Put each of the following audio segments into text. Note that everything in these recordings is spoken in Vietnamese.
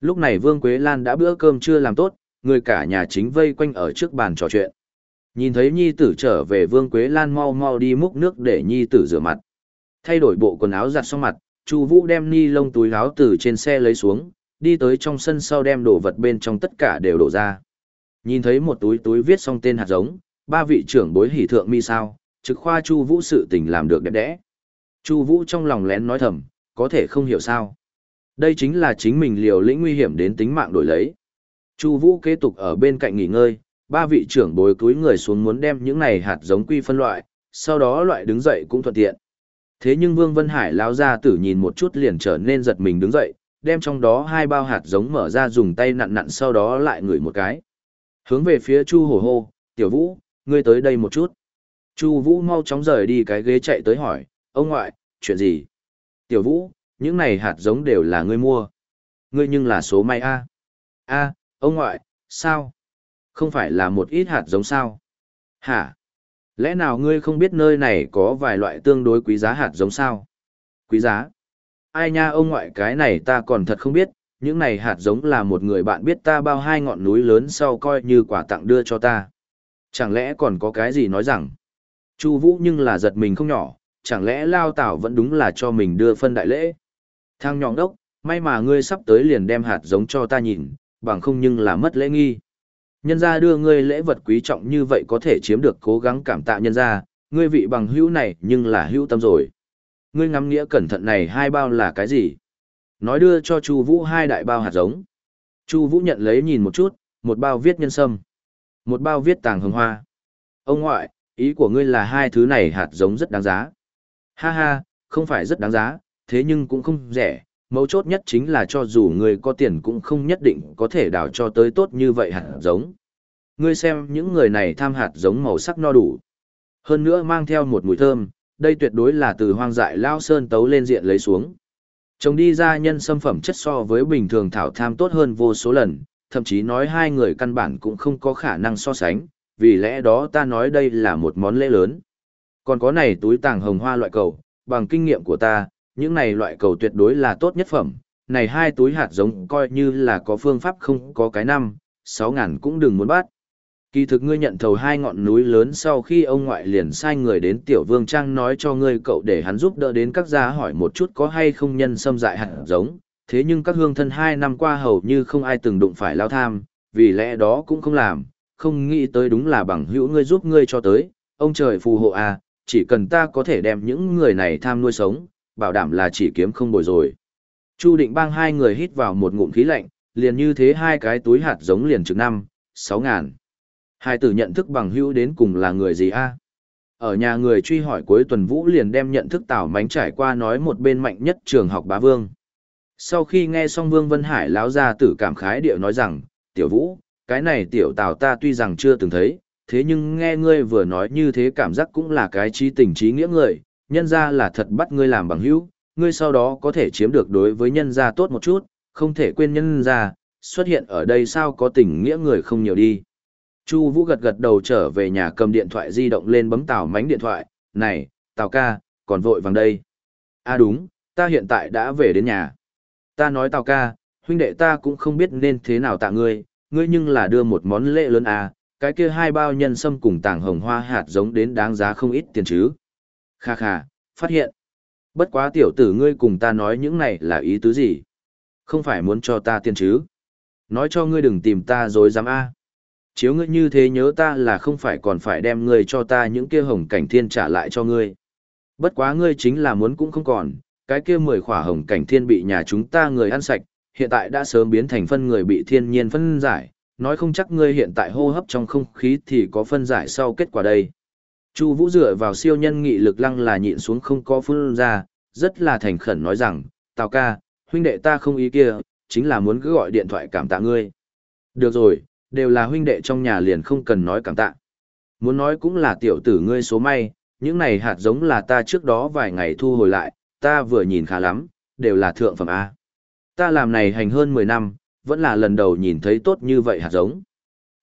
Lúc này Vương Quế Lan đã bữa cơm chưa làm tốt, người cả nhà chính vây quanh ở trước bàn trò chuyện. Nhìn thấy nhi tử trở về Vương Quế Lan mau mau đi múc nước để nhi tử rửa mặt. Thay đổi bộ quần áo giặt xong mặt, Chu Vũ đem ni lông túi áo từ trên xe lấy xuống, đi tới trong sân sau đem đồ vật bên trong tất cả đều đổ ra. Nhìn thấy một túi túi viết xong tên hạt giống, ba vị trưởng bối hỉ thượng mi sao, trực khoa Chu Vũ sự tình làm được đẹp đẽ. Chu Vũ trong lòng lén nói thầm, có thể không hiểu sao. Đây chính là chính mình liều lĩnh nguy hiểm đến tính mạng đổi lấy. Chu Vũ kế tục ở bên cạnh nghỉ ngơi, ba vị trưởng bối cúi người xuống muốn đem những này hạt giống quy phân loại, sau đó loại đứng dậy cũng thuận tiện. Thế nhưng Vương Vân Hải lão ra tử nhìn một chút liền trở nên giật mình đứng dậy, đem trong đó hai bao hạt giống mở ra dùng tay nặn nặn sau đó lại ngửi một cái. Hướng về phía Chu Hổ hô, "Tiểu Vũ, ngươi tới đây một chút." Chu Vũ mau chóng rời đi cái ghế chạy tới hỏi, "Ông ngoại, chuyện gì?" "Tiểu Vũ, những này hạt giống đều là ngươi mua." "Ngươi nhưng là số may a." "A, ông ngoại, sao? Không phải là một ít hạt giống sao?" "Hả? Lẽ nào ngươi không biết nơi này có vài loại tương đối quý giá hạt giống sao?" "Quý giá?" ai nha ông ngoại cái này ta còn thật không biết, những này hạt giống là một người bạn biết ta bao hai ngọn núi lớn sau coi như quả tặng đưa cho ta. Chẳng lẽ còn có cái gì nói rằng, Chu Vũ nhưng là giật mình không nhỏ, chẳng lẽ Lao Tảo vẫn đúng là cho mình đưa phân đại lễ. Thang nhọn đốc, may mà ngươi sắp tới liền đem hạt giống cho ta nhìn, bằng không nhưng là mất lễ nghi. Nhân gia đưa ngươi lễ vật quý trọng như vậy có thể chiếm được cố gắng cảm tạ nhân gia, ngươi vị bằng hữu này nhưng là hữu tâm rồi. Ngươi ngắm nghĩa cẩn thận này hai bao là cái gì? Nói đưa cho Chu Vũ hai đại bao hạt giống. Chu Vũ nhận lấy nhìn một chút, một bao viết nhân sâm, một bao viết tàng hồng hoa. Ông ngoại, ý của ngươi là hai thứ này hạt giống rất đáng giá. Ha ha, không phải rất đáng giá, thế nhưng cũng không rẻ, mấu chốt nhất chính là cho dù người có tiền cũng không nhất định có thể đào cho tới tốt như vậy hạt giống. Ngươi xem những người này tham hạt giống màu sắc no đủ. Hơn nữa mang theo một mùi thơm, đây tuyệt đối là từ hoang dại lao sơn tấu lên diện lấy xuống. Trồng đi ra nhân xâm phẩm chất so với bình thường thảo tham tốt hơn vô số lần, thậm chí nói hai người căn bản cũng không có khả năng so sánh, vì lẽ đó ta nói đây là một món lễ lớn. Còn có này túi tàng hồng hoa loại cầu, bằng kinh nghiệm của ta, những này loại cầu tuyệt đối là tốt nhất phẩm, này hai túi hạt giống coi như là có phương pháp không có cái năm, sáu ngàn cũng đừng muốn bắt. Kỳ thực ngươi nhận thầu hai ngọn núi lớn sau khi ông ngoại liền sai người đến tiểu vương trang nói cho ngươi cậu để hắn giúp đỡ đến các gia hỏi một chút có hay không nhân xâm dại hạt giống, thế nhưng các hương thân hai năm qua hầu như không ai từng đụng phải lao tham, vì lẽ đó cũng không làm, không nghĩ tới đúng là bằng hữu ngươi giúp ngươi cho tới, ông trời phù hộ à, chỉ cần ta có thể đem những người này tham nuôi sống, bảo đảm là chỉ kiếm không bồi rồi. Chu định bang hai người hít vào một ngụm khí lạnh, liền như thế hai cái túi hạt giống liền trực năm, sáu ngàn. Hai tử nhận thức bằng hữu đến cùng là người gì a? Ở nhà người truy hỏi cuối tuần Vũ liền đem nhận thức tảo Mánh trải qua nói một bên mạnh nhất trường học bá vương. Sau khi nghe xong Vương Vân Hải láo ra tử cảm khái điệu nói rằng, tiểu Vũ, cái này tiểu Tào ta tuy rằng chưa từng thấy, thế nhưng nghe ngươi vừa nói như thế cảm giác cũng là cái trí tình trí nghĩa người, nhân ra là thật bắt ngươi làm bằng hữu, ngươi sau đó có thể chiếm được đối với nhân gia tốt một chút, không thể quên nhân gia, xuất hiện ở đây sao có tình nghĩa người không nhiều đi. Chu Vũ gật gật đầu trở về nhà cầm điện thoại di động lên bấm Tào Mánh điện thoại, "Này, Tào ca, còn vội vàng đây." "A à đúng, ta hiện tại đã về đến nhà." "Ta nói Tào ca, huynh đệ ta cũng không biết nên thế nào tạ ngươi, ngươi nhưng là đưa một món lễ lớn à, cái kia hai bao nhân sâm cùng tảng hồng hoa hạt giống đến đáng giá không ít tiền chứ." "Kha kha, phát hiện." "Bất quá tiểu tử ngươi cùng ta nói những này là ý tứ gì? Không phải muốn cho ta tiền chứ?" "Nói cho ngươi đừng tìm ta rồi dám a." chiếu ngươi như thế nhớ ta là không phải còn phải đem ngươi cho ta những kia hồng cảnh thiên trả lại cho ngươi. Bất quá ngươi chính là muốn cũng không còn, cái kia mười khỏa hồng cảnh thiên bị nhà chúng ta người ăn sạch, hiện tại đã sớm biến thành phân người bị thiên nhiên phân giải, nói không chắc ngươi hiện tại hô hấp trong không khí thì có phân giải sau kết quả đây. Chu Vũ dựa vào siêu nhân nghị lực lăng là nhịn xuống không có phun ra, rất là thành khẩn nói rằng, "Tào ca, huynh đệ ta không ý kia, chính là muốn cứ gọi điện thoại cảm tạ ngươi." "Được rồi, đều là huynh đệ trong nhà liền không cần nói cảm tạ. Muốn nói cũng là tiểu tử ngươi số may, những này hạt giống là ta trước đó vài ngày thu hồi lại, ta vừa nhìn khá lắm, đều là thượng phẩm A. Ta làm này hành hơn 10 năm, vẫn là lần đầu nhìn thấy tốt như vậy hạt giống.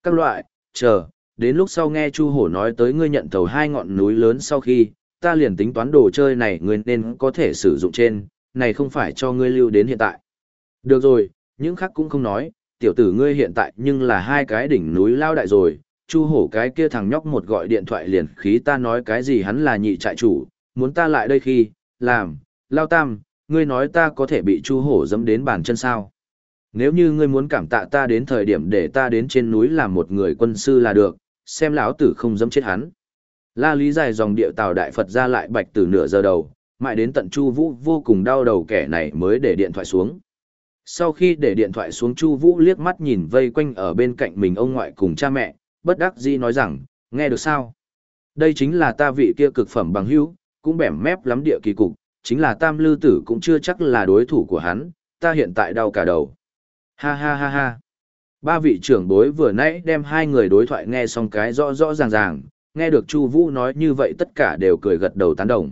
Các loại, chờ, đến lúc sau nghe Chu Hổ nói tới ngươi nhận thầu hai ngọn núi lớn sau khi, ta liền tính toán đồ chơi này ngươi nên có thể sử dụng trên, này không phải cho ngươi lưu đến hiện tại. Được rồi, những khác cũng không nói, tiểu tử ngươi hiện tại nhưng là hai cái đỉnh núi lao đại rồi, chu hổ cái kia thằng nhóc một gọi điện thoại liền khí ta nói cái gì hắn là nhị trại chủ, muốn ta lại đây khi, làm, lao tam, ngươi nói ta có thể bị chu hổ dẫm đến bàn chân sao. Nếu như ngươi muốn cảm tạ ta đến thời điểm để ta đến trên núi làm một người quân sư là được, xem lão tử không dẫm chết hắn. La lý dài dòng điệu tào đại Phật ra lại bạch từ nửa giờ đầu, mãi đến tận Chu Vũ vô cùng đau đầu kẻ này mới để điện thoại xuống. Sau khi để điện thoại xuống Chu Vũ liếc mắt nhìn vây quanh ở bên cạnh mình ông ngoại cùng cha mẹ, bất đắc dĩ nói rằng, nghe được sao? Đây chính là ta vị kia cực phẩm bằng hữu, cũng bẻm mép lắm địa kỳ cục, chính là Tam Lư Tử cũng chưa chắc là đối thủ của hắn, ta hiện tại đau cả đầu. Ha ha ha ha. Ba vị trưởng bối vừa nãy đem hai người đối thoại nghe xong cái rõ rõ ràng ràng, nghe được Chu Vũ nói như vậy tất cả đều cười gật đầu tán đồng.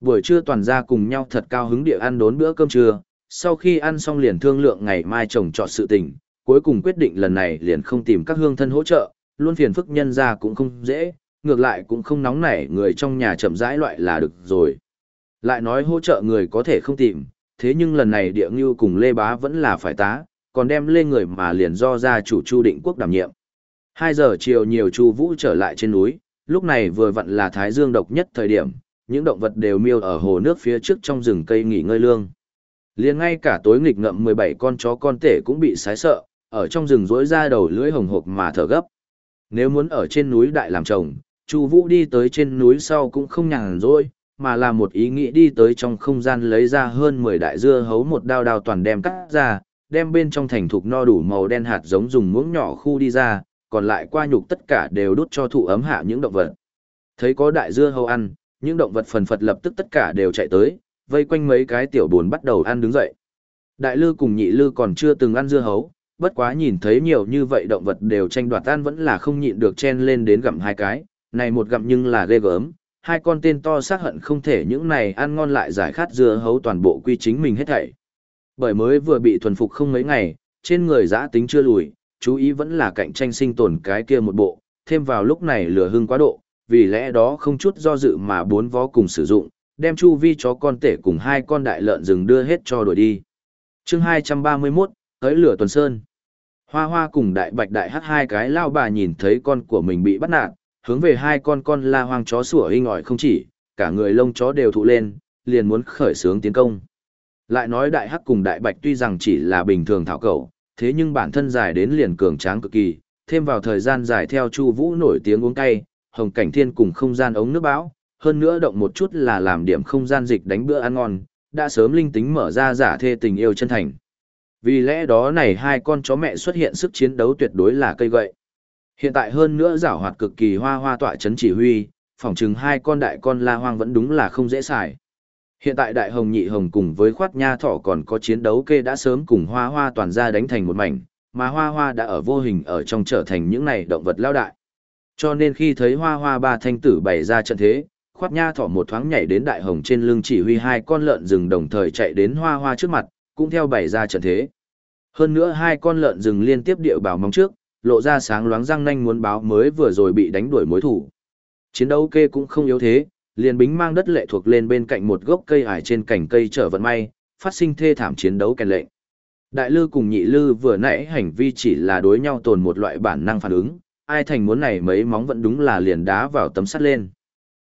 Buổi trưa toàn gia cùng nhau thật cao hứng địa ăn đốn bữa cơm trưa, sau khi ăn xong liền thương lượng ngày mai trồng trọt sự tình, cuối cùng quyết định lần này liền không tìm các hương thân hỗ trợ, luôn phiền phức nhân ra cũng không dễ, ngược lại cũng không nóng nảy người trong nhà chậm rãi loại là được rồi. Lại nói hỗ trợ người có thể không tìm, thế nhưng lần này địa ngưu cùng Lê Bá vẫn là phải tá, còn đem lên người mà liền do gia chủ Chu Định Quốc đảm nhiệm. 2 giờ chiều nhiều Chu Vũ trở lại trên núi, lúc này vừa vặn là thái dương độc nhất thời điểm, những động vật đều miêu ở hồ nước phía trước trong rừng cây nghỉ ngơi lương. Liền ngay cả tối nghịch ngậm 17 con chó con tể cũng bị sái sợ, ở trong rừng rỗi ra đầu lưỡi hồng hộc mà thở gấp. Nếu muốn ở trên núi đại làm chồng, Chu Vũ đi tới trên núi sau cũng không nhàn rỗi, mà là một ý nghĩ đi tới trong không gian lấy ra hơn 10 đại dưa hấu một đao đao toàn đem cắt ra, đem bên trong thành thục no đủ màu đen hạt giống dùng muỗng nhỏ khu đi ra, còn lại qua nhục tất cả đều đút cho thụ ấm hạ những động vật. Thấy có đại dưa hấu ăn, những động vật phần phật lập tức tất cả đều chạy tới, vây quanh mấy cái tiểu buồn bắt đầu ăn đứng dậy. Đại lư cùng nhị lư còn chưa từng ăn dưa hấu, bất quá nhìn thấy nhiều như vậy động vật đều tranh đoạt ăn vẫn là không nhịn được chen lên đến gặm hai cái, này một gặm nhưng là ghê gớm, hai con tên to xác hận không thể những này ăn ngon lại giải khát dưa hấu toàn bộ quy chính mình hết thảy. Bởi mới vừa bị thuần phục không mấy ngày, trên người giã tính chưa lùi, chú ý vẫn là cạnh tranh sinh tồn cái kia một bộ, thêm vào lúc này lửa hưng quá độ, vì lẽ đó không chút do dự mà bốn vó cùng sử dụng, đem chu vi chó con tể cùng hai con đại lợn rừng đưa hết cho đuổi đi. chương 231, tới lửa tuần sơn. Hoa hoa cùng đại bạch đại hát hai cái lao bà nhìn thấy con của mình bị bắt nạt, hướng về hai con con la hoang chó sủa hinh ỏi không chỉ, cả người lông chó đều thụ lên, liền muốn khởi xướng tiến công. Lại nói đại hắc cùng đại bạch tuy rằng chỉ là bình thường thảo cầu, thế nhưng bản thân dài đến liền cường tráng cực kỳ, thêm vào thời gian dài theo Chu Vũ nổi tiếng uống cay, hồng cảnh thiên cùng không gian ống nước bão, hơn nữa động một chút là làm điểm không gian dịch đánh bữa ăn ngon, đã sớm linh tính mở ra giả thê tình yêu chân thành. Vì lẽ đó này hai con chó mẹ xuất hiện sức chiến đấu tuyệt đối là cây gậy. Hiện tại hơn nữa giảo hoạt cực kỳ hoa hoa tọa chấn chỉ huy, phòng chừng hai con đại con la hoang vẫn đúng là không dễ xài. Hiện tại đại hồng nhị hồng cùng với khoát nha thỏ còn có chiến đấu kê đã sớm cùng hoa hoa toàn ra đánh thành một mảnh, mà hoa hoa đã ở vô hình ở trong trở thành những này động vật lao đại. Cho nên khi thấy hoa hoa ba thanh tử bày ra trận thế, khoát nha thỏ một thoáng nhảy đến đại hồng trên lưng chỉ huy hai con lợn rừng đồng thời chạy đến hoa hoa trước mặt, cũng theo bày ra trận thế. Hơn nữa hai con lợn rừng liên tiếp điệu bảo mong trước, lộ ra sáng loáng răng nanh muốn báo mới vừa rồi bị đánh đuổi mối thủ. Chiến đấu kê cũng không yếu thế, liền bính mang đất lệ thuộc lên bên cạnh một gốc cây ải trên cành cây trở vận may, phát sinh thê thảm chiến đấu kèn lệnh. Đại lư cùng nhị lư vừa nãy hành vi chỉ là đối nhau tồn một loại bản năng phản ứng, ai thành muốn này mấy móng vẫn đúng là liền đá vào tấm sắt lên.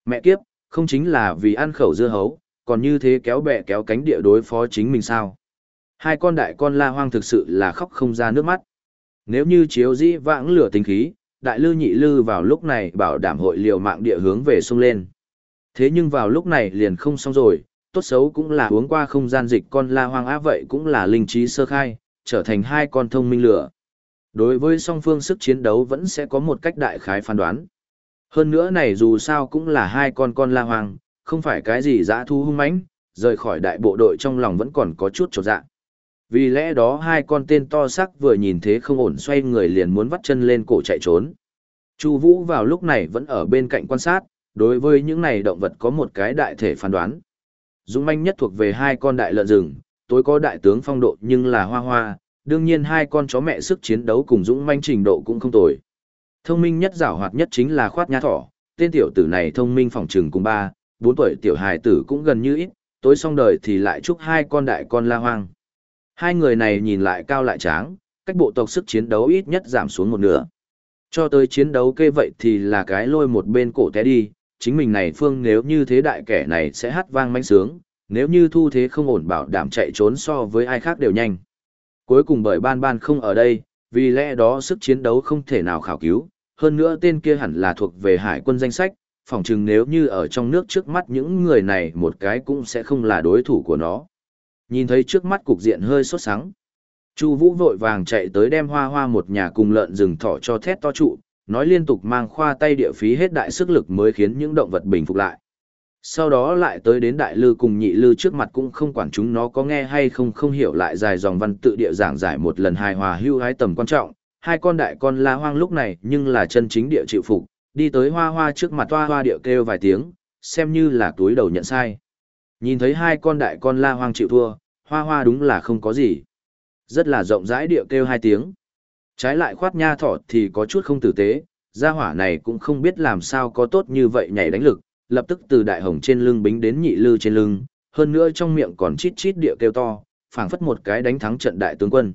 Mẹ kiếp, không chính là vì ăn khẩu dưa hấu, còn như thế kéo bè kéo cánh địa đối phó chính mình sao. Hai con đại con la hoang thực sự là khóc không ra nước mắt. Nếu như chiếu dĩ vãng lửa tính khí, đại lư nhị lư vào lúc này bảo đảm hội liều mạng địa hướng về sung lên. Thế nhưng vào lúc này liền không xong rồi, tốt xấu cũng là uống qua không gian dịch con la hoang á vậy cũng là linh trí sơ khai, trở thành hai con thông minh lửa. Đối với song phương sức chiến đấu vẫn sẽ có một cách đại khái phán đoán. Hơn nữa này dù sao cũng là hai con con la hoang, không phải cái gì dã thu hung mãnh, rời khỏi đại bộ đội trong lòng vẫn còn có chút trột dạ. Vì lẽ đó hai con tên to sắc vừa nhìn thế không ổn xoay người liền muốn vắt chân lên cổ chạy trốn. Chu Vũ vào lúc này vẫn ở bên cạnh quan sát, đối với những này động vật có một cái đại thể phán đoán. Dũng manh nhất thuộc về hai con đại lợn rừng, tối có đại tướng phong độ nhưng là hoa hoa, đương nhiên hai con chó mẹ sức chiến đấu cùng dũng manh trình độ cũng không tồi. Thông minh nhất giảo hoạt nhất chính là khoát nha thỏ, tên tiểu tử này thông minh phòng trừng cùng ba, bốn tuổi tiểu hài tử cũng gần như ít, tối xong đời thì lại chúc hai con đại con la hoang. Hai người này nhìn lại cao lại tráng, cách bộ tộc sức chiến đấu ít nhất giảm xuống một nửa. Cho tới chiến đấu kê vậy thì là cái lôi một bên cổ té đi, chính mình này phương nếu như thế đại kẻ này sẽ hát vang manh sướng, nếu như thu thế không ổn bảo đảm chạy trốn so với ai khác đều nhanh. Cuối cùng bởi ban ban không ở đây, vì lẽ đó sức chiến đấu không thể nào khảo cứu, hơn nữa tên kia hẳn là thuộc về hải quân danh sách, phỏng chừng nếu như ở trong nước trước mắt những người này một cái cũng sẽ không là đối thủ của nó. Nhìn thấy trước mắt cục diện hơi sốt sắng. Chu Vũ vội vàng chạy tới đem hoa hoa một nhà cùng lợn rừng thỏ cho thét to trụ, nói liên tục mang khoa tay địa phí hết đại sức lực mới khiến những động vật bình phục lại. Sau đó lại tới đến đại lư cùng nhị lư trước mặt cũng không quản chúng nó có nghe hay không không hiểu lại dài dòng văn tự địa giảng giải một lần hài hòa hưu hái tầm quan trọng. Hai con đại con la hoang lúc này nhưng là chân chính địa chịu phục, đi tới hoa hoa trước mặt hoa hoa địa kêu vài tiếng, xem như là túi đầu nhận sai. Nhìn thấy hai con đại con la hoang chịu thua, hoa hoa đúng là không có gì. Rất là rộng rãi địa kêu hai tiếng. Trái lại khoát nha thỏ thì có chút không tử tế, gia hỏa này cũng không biết làm sao có tốt như vậy nhảy đánh lực, lập tức từ đại hồng trên lưng bính đến nhị lư trên lưng, hơn nữa trong miệng còn chít chít địa kêu to, phảng phất một cái đánh thắng trận đại tướng quân.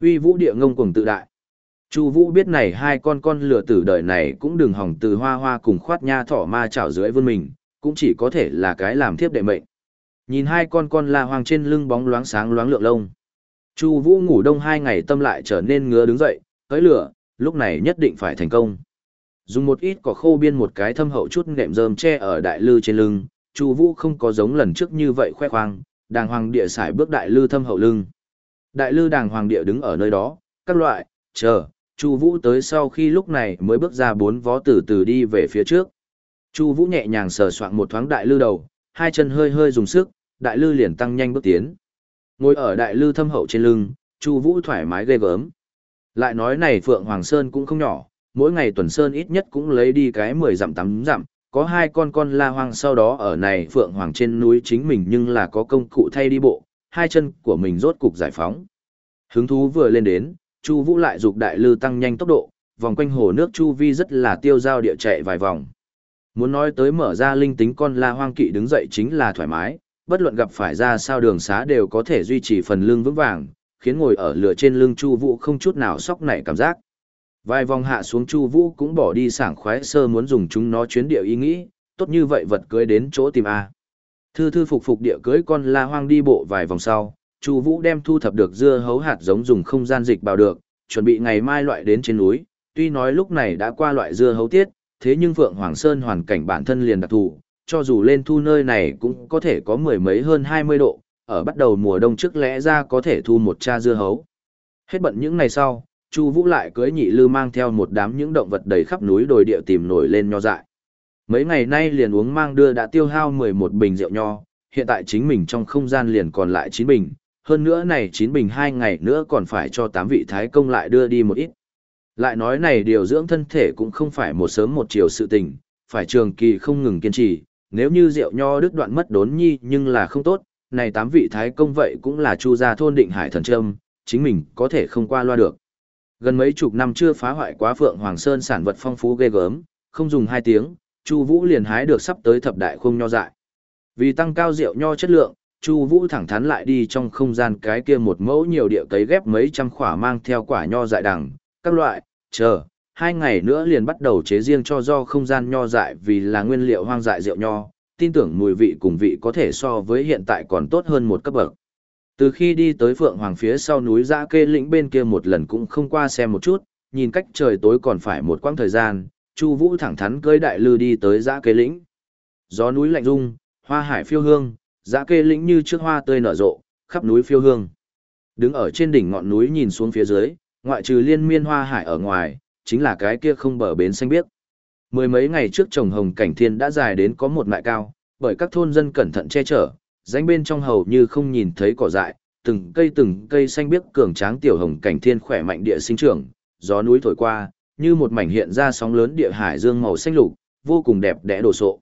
Uy vũ địa ngông cuồng tự đại. Chu Vũ biết này hai con con lừa tử đời này cũng đừng hỏng từ hoa hoa cùng khoát nha thỏ ma chảo dưới vươn mình, cũng chỉ có thể là cái làm thiếp đệ mệnh. Nhìn hai con con la hoang trên lưng bóng loáng sáng loáng lượng lông. Chu Vũ ngủ đông hai ngày tâm lại trở nên ngứa đứng dậy, tới lửa, lúc này nhất định phải thành công. Dùng một ít cỏ khô biên một cái thâm hậu chút nệm rơm che ở đại lư trên lưng, Chu Vũ không có giống lần trước như vậy khoe khoang, đàng hoàng địa sải bước đại lư thâm hậu lưng. Đại lư đàng hoàng địa đứng ở nơi đó, các loại, chờ, Chu Vũ tới sau khi lúc này mới bước ra bốn vó từ từ đi về phía trước. Chu Vũ nhẹ nhàng sờ soạng một thoáng đại lư đầu, hai chân hơi hơi dùng sức, đại lư liền tăng nhanh bước tiến. Ngồi ở đại lư thâm hậu trên lưng, Chu Vũ thoải mái ghê gớm. Lại nói này Phượng Hoàng Sơn cũng không nhỏ, mỗi ngày tuần sơn ít nhất cũng lấy đi cái 10 dặm tắm dặm, có hai con con la hoang sau đó ở này Phượng Hoàng trên núi chính mình nhưng là có công cụ thay đi bộ, hai chân của mình rốt cục giải phóng. Hứng thú vừa lên đến, Chu Vũ lại dục đại lư tăng nhanh tốc độ, vòng quanh hồ nước chu vi rất là tiêu dao địa chạy vài vòng. Muốn nói tới mở ra linh tính con la hoang kỵ đứng dậy chính là thoải mái, bất luận gặp phải ra sao đường xá đều có thể duy trì phần lưng vững vàng, khiến ngồi ở lửa trên lưng Chu Vũ không chút nào sốc nảy cảm giác. Vài vòng hạ xuống Chu Vũ cũng bỏ đi sảng khoái sơ muốn dùng chúng nó chuyến điệu ý nghĩ, tốt như vậy vật cưới đến chỗ tìm a. Thư thư phục phục địa cưới con la hoang đi bộ vài vòng sau, Chu Vũ đem thu thập được dưa hấu hạt giống dùng không gian dịch bào được, chuẩn bị ngày mai loại đến trên núi, tuy nói lúc này đã qua loại dưa hấu tiết, thế nhưng Phượng Hoàng Sơn hoàn cảnh bản thân liền đặc thù, cho dù lên thu nơi này cũng có thể có mười mấy hơn 20 độ, ở bắt đầu mùa đông trước lẽ ra có thể thu một cha dưa hấu. Hết bận những ngày sau, Chu Vũ lại cưới nhị lư mang theo một đám những động vật đầy khắp núi đồi địa tìm nổi lên nho dại. Mấy ngày nay liền uống mang đưa đã tiêu hao 11 bình rượu nho, hiện tại chính mình trong không gian liền còn lại 9 bình, hơn nữa này 9 bình 2 ngày nữa còn phải cho 8 vị thái công lại đưa đi một ít. Lại nói này điều dưỡng thân thể cũng không phải một sớm một chiều sự tình, phải trường kỳ không ngừng kiên trì, nếu như rượu nho đứt đoạn mất đốn nhi nhưng là không tốt, này tám vị thái công vậy cũng là chu gia thôn định hải thần trâm, chính mình có thể không qua loa được. Gần mấy chục năm chưa phá hoại quá Phượng Hoàng Sơn sản vật phong phú ghê gớm, không dùng hai tiếng, Chu Vũ liền hái được sắp tới thập đại khung nho dại. Vì tăng cao rượu nho chất lượng, Chu Vũ thẳng thắn lại đi trong không gian cái kia một mẫu nhiều địa cấy ghép mấy trăm khỏa mang theo quả nho dại đằng, các loại, chờ, hai ngày nữa liền bắt đầu chế riêng cho do không gian nho dại vì là nguyên liệu hoang dại rượu nho, tin tưởng mùi vị cùng vị có thể so với hiện tại còn tốt hơn một cấp bậc. Từ khi đi tới Phượng Hoàng phía sau núi Dã Kê Lĩnh bên kia một lần cũng không qua xem một chút, nhìn cách trời tối còn phải một quãng thời gian, Chu Vũ thẳng thắn cưỡi đại lư đi tới Dã Kê Lĩnh. Gió núi lạnh rung, hoa hải phiêu hương, Dã Kê Lĩnh như trước hoa tươi nở rộ, khắp núi phiêu hương. Đứng ở trên đỉnh ngọn núi nhìn xuống phía dưới, ngoại trừ liên miên hoa hải ở ngoài, chính là cái kia không bờ bến xanh biếc. Mười mấy ngày trước trồng hồng cảnh thiên đã dài đến có một mại cao, bởi các thôn dân cẩn thận che chở, danh bên trong hầu như không nhìn thấy cỏ dại, từng cây từng cây xanh biếc cường tráng tiểu hồng cảnh thiên khỏe mạnh địa sinh trưởng, gió núi thổi qua, như một mảnh hiện ra sóng lớn địa hải dương màu xanh lục, vô cùng đẹp đẽ đồ sộ.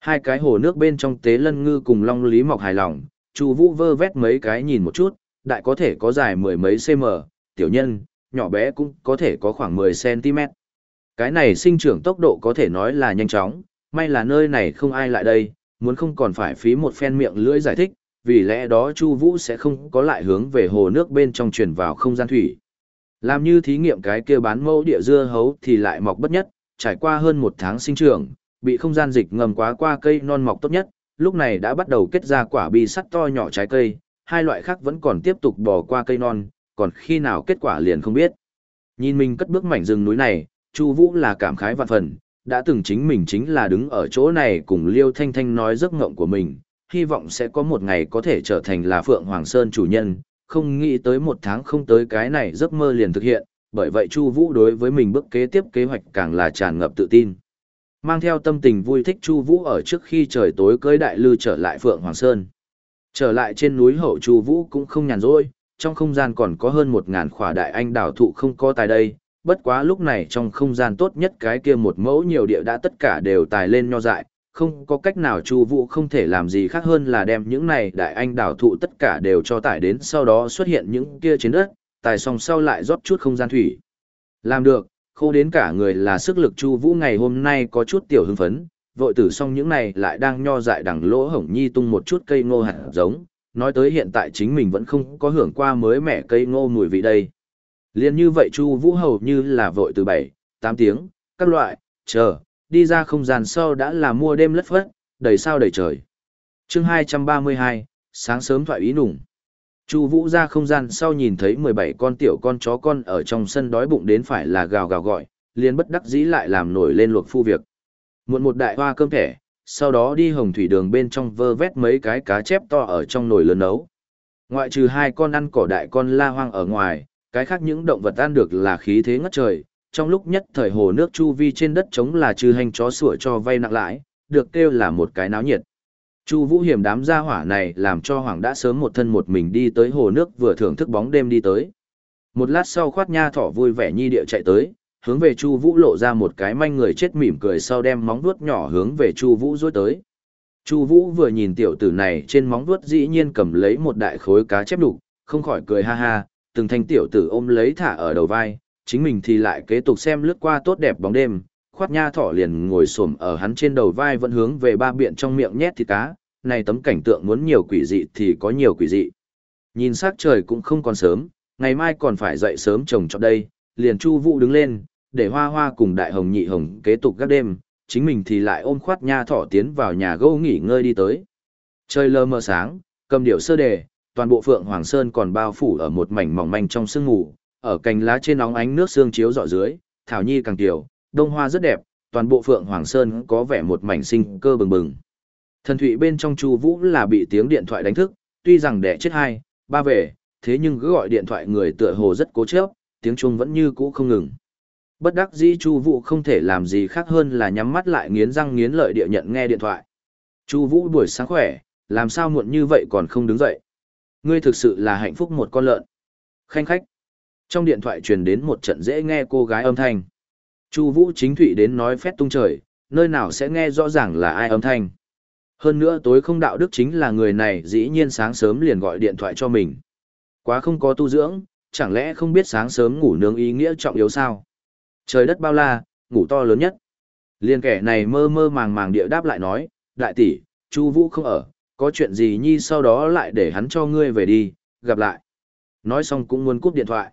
Hai cái hồ nước bên trong tế lân ngư cùng long lý mọc hài lòng, Chu Vũ vơ vét mấy cái nhìn một chút, đại có thể có dài mười mấy cm, tiểu nhân, nhỏ bé cũng có thể có khoảng 10 cm. Cái này sinh trưởng tốc độ có thể nói là nhanh chóng, may là nơi này không ai lại đây, muốn không còn phải phí một phen miệng lưỡi giải thích, vì lẽ đó Chu Vũ sẽ không có lại hướng về hồ nước bên trong truyền vào không gian thủy. Làm như thí nghiệm cái kia bán mẫu địa dưa hấu thì lại mọc bất nhất, trải qua hơn một tháng sinh trưởng, bị không gian dịch ngầm quá qua cây non mọc tốt nhất, lúc này đã bắt đầu kết ra quả bi sắt to nhỏ trái cây, hai loại khác vẫn còn tiếp tục bò qua cây non, còn khi nào kết quả liền không biết. Nhìn mình cất bước mảnh rừng núi này, Chu Vũ là cảm khái vạn phần, đã từng chính mình chính là đứng ở chỗ này cùng Liêu Thanh Thanh nói giấc ngộng của mình, hy vọng sẽ có một ngày có thể trở thành là Phượng Hoàng Sơn chủ nhân, không nghĩ tới một tháng không tới cái này giấc mơ liền thực hiện, bởi vậy Chu Vũ đối với mình bước kế tiếp kế hoạch càng là tràn ngập tự tin. Mang theo tâm tình vui thích Chu Vũ ở trước khi trời tối cưỡi đại lư trở lại Phượng Hoàng Sơn. Trở lại trên núi hậu Chu Vũ cũng không nhàn rỗi, trong không gian còn có hơn một ngàn khỏa đại anh đảo thụ không có tài đây, bất quá lúc này trong không gian tốt nhất cái kia một mẫu nhiều địa đã tất cả đều tài lên nho dại, không có cách nào Chu Vũ không thể làm gì khác hơn là đem những này đại anh đảo thụ tất cả đều cho tải đến sau đó xuất hiện những kia trên đất, tài xong sau lại rót chút không gian thủy. Làm được, khô đến cả người là sức lực Chu Vũ ngày hôm nay có chút tiểu hưng phấn, vội tử xong những này lại đang nho dại đằng lỗ hổng nhi tung một chút cây ngô hạt giống, nói tới hiện tại chính mình vẫn không có hưởng qua mới mẻ cây ngô mùi vị đây. Liên như vậy Chu Vũ hầu như là vội từ 7, 8 tiếng, các loại, chờ, đi ra không gian sau đã là mua đêm lất phất, đầy sao đầy trời. Chương 232, sáng sớm thoại ý nùng. Chu Vũ ra không gian sau nhìn thấy 17 con tiểu con chó con ở trong sân đói bụng đến phải là gào gào gọi, liền bất đắc dĩ lại làm nổi lên luộc phu việc. Muộn một đại hoa cơm thẻ, sau đó đi hồng thủy đường bên trong vơ vét mấy cái cá chép to ở trong nồi lớn nấu. Ngoại trừ hai con ăn cỏ đại con la hoang ở ngoài, cái khác những động vật ăn được là khí thế ngất trời. Trong lúc nhất thời hồ nước chu vi trên đất trống là trừ hành chó sủa cho vay nặng lãi, được kêu là một cái náo nhiệt. Chu Vũ Hiểm đám gia hỏa này làm cho Hoàng đã sớm một thân một mình đi tới hồ nước vừa thưởng thức bóng đêm đi tới. Một lát sau khoát nha thỏ vui vẻ nhi địa chạy tới, hướng về Chu Vũ lộ ra một cái manh người chết mỉm cười sau đem móng vuốt nhỏ hướng về Chu Vũ duỗi tới. Chu Vũ vừa nhìn tiểu tử này trên móng vuốt dĩ nhiên cầm lấy một đại khối cá chép đục, không khỏi cười ha ha, từng thanh tiểu tử ôm lấy thả ở đầu vai, chính mình thì lại kế tục xem lướt qua tốt đẹp bóng đêm, khoát nha thỏ liền ngồi xổm ở hắn trên đầu vai vẫn hướng về ba biện trong miệng nhét thịt cá, này tấm cảnh tượng muốn nhiều quỷ dị thì có nhiều quỷ dị. Nhìn sắc trời cũng không còn sớm, ngày mai còn phải dậy sớm trồng cho đây, liền Chu Vũ đứng lên, để Hoa Hoa cùng Đại Hồng Nhị Hồng kế tục các đêm, chính mình thì lại ôm khoát nha thỏ tiến vào nhà gâu nghỉ ngơi đi tới. Trời lờ mờ sáng, cầm điệu sơ đề, toàn bộ Phượng Hoàng Sơn còn bao phủ ở một mảnh mỏng manh trong sương mù, ở cành lá trên nóng ánh nước sương chiếu rọi dưới, thảo nhi càng tiểu, đông hoa rất đẹp, toàn bộ Phượng Hoàng Sơn có vẻ một mảnh sinh cơ bừng bừng. Thần thụy bên trong Chu Vũ là bị tiếng điện thoại đánh thức, tuy rằng đẻ chết hai, ba về, thế nhưng cứ gọi điện thoại người tựa hồ rất cố chấp, tiếng chuông vẫn như cũ không ngừng. Bất đắc dĩ Chu Vũ không thể làm gì khác hơn là nhắm mắt lại nghiến răng nghiến lợi địa nhận nghe điện thoại. Chu Vũ buổi sáng khỏe, làm sao muộn như vậy còn không đứng dậy? Ngươi thực sự là hạnh phúc một con lợn. Khanh khách. Trong điện thoại truyền đến một trận dễ nghe cô gái âm thanh. Chu Vũ chính thụy đến nói phét tung trời, nơi nào sẽ nghe rõ ràng là ai âm thanh. Hơn nữa tối không đạo đức chính là người này dĩ nhiên sáng sớm liền gọi điện thoại cho mình. Quá không có tu dưỡng, chẳng lẽ không biết sáng sớm ngủ nướng ý nghĩa trọng yếu sao? Trời đất bao la, ngủ to lớn nhất. Liên kẻ này mơ mơ màng màng địa đáp lại nói, đại tỷ, Chu Vũ không ở, có chuyện gì nhi sau đó lại để hắn cho ngươi về đi, gặp lại. Nói xong cũng muốn cúp điện thoại.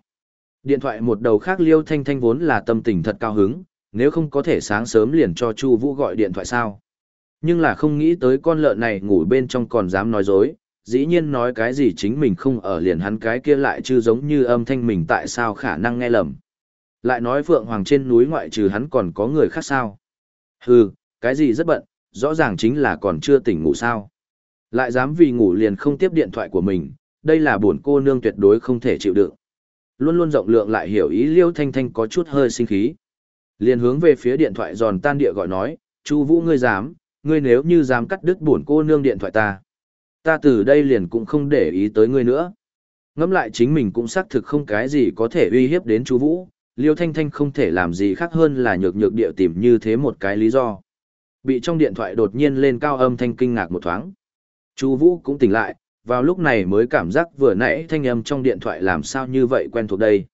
Điện thoại một đầu khác Liêu Thanh Thanh vốn là tâm tình thật cao hứng, nếu không có thể sáng sớm liền cho Chu Vũ gọi điện thoại sao. Nhưng là không nghĩ tới con lợn này ngủ bên trong còn dám nói dối, dĩ nhiên nói cái gì chính mình không ở liền hắn cái kia lại chưa giống như âm thanh mình tại sao khả năng nghe lầm. Lại nói Phượng Hoàng trên núi ngoại trừ hắn còn có người khác sao. Hừ, cái gì rất bận, rõ ràng chính là còn chưa tỉnh ngủ sao. Lại dám vì ngủ liền không tiếp điện thoại của mình, đây là buồn cô nương tuyệt đối không thể chịu đựng. Luôn luôn rộng lượng lại hiểu ý Liêu Thanh Thanh có chút hơi sinh khí. Liền hướng về phía điện thoại giòn tan địa gọi nói, Chu Vũ ngươi dám, ngươi nếu như dám cắt đứt buồn cô nương điện thoại ta. Ta từ đây liền cũng không để ý tới ngươi nữa. Ngẫm lại chính mình cũng xác thực không cái gì có thể uy hiếp đến Chu Vũ, Liêu Thanh Thanh không thể làm gì khác hơn là nhược nhược địa tìm như thế một cái lý do. Bị trong điện thoại đột nhiên lên cao âm thanh kinh ngạc một thoáng. Chu Vũ cũng tỉnh lại, vào lúc này mới cảm giác vừa nãy thanh âm trong điện thoại làm sao như vậy quen thuộc đây.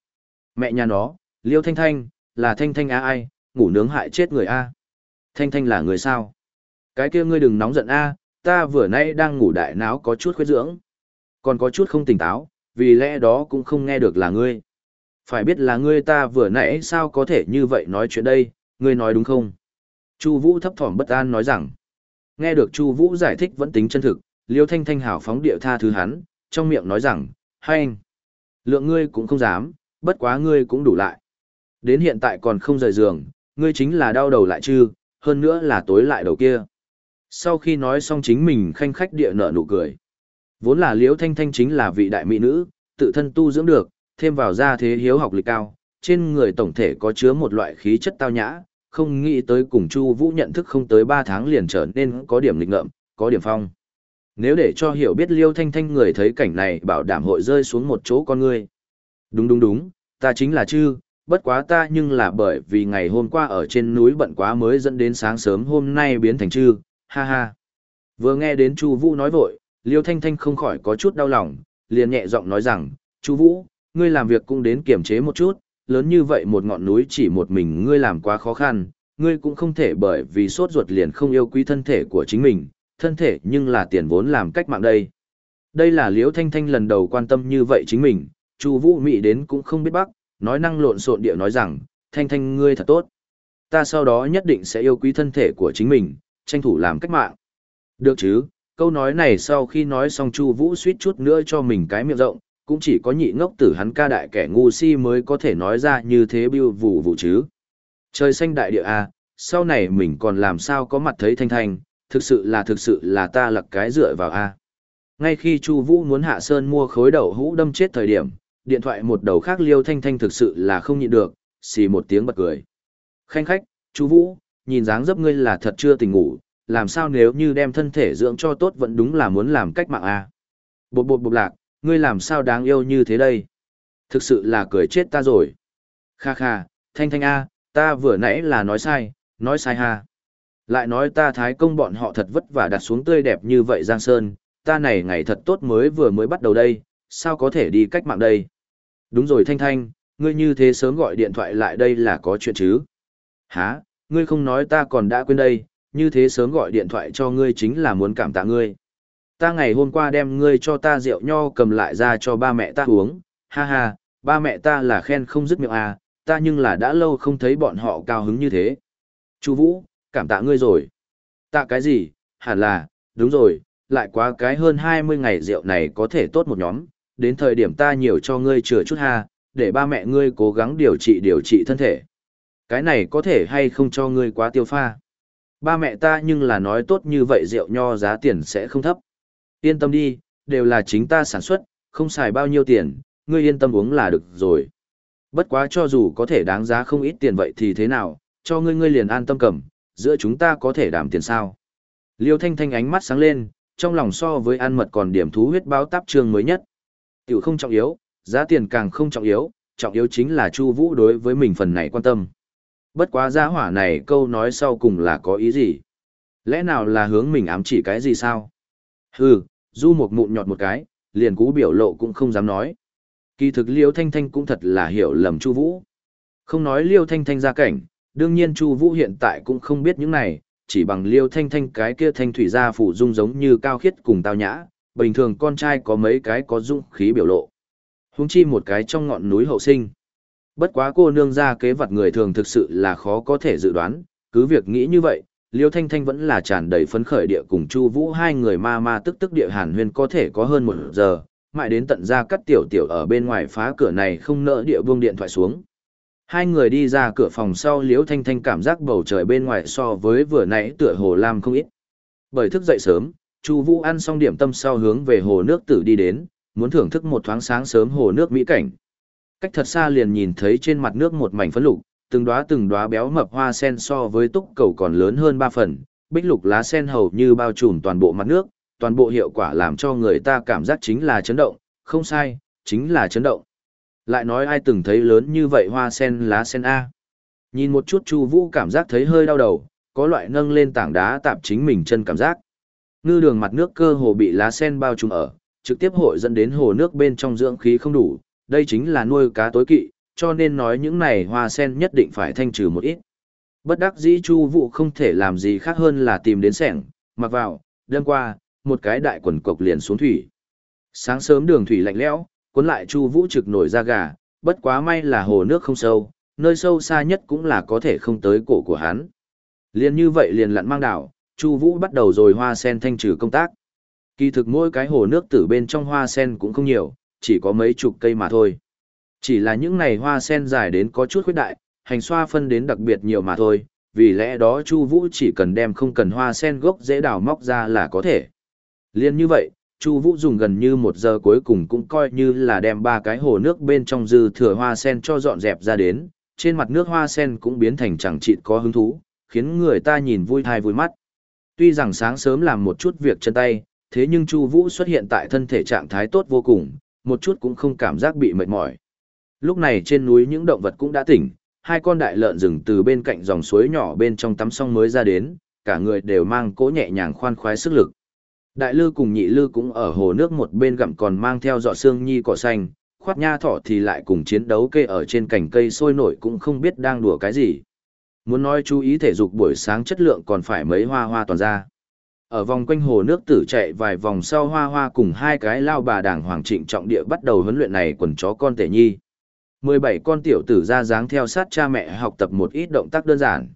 Mẹ nhà nó, Liêu Thanh Thanh, là Thanh Thanh a ai, ngủ nướng hại chết người a. Thanh Thanh là người sao? Cái kia ngươi đừng nóng giận a, ta vừa nãy đang ngủ đại não có chút khuyết dưỡng. Còn có chút không tỉnh táo, vì lẽ đó cũng không nghe được là ngươi. Phải biết là ngươi ta vừa nãy sao có thể như vậy nói chuyện đây, ngươi nói đúng không? Chu Vũ thấp thỏm bất an nói rằng. Nghe được Chu Vũ giải thích vẫn tính chân thực, Liêu Thanh Thanh hảo phóng địa tha thứ hắn, trong miệng nói rằng, hay anh, lượng ngươi cũng không dám, bất quá ngươi cũng đủ lại. Đến hiện tại còn không rời giường, ngươi chính là đau đầu lại chứ, hơn nữa là tối lại đầu kia. Sau khi nói xong chính mình khanh khách địa nở nụ cười. Vốn là Liễu Thanh Thanh chính là vị đại mỹ nữ, tự thân tu dưỡng được, thêm vào gia thế hiếu học lịch cao, trên người tổng thể có chứa một loại khí chất tao nhã, không nghĩ tới cùng Chu Vũ nhận thức không tới 3 tháng liền trở nên có điểm lịch ngợm, có điểm phong. Nếu để cho hiểu biết Liêu Thanh Thanh người thấy cảnh này bảo đảm hội rơi xuống một chỗ con người. Đúng đúng đúng, ta chính là chư, bất quá ta nhưng là bởi vì ngày hôm qua ở trên núi bận quá mới dẫn đến sáng sớm hôm nay biến thành chư, ha ha. Vừa nghe đến Chu Vũ nói vội, Liêu Thanh Thanh không khỏi có chút đau lòng, liền nhẹ giọng nói rằng, Chu Vũ, ngươi làm việc cũng đến kiềm chế một chút, lớn như vậy một ngọn núi chỉ một mình ngươi làm quá khó khăn, ngươi cũng không thể bởi vì sốt ruột liền không yêu quý thân thể của chính mình, thân thể nhưng là tiền vốn làm cách mạng đây. Đây là Liễu Thanh Thanh lần đầu quan tâm như vậy chính mình, Chu Vũ Mị đến cũng không biết bắc, nói năng lộn xộn địa nói rằng, Thanh Thanh ngươi thật tốt. Ta sau đó nhất định sẽ yêu quý thân thể của chính mình, tranh thủ làm cách mạng. Được chứ, câu nói này sau khi nói xong Chu Vũ suýt chút nữa cho mình cái miệng rộng, cũng chỉ có nhị ngốc tử hắn ca đại kẻ ngu si mới có thể nói ra như thế biêu vụ vụ chứ. Trời xanh đại địa à, sau này mình còn làm sao có mặt thấy Thanh Thanh, thực sự là thực sự là ta lặc cái dựa vào a ngay khi chu vũ muốn hạ sơn mua khối đậu hũ đâm chết thời điểm điện thoại một đầu khác liêu thanh thanh thực sự là không nhịn được xì một tiếng bật cười. Khanh khách chu vũ nhìn dáng dấp ngươi là thật chưa tỉnh ngủ làm sao nếu như đem thân thể dưỡng cho tốt vẫn đúng là muốn làm cách mạng a bột bột bột lạc ngươi làm sao đáng yêu như thế đây thực sự là cười chết ta rồi kha kha thanh thanh a ta vừa nãy là nói sai nói sai ha lại nói ta thái công bọn họ thật vất vả đặt xuống tươi đẹp như vậy Giang Sơn, ta này ngày thật tốt mới vừa mới bắt đầu đây, sao có thể đi cách mạng đây? Đúng rồi Thanh Thanh, ngươi như thế sớm gọi điện thoại lại đây là có chuyện chứ? Hả, ngươi không nói ta còn đã quên đây, như thế sớm gọi điện thoại cho ngươi chính là muốn cảm tạ ngươi. Ta ngày hôm qua đem ngươi cho ta rượu nho cầm lại ra cho ba mẹ ta uống, ha ha, ba mẹ ta là khen không dứt miệng à, ta nhưng là đã lâu không thấy bọn họ cao hứng như thế. Chu Vũ, cảm tạ ngươi rồi. Tạ cái gì, hẳn là, đúng rồi, lại quá cái hơn 20 ngày rượu này có thể tốt một nhóm, đến thời điểm ta nhiều cho ngươi chừa chút ha, để ba mẹ ngươi cố gắng điều trị điều trị thân thể. Cái này có thể hay không cho ngươi quá tiêu pha. Ba mẹ ta nhưng là nói tốt như vậy rượu nho giá tiền sẽ không thấp. Yên tâm đi, đều là chính ta sản xuất, không xài bao nhiêu tiền, ngươi yên tâm uống là được rồi. Bất quá cho dù có thể đáng giá không ít tiền vậy thì thế nào, cho ngươi ngươi liền an tâm cầm, giữa chúng ta có thể đảm tiền sao. Liêu Thanh Thanh ánh mắt sáng lên, trong lòng so với ăn mật còn điểm thú huyết báo táp trường mới nhất. Tiểu không trọng yếu, giá tiền càng không trọng yếu, trọng yếu chính là Chu Vũ đối với mình phần này quan tâm. Bất quá giá hỏa này câu nói sau cùng là có ý gì? Lẽ nào là hướng mình ám chỉ cái gì sao? Hừ, du một mụn nhọt một cái, liền cú biểu lộ cũng không dám nói. Kỳ thực Liêu Thanh Thanh cũng thật là hiểu lầm Chu Vũ. Không nói Liêu Thanh Thanh ra cảnh, đương nhiên Chu Vũ hiện tại cũng không biết những này, chỉ bằng Liêu Thanh Thanh cái kia thanh thủy gia phủ dung giống như cao khiết cùng tao nhã, bình thường con trai có mấy cái có dung khí biểu lộ. Huống chi một cái trong ngọn núi hậu sinh. Bất quá cô nương gia kế vật người thường thực sự là khó có thể dự đoán, cứ việc nghĩ như vậy, Liêu Thanh Thanh vẫn là tràn đầy phấn khởi địa cùng Chu Vũ hai người ma ma tức tức địa hàn huyên có thể có hơn một giờ, mãi đến tận ra cắt tiểu tiểu ở bên ngoài phá cửa này không nỡ địa buông điện thoại xuống. Hai người đi ra cửa phòng sau liễu thanh thanh cảm giác bầu trời bên ngoài so với vừa nãy tựa hồ lam không ít. Bởi thức dậy sớm, Chu Vũ ăn xong điểm tâm sau hướng về hồ nước tử đi đến, muốn thưởng thức một thoáng sáng sớm hồ nước mỹ cảnh. Cách thật xa liền nhìn thấy trên mặt nước một mảnh phấn lục, từng đóa từng đóa béo mập hoa sen so với túc cầu còn lớn hơn ba phần, bích lục lá sen hầu như bao trùm toàn bộ mặt nước, toàn bộ hiệu quả làm cho người ta cảm giác chính là chấn động, không sai, chính là chấn động. Lại nói ai từng thấy lớn như vậy hoa sen lá sen A. Nhìn một chút Chu Vũ cảm giác thấy hơi đau đầu, có loại nâng lên tảng đá tạp chính mình chân cảm giác. Ngư đường mặt nước cơ hồ bị lá sen bao trùm ở, trực tiếp hội dẫn đến hồ nước bên trong dưỡng khí không đủ, đây chính là nuôi cá tối kỵ, cho nên nói những này hoa sen nhất định phải thanh trừ một ít. Bất đắc dĩ Chu Vũ không thể làm gì khác hơn là tìm đến sẻng, mặc vào, đâm qua, một cái đại quần cộc liền xuống thủy. Sáng sớm đường thủy lạnh lẽo, cuốn lại Chu Vũ trực nổi da gà, bất quá may là hồ nước không sâu, nơi sâu xa nhất cũng là có thể không tới cổ của hắn. Liên như vậy liền lặn mang đảo, Chu Vũ bắt đầu rồi hoa sen thanh trừ công tác. Kỳ thực mỗi cái hồ nước tử bên trong hoa sen cũng không nhiều, chỉ có mấy chục cây mà thôi. Chỉ là những này hoa sen dài đến có chút khuyết đại, hành xoa phân đến đặc biệt nhiều mà thôi, vì lẽ đó Chu Vũ chỉ cần đem không cần hoa sen gốc dễ đào móc ra là có thể. Liên như vậy, Chu Vũ dùng gần như một giờ cuối cùng cũng coi như là đem ba cái hồ nước bên trong dư thừa hoa sen cho dọn dẹp ra đến, trên mặt nước hoa sen cũng biến thành chẳng chịt có hứng thú, khiến người ta nhìn vui thai vui mắt. Tuy rằng sáng sớm làm một chút việc chân tay, thế nhưng Chu Vũ xuất hiện tại thân thể trạng thái tốt vô cùng, một chút cũng không cảm giác bị mệt mỏi. Lúc này trên núi những động vật cũng đã tỉnh, hai con đại lợn rừng từ bên cạnh dòng suối nhỏ bên trong tắm xong mới ra đến, cả người đều mang cỗ nhẹ nhàng khoan khoái sức lực. Đại lư cùng nhị lư cũng ở hồ nước một bên gặm còn mang theo giọt xương nhi cỏ xanh, khoát nha thỏ thì lại cùng chiến đấu kê ở trên cành cây sôi nổi cũng không biết đang đùa cái gì. Muốn nói chú ý thể dục buổi sáng chất lượng còn phải mấy hoa hoa toàn ra. Ở vòng quanh hồ nước tử chạy vài vòng sau hoa hoa cùng hai cái lao bà đảng hoàng trịnh trọng địa bắt đầu huấn luyện này quần chó con tể nhi. 17 con tiểu tử ra dáng theo sát cha mẹ học tập một ít động tác đơn giản.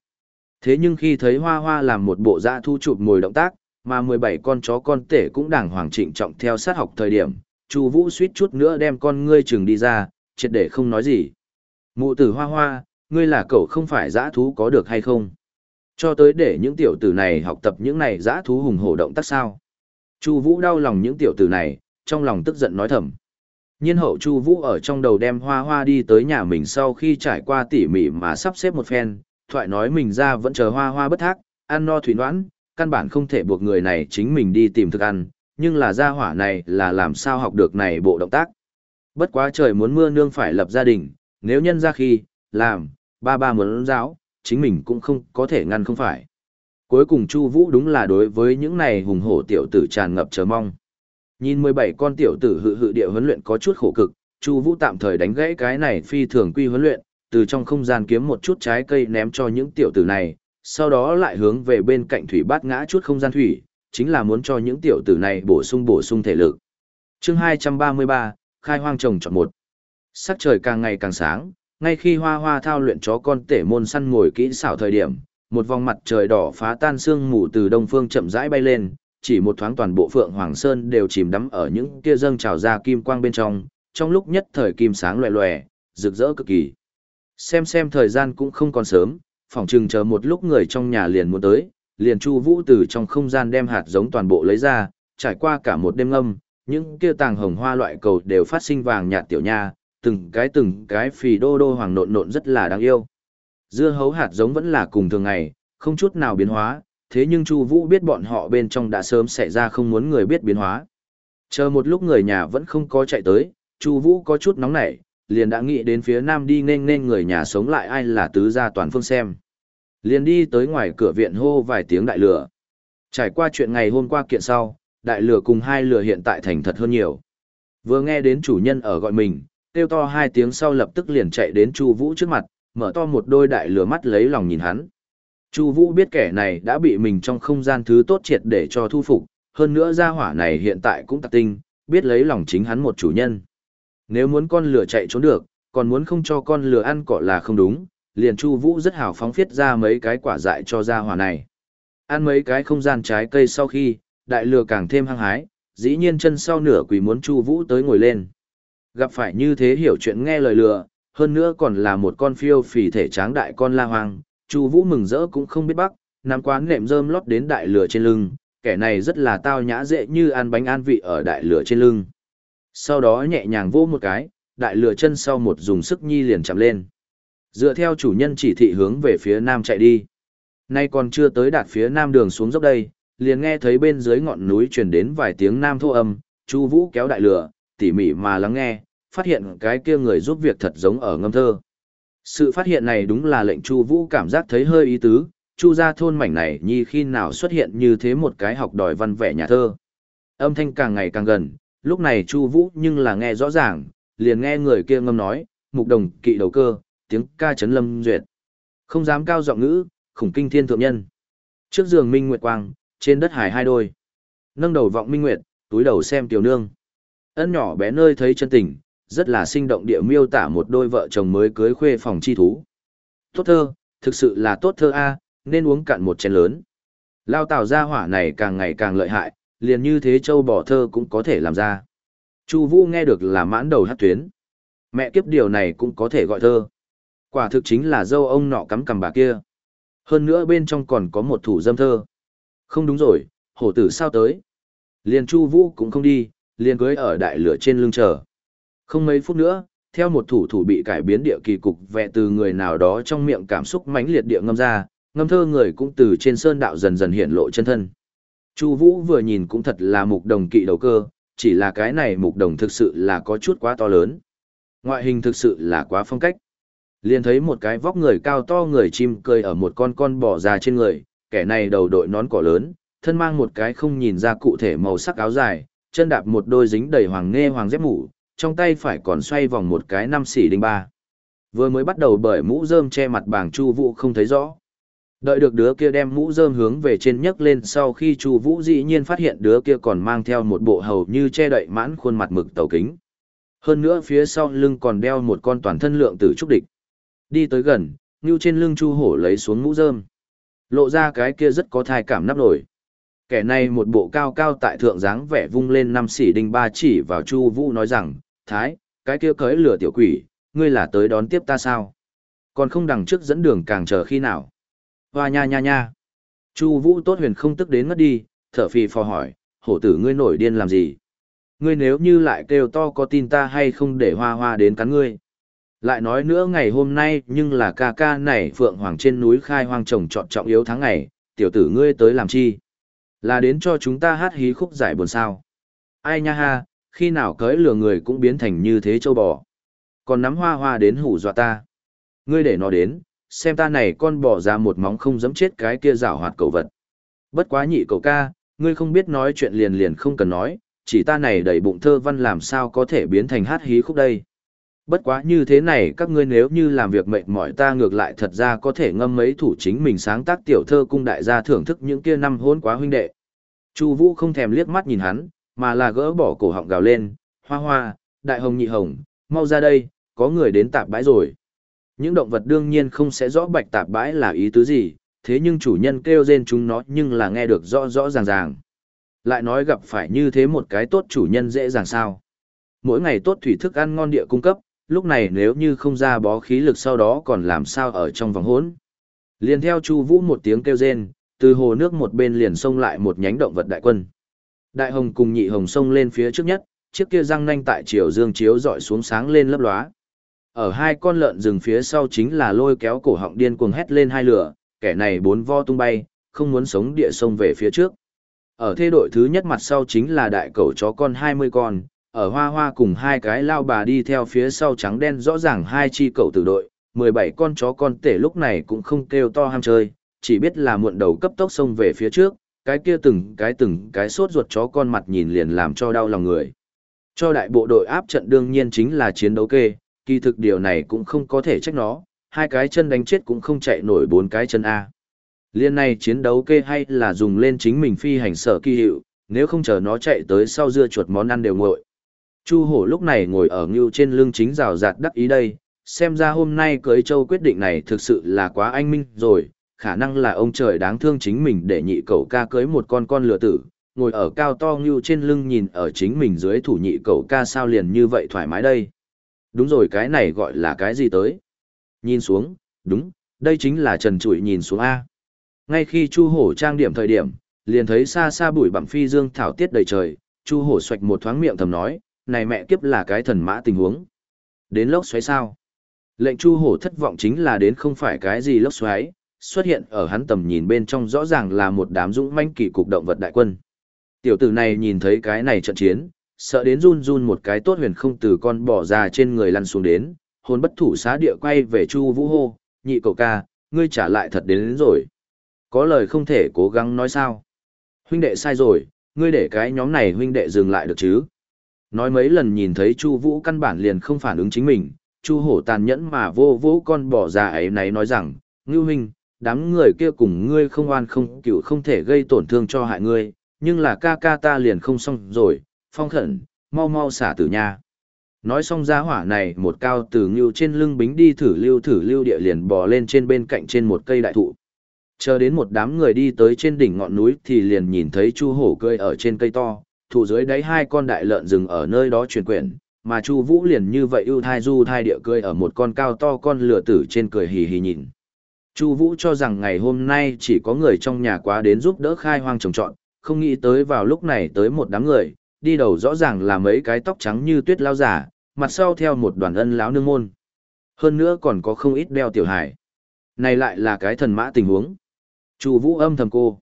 Thế nhưng khi thấy hoa hoa làm một bộ dạ thu chụp mồi động tác, mà 17 con chó con tể cũng đàng hoàng trịnh trọng theo sát học thời điểm, Chu Vũ suýt chút nữa đem con ngươi chừng đi ra, triệt để không nói gì. Mụ tử hoa hoa, ngươi là cậu không phải dã thú có được hay không? Cho tới để những tiểu tử này học tập những này dã thú hùng hổ động tác sao? Chu Vũ đau lòng những tiểu tử này, trong lòng tức giận nói thầm. Nhiên hậu Chu Vũ ở trong đầu đem hoa hoa đi tới nhà mình sau khi trải qua tỉ mỉ mà sắp xếp một phen, thoại nói mình ra vẫn chờ hoa hoa bất thác, ăn no thủy noãn, căn bản không thể buộc người này chính mình đi tìm thức ăn, nhưng là gia hỏa này là làm sao học được này bộ động tác. Bất quá trời muốn mưa nương phải lập gia đình, nếu nhân ra khi, làm, ba ba muốn giáo, chính mình cũng không có thể ngăn không phải. Cuối cùng Chu Vũ đúng là đối với những này hùng hổ tiểu tử tràn ngập chờ mong. Nhìn 17 con tiểu tử hự hự địa huấn luyện có chút khổ cực, Chu Vũ tạm thời đánh gãy cái này phi thường quy huấn luyện, từ trong không gian kiếm một chút trái cây ném cho những tiểu tử này, sau đó lại hướng về bên cạnh thủy bát ngã chút không gian thủy, chính là muốn cho những tiểu tử này bổ sung bổ sung thể lực. Chương 233, khai hoang trồng trọt một. Sắc trời càng ngày càng sáng, ngay khi Hoa Hoa thao luyện chó con tể môn săn ngồi kỹ xảo thời điểm, một vòng mặt trời đỏ phá tan sương mù từ đông phương chậm rãi bay lên, chỉ một thoáng toàn bộ Phượng Hoàng Sơn đều chìm đắm ở những kia dâng trào ra kim quang bên trong, trong lúc nhất thời kim sáng loè loè, rực rỡ cực kỳ. Xem xem thời gian cũng không còn sớm, phòng trừng chờ một lúc người trong nhà liền muốn tới, liền Chu Vũ từ trong không gian đem hạt giống toàn bộ lấy ra, trải qua cả một đêm ngâm, những kia tàng hồng hoa loại cầu đều phát sinh vàng nhạt tiểu nha, từng cái từng cái phì đô đô hoàng nộn nộn rất là đáng yêu. Dưa hấu hạt giống vẫn là cùng thường ngày, không chút nào biến hóa, thế nhưng Chu Vũ biết bọn họ bên trong đã sớm xảy ra không muốn người biết biến hóa. Chờ một lúc người nhà vẫn không có chạy tới, Chu Vũ có chút nóng nảy, liền đã nghĩ đến phía nam đi nên nên người nhà sống lại ai là tứ gia toàn phương xem. Liền đi tới ngoài cửa viện hô vài tiếng đại lửa. Trải qua chuyện ngày hôm qua kiện sau, đại lửa cùng hai lửa hiện tại thành thật hơn nhiều. Vừa nghe đến chủ nhân ở gọi mình, kêu to hai tiếng sau lập tức liền chạy đến Chu Vũ trước mặt, mở to một đôi đại lửa mắt lấy lòng nhìn hắn. Chu Vũ biết kẻ này đã bị mình trong không gian thứ tốt triệt để cho thu phục, hơn nữa gia hỏa này hiện tại cũng tạc tinh, biết lấy lòng chính hắn một chủ nhân. Nếu muốn con lửa chạy trốn được, còn muốn không cho con lửa ăn cỏ là không đúng, liền Chu Vũ rất hào phóng phiết ra mấy cái quả dại cho gia hỏa này. Ăn mấy cái không gian trái cây sau khi, đại lửa càng thêm hăng hái, dĩ nhiên chân sau nửa quỳ muốn Chu Vũ tới ngồi lên. Gặp phải như thế hiểu chuyện nghe lời lừa, hơn nữa còn là một con phiêu phì thể tráng đại con la hoang, Chu Vũ mừng rỡ cũng không biết bắc, nắm quán nệm rơm lót đến đại lửa trên lưng, kẻ này rất là tao nhã dễ như ăn bánh an vị ở đại lửa trên lưng. Sau đó nhẹ nhàng vỗ một cái, đại lửa chân sau một dùng sức nhi liền chạm lên. Dựa theo chủ nhân chỉ thị hướng về phía nam chạy đi. Nay còn chưa tới đạt phía nam đường xuống dốc đây, liền nghe thấy bên dưới ngọn núi truyền đến vài tiếng nam thô âm, Chu Vũ kéo đại lửa, tỉ mỉ mà lắng nghe, phát hiện cái kia người giúp việc thật giống ở ngâm thơ. Sự phát hiện này đúng là lệnh Chu Vũ cảm giác thấy hơi ý tứ, Chu gia thôn mảnh này nhi khi nào xuất hiện như thế một cái học đòi văn vẻ nhà thơ. Âm thanh càng ngày càng gần, lúc này Chu Vũ nhưng là nghe rõ ràng, liền nghe người kia ngâm nói, mục đồng kỵ đầu cơ, tiếng ca chấn lâm duyệt. Không dám cao giọng ngữ, khủng kinh thiên thượng nhân. Trước giường minh nguyệt quang, trên đất hải hai đôi. nâng đầu vọng minh nguyệt, túi đầu xem tiểu nương. Ân nhỏ bé nơi thấy chân tình, rất là sinh động địa miêu tả một đôi vợ chồng mới cưới khuê phòng chi thú. Tốt thơ, thực sự là tốt thơ a, nên uống cạn một chén lớn. Lao tào gia hỏa này càng ngày càng lợi hại, liền như thế châu bò thơ cũng có thể làm ra. Chu Vũ nghe được là mãn đầu hát tuyến. Mẹ kiếp điều này cũng có thể gọi thơ. Quả thực chính là dâu ông nọ cắm cằm bà kia. Hơn nữa bên trong còn có một thủ dâm thơ. Không đúng rồi, hổ tử sao tới? Liền Chu Vũ cũng không đi, liền cưới ở đại lửa trên lưng chờ. Không mấy phút nữa, theo một thủ thủ bị cải biến địa kỳ cục vẽ từ người nào đó trong miệng cảm xúc mãnh liệt địa ngâm ra, ngâm thơ người cũng từ trên sơn đạo dần dần hiện lộ chân thân. Chu Vũ vừa nhìn cũng thật là mục đồng kỵ đầu cơ, chỉ là cái này mục đồng thực sự là có chút quá to lớn. Ngoại hình thực sự là quá phong cách. Liền thấy một cái vóc người cao to người chim cười ở một con con bò già trên người, kẻ này đầu đội nón cỏ lớn, thân mang một cái không nhìn ra cụ thể màu sắc áo dài, chân đạp một đôi dính đầy hoàng nghe hoàng dép mũ, trong tay phải còn xoay vòng một cái năm xỉ đinh ba. Vừa mới bắt đầu bởi mũ rơm che mặt bảng Chu Vũ không thấy rõ. Đợi được đứa kia đem mũ rơm hướng về trên nhấc lên sau khi Chu Vũ dĩ nhiên phát hiện đứa kia còn mang theo một bộ hầu như che đậy mãn khuôn mặt mực tàu kính. Hơn nữa phía sau lưng còn đeo một con toàn thân lượng tử trúc địch. Đi tới gần, như trên lưng Chu Hổ lấy xuống mũ rơm. Lộ ra cái kia rất có thai cảm nắp nổi. Kẻ này một bộ cao cao tại thượng dáng vẻ vung lên năm xỉ đinh ba chỉ vào Chu Vũ nói rằng, "Thái, cái kia cưỡi lửa tiểu quỷ, ngươi là tới đón tiếp ta sao? Còn không đằng trước dẫn đường càng chờ khi nào?" Hoa nha nha nha. Chu Vũ tốt huyền không tức đến ngất đi, thở phì phò hỏi, "Hổ tử ngươi nổi điên làm gì? Ngươi nếu như lại kêu to có tin ta hay không để Hoa Hoa đến cắn ngươi?" Lại nói nữa ngày hôm nay nhưng là ca ca này phượng hoàng trên núi khai hoang trồng trọt trọng yếu tháng ngày, tiểu tử ngươi tới làm chi? Là đến cho chúng ta hát hí khúc giải buồn sao? Ai nha ha, khi nào cưới lừa người cũng biến thành như thế châu bò. Còn nắm hoa hoa đến hủ dọa ta. Ngươi để nó đến, xem ta này con bò ra một móng không dẫm chết cái kia rảo hoạt cầu vật. Bất quá nhị cậu ca, ngươi không biết nói chuyện liền liền không cần nói, chỉ ta này đầy bụng thơ văn làm sao có thể biến thành hát hí khúc đây. Bất quá như thế này các ngươi nếu như làm việc mệt mỏi ta ngược lại thật ra có thể ngâm mấy thủ chính mình sáng tác tiểu thơ cung đại gia thưởng thức những kia năm hôn quá huynh đệ. Chu Vũ không thèm liếc mắt nhìn hắn, mà là gỡ bỏ cổ họng gào lên, "Hoa Hoa, đại hồng nhị hồng, mau ra đây, có người đến tạp bãi rồi." Những động vật đương nhiên không sẽ rõ bạch tạp bãi là ý tứ gì, thế nhưng chủ nhân kêu rên chúng nó nhưng là nghe được rõ rõ ràng ràng. Lại nói gặp phải như thế một cái tốt chủ nhân dễ dàng sao. Mỗi ngày tốt thủy thức ăn ngon địa cung cấp, lúc này nếu như không ra bó khí lực sau đó còn làm sao ở trong vòng hỗn. Liền theo Chu Vũ một tiếng kêu rên, từ hồ nước một bên liền xông lại một nhánh động vật đại quân. Đại hồng cùng nhị hồng xông lên phía trước nhất, chiếc kia răng nanh tại chiều dương chiếu dọi xuống sáng lên lấp lóa. Ở hai con lợn rừng phía sau chính là lôi kéo cổ họng điên cuồng hét lên hai lửa, kẻ này bốn vo tung bay, không muốn sống địa sông về phía trước. Ở thê đội thứ nhất mặt sau chính là đại cẩu chó con 20 con, ở hoa hoa cùng hai cái lao bà đi theo phía sau trắng đen rõ ràng hai chi cầu tử đội, 17 con chó con tể lúc này cũng không kêu to ham chơi, chỉ biết là muộn đầu cấp tốc sông về phía trước, cái kia từng cái từng cái sốt ruột chó con mặt nhìn liền làm cho đau lòng người. Cho đại bộ đội áp trận đương nhiên chính là chiến đấu kê, kỳ thực điều này cũng không có thể trách nó, hai cái chân đánh chết cũng không chạy nổi bốn cái chân A. Liên này chiến đấu kê hay là dùng lên chính mình phi hành sở kỳ hiệu, nếu không chờ nó chạy tới sau dưa chuột món ăn đều nguội. Chu hổ lúc này ngồi ở ngưu trên lưng chính rào rạt đắc ý đây, xem ra hôm nay cưới châu quyết định này thực sự là quá anh minh rồi, khả năng là ông trời đáng thương chính mình để nhị cậu ca cưới một con con lừa tử, ngồi ở cao to ngưu trên lưng nhìn ở chính mình dưới thủ nhị cậu ca sao liền như vậy thoải mái đây. Đúng rồi cái này gọi là cái gì tới? Nhìn xuống, đúng, đây chính là trần trụi nhìn xuống A. Ngay khi Chu Hổ trang điểm thời điểm, liền thấy xa xa bụi bặm phi dương thảo tiết đầy trời, Chu Hổ xoạch một thoáng miệng thầm nói, này mẹ kiếp là cái thần mã tình huống. Đến lốc xoáy sao? Lệnh Chu Hổ thất vọng chính là đến không phải cái gì lốc xoáy, xuất hiện ở hắn tầm nhìn bên trong rõ ràng là một đám dũng manh kỳ cục động vật đại quân. Tiểu tử này nhìn thấy cái này trận chiến, sợ đến run run một cái tốt huyền không từ con bỏ ra trên người lăn xuống đến, hồn bất thủ xá địa quay về Chu Vũ hô, nhị cậu ca, ngươi trả lại thật đến, đến rồi. Có lời không thể cố gắng nói sao? Huynh đệ sai rồi, ngươi để cái nhóm này huynh đệ dừng lại được chứ? Nói mấy lần nhìn thấy Chu Vũ căn bản liền không phản ứng chính mình, Chu Hổ tàn nhẫn mà vô vũ con bỏ ra ấy nấy nói rằng, "Ngưu huynh, đám người kia cùng ngươi không oan không cựu không thể gây tổn thương cho hại ngươi, nhưng là ca ca ta liền không xong rồi, phong khẩn, mau mau xả tử nha. Nói xong ra hỏa này một cao từ ngưu trên lưng bính đi thử lưu thử lưu địa liền bò lên trên bên cạnh trên một cây đại thụ. Chờ đến một đám người đi tới trên đỉnh ngọn núi thì liền nhìn thấy chu hổ cơi ở trên cây to, thụ dưới đáy hai con đại lợn rừng ở nơi đó chuyển quyển, mà chu vũ liền như vậy ưu thai du thai địa cơi ở một con cao to con lửa tử trên cười hì hì nhìn. Chu Vũ cho rằng ngày hôm nay chỉ có người trong nhà quá đến giúp đỡ khai hoang trồng trọt, không nghĩ tới vào lúc này tới một đám người, đi đầu rõ ràng là mấy cái tóc trắng như tuyết lao giả, mặt sau theo một đoàn ân lão nương môn. Hơn nữa còn có không ít đeo tiểu hải. Này lại là cái thần mã tình huống. Chu Vũ âm thầm cô.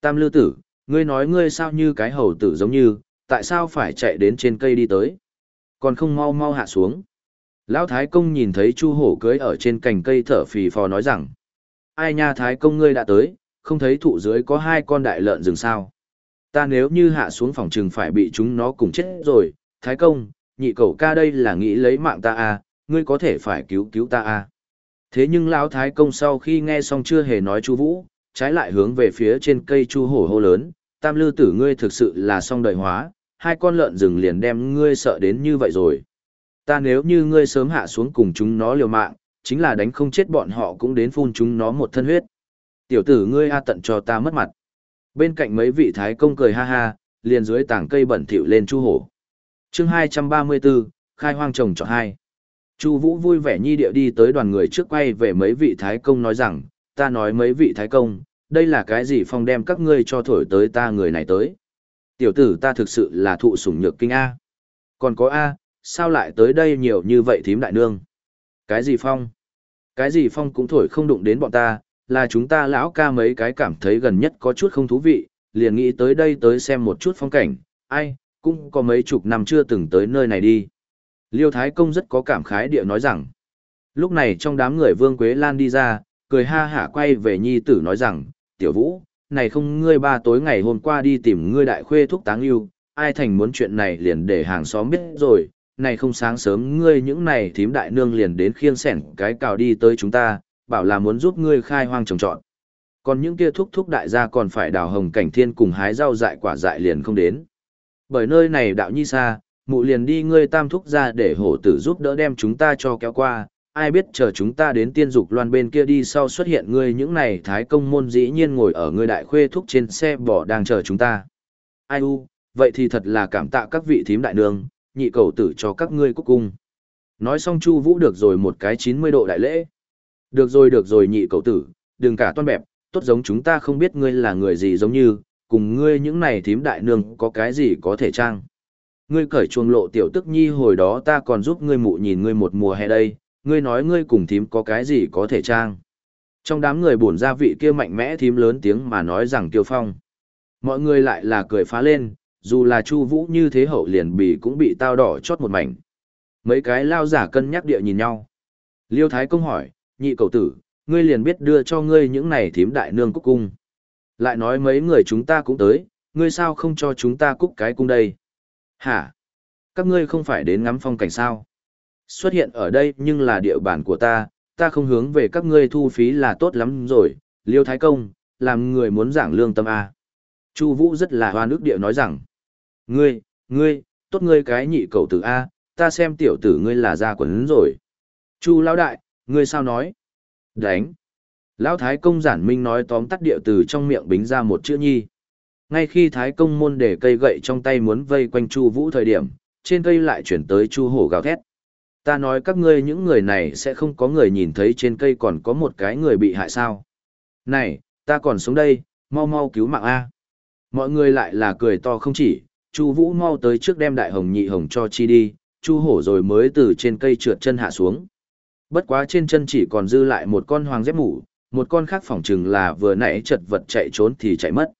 Tam Lư tử, ngươi nói ngươi sao như cái hầu tử giống như, tại sao phải chạy đến trên cây đi tới? Còn không mau mau hạ xuống. Lão Thái Công nhìn thấy Chu Hổ cưỡi ở trên cành cây thở phì phò nói rằng, ai nha Thái Công ngươi đã tới, không thấy thụ dưới có hai con đại lợn rừng sao. Ta nếu như hạ xuống phòng trừng phải bị chúng nó cùng chết rồi, Thái Công, nhị cậu ca đây là nghĩ lấy mạng ta à, ngươi có thể phải cứu cứu ta à. Thế nhưng Lão Thái Công sau khi nghe xong chưa hề nói Chu Vũ, trái lại hướng về phía trên cây Chu Hổ hô lớn, tam lư tử ngươi thực sự là song đời hóa, hai con lợn rừng liền đem ngươi sợ đến như vậy rồi. Ta nếu như ngươi sớm hạ xuống cùng chúng nó liều mạng, chính là đánh không chết bọn họ cũng đến phun chúng nó một thân huyết. Tiểu tử ngươi a tận cho ta mất mặt. Bên cạnh mấy vị thái công cười ha ha, liền dưới tảng cây bẩn thỉu lên chu hổ. Chương 234, khai hoang trồng trọt hai. Chu Vũ vui vẻ nhi điệu đi tới đoàn người trước quay về mấy vị thái công nói rằng, ta nói mấy vị thái công, đây là cái gì phong đem các ngươi cho thổi tới ta người này tới. Tiểu tử ta thực sự là thụ sủng nhược kinh A. Còn có A, sao lại tới đây nhiều như vậy thím đại nương? Cái gì phong? Cái gì phong cũng thổi không đụng đến bọn ta, là chúng ta lão ca mấy cái cảm thấy gần nhất có chút không thú vị, liền nghĩ tới đây tới xem một chút phong cảnh, ai, cũng có mấy chục năm chưa từng tới nơi này đi. Liêu Thái Công rất có cảm khái địa nói rằng, lúc này trong đám người Vương Quế Lan đi ra, cười ha hả quay về nhi tử nói rằng, tiểu vũ, này không ngươi ba tối ngày hôm qua đi tìm ngươi đại khuê thúc táng yêu, ai thành muốn chuyện này liền để hàng xóm biết rồi, này không sáng sớm ngươi những này thím đại nương liền đến khiêng sẻn cái cào đi tới chúng ta, bảo là muốn giúp ngươi khai hoang trồng trọt. Còn những kia thúc thúc đại gia còn phải đào hồng cảnh thiên cùng hái rau dại quả dại liền không đến. Bởi nơi này đạo nhi xa, mụ liền đi ngươi tam thúc ra để hổ tử giúp đỡ đem chúng ta cho kéo qua, ai biết chờ chúng ta đến tiên dục loan bên kia đi sau xuất hiện ngươi những này thái công môn dĩ nhiên ngồi ở ngươi đại khuê thúc trên xe bỏ đang chờ chúng ta. Ai u, vậy thì thật là cảm tạ các vị thím đại nương, nhị cầu tử cho các ngươi cúc cung. Nói xong Chu Vũ được rồi một cái 90 độ đại lễ. Được rồi được rồi nhị cầu tử, đừng cả toan bẹp, tốt giống chúng ta không biết ngươi là người gì giống như, cùng ngươi những này thím đại nương có cái gì có thể trang. Ngươi cởi chuồng lộ tiểu tức nhi hồi đó ta còn giúp ngươi mụ nhìn ngươi một mùa hè đây, ngươi nói ngươi cùng thím có cái gì có thể trang. Trong đám người buồn ra vị kia mạnh mẽ thím lớn tiếng mà nói rằng tiêu phong. Mọi người lại là cười phá lên, dù là Chu Vũ như thế hậu liền bì cũng bị tao đỏ chót một mảnh. Mấy cái lao giả cân nhắc địa nhìn nhau. Liêu Thái công hỏi, nhị cầu tử, ngươi liền biết đưa cho ngươi những này thím đại nương cúc cung. Lại nói mấy người chúng ta cũng tới, ngươi sao không cho chúng ta cúc cái cung đây? Hả? Các ngươi không phải đến ngắm phong cảnh sao? Xuất hiện ở đây nhưng là địa bàn của ta, ta không hướng về các ngươi thu phí là tốt lắm rồi, Liêu Thái Công, làm người muốn giảng lương tâm A. Chu Vũ rất là hoa nước địa nói rằng, ngươi, ngươi, tốt ngươi cái nhị cầu tử A, ta xem tiểu tử ngươi là ra quần rồi. Chu Lão Đại, ngươi sao nói? Đánh. Lão Thái Công giản minh nói tóm tắt địa từ trong miệng bính ra một chữ nhi. Ngay khi Thái Công môn để cây gậy trong tay muốn vây quanh Chu Vũ thời điểm, trên cây lại chuyển tới Chu Hổ gào thét. Ta nói các ngươi những người này sẽ không có người nhìn thấy trên cây còn có một cái người bị hại sao. Này, ta còn sống đây, mau mau cứu mạng A. Mọi người lại là cười to không chỉ, Chu Vũ mau tới trước đem đại hồng nhị hồng cho chi đi, Chu hổ rồi mới từ trên cây trượt chân hạ xuống. Bất quá trên chân chỉ còn dư lại một con hoàng dép mũ, một con khác phỏng chừng là vừa nãy chật vật chạy trốn thì chạy mất.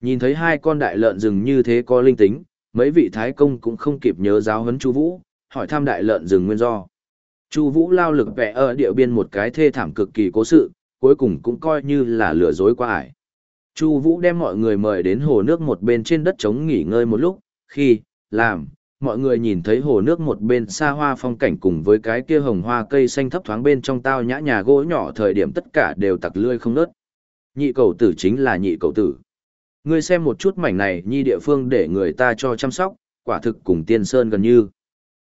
Nhìn thấy hai con đại lợn rừng như thế có linh tính, mấy vị thái công cũng không kịp nhớ giáo huấn Chu Vũ, hỏi thăm đại lợn rừng nguyên do. Chu Vũ lao lực vẽ ở địa biên một cái thê thảm cực kỳ cố sự, cuối cùng cũng coi như là lừa dối qua ải. Chu Vũ đem mọi người mời đến hồ nước một bên trên đất trống nghỉ ngơi một lúc, khi làm mọi người nhìn thấy hồ nước một bên xa hoa phong cảnh cùng với cái kia hồng hoa cây xanh thấp thoáng bên trong tao nhã nhà gỗ nhỏ thời điểm tất cả đều tặc lươi không ngớt. Nhị cầu tử chính là nhị cầu tử. Ngươi xem một chút mảnh này nhi địa phương để người ta cho chăm sóc, quả thực cùng tiên sơn gần như.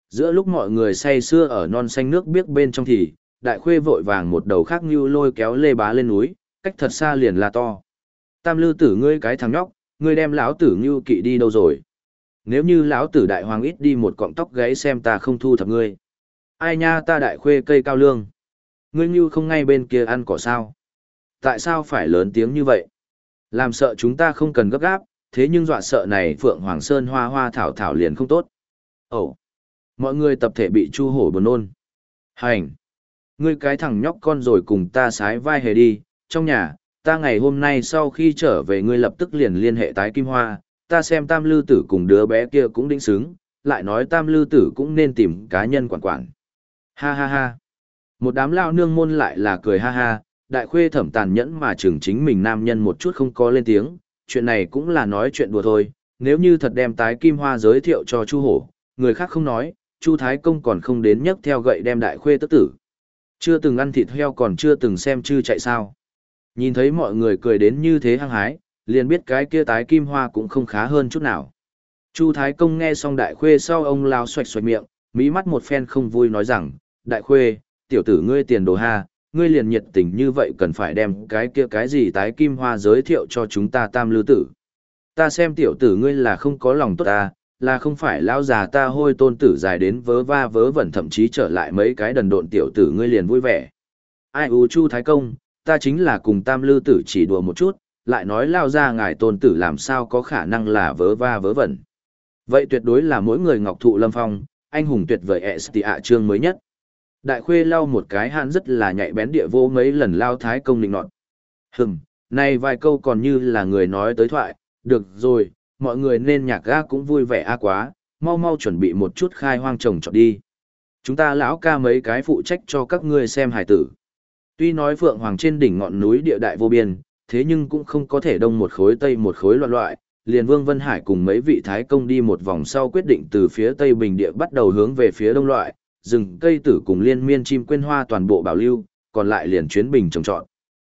Giữa lúc mọi người say sưa ở non xanh nước biếc bên trong thì, đại khuê vội vàng một đầu khác như lôi kéo lê bá lên núi, cách thật xa liền là to. Tam lư tử ngươi cái thằng nhóc, ngươi đem lão tử như kỵ đi đâu rồi? Nếu như lão tử đại hoàng ít đi một cọng tóc gáy xem ta không thu thập ngươi. Ai nha ta đại khuê cây cao lương. Ngươi như không ngay bên kia ăn cỏ sao? Tại sao phải lớn tiếng như vậy? Làm sợ chúng ta không cần gấp gáp, thế nhưng dọa sợ này Phượng Hoàng Sơn hoa hoa thảo thảo liền không tốt. Ồ! Mọi người tập thể bị chu hổ buồn nôn. Hành! Ngươi cái thằng nhóc con rồi cùng ta sái vai hề đi, trong nhà, ta ngày hôm nay sau khi trở về ngươi lập tức liền liên hệ tái kim hoa, ta xem tam lư tử cùng đứa bé kia cũng đính xứng, lại nói tam lư tử cũng nên tìm cá nhân quản quản. Ha ha ha! Một đám lao nương môn lại là cười ha ha, đại khuê thẩm tàn nhẫn mà chừng chính mình nam nhân một chút không có lên tiếng, chuyện này cũng là nói chuyện đùa thôi, nếu như thật đem tái kim hoa giới thiệu cho chu hổ, người khác không nói, chu thái công còn không đến nhấc theo gậy đem đại khuê tức tử. Chưa từng ăn thịt heo còn chưa từng xem chư chạy sao. Nhìn thấy mọi người cười đến như thế hăng hái, liền biết cái kia tái kim hoa cũng không khá hơn chút nào. Chu Thái Công nghe xong đại khuê sau ông lao xoạch xoạch miệng, mỹ mắt một phen không vui nói rằng, đại khuê, tiểu tử ngươi tiền đồ ha, ngươi liền nhiệt tình như vậy cần phải đem cái kia cái gì tái kim hoa giới thiệu cho chúng ta tam lưu tử. Ta xem tiểu tử ngươi là không có lòng tốt ta, là không phải lão già ta hôi tôn tử dài đến vớ va vớ vẩn thậm chí trở lại mấy cái đần độn tiểu tử ngươi liền vui vẻ. Ai u chu thái công, ta chính là cùng tam Lư tử chỉ đùa một chút, lại nói lao ra ngài tôn tử làm sao có khả năng là vớ va vớ vẩn. Vậy tuyệt đối là mỗi người ngọc thụ lâm phong, anh hùng tuyệt vời ẹ ạ chương mới nhất. Đại khuê lau một cái hạn rất là nhạy bén địa vô mấy lần lao thái công định nọt. Hừm, này vài câu còn như là người nói tới thoại, được rồi, mọi người nên nhạc ga cũng vui vẻ a quá, mau mau chuẩn bị một chút khai hoang trồng trọt đi. Chúng ta lão ca mấy cái phụ trách cho các ngươi xem hải tử. Tuy nói Phượng Hoàng trên đỉnh ngọn núi địa đại vô biên, thế nhưng cũng không có thể đông một khối tây một khối loạn loại. Liền Vương Vân Hải cùng mấy vị thái công đi một vòng sau quyết định từ phía tây bình địa bắt đầu hướng về phía đông loại, rừng cây tử cùng liên miên chim quên hoa toàn bộ bảo lưu, còn lại liền chuyến bình trồng trọt.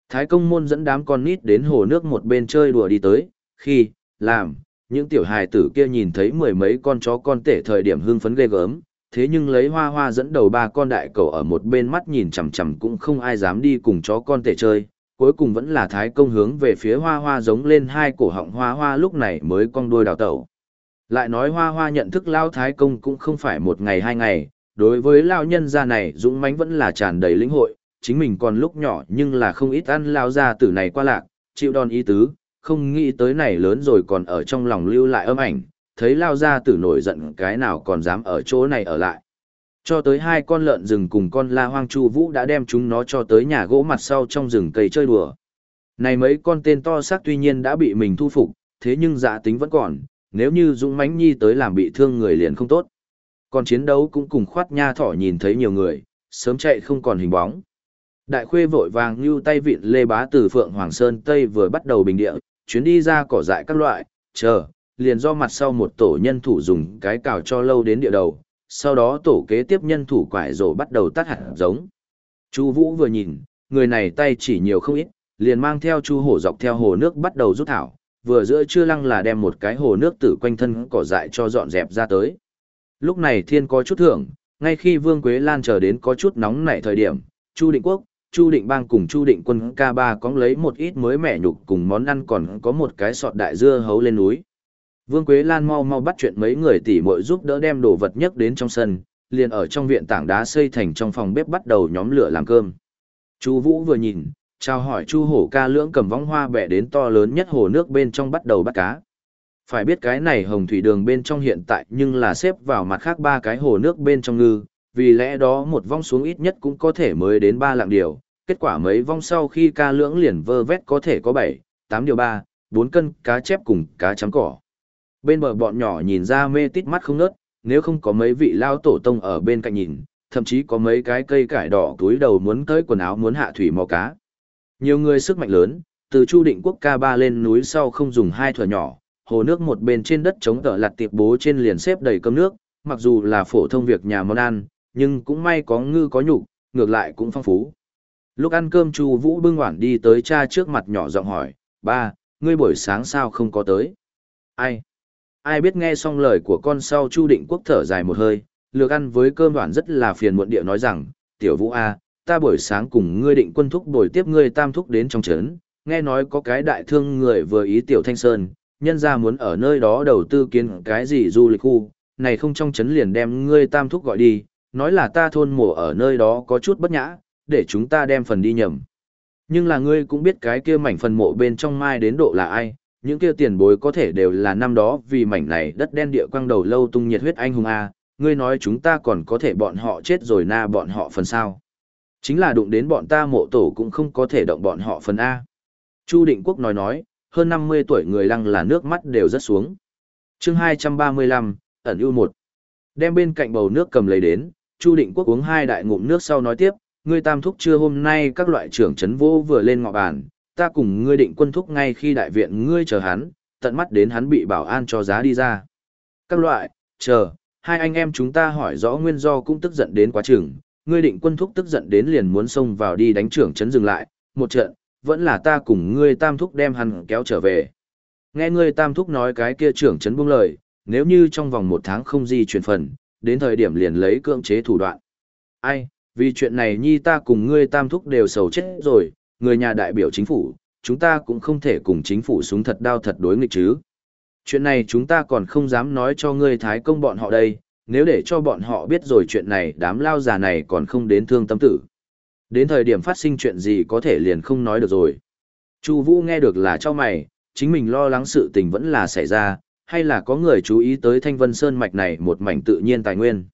Thái công môn dẫn đám con nít đến hồ nước một bên chơi đùa đi tới, khi, làm, những tiểu hài tử kia nhìn thấy mười mấy con chó con tể thời điểm hưng phấn ghê gớm, thế nhưng lấy hoa hoa dẫn đầu ba con đại cầu ở một bên mắt nhìn chằm chằm cũng không ai dám đi cùng chó con tể chơi, cuối cùng vẫn là thái công hướng về phía hoa hoa giống lên hai cổ họng hoa hoa lúc này mới cong đuôi đào tẩu. Lại nói hoa hoa nhận thức lao thái công cũng không phải một ngày hai ngày, đối với lao nhân gia này dũng mãnh vẫn là tràn đầy lĩnh hội, chính mình còn lúc nhỏ nhưng là không ít ăn lao gia tử này qua lạc, chịu đòn ý tứ, không nghĩ tới này lớn rồi còn ở trong lòng lưu lại âm ảnh, thấy lao ra tử nổi giận cái nào còn dám ở chỗ này ở lại. Cho tới hai con lợn rừng cùng con la hoang chu vũ đã đem chúng nó cho tới nhà gỗ mặt sau trong rừng cây chơi đùa. Này mấy con tên to xác tuy nhiên đã bị mình thu phục, thế nhưng dạ tính vẫn còn, nếu như Dũng mãnh nhi tới làm bị thương người liền không tốt. Còn chiến đấu cũng cùng khoát nha thỏ nhìn thấy nhiều người, sớm chạy không còn hình bóng. Đại khuê vội vàng như tay vịn lê bá từ Phượng Hoàng Sơn Tây vừa bắt đầu bình địa, chuyến đi ra cỏ dại các loại, chờ, liền do mặt sau một tổ nhân thủ dùng cái cào cho lâu đến địa đầu, sau đó tổ kế tiếp nhân thủ quải rổ bắt đầu tắt hạt giống. Chu Vũ vừa nhìn, người này tay chỉ nhiều không ít, liền mang theo Chu Hổ dọc theo hồ nước bắt đầu rút thảo, vừa giữa chưa lăng là đem một cái hồ nước tử quanh thân cỏ dại cho dọn dẹp ra tới. Lúc này thiên có chút thưởng, ngay khi Vương Quế Lan chờ đến có chút nóng nảy thời điểm, Chu Định Quốc, Chu Định Bang cùng Chu Định Quân K3 có lấy một ít mới mẻ nhục cùng món ăn còn có một cái sọt đại dưa hấu lên núi. Vương Quế Lan mau mau bắt chuyện mấy người tỉ muội giúp đỡ đem đồ vật nhất đến trong sân, liền ở trong viện tảng đá xây thành trong phòng bếp bắt đầu nhóm lửa làm cơm. Chu Vũ vừa nhìn, chào hỏi Chu Hổ ca lưỡng cầm vong hoa bẻ đến to lớn nhất hồ nước bên trong bắt đầu bắt cá. Phải biết cái này hồng thủy đường bên trong hiện tại nhưng là xếp vào mặt khác ba cái hồ nước bên trong ngư, vì lẽ đó một vong xuống ít nhất cũng có thể mới đến ba lạng điều, kết quả mấy vong sau khi ca lưỡng liền vơ vét có thể có bảy, tám điều ba, bốn cân cá chép cùng cá chấm cỏ. Bên bờ bọn nhỏ nhìn ra mê tít mắt không nớt, nếu không có mấy vị lao tổ tông ở bên cạnh nhìn, thậm chí có mấy cái cây cải đỏ túi đầu muốn tới quần áo muốn hạ thủy mò cá. Nhiều người sức mạnh lớn, từ Chu Định Quốc ca ba lên núi sau không dùng hai thửa nhỏ, hồ nước một bên trên đất chống tở lặt tiệp bố trên liền xếp đầy cơm nước, mặc dù là phổ thông việc nhà món ăn, nhưng cũng may có ngư có nhục, ngược lại cũng phong phú. Lúc ăn cơm Chu Vũ bưng ngoản đi tới cha trước mặt nhỏ giọng hỏi, ba, ngươi buổi sáng sao không có tới? Ai? Ai biết nghe xong lời của con sau Chu Định Quốc thở dài một hơi, lược ăn với cơm đoàn rất là phiền muộn địa nói rằng, tiểu vũ A, ta buổi sáng cùng ngươi định quân thúc đổi tiếp ngươi tam thúc đến trong trấn, nghe nói có cái đại thương người vừa ý tiểu thanh sơn, nhân ra muốn ở nơi đó đầu tư kiến cái gì du lịch khu, này không trong trấn liền đem ngươi tam thúc gọi đi, nói là ta thôn mổ ở nơi đó có chút bất nhã, để chúng ta đem phần đi nhầm. Nhưng là ngươi cũng biết cái kia mảnh phần mộ bên trong mai đến độ là ai, những kia tiền bối có thể đều là năm đó vì mảnh này đất đen địa quang đầu lâu tung nhiệt huyết anh hùng A, ngươi nói chúng ta còn có thể bọn họ chết rồi na bọn họ phần sao. Chính là đụng đến bọn ta mộ tổ cũng không có thể động bọn họ phần A. Chu Định Quốc nói nói, hơn 50 tuổi người lăng là nước mắt đều rất xuống. chương 235, ẩn ưu một Đem bên cạnh bầu nước cầm lấy đến, Chu Định Quốc uống hai đại ngụm nước sau nói tiếp, ngươi tam thúc chưa hôm nay các loại trưởng trấn vô vừa lên ngọ bàn, ta cùng ngươi định quân thúc ngay khi đại viện ngươi chờ hắn, tận mắt đến hắn bị bảo an cho giá đi ra. Các loại, chờ, hai anh em chúng ta hỏi rõ nguyên do cũng tức giận đến quá chừng, ngươi định quân thúc tức giận đến liền muốn xông vào đi đánh trưởng chấn dừng lại, một trận, vẫn là ta cùng ngươi tam thúc đem hắn kéo trở về. Nghe ngươi tam thúc nói cái kia trưởng chấn buông lời, nếu như trong vòng một tháng không di chuyển phần, đến thời điểm liền lấy cưỡng chế thủ đoạn. Ai, vì chuyện này nhi ta cùng ngươi tam thúc đều sầu chết rồi, người nhà đại biểu chính phủ, chúng ta cũng không thể cùng chính phủ súng thật đau thật đối nghịch chứ. Chuyện này chúng ta còn không dám nói cho ngươi thái công bọn họ đây, nếu để cho bọn họ biết rồi chuyện này đám lao già này còn không đến thương tâm tử. Đến thời điểm phát sinh chuyện gì có thể liền không nói được rồi. Chu Vũ nghe được là cho mày, chính mình lo lắng sự tình vẫn là xảy ra, hay là có người chú ý tới Thanh Vân Sơn mạch này một mảnh tự nhiên tài nguyên.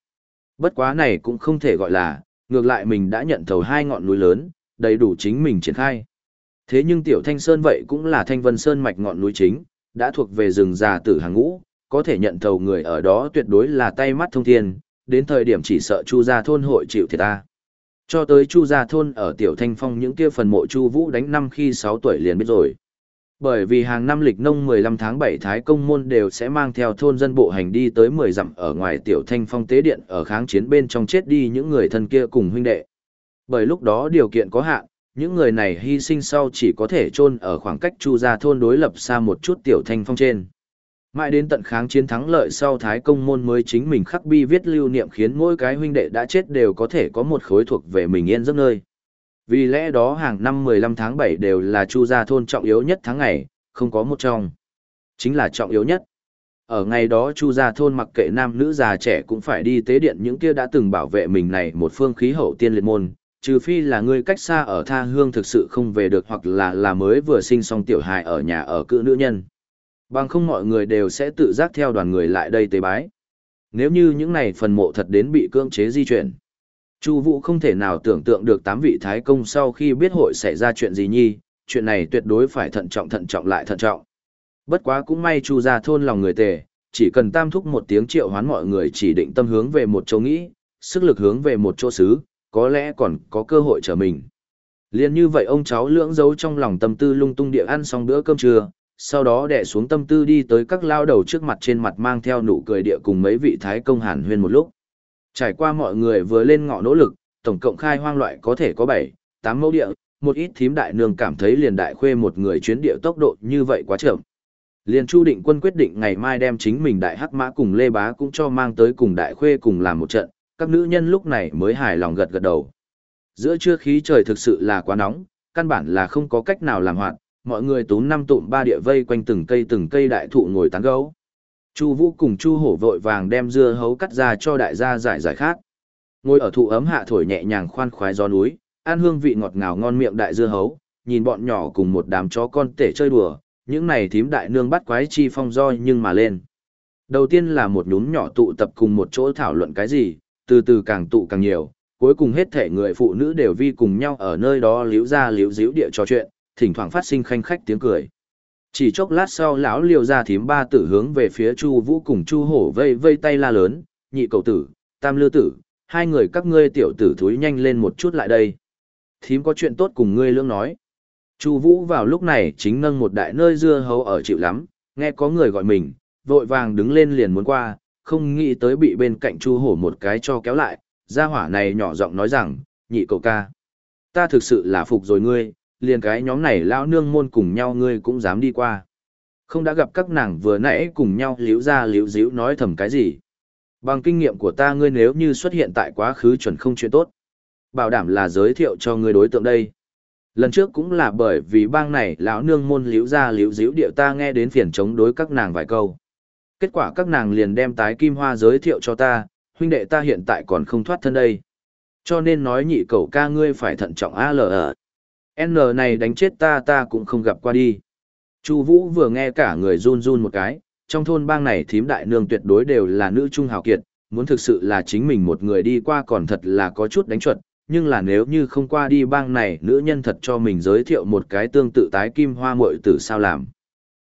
Bất quá này cũng không thể gọi là, ngược lại mình đã nhận thầu hai ngọn núi lớn, đầy đủ chính mình triển khai. Thế nhưng Tiểu Thanh Sơn vậy cũng là Thanh Vân Sơn mạch ngọn núi chính, đã thuộc về rừng già tử hàng ngũ, có thể nhận thầu người ở đó tuyệt đối là tay mắt thông thiên, đến thời điểm chỉ sợ Chu gia thôn hội chịu thiệt ta. Cho tới Chu gia thôn ở Tiểu Thanh Phong những kia phần mộ Chu Vũ đánh năm khi 6 tuổi liền biết rồi. Bởi vì hàng năm lịch nông 15 tháng 7 Thái Công Môn đều sẽ mang theo thôn dân bộ hành đi tới 10 dặm ở ngoài Tiểu Thanh Phong tế điện ở kháng chiến bên trong chết đi những người thân kia cùng huynh đệ. Bởi lúc đó điều kiện có hạn, những người này hy sinh sau chỉ có thể chôn ở khoảng cách Chu gia thôn đối lập xa một chút Tiểu Thanh Phong trên. Mãi đến tận kháng chiến thắng lợi sau Thái Công Môn mới chính mình khắc bi viết lưu niệm khiến mỗi cái huynh đệ đã chết đều có thể có một khối thuộc về mình yên giấc nơi. Vì lẽ đó hàng năm 15 tháng 7 đều là Chu gia thôn trọng yếu nhất tháng ngày, không có một trong. Chính là trọng yếu nhất. Ở ngày đó Chu gia thôn mặc kệ nam nữ già trẻ cũng phải đi tế điện những kia đã từng bảo vệ mình này một phương khí hậu tiên liệt môn, trừ phi là người cách xa ở tha hương thực sự không về được hoặc là là mới vừa sinh xong tiểu hài ở nhà ở cự nữ nhân. Bằng không mọi người đều sẽ tự giác theo đoàn người lại đây tế bái. Nếu như những này phần mộ thật đến bị cưỡng chế di chuyển. Chu Vũ không thể nào tưởng tượng được tám vị thái công sau khi biết hội xảy ra chuyện gì nhi, chuyện này tuyệt đối phải thận trọng thận trọng lại thận trọng. Bất quá cũng may Chu gia thôn lòng người tề, chỉ cần tam thúc một tiếng triệu hoán mọi người chỉ định tâm hướng về một chỗ nghĩ, sức lực hướng về một chỗ xứ, có lẽ còn có cơ hội trở mình. Liên như vậy ông cháu lưỡng giấu trong lòng tâm tư lung tung địa ăn xong bữa cơm trưa, sau đó đè xuống tâm tư đi tới các lao đầu trước mặt trên mặt mang theo nụ cười địa cùng mấy vị thái công hàn huyên một lúc. Trải qua mọi người vừa lên ngọ nỗ lực, tổng cộng khai hoang loại có thể có 7, 8 mẫu địa, một ít thím đại nương cảm thấy liền đại khuê một người chuyến địa tốc độ như vậy quá chậm. Liền Chu Định Quân quyết định ngày mai đem chính mình đại hắc mã cùng Lê Bá cũng cho mang tới cùng đại khuê cùng làm một trận, các nữ nhân lúc này mới hài lòng gật gật đầu. Giữa trưa khí trời thực sự là quá nóng, căn bản là không có cách nào làm hoạt, mọi người tú năm tụm ba địa vây quanh từng cây từng cây đại thụ ngồi tán gấu. Chu Vũ cùng Chu Hổ vội vàng đem dưa hấu cắt ra cho đại gia giải giải khát. Ngồi ở thụ ấm hạ thổi nhẹ nhàng khoan khoái gió núi, ăn hương vị ngọt ngào ngon miệng đại dưa hấu, nhìn bọn nhỏ cùng một đám chó con tể chơi đùa, những này thím đại nương bắt quái chi phong do nhưng mà lên. Đầu tiên là một nhún nhỏ tụ tập cùng một chỗ thảo luận cái gì, từ từ càng tụ càng nhiều, cuối cùng hết thể người phụ nữ đều vi cùng nhau ở nơi đó liếu ra liếu díu địa trò chuyện, thỉnh thoảng phát sinh khanh khách tiếng cười. Chỉ chốc lát sau lão liều ra thím ba tử hướng về phía Chu Vũ cùng Chu Hổ vây vây tay la lớn, nhị cầu tử, tam lư tử, hai người các ngươi tiểu tử thúi nhanh lên một chút lại đây. Thím có chuyện tốt cùng ngươi lương nói. Chu Vũ vào lúc này chính nâng một đại nơi dưa hấu ở chịu lắm, nghe có người gọi mình, vội vàng đứng lên liền muốn qua, không nghĩ tới bị bên cạnh Chu Hổ một cái cho kéo lại, gia hỏa này nhỏ giọng nói rằng, nhị cậu ca. Ta thực sự là phục rồi ngươi, liền cái nhóm này lão nương môn cùng nhau ngươi cũng dám đi qua. Không đã gặp các nàng vừa nãy cùng nhau liễu ra liễu díu nói thầm cái gì. Bằng kinh nghiệm của ta ngươi nếu như xuất hiện tại quá khứ chuẩn không chuyện tốt. Bảo đảm là giới thiệu cho ngươi đối tượng đây. Lần trước cũng là bởi vì bang này lão nương môn liễu ra liễu díu điệu ta nghe đến phiền chống đối các nàng vài câu. Kết quả các nàng liền đem tái kim hoa giới thiệu cho ta, huynh đệ ta hiện tại còn không thoát thân đây. Cho nên nói nhị cầu ca ngươi phải thận trọng A L. Ờ. N này đánh chết ta ta cũng không gặp qua đi. Chu Vũ vừa nghe cả người run run một cái, trong thôn bang này thím đại nương tuyệt đối đều là nữ trung hào kiệt, muốn thực sự là chính mình một người đi qua còn thật là có chút đánh chuẩn, nhưng là nếu như không qua đi bang này nữ nhân thật cho mình giới thiệu một cái tương tự tái kim hoa muội tử sao làm.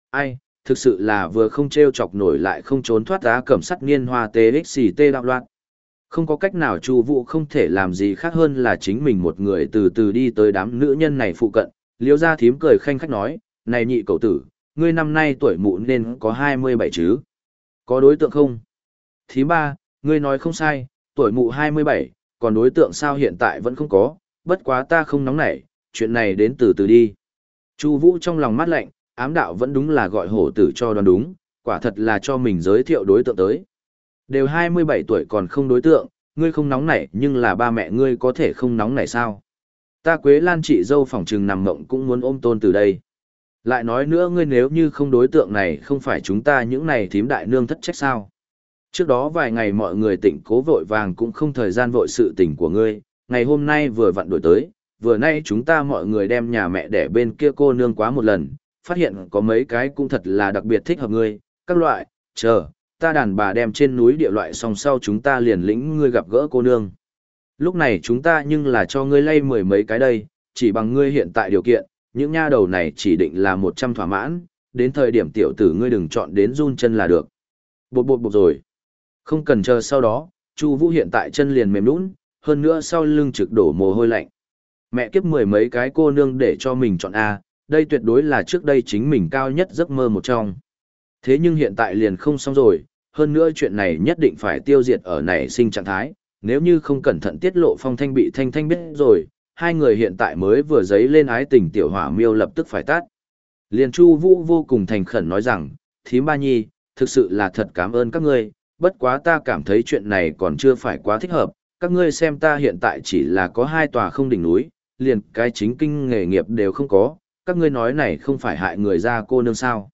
Ai, thực sự là vừa không treo chọc nổi lại không trốn thoát á cẩm sắt niên hoa TXT đạo loạn. Không có cách nào Chu Vũ không thể làm gì khác hơn là chính mình một người từ từ đi tới đám nữ nhân này phụ cận. liêu Gia thím cười khanh khách nói, "Này nhị cậu tử, ngươi năm nay tuổi mụ nên có 27 chứ? Có đối tượng không?" Thím ba, ngươi nói không sai, tuổi mụ 27, còn đối tượng sao hiện tại vẫn không có, bất quá ta không nóng nảy, chuyện này đến từ từ đi. Chu Vũ trong lòng mát lạnh, ám đạo vẫn đúng là gọi hổ tử cho đoán đúng, quả thật là cho mình giới thiệu đối tượng tới. Đều 27 tuổi còn không đối tượng, ngươi không nóng nảy nhưng là ba mẹ ngươi có thể không nóng nảy sao? Ta Quế Lan chị dâu phỏng trừng nằm mộng cũng muốn ôm tôn từ đây. Lại nói nữa ngươi nếu như không đối tượng này không phải chúng ta những này thím đại nương thất trách sao? Trước đó vài ngày mọi người tỉnh cố vội vàng cũng không thời gian vội sự tình của ngươi, ngày hôm nay vừa vặn đổi tới, vừa nay chúng ta mọi người đem nhà mẹ để bên kia cô nương quá một lần, phát hiện có mấy cái cũng thật là đặc biệt thích hợp ngươi, các loại, chờ, ta đàn bà đem trên núi địa loại song sau chúng ta liền lĩnh ngươi gặp gỡ cô nương. Lúc này chúng ta nhưng là cho ngươi lay mười mấy cái đây, chỉ bằng ngươi hiện tại điều kiện, những nha đầu này chỉ định là một trăm thỏa mãn, đến thời điểm tiểu tử ngươi đừng chọn đến run chân là được. Bột bột bột rồi. Không cần chờ sau đó, Chu Vũ hiện tại chân liền mềm nhũn, hơn nữa sau lưng trực đổ mồ hôi lạnh. Mẹ kiếp mười mấy cái cô nương để cho mình chọn a, đây tuyệt đối là trước đây chính mình cao nhất giấc mơ một trong. Thế nhưng hiện tại liền không xong rồi, hơn nữa chuyện này nhất định phải tiêu diệt ở nảy sinh trạng thái, nếu như không cẩn thận tiết lộ phong thanh bị thanh thanh biết rồi, hai người hiện tại mới vừa giấy lên ái tình tiểu hỏa miêu lập tức phải tắt. Liền Chu Vũ vô cùng thành khẩn nói rằng, thím ba nhi, thực sự là thật cảm ơn các ngươi, bất quá ta cảm thấy chuyện này còn chưa phải quá thích hợp, các ngươi xem ta hiện tại chỉ là có hai tòa không đỉnh núi, liền cái chính kinh nghề nghiệp đều không có, các ngươi nói này không phải hại người ra cô nương sao.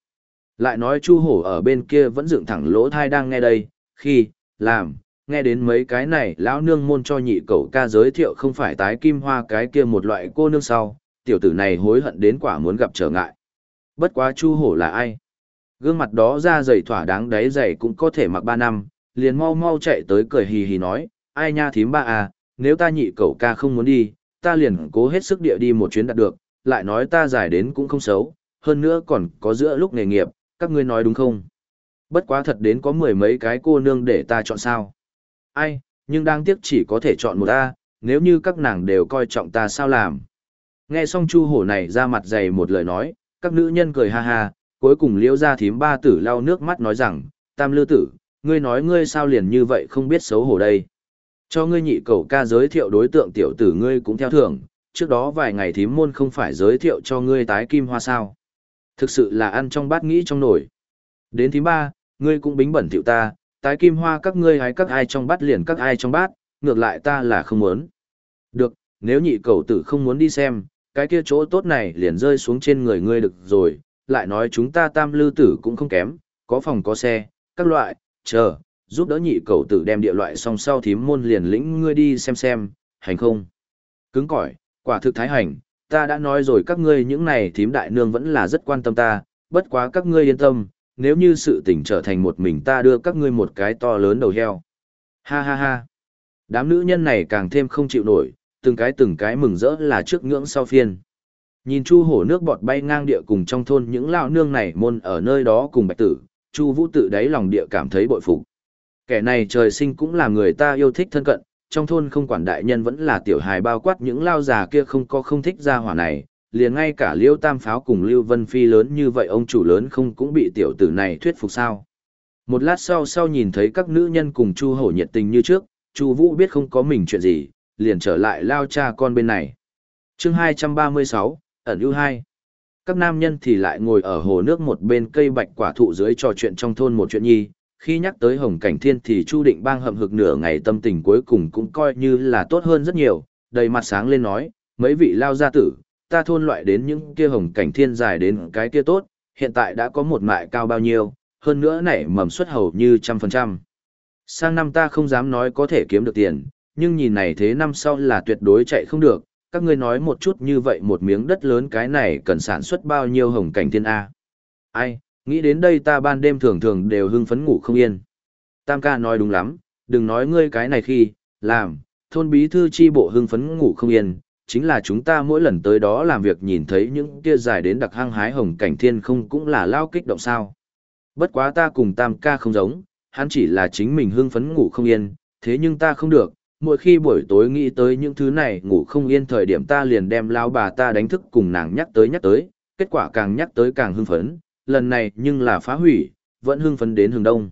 Lại nói Chu Hổ ở bên kia vẫn dựng thẳng lỗ thai đang nghe đây, khi, làm, nghe đến mấy cái này lão nương môn cho nhị cậu ca giới thiệu không phải tái kim hoa cái kia một loại cô nương sau, tiểu tử này hối hận đến quả muốn gặp trở ngại. Bất quá Chu Hổ là ai? Gương mặt đó ra dày thỏa đáng đáy dày cũng có thể mặc ba năm, liền mau mau chạy tới cười hì hì nói, ai nha thím ba à, nếu ta nhị cậu ca không muốn đi, ta liền cố hết sức địa đi một chuyến đạt được, lại nói ta giải đến cũng không xấu, hơn nữa còn có giữa lúc nghề nghiệp, các ngươi nói đúng không? Bất quá thật đến có mười mấy cái cô nương để ta chọn sao. Ai, nhưng đang tiếc chỉ có thể chọn một ta, nếu như các nàng đều coi trọng ta sao làm. Nghe xong chu hổ này ra mặt dày một lời nói, các nữ nhân cười ha ha, cuối cùng liễu ra thím ba tử lau nước mắt nói rằng, tam lư tử, ngươi nói ngươi sao liền như vậy không biết xấu hổ đây. Cho ngươi nhị cầu ca giới thiệu đối tượng tiểu tử ngươi cũng theo thưởng, trước đó vài ngày thím môn không phải giới thiệu cho ngươi tái kim hoa sao. Thực sự là ăn trong bát nghĩ trong nổi Đến thím ba, ngươi cũng bính bẩn thiệu ta, tái kim hoa các ngươi hay các ai trong bát liền các ai trong bát, ngược lại ta là không muốn. Được, nếu nhị cầu tử không muốn đi xem, cái kia chỗ tốt này liền rơi xuống trên người ngươi được rồi, lại nói chúng ta tam lư tử cũng không kém, có phòng có xe, các loại, chờ, giúp đỡ nhị cầu tử đem địa loại song sau thím môn liền lĩnh ngươi đi xem xem, hành không? Cứng cỏi, quả thực thái hành, ta đã nói rồi các ngươi những này thím đại nương vẫn là rất quan tâm ta, bất quá các ngươi yên tâm, nếu như sự tình trở thành một mình ta đưa các ngươi một cái to lớn đầu heo. Ha ha ha. Đám nữ nhân này càng thêm không chịu nổi, từng cái từng cái mừng rỡ là trước ngưỡng sau phiên. Nhìn Chu hổ nước bọt bay ngang địa cùng trong thôn những lão nương này môn ở nơi đó cùng bạch tử, Chu vũ tự đáy lòng địa cảm thấy bội phục. Kẻ này trời sinh cũng là người ta yêu thích thân cận, trong thôn không quản đại nhân vẫn là tiểu hài bao quát những lao già kia không có không thích ra hỏa này, liền ngay cả Liêu Tam Pháo cùng Lưu Vân Phi lớn như vậy ông chủ lớn không cũng bị tiểu tử này thuyết phục sao. Một lát sau sau nhìn thấy các nữ nhân cùng Chu Hổ nhiệt tình như trước, Chu Vũ biết không có mình chuyện gì, liền trở lại lao cha con bên này. Chương 236, ẩn ưu hai. Các nam nhân thì lại ngồi ở hồ nước một bên cây bạch quả thụ dưới trò chuyện trong thôn một chuyện nhi. Khi nhắc tới Hồng Cảnh Thiên thì Chu Định bang hậm hực nửa ngày tâm tình cuối cùng cũng coi như là tốt hơn rất nhiều, đầy mặt sáng lên nói, mấy vị lao gia tử, ta thôn loại đến những kia Hồng Cảnh Thiên dài đến cái kia tốt, hiện tại đã có một mại cao bao nhiêu, hơn nữa nảy mầm xuất hầu như trăm phần trăm. Sang năm ta không dám nói có thể kiếm được tiền, nhưng nhìn này thế năm sau là tuyệt đối chạy không được, các ngươi nói một chút như vậy một miếng đất lớn cái này cần sản xuất bao nhiêu hồng cảnh thiên A. Ai, nghĩ đến đây ta ban đêm thường thường đều hưng phấn ngủ không yên. Tam ca nói đúng lắm, đừng nói ngươi cái này khi, làm, thôn bí thư chi bộ hưng phấn ngủ không yên, chính là chúng ta mỗi lần tới đó làm việc nhìn thấy những kia dài đến đặc hăng hái hồng cảnh thiên không cũng là lao kích động sao. Bất quá ta cùng tam ca không giống, hắn chỉ là chính mình hưng phấn ngủ không yên, thế nhưng ta không được, mỗi khi buổi tối nghĩ tới những thứ này ngủ không yên thời điểm ta liền đem lao bà ta đánh thức cùng nàng nhắc tới nhắc tới, kết quả càng nhắc tới càng hưng phấn, lần này nhưng là phá hủy, vẫn hưng phấn đến hướng đông.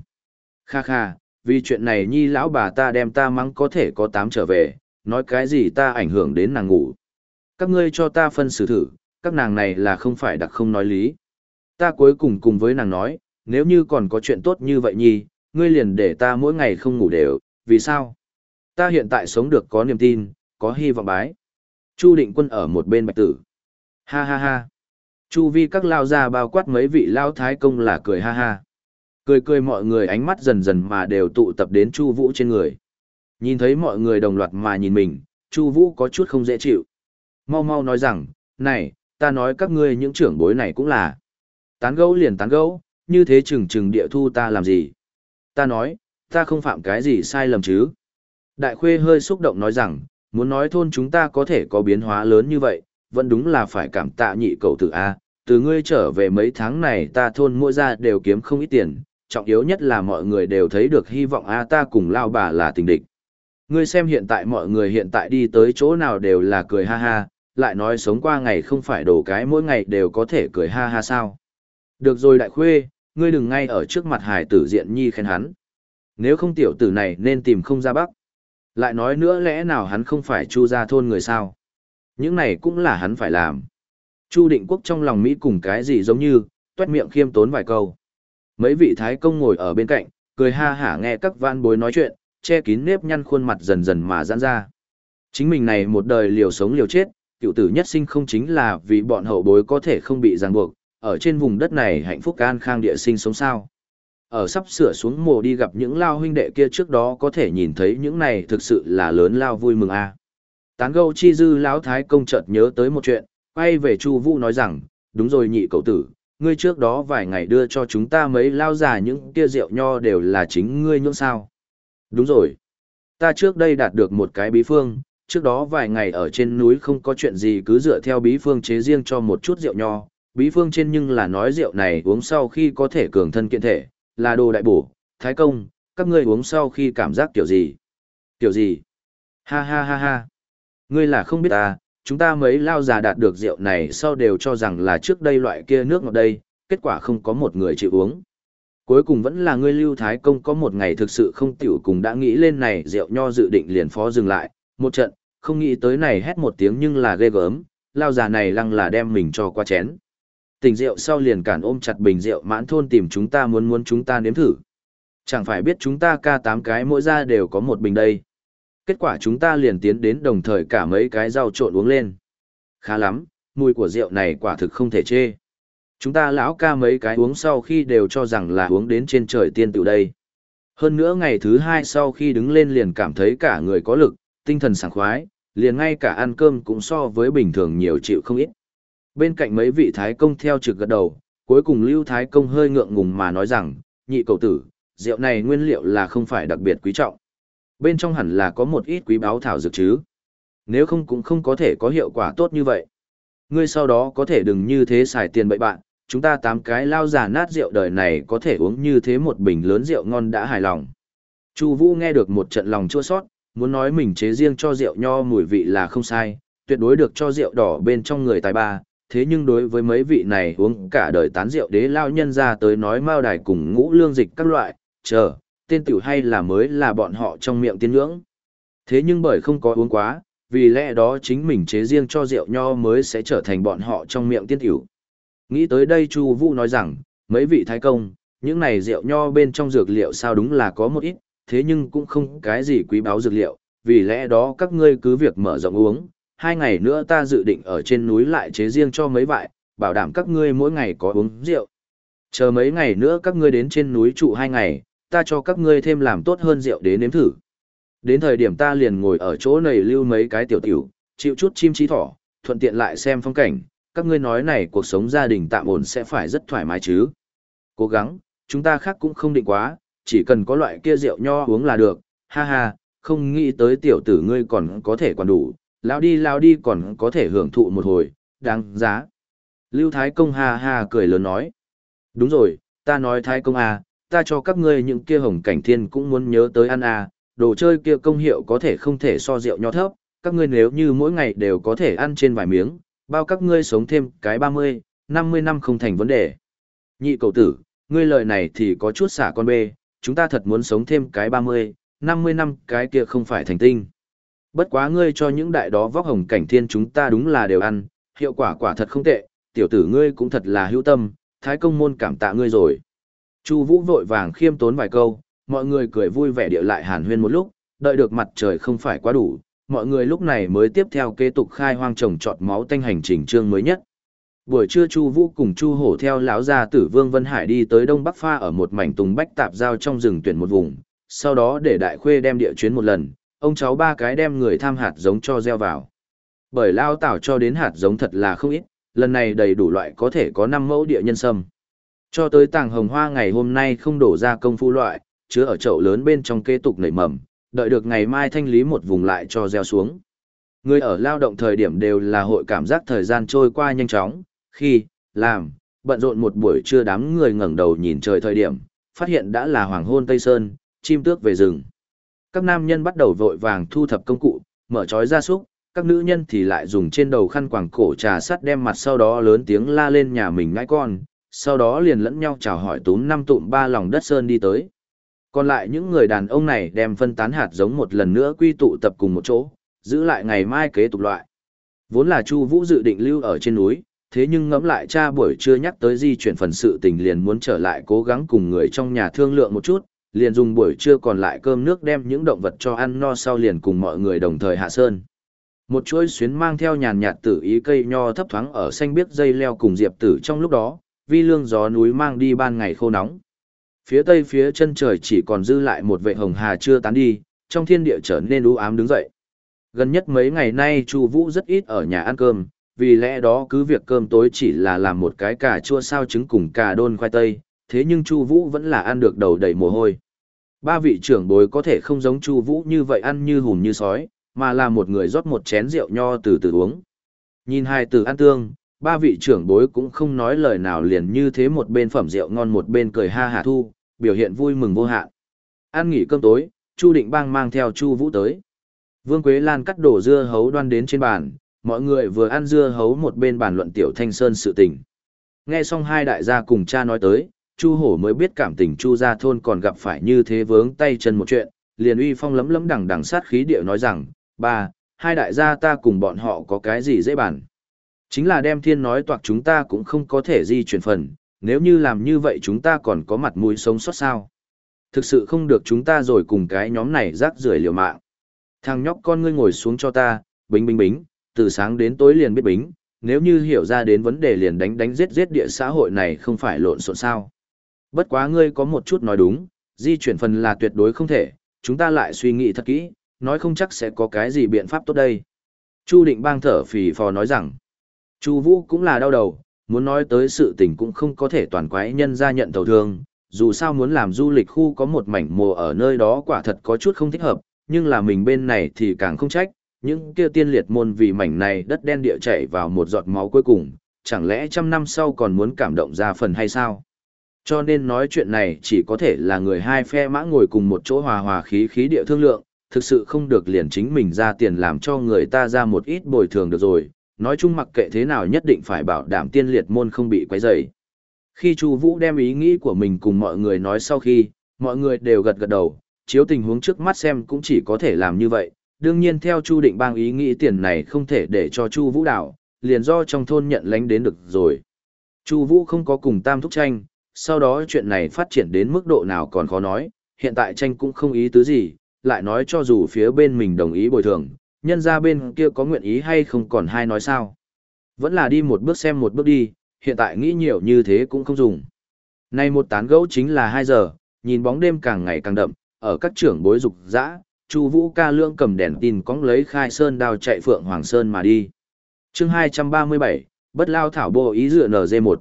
Kha kha, vì chuyện này nhi lão bà ta đem ta mắng có thể có tám trở về, nói cái gì ta ảnh hưởng đến nàng ngủ. Các ngươi cho ta phân xử thử, các nàng này là không phải đặc không nói lý. Ta cuối cùng cùng với nàng nói, nếu như còn có chuyện tốt như vậy nhi, ngươi liền để ta mỗi ngày không ngủ đều, vì sao? Ta hiện tại sống được có niềm tin, có hy vọng bái. Chu định quân ở một bên bạch tử. Ha ha ha. Chu vi các lao ra bao quát mấy vị lao thái công là cười ha ha. Cười cười mọi người ánh mắt dần dần mà đều tụ tập đến Chu Vũ trên người. Nhìn thấy mọi người đồng loạt mà nhìn mình, Chu Vũ có chút không dễ chịu. Mau mau nói rằng, này, ta nói các ngươi những trưởng bối này cũng là. Tán gẫu liền tán gẫu, như thế chừng chừng địa thu ta làm gì? Ta nói, ta không phạm cái gì sai lầm chứ? Đại khuê hơi xúc động nói rằng, muốn nói thôn chúng ta có thể có biến hóa lớn như vậy, vẫn đúng là phải cảm tạ nhị cậu tử A, từ ngươi trở về mấy tháng này ta thôn mua ra đều kiếm không ít tiền, trọng yếu nhất là mọi người đều thấy được hy vọng A ta cùng lao bà là tình địch. Ngươi xem hiện tại mọi người hiện tại đi tới chỗ nào đều là cười ha ha, lại nói sống qua ngày không phải đổ cái mỗi ngày đều có thể cười ha ha sao. Được rồi đại khuê, ngươi đừng ngay ở trước mặt hải tử diện nhi khen hắn. Nếu không tiểu tử này nên tìm không ra bắc. Lại nói nữa lẽ nào hắn không phải chu ra thôn người sao? Những này cũng là hắn phải làm. Chu định quốc trong lòng Mỹ cùng cái gì giống như, tuét miệng khiêm tốn vài câu. Mấy vị thái công ngồi ở bên cạnh, cười ha hả nghe các van bối nói chuyện, che kín nếp nhăn khuôn mặt dần dần mà giãn ra. Chính mình này một đời liều sống liều chết, cựu tử nhất sinh không chính là vì bọn hậu bối có thể không bị ràng buộc, ở trên vùng đất này hạnh phúc an khang địa sinh sống sao. Ở sắp sửa xuống mồ đi gặp những lao huynh đệ kia trước đó có thể nhìn thấy những này thực sự là lớn lao vui mừng a. Tán gâu chi dư lão thái công chợt nhớ tới một chuyện, quay về Chu Vũ nói rằng, đúng rồi nhị cậu tử, ngươi trước đó vài ngày đưa cho chúng ta mấy lao già những kia rượu nho đều là chính ngươi nhưỡng sao. Đúng rồi. Ta trước đây đạt được một cái bí phương, trước đó vài ngày ở trên núi không có chuyện gì cứ dựa theo bí phương chế riêng cho một chút rượu nho, bí phương trên nhưng là nói rượu này uống sau khi có thể cường thân kiện thể, là đồ đại bổ, thái công, các ngươi uống sau khi cảm giác kiểu gì? Kiểu gì? Ha ha ha ha. Ngươi là không biết ta, chúng ta mấy lao già đạt được rượu này sau đều cho rằng là trước đây loại kia nước ngọt đây, kết quả không có một người chịu uống. Cuối cùng vẫn là ngươi lưu thái công có một ngày thực sự không tiểu cùng đã nghĩ lên này rượu nho dự định liền phó dừng lại, một trận, không nghĩ tới này hét một tiếng nhưng là ghê gớm, lao già này lăng là đem mình cho qua chén. Tình rượu sau liền cản ôm chặt bình rượu mãn thôn tìm chúng ta muốn muốn chúng ta nếm thử. Chẳng phải biết chúng ta ca tám cái mỗi ra đều có một bình đây. Kết quả chúng ta liền tiến đến đồng thời cả mấy cái rau trộn uống lên. Khá lắm, mùi của rượu này quả thực không thể chê. Chúng ta lão ca mấy cái uống sau khi đều cho rằng là uống đến trên trời tiên tự đây. Hơn nữa ngày thứ hai sau khi đứng lên liền cảm thấy cả người có lực, tinh thần sảng khoái, liền ngay cả ăn cơm cũng so với bình thường nhiều chịu không ít. Bên cạnh mấy vị thái công theo trực gật đầu, cuối cùng Lưu Thái công hơi ngượng ngùng mà nói rằng, nhị cầu tử, rượu này nguyên liệu là không phải đặc biệt quý trọng. Bên trong hẳn là có một ít quý báo thảo dược chứ. Nếu không cũng không có thể có hiệu quả tốt như vậy. Ngươi sau đó có thể đừng như thế xài tiền bậy bạn, chúng ta tám cái lao giả nát rượu đời này có thể uống như thế một bình lớn rượu ngon đã hài lòng. Chu Vũ nghe được một trận lòng chua xót, muốn nói mình chế riêng cho rượu nho mùi vị là không sai, tuyệt đối được cho rượu đỏ bên trong người tài ba, thế nhưng đối với mấy vị này uống cả đời tán rượu đế lao nhân ra tới nói mao đài cùng ngũ lương dịch các loại, chờ, tên tiểu hay là mới là bọn họ trong miệng tiên ngưỡng. Thế nhưng bởi không có uống quá, vì lẽ đó chính mình chế riêng cho rượu nho mới sẽ trở thành bọn họ trong miệng tiên tiểu. Nghĩ tới đây Chu Vũ nói rằng, mấy vị thái công, những này rượu nho bên trong dược liệu sao đúng là có một ít, thế nhưng cũng không cái gì quý báu dược liệu, vì lẽ đó các ngươi cứ việc mở rộng uống, hai ngày nữa ta dự định ở trên núi lại chế riêng cho mấy vại, bảo đảm các ngươi mỗi ngày có uống rượu. Chờ mấy ngày nữa các ngươi đến trên núi trụ hai ngày, ta cho các ngươi thêm làm tốt hơn rượu đến nếm thử. Đến thời điểm ta liền ngồi ở chỗ này lưu mấy cái tiểu tiểu, chịu chút chim trí thỏ, thuận tiện lại xem phong cảnh, các ngươi nói này cuộc sống gia đình tạm ổn sẽ phải rất thoải mái chứ. Cố gắng, chúng ta khác cũng không định quá, chỉ cần có loại kia rượu nho uống là được, ha ha, không nghĩ tới tiểu tử ngươi còn có thể còn đủ, lao đi lao đi còn có thể hưởng thụ một hồi, đáng giá. Lưu Thái Công ha ha cười lớn nói. Đúng rồi, ta nói Thái Công à, ta cho các ngươi những kia hồng cảnh thiên cũng muốn nhớ tới ăn à, đồ chơi kia công hiệu có thể không thể so rượu nho thấp, các ngươi nếu như mỗi ngày đều có thể ăn trên vài miếng, bao các ngươi sống thêm cái 30, 50 năm không thành vấn đề. Nhị cầu tử, ngươi lời này thì có chút xả con bê, chúng ta thật muốn sống thêm cái 30, 50 năm cái kia không phải thành tinh. Bất quá ngươi cho những đại đó vóc hồng cảnh thiên chúng ta đúng là đều ăn, hiệu quả quả thật không tệ, tiểu tử ngươi cũng thật là hữu tâm, thái công môn cảm tạ ngươi rồi. Chu Vũ vội vàng khiêm tốn vài câu, mọi người cười vui vẻ địa lại hàn huyên một lúc, đợi được mặt trời không phải quá đủ, mọi người lúc này mới tiếp theo kế tục khai hoang trồng trọt máu tanh hành trình chương mới nhất. Buổi trưa Chu Vũ cùng Chu Hổ theo lão gia tử Vương Vân Hải đi tới Đông Bắc Pha ở một mảnh tùng bách tạp giao trong rừng tuyển một vùng, sau đó để Đại Khuê đem địa chuyến một lần, ông cháu ba cái đem người tham hạt giống cho gieo vào. Bởi lao tảo cho đến hạt giống thật là không ít, lần này đầy đủ loại có thể có 5 mẫu địa nhân sâm. Cho tới tàng hồng hoa ngày hôm nay không đổ ra công phu loại, chứa ở chậu lớn bên trong kế tục nảy mầm, đợi được ngày mai thanh lý một vùng lại cho gieo xuống. Người ở lao động thời điểm đều là hội cảm giác thời gian trôi qua nhanh chóng, khi, làm, bận rộn một buổi trưa đám người ngẩng đầu nhìn trời thời điểm, phát hiện đã là hoàng hôn Tây Sơn, chim tước về rừng. Các nam nhân bắt đầu vội vàng thu thập công cụ, mở trói ra súc, các nữ nhân thì lại dùng trên đầu khăn quàng cổ trà sắt đem mặt sau đó lớn tiếng la lên nhà mình ngãi con, sau đó liền lẫn nhau chào hỏi túm năm tụm ba lòng đất sơn đi tới. Còn lại những người đàn ông này đem phân tán hạt giống một lần nữa quy tụ tập cùng một chỗ, giữ lại ngày mai kế tục loại. Vốn là Chu Vũ dự định lưu ở trên núi, thế nhưng ngẫm lại cha buổi trưa nhắc tới di chuyển phần sự tình liền muốn trở lại cố gắng cùng người trong nhà thương lượng một chút, liền dùng buổi trưa còn lại cơm nước đem những động vật cho ăn no sau liền cùng mọi người đồng thời hạ sơn. Một chuỗi xuyến mang theo nhàn nhạt tử ý cây nho thấp thoáng ở xanh biếc dây leo cùng diệp tử trong lúc đó, vi lương gió núi mang đi ban ngày khô nóng. Phía tây phía chân trời chỉ còn dư lại một vệ hồng hà chưa tán đi, trong thiên địa trở nên u ám đứng dậy. Gần nhất mấy ngày nay Chu Vũ rất ít ở nhà ăn cơm, vì lẽ đó cứ việc cơm tối chỉ là làm một cái cà chua sao trứng cùng cà đôn khoai tây, thế nhưng Chu Vũ vẫn là ăn được đầu đầy mồ hôi. Ba vị trưởng bối có thể không giống Chu Vũ như vậy ăn như hùm như sói, mà là một người rót một chén rượu nho từ từ uống. Nhìn hai từ ăn tương, ba vị trưởng bối cũng không nói lời nào liền như thế một bên phẩm rượu ngon một bên cười ha hà thu, biểu hiện vui mừng vô hạn. Ăn nghỉ cơm tối, Chu Định Bang mang theo Chu Vũ tới. Vương Quế Lan cắt đổ dưa hấu đoan đến trên bàn, mọi người vừa ăn dưa hấu một bên bàn luận tiểu Thanh Sơn sự tình. Nghe xong hai đại gia cùng cha nói tới, Chu Hổ mới biết cảm tình Chu gia thôn còn gặp phải như thế vướng tay chân một chuyện, liền uy phong lấm lấm đằng đằng sát khí điệu nói rằng, ba, hai đại gia ta cùng bọn họ có cái gì dễ bàn. Chính là đem thiên nói toạc chúng ta cũng không có thể di chuyển phần, nếu như làm như vậy chúng ta còn có mặt mũi sống sót sao. Thực sự không được chúng ta rồi cùng cái nhóm này rác rưởi liều mạng. Thằng nhóc con ngươi ngồi xuống cho ta, bính bính bính, từ sáng đến tối liền biết bính, nếu như hiểu ra đến vấn đề liền đánh đánh giết giết địa xã hội này không phải lộn xộn sao. Bất quá ngươi có một chút nói đúng, di chuyển phần là tuyệt đối không thể, chúng ta lại suy nghĩ thật kỹ, nói không chắc sẽ có cái gì biện pháp tốt đây. Chu định bang thở phì phò nói rằng, Chu vũ cũng là đau đầu, muốn nói tới sự tình cũng không có thể toàn quái nhân ra nhận tàu thương, dù sao muốn làm du lịch khu có một mảnh mùa ở nơi đó quả thật có chút không thích hợp, nhưng là mình bên này thì càng không trách, những kia tiên liệt môn vì mảnh này đất đen địa chảy vào một giọt máu cuối cùng, chẳng lẽ trăm năm sau còn muốn cảm động ra phần hay sao? Cho nên nói chuyện này chỉ có thể là người hai phe mã ngồi cùng một chỗ hòa hòa khí khí địa thương lượng, thực sự không được liền chính mình ra tiền làm cho người ta ra một ít bồi thường được rồi, nói chung mặc kệ thế nào nhất định phải bảo đảm tiên liệt môn không bị quấy rầy. Khi Chu Vũ đem ý nghĩ của mình cùng mọi người nói sau khi, mọi người đều gật gật đầu, chiếu tình huống trước mắt xem cũng chỉ có thể làm như vậy, đương nhiên theo Chu Định Bang ý nghĩ tiền này không thể để cho Chu Vũ đảo, liền do trong thôn nhận lánh đến được rồi. Chu Vũ không có cùng Tam thúc tranh, sau đó chuyện này phát triển đến mức độ nào còn khó nói, hiện tại tranh cũng không ý tứ gì, lại nói cho dù phía bên mình đồng ý bồi thường, nhân ra bên kia có nguyện ý hay không còn hai nói sao. Vẫn là đi một bước xem một bước đi, hiện tại nghĩ nhiều như thế cũng không dùng. Nay một tán gẫu chính là 2 giờ, nhìn bóng đêm càng ngày càng đậm, ở các trưởng bối dục dã, Chu Vũ ca lương cầm đèn tin cóng lấy khai sơn đao chạy Phượng Hoàng Sơn mà đi. Chương 237, bất lao thảo bộ ý dựa NG1.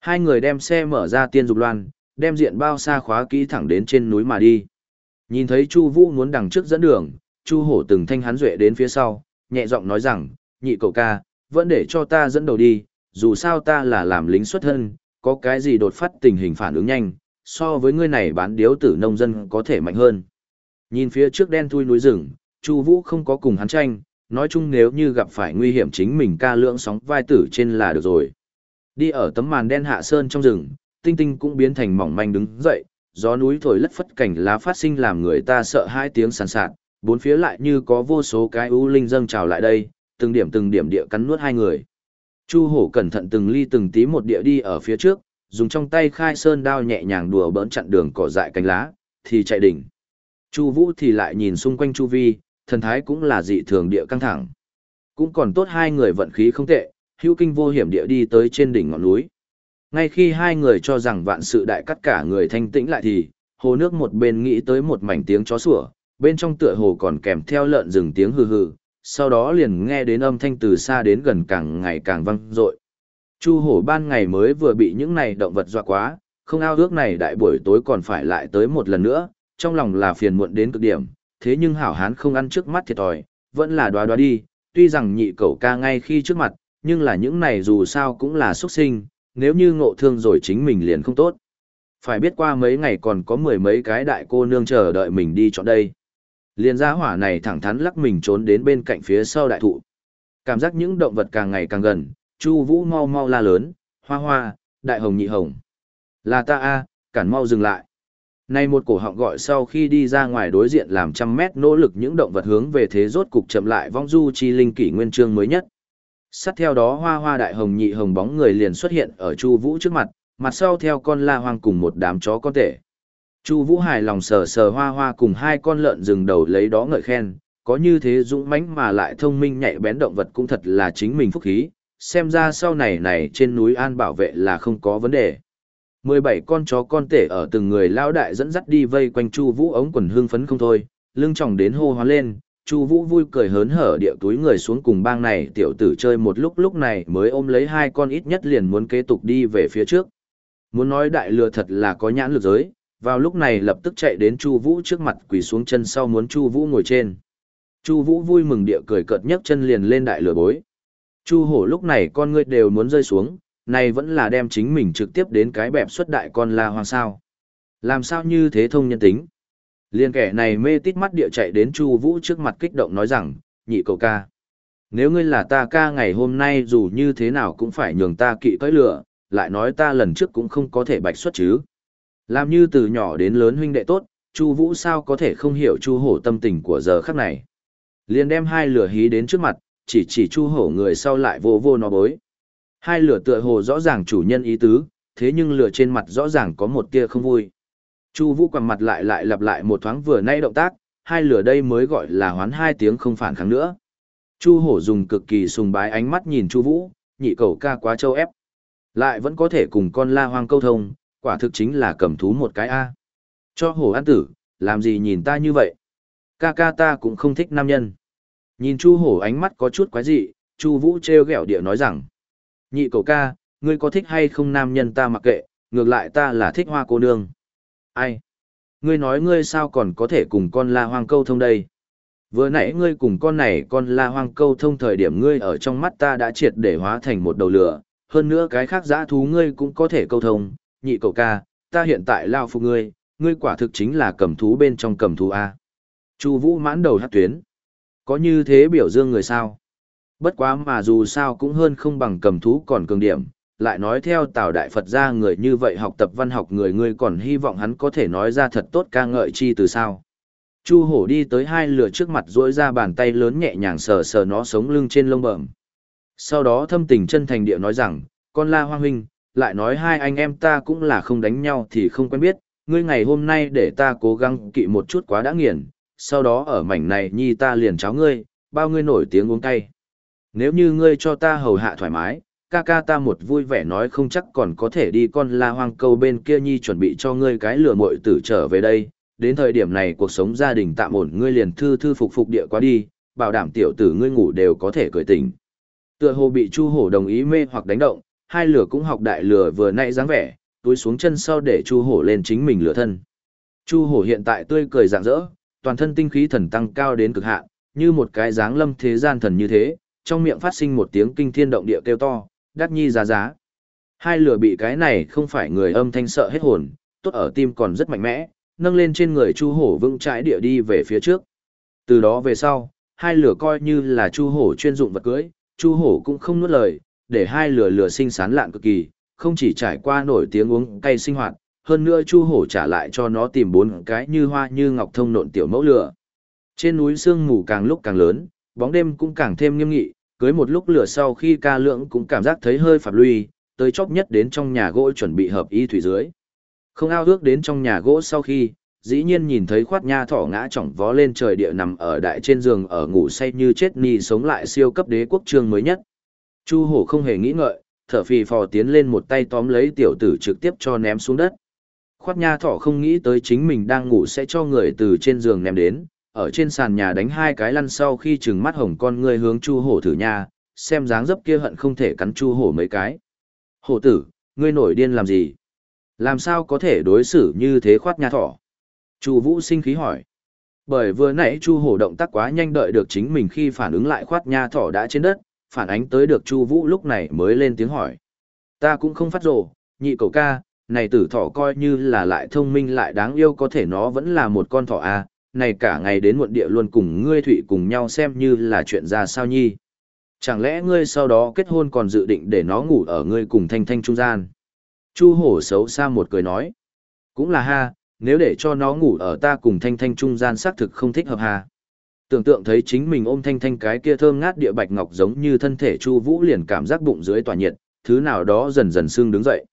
Hai người đem xe mở ra tiên dục loan, đem diện bao xa khóa kỹ thẳng đến trên núi mà đi. Nhìn thấy Chu Vũ muốn đằng trước dẫn đường, Chu Hổ từng thanh hắn duệ đến phía sau, nhẹ giọng nói rằng, nhị cậu ca, vẫn để cho ta dẫn đầu đi, dù sao ta là làm lính xuất thân, có cái gì đột phát tình hình phản ứng nhanh, so với ngươi này bán điếu tử nông dân có thể mạnh hơn. Nhìn phía trước đen thui núi rừng, Chu Vũ không có cùng hắn tranh, nói chung nếu như gặp phải nguy hiểm chính mình ca lượng sóng vai tử trên là được rồi. Đi ở tấm màn đen hạ sơn trong rừng, tinh tinh cũng biến thành mỏng manh đứng dậy, gió núi thổi lất phất cảnh lá phát sinh làm người ta sợ hai tiếng sàn sạt, bốn phía lại như có vô số cái u linh dâng trào lại đây, từng điểm từng điểm địa cắn nuốt hai người. Chu hổ cẩn thận từng ly từng tí một địa đi ở phía trước, dùng trong tay khai sơn đao nhẹ nhàng đùa bỡn chặn đường cỏ dại cánh lá, thì chạy đỉnh. Chu vũ thì lại nhìn xung quanh chu vi, thần thái cũng là dị thường địa căng thẳng. Cũng còn tốt hai người vận khí không tệ, hữu kinh vô hiểm địa đi tới trên đỉnh ngọn núi. Ngay khi hai người cho rằng vạn sự đại cắt cả người thanh tĩnh lại thì, hồ nước một bên nghĩ tới một mảnh tiếng chó sủa, bên trong tựa hồ còn kèm theo lợn rừng tiếng hừ hừ, sau đó liền nghe đến âm thanh từ xa đến gần càng ngày càng vang dội. Chu hổ ban ngày mới vừa bị những này động vật dọa quá, không ao ước này đại buổi tối còn phải lại tới một lần nữa, trong lòng là phiền muộn đến cực điểm, thế nhưng hảo hán không ăn trước mắt thiệt thòi, vẫn là đoá đoá đi, tuy rằng nhị cẩu ca ngay khi trước mặt, nhưng là những này dù sao cũng là xuất sinh, nếu như ngộ thương rồi chính mình liền không tốt. Phải biết qua mấy ngày còn có mười mấy cái đại cô nương chờ đợi mình đi chọn đây. Liên gia hỏa này thẳng thắn lắc mình trốn đến bên cạnh phía sau đại thụ. Cảm giác những động vật càng ngày càng gần, Chu Vũ mau mau la lớn, "Hoa Hoa, đại hồng nhị hồng." "Là ta a, cản mau dừng lại." nay một cổ họng gọi sau khi đi ra ngoài đối diện làm trăm mét nỗ lực những động vật hướng về thế rốt cục chậm lại vong du chi linh kỷ nguyên chương mới nhất. Sát theo đó hoa hoa đại hồng nhị hồng bóng người liền xuất hiện ở Chu Vũ trước mặt, mặt sau theo con la hoang cùng một đám chó con tể. Chu Vũ hài lòng sờ sờ hoa hoa cùng hai con lợn rừng đầu lấy đó ngợi khen, có như thế dũng mãnh mà lại thông minh nhạy bén động vật cũng thật là chính mình phúc khí, xem ra sau này này trên núi an bảo vệ là không có vấn đề. 17 con chó con tể ở từng người lão đại dẫn dắt đi vây quanh Chu Vũ ống quần hương phấn không thôi, lưng tròng đến hô hoán lên, Chu Vũ vui cười hớn hở địa túi người xuống cùng bang này tiểu tử chơi một lúc lúc này mới ôm lấy hai con ít nhất liền muốn kế tục đi về phía trước. Muốn nói đại lừa thật là có nhãn lực giới, vào lúc này lập tức chạy đến Chu Vũ trước mặt quỳ xuống chân sau muốn Chu Vũ ngồi trên. Chu Vũ vui mừng địa cười cợt nhấc chân liền lên đại lửa bối. Chu Hổ lúc này con ngươi đều muốn rơi xuống, này vẫn là đem chính mình trực tiếp đến cái bẹp xuất đại con la hoàng sao. Làm sao như thế thông nhân tính? Liên kẻ này mê tít mắt địa chạy đến Chu Vũ trước mặt kích động nói rằng, nhị cậu ca. Nếu ngươi là ta ca ngày hôm nay dù như thế nào cũng phải nhường ta kỵ cõi lửa, lại nói ta lần trước cũng không có thể bạch xuất chứ. Làm như từ nhỏ đến lớn huynh đệ tốt, Chu Vũ sao có thể không hiểu Chu Hổ tâm tình của giờ khắc này. Liền đem hai lửa hí đến trước mặt, chỉ chỉ Chu Hổ người sau lại vô vô nó bối. Hai lửa tựa hồ rõ ràng chủ nhân ý tứ, thế nhưng lửa trên mặt rõ ràng có một tia không vui. Chu Vũ quằn mặt lại lại lặp lại một thoáng vừa nay động tác, hai lửa đây mới gọi là hoán hai tiếng không phản kháng nữa. Chu Hổ dùng cực kỳ sùng bái ánh mắt nhìn Chu Vũ, nhị cầu ca quá châu ép. Lại vẫn có thể cùng con la hoang câu thông, quả thực chính là cầm thú một cái a. Cho Hổ an tử, làm gì nhìn ta như vậy? Ca ca ta cũng không thích nam nhân. Nhìn Chu Hổ ánh mắt có chút quái dị, Chu Vũ treo ghẹo địa nói rằng: "Nhị cầu ca, ngươi có thích hay không nam nhân ta mặc kệ, ngược lại ta là thích hoa cô nương." Ai? Ngươi nói ngươi sao còn có thể cùng con la hoang câu thông đây? Vừa nãy ngươi cùng con này con la hoang câu thông thời điểm ngươi ở trong mắt ta đã triệt để hóa thành một đầu lửa, hơn nữa cái khác dã thú ngươi cũng có thể câu thông, nhị cậu ca, ta hiện tại lao phục ngươi, ngươi quả thực chính là cầm thú bên trong cầm thú A. Chu Vũ mãn đầu hát tuyến. Có như thế biểu dương người sao? Bất quá mà dù sao cũng hơn không bằng cầm thú còn cường điểm, lại nói theo Tào Đại Phật ra người như vậy học tập văn học người ngươi còn hy vọng hắn có thể nói ra thật tốt ca ngợi chi từ sao. Chu hổ đi tới hai lửa trước mặt duỗi ra bàn tay lớn nhẹ nhàng sờ sờ nó sống lưng trên lông bẩm. Sau đó thâm tình chân thành địa nói rằng, con la hoang huynh, lại nói hai anh em ta cũng là không đánh nhau thì không quen biết, ngươi ngày hôm nay để ta cố gắng kỵ một chút quá đã nghiền, sau đó ở mảnh này nhi ta liền cháo ngươi, bao ngươi nổi tiếng uống cay. Nếu như ngươi cho ta hầu hạ thoải mái, ca ca ta một vui vẻ nói không chắc còn có thể đi con la hoang câu bên kia nhi chuẩn bị cho ngươi cái lừa muội tử trở về đây, đến thời điểm này cuộc sống gia đình tạm ổn ngươi liền thư thư phục phục địa qua đi, bảo đảm tiểu tử ngươi ngủ đều có thể cười tỉnh. Tựa hồ bị Chu Hổ đồng ý mê hoặc đánh động, hai lửa cũng học đại lửa vừa nãy dáng vẻ, túi xuống chân sau để Chu Hổ lên chính mình lửa thân. Chu Hổ hiện tại tươi cười rạng rỡ, toàn thân tinh khí thần tăng cao đến cực hạn, như một cái dáng lâm thế gian thần như thế, trong miệng phát sinh một tiếng kinh thiên động địa kêu to, đắc nhi giá giá. Hai lửa bị cái này không phải người âm thanh sợ hết hồn, tốt ở tim còn rất mạnh mẽ, nâng lên trên người Chu Hổ vững chãi địa đi về phía trước. Từ đó về sau, hai lửa coi như là Chu Hổ chuyên dụng vật cưới, Chu Hổ cũng không nuốt lời, để hai lửa lửa sinh sán lạn cực kỳ, không chỉ trải qua nổi tiếng uống cay sinh hoạt, hơn nữa Chu Hổ trả lại cho nó tìm bốn cái như hoa như ngọc thông nộn tiểu mẫu lửa. Trên núi sương mù càng lúc càng lớn, bóng đêm cũng càng thêm nghiêm nghị, cưới một lúc lửa sau khi ca lượng cũng cảm giác thấy hơi phạt lui, tới chốc nhất đến trong nhà gỗ chuẩn bị hợp y thủy dưới. Không ao ước đến trong nhà gỗ sau khi, dĩ nhiên nhìn thấy khoát nha thỏ ngã chỏng vó lên trời địa nằm ở đại trên giường ở ngủ say như chết ni sống lại siêu cấp đế quốc trương mới nhất. Chu hổ không hề nghĩ ngợi, thở phì phò tiến lên một tay tóm lấy tiểu tử trực tiếp cho ném xuống đất. Khoát nha thỏ không nghĩ tới chính mình đang ngủ sẽ cho người từ trên giường ném đến, ở trên sàn nhà đánh hai cái lăn sau khi trừng mắt hồng con người hướng chu hổ thử nha, xem dáng dấp kia hận không thể cắn chu hổ mấy cái. Hổ tử, ngươi nổi điên làm gì? Làm sao có thể đối xử như thế khoát nha thỏ? Chu Vũ sinh khí hỏi. Bởi vừa nãy Chu Hổ động tác quá nhanh đợi được chính mình khi phản ứng lại khoát nha thỏ đã trên đất, phản ánh tới được Chu Vũ lúc này mới lên tiếng hỏi. Ta cũng không phát rồ, nhị cậu ca, này tử thỏ coi như là lại thông minh lại đáng yêu có thể nó vẫn là một con thỏ à, này cả ngày đến muộn địa luôn cùng ngươi thụy cùng nhau xem như là chuyện ra sao nhi. Chẳng lẽ ngươi sau đó kết hôn còn dự định để nó ngủ ở ngươi cùng thanh thanh trung gian? Chu hổ xấu xa một cười nói. Cũng là ha, nếu để cho nó ngủ ở ta cùng thanh thanh trung gian xác thực không thích hợp ha. Tưởng tượng thấy chính mình ôm thanh thanh cái kia thơm ngát địa bạch ngọc giống như thân thể Chu Vũ liền cảm giác bụng dưới tỏa nhiệt, thứ nào đó dần dần sưng đứng dậy.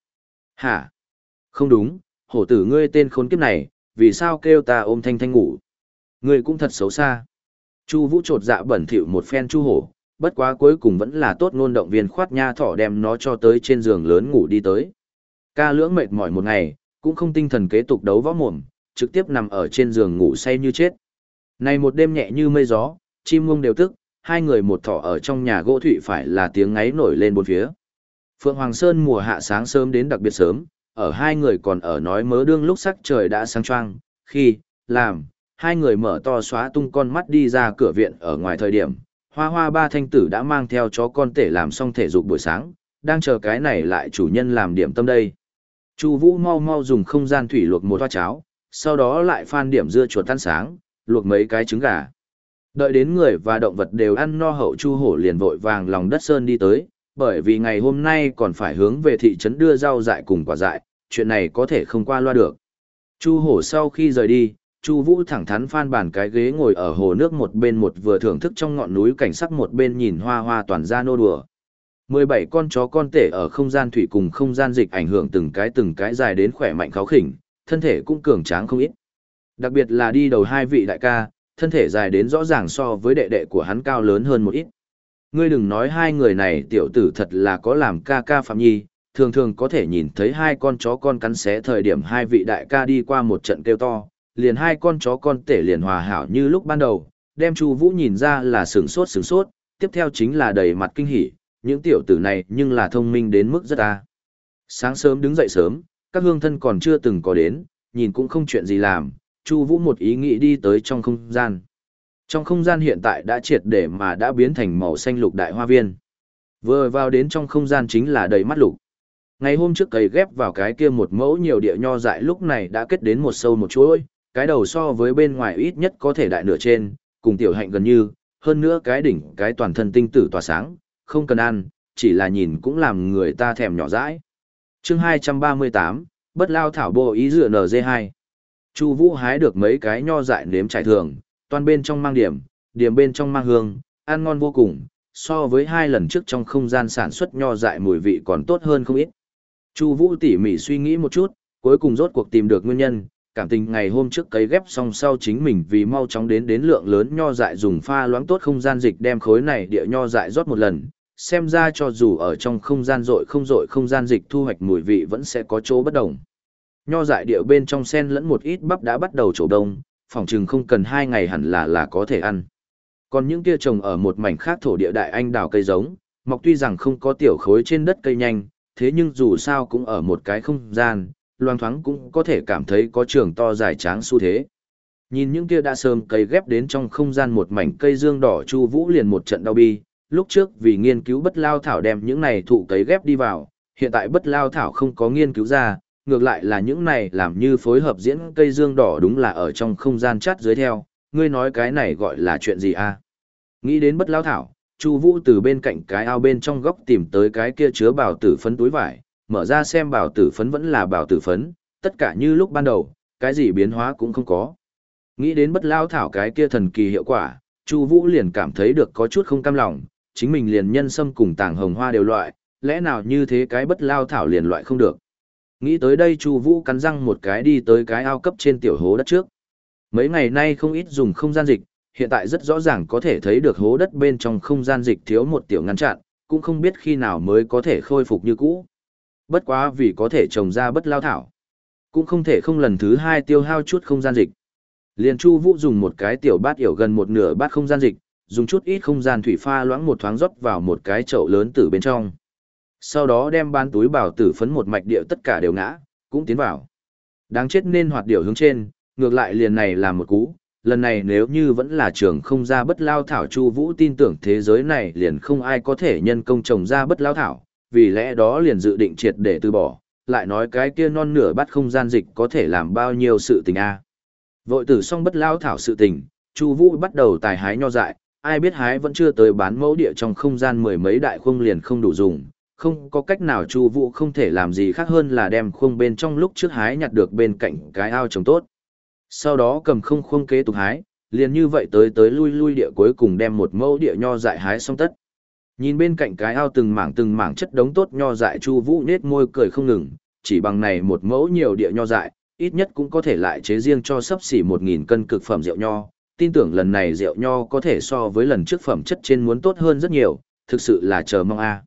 Hả? Không đúng, hổ tử ngươi tên khốn kiếp này, vì sao kêu ta ôm thanh thanh ngủ? Ngươi cũng thật xấu xa. Chu Vũ trột dạ bẩn thỉu một phen Chu hổ, bất quá cuối cùng vẫn là tốt ngôn động viên khoát nha thỏ đem nó cho tới trên giường lớn ngủ đi tới. Ca lưỡng mệt mỏi một ngày, cũng không tinh thần kế tục đấu võ mồm, trực tiếp nằm ở trên giường ngủ say như chết. Này một đêm nhẹ như mây gió, chim muông đều tức, hai người một thỏ ở trong nhà gỗ thụy phải là tiếng ngáy nổi lên bốn phía. Phượng Hoàng Sơn mùa hạ sáng sớm đến đặc biệt sớm, ở hai người còn ở nói mớ đương lúc sắc trời đã sáng choang, khi, làm, hai người mở to xóa tung con mắt đi ra cửa viện ở ngoài thời điểm, hoa hoa ba thanh tử đã mang theo chó con tể làm xong thể dục buổi sáng, đang chờ cái này lại chủ nhân làm điểm tâm đây. Chu Vũ mau mau dùng không gian thủy luộc một toa cháo, sau đó lại phan điểm dưa chuột tan sáng, luộc mấy cái trứng gà. Đợi đến người và động vật đều ăn no hậu Chu Hổ liền vội vàng lòng đất sơn đi tới, bởi vì ngày hôm nay còn phải hướng về thị trấn đưa rau dại cùng quả dại, chuyện này có thể không qua loa được. Chu Hổ sau khi rời đi, Chu Vũ thẳng thắn phan bàn cái ghế ngồi ở hồ nước một bên một vừa thưởng thức trong ngọn núi cảnh sắc một bên nhìn hoa hoa toàn ra nô đùa. 17 con chó con tể ở không gian thủy cùng không gian dịch ảnh hưởng từng cái từng cái dài đến khỏe mạnh kháo khỉnh, thân thể cũng cường tráng không ít. Đặc biệt là đi đầu hai vị đại ca, thân thể dài đến rõ ràng so với đệ đệ của hắn cao lớn hơn một ít. Ngươi đừng nói hai người này tiểu tử thật là có làm ca ca phạm nhi, thường thường có thể nhìn thấy hai con chó con cắn xé thời điểm hai vị đại ca đi qua một trận kêu to, liền hai con chó con tể liền hòa hảo như lúc ban đầu, đem Chu Vũ nhìn ra là sửng sốt sửng sốt, tiếp theo chính là đầy mặt kinh hỉ, những tiểu tử này nhưng là thông minh đến mức rất a. Sáng sớm đứng dậy sớm, các hương thân còn chưa từng có đến, nhìn cũng không chuyện gì làm, Chu Vũ một ý nghĩ đi tới trong không gian. Trong không gian hiện tại đã triệt để mà đã biến thành màu xanh lục đại hoa viên. Vừa vào đến trong không gian chính là đầy mắt lục. Ngày hôm trước cầy ghép vào cái kia một mẫu nhiều địa nho dại lúc này đã kết đến một sâu một chuỗi, cái đầu so với bên ngoài ít nhất có thể đại nửa trên, cùng tiểu hạnh gần như, hơn nữa cái đỉnh cái toàn thân tinh tử tỏa sáng, không cần ăn, chỉ là nhìn cũng làm người ta thèm nhỏ dãi. chương 238, bất lao thảo bộ ý dựa NG2. Chu Vũ hái được mấy cái nho dại nếm trải thường, toàn bên trong mang điểm, điểm bên trong mang hương, ăn ngon vô cùng, so với hai lần trước trong không gian sản xuất nho dại mùi vị còn tốt hơn không ít. Chu Vũ tỉ mỉ suy nghĩ một chút, cuối cùng rốt cuộc tìm được nguyên nhân, cảm tình ngày hôm trước cấy ghép xong sau chính mình vì mau chóng đến đến lượng lớn nho dại dùng pha loãng tốt không gian dịch đem khối này địa nho dại rót một lần, xem ra cho dù ở trong không gian rội không rội không gian dịch thu hoạch mùi vị vẫn sẽ có chỗ bất đồng. Nho dại địa bên trong sen lẫn một ít bắp đã bắt đầu trổ đông, phòng trừng không cần hai ngày hẳn là là có thể ăn. Còn những kia trồng ở một mảnh khác thổ địa đại anh đào cây giống, mọc tuy rằng không có tiểu khối trên đất cây nhanh, thế nhưng dù sao cũng ở một cái không gian, loang thoáng cũng có thể cảm thấy có trường to dài tráng xu thế. Nhìn những kia đã sớm cây ghép đến trong không gian một mảnh cây dương đỏ chu vũ liền một trận đau bi, lúc trước vì nghiên cứu bất lao thảo đem những này thụ cấy ghép đi vào, hiện tại bất lao thảo không có nghiên cứu ra, ngược lại là những này làm như phối hợp diễn cây dương đỏ đúng là ở trong không gian chắt dưới theo, ngươi nói cái này gọi là chuyện gì a? À? Nghĩ đến bất lao thảo, Chu Vũ từ bên cạnh cái ao bên trong góc tìm tới cái kia chứa bảo tử phấn túi vải, mở ra xem bảo tử phấn vẫn là bảo tử phấn, tất cả như lúc ban đầu, cái gì biến hóa cũng không có. Nghĩ đến bất lao thảo cái kia thần kỳ hiệu quả, Chu Vũ liền cảm thấy được có chút không cam lòng, chính mình liền nhân sâm cùng tàng hồng hoa đều loại, lẽ nào như thế cái bất lao thảo liền loại không được. Nghĩ tới đây Chu Vũ cắn răng một cái đi tới cái ao cấp trên tiểu hố đất trước. Mấy ngày nay không ít dùng không gian dịch, hiện tại rất rõ ràng có thể thấy được hố đất bên trong không gian dịch thiếu một tiểu ngăn chặn, cũng không biết khi nào mới có thể khôi phục như cũ. Bất quá vì có thể trồng ra bất lao thảo, cũng không thể không lần thứ hai tiêu hao chút không gian dịch. Liên Chu Vũ dùng một cái tiểu bát yểu gần một nửa bát không gian dịch, dùng chút ít không gian thủy pha loãng một thoáng rót vào một cái chậu lớn từ bên trong. Sau đó đem ban túi bảo tử phấn một mạch điệu tất cả đều ngã, cũng tiến vào. Đáng chết nên hoạt điệu hướng trên, ngược lại liền này là một cú, lần này nếu như vẫn là trường không ra bất lao thảo Chu Vũ tin tưởng thế giới này liền không ai có thể nhân công trồng ra bất lao thảo, vì lẽ đó liền dự định triệt để từ bỏ, lại nói cái kia non nửa bắt không gian dịch có thể làm bao nhiêu sự tình a. Vội tử xong bất lao thảo sự tình, Chu Vũ bắt đầu tài hái nho dại, ai biết hái vẫn chưa tới bán mẫu địa trong không gian mười mấy đại khung liền không đủ dùng, không có cách nào Chu Vũ không thể làm gì khác hơn là đem khung bên trong lúc trước hái nhặt được bên cạnh cái ao trồng tốt. Sau đó cầm không khung kế tục hái, liền như vậy tới tới lui lui địa cuối cùng đem một mẫu địa nho dại hái xong tất. Nhìn bên cạnh cái ao từng mảng từng mảng chất đống tốt nho dại Chu Vũ nết môi cười không ngừng, chỉ bằng này một mẫu nhiều địa nho dại, ít nhất cũng có thể lại chế riêng cho sấp xỉ 1000 cân cực phẩm rượu nho, tin tưởng lần này rượu nho có thể so với lần trước phẩm chất trên muốn tốt hơn rất nhiều, thực sự là chờ mong a.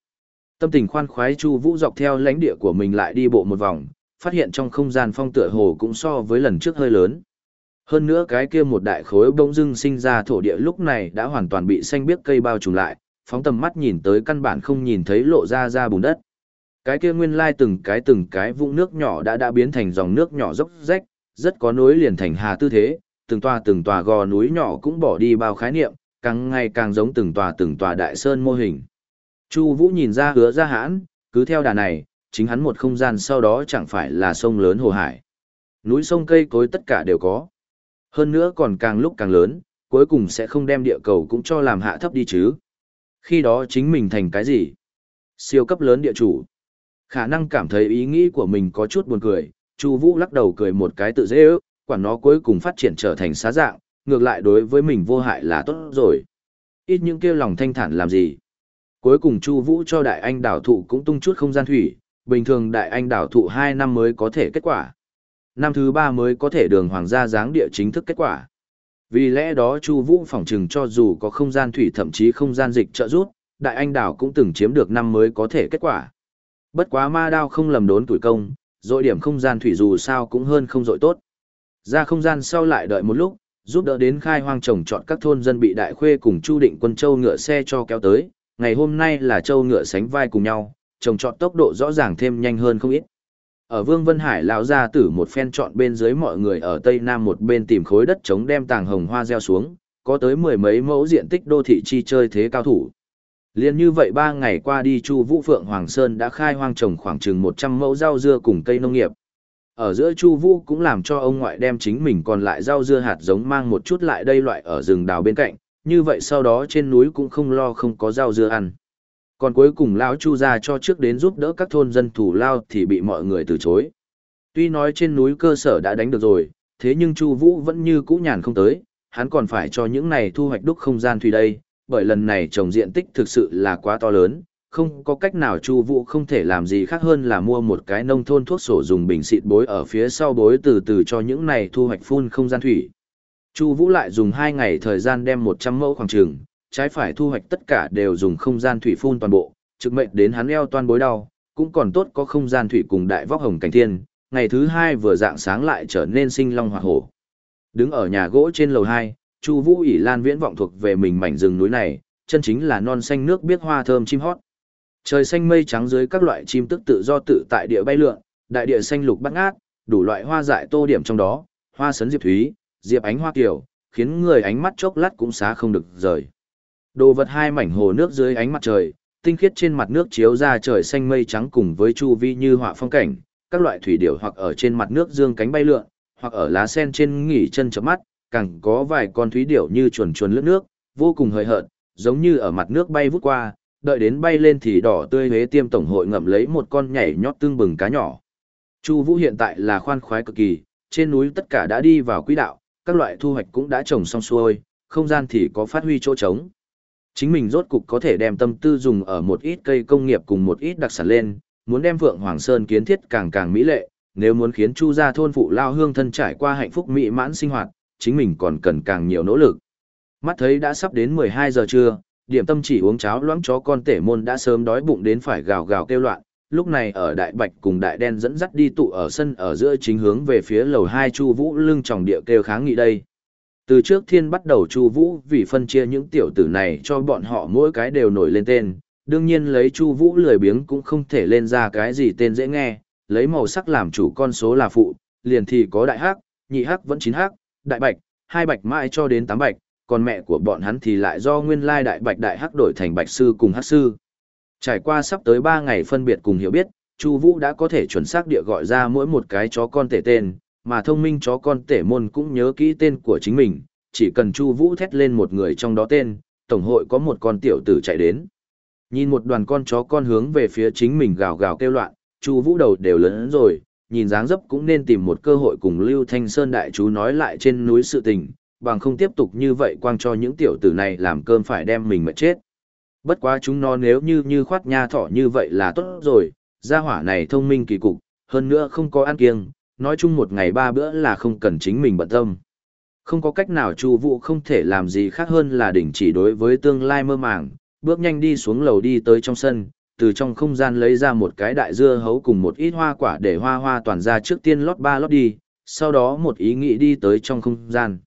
Tâm tình khoan khoái Chu Vũ dọc theo lãnh địa của mình lại đi bộ một vòng, phát hiện trong không gian phong tựa hồ cũng so với lần trước hơi lớn. Hơn nữa cái kia một đại khối bỗng dưng sinh ra thổ địa lúc này đã hoàn toàn bị xanh biếc cây bao trùm lại, phóng tầm mắt nhìn tới căn bản không nhìn thấy lộ ra ra bùn đất. Cái kia nguyên lai từng cái từng cái vũng nước nhỏ đã đã biến thành dòng nước nhỏ dốc rách, rất có nối liền thành hà tư thế, từng tòa từng tòa gò núi nhỏ cũng bỏ đi bao khái niệm, càng ngày càng giống từng tòa từng tòa đại sơn mô hình. Chu Vũ nhìn ra hứa ra hãn, cứ theo đà này, chính hắn một không gian sau đó chẳng phải là sông lớn hồ hải. Núi sông cây cối tất cả đều có. Hơn nữa còn càng lúc càng lớn, cuối cùng sẽ không đem địa cầu cũng cho làm hạ thấp đi chứ. Khi đó chính mình thành cái gì? Siêu cấp lớn địa chủ. Khả năng cảm thấy ý nghĩ của mình có chút buồn cười, Chu Vũ lắc đầu cười một cái tự dễ ước, quả nó cuối cùng phát triển trở thành xá dạng, ngược lại đối với mình vô hại là tốt rồi. Ít những kêu lòng thanh thản làm gì. Cuối cùng Chu Vũ cho đại anh đảo thụ cũng tung chút không gian thủy, bình thường đại anh đảo thụ 2 năm mới có thể kết quả. Năm thứ 3 mới có thể đường hoàng gia dáng địa chính thức kết quả. Vì lẽ đó Chu Vũ phỏng chừng cho dù có không gian thủy thậm chí không gian dịch trợ giúp, đại anh đảo cũng từng chiếm được năm mới có thể kết quả. Bất quá ma đao không lầm đốn tuổi công, dội điểm không gian thủy dù sao cũng hơn không dội tốt. Ra không gian sau lại đợi một lúc, giúp đỡ đến khai hoang trồng trọt các thôn dân bị đại khuê cùng chu định quân châu ngựa xe cho kéo tới, ngày hôm nay là châu ngựa sánh vai cùng nhau, trồng trọt tốc độ rõ ràng thêm nhanh hơn không ít. Ở Vương Vân Hải lão gia tử một phen chọn bên dưới mọi người ở Tây Nam một bên tìm khối đất chống đem tàng hồng hoa gieo xuống, có tới mười mấy mẫu diện tích đô thị chi chơi thế cao thủ. Liên như vậy ba ngày qua đi Chu Vũ Phượng Hoàng Sơn đã khai hoang trồng khoảng chừng 100 mẫu rau dưa cùng cây nông nghiệp. Ở giữa Chu Vũ cũng làm cho ông ngoại đem chính mình còn lại rau dưa hạt giống mang một chút lại đây loại ở rừng đào bên cạnh, như vậy sau đó trên núi cũng không lo không có rau dưa ăn. Còn cuối cùng lão Chu ra cho trước đến giúp đỡ các thôn dân thủ lao thì bị mọi người từ chối. Tuy nói trên núi cơ sở đã đánh được rồi, thế nhưng Chu Vũ vẫn như cũ nhàn không tới, hắn còn phải cho những này thu hoạch đúc không gian thủy đây, bởi lần này trồng diện tích thực sự là quá to lớn, không có cách nào Chu Vũ không thể làm gì khác hơn là mua một cái nông thôn thuốc sổ dùng bình xịt bối ở phía sau bối từ từ cho những này thu hoạch phun không gian thủy. Chu Vũ lại dùng 2 ngày thời gian đem 100 mẫu khoảng trường, trái phải thu hoạch tất cả đều dùng không gian thủy phun toàn bộ, trực mệnh đến hắn eo toan bối đau, cũng còn tốt có không gian thủy cùng đại vóc hồng cảnh thiên, ngày thứ 2 vừa dạng sáng lại trở nên sinh long hỏa hổ. Đứng ở nhà gỗ trên lầu 2, Chu Vũ ỷ lan viễn vọng thuộc về mình mảnh rừng núi này, chân chính là non xanh nước biếc hoa thơm chim hót. Trời xanh mây trắng dưới các loại chim tức tự do tự tại địa bay lượn, đại địa xanh lục bát ngát, đủ loại hoa dại tô điểm trong đó, hoa sấn diệp thúy, diệp ánh hoa kiều, khiến người ánh mắt chốc lát cũng xá không được rời. Đồ vật hai mảnh hồ nước dưới ánh mặt trời, tinh khiết trên mặt nước chiếu ra trời xanh mây trắng cùng với chu vi như họa phong cảnh, các loại thủy điểu hoặc ở trên mặt nước dương cánh bay lượn, hoặc ở lá sen trên nghỉ chân chớp mắt, càng có vài con thúy điểu như chuồn chuồn lướt nước, vô cùng hời hợt, giống như ở mặt nước bay vút qua, đợi đến bay lên thì đỏ tươi huế tiêm tổng hội ngậm lấy một con nhảy nhót tương bừng cá nhỏ. Chu Vũ hiện tại là khoan khoái cực kỳ, trên núi tất cả đã đi vào quỹ đạo, các loại thu hoạch cũng đã trồng xong xuôi, không gian thì có phát huy chỗ trống. Chính mình rốt cục có thể đem tâm tư dùng ở một ít cây công nghiệp cùng một ít đặc sản lên, muốn đem Vượng Hoàng Sơn kiến thiết càng càng mỹ lệ, nếu muốn khiến Chu gia thôn phụ lao hương thân trải qua hạnh phúc mỹ mãn sinh hoạt, chính mình còn cần càng nhiều nỗ lực. Mắt thấy đã sắp đến 12 giờ trưa, điểm tâm chỉ uống cháo loãng chó con tể môn đã sớm đói bụng đến phải gào gào kêu loạn, lúc này ở đại bạch cùng đại đen dẫn dắt đi tụ ở sân ở giữa chính hướng về phía lầu hai chu vũ lưng tròng địa kêu kháng nghị đây. Từ trước thiên bắt đầu chu vũ vì phân chia những tiểu tử này cho bọn họ mỗi cái đều nổi lên tên. Đương nhiên lấy chu vũ lười biếng cũng không thể lên ra cái gì tên dễ nghe. Lấy màu sắc làm chủ con số là phụ, liền thì có đại hắc, nhị hắc vẫn chín hắc, đại bạch, hai bạch mãi cho đến tám bạch, còn mẹ của bọn hắn thì lại do nguyên lai đại bạch đại hắc đổi thành bạch sư cùng hắc sư. Trải qua sắp tới 3 ngày phân biệt cùng hiểu biết, Chu Vũ đã có thể chuẩn xác địa gọi ra mỗi một cái chó con tể tên, mà thông minh chó con tể môn cũng nhớ kỹ tên của chính mình, chỉ cần Chu Vũ thét lên một người trong đó tên, tổng hội có một con tiểu tử chạy đến. Nhìn một đoàn con chó con hướng về phía chính mình gào gào kêu loạn, Chu Vũ đầu đều lớn rồi, nhìn dáng dấp cũng nên tìm một cơ hội cùng Lưu Thanh Sơn đại chú nói lại trên núi sự tình, bằng không tiếp tục như vậy quang cho những tiểu tử này làm cơm phải đem mình mệt chết. Bất quá chúng nó nếu như như khoát nha thỏ như vậy là tốt rồi, gia hỏa này thông minh kỳ cục, hơn nữa không có ăn kiêng, nói chung một ngày ba bữa là không cần chính mình bận tâm. Không có cách nào Chu Vũ không thể làm gì khác hơn là đình chỉ đối với tương lai mơ màng, bước nhanh đi xuống lầu đi tới trong sân, từ trong không gian lấy ra một cái đại dưa hấu cùng một ít hoa quả để hoa hoa toàn ra trước tiên lót ba lót đi, sau đó một ý nghĩ đi tới trong không gian.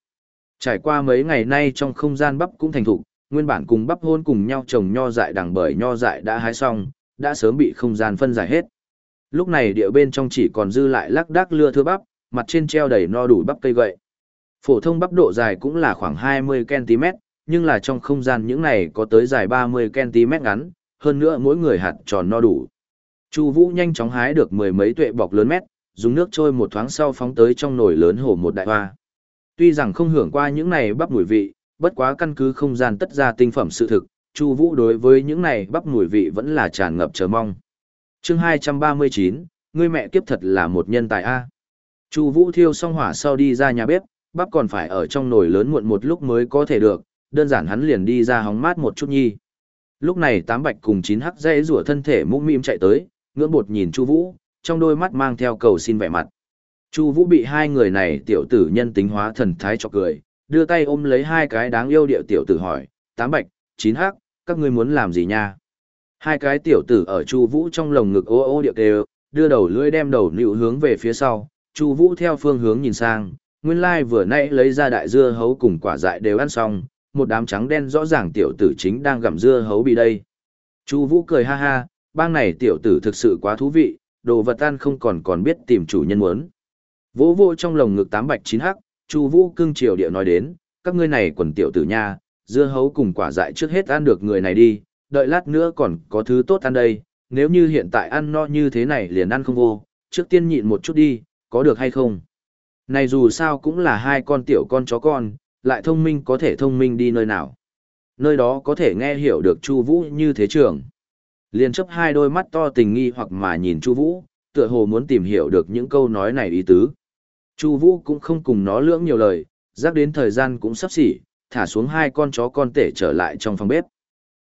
Trải qua mấy ngày nay trong không gian bắp cũng thành thục, nguyên bản cùng bắp hôn cùng nhau trồng nho dại đằng bởi nho dại đã hái xong, đã sớm bị không gian phân giải hết. Lúc này địa bên trong chỉ còn dư lại lác đác lưa thưa bắp, mặt trên treo đầy no đủ bắp cây gậy. Phổ thông bắp độ dài cũng là khoảng 20cm, nhưng là trong không gian những này có tới dài 30cm ngắn, hơn nữa mỗi người hạt tròn no đủ. Chu Vũ nhanh chóng hái được mười mấy tuệ bọc lớn mét, dùng nước trôi một thoáng sau phóng tới trong nồi lớn hồ một đại hoa. Tuy rằng không hưởng qua những này bắp mùi vị, bất quá căn cứ không gian tất ra tinh phẩm sự thực, Chu Vũ đối với những này bắp mùi vị vẫn là tràn ngập chờ mong. Chương 239, ngươi mẹ kiếp thật là một nhân tài a. Chu Vũ thiêu xong hỏa sau đi ra nhà bếp, bắp còn phải ở trong nồi lớn muộn một lúc mới có thể được, đơn giản hắn liền đi ra hóng mát một chút nhi. Lúc này tám bạch cùng chín hắc dây rủa thân thể mũm mĩm chạy tới, ngưỡng bột nhìn Chu Vũ, trong đôi mắt mang theo cầu xin vẻ mặt. Chu Vũ bị hai người này tiểu tử nhân tính hóa thần thái cho cười, đưa tay ôm lấy hai cái đáng yêu điệu tiểu tử hỏi, tám bạch, chín hắc, các ngươi muốn làm gì nha? Hai cái tiểu tử ở Chu Vũ trong lồng ngực ô ô điệu đều, đưa đầu lưỡi đem đầu nịu hướng về phía sau, Chu Vũ theo phương hướng nhìn sang, nguyên lai vừa nãy lấy ra đại dưa hấu cùng quả dại đều ăn xong, một đám trắng đen rõ ràng tiểu tử chính đang gặm dưa hấu bị đây. Chu Vũ cười ha ha, bang này tiểu tử thực sự quá thú vị, đồ vật ăn không còn còn biết tìm chủ nhân muốn. Vỗ vỗ trong lồng ngực tám bạch chín hắc, Chu Vũ cương triều địa nói đến, các ngươi này quần tiểu tử nha, dưa hấu cùng quả dại trước hết ăn được người này đi, đợi lát nữa còn có thứ tốt ăn đây, nếu như hiện tại ăn no như thế này liền ăn không vô, trước tiên nhịn một chút đi, có được hay không? Này dù sao cũng là hai con tiểu con chó con, lại thông minh có thể thông minh đi nơi nào. Nơi đó có thể nghe hiểu được Chu Vũ như thế trưởng. Liên chấp hai đôi mắt to tình nghi hoặc mà nhìn Chu Vũ, tựa hồ muốn tìm hiểu được những câu nói này ý tứ. Chu Vũ cũng không cùng nó lưỡng nhiều lời, giác đến thời gian cũng sắp xỉ, thả xuống hai con chó con tể trở lại trong phòng bếp.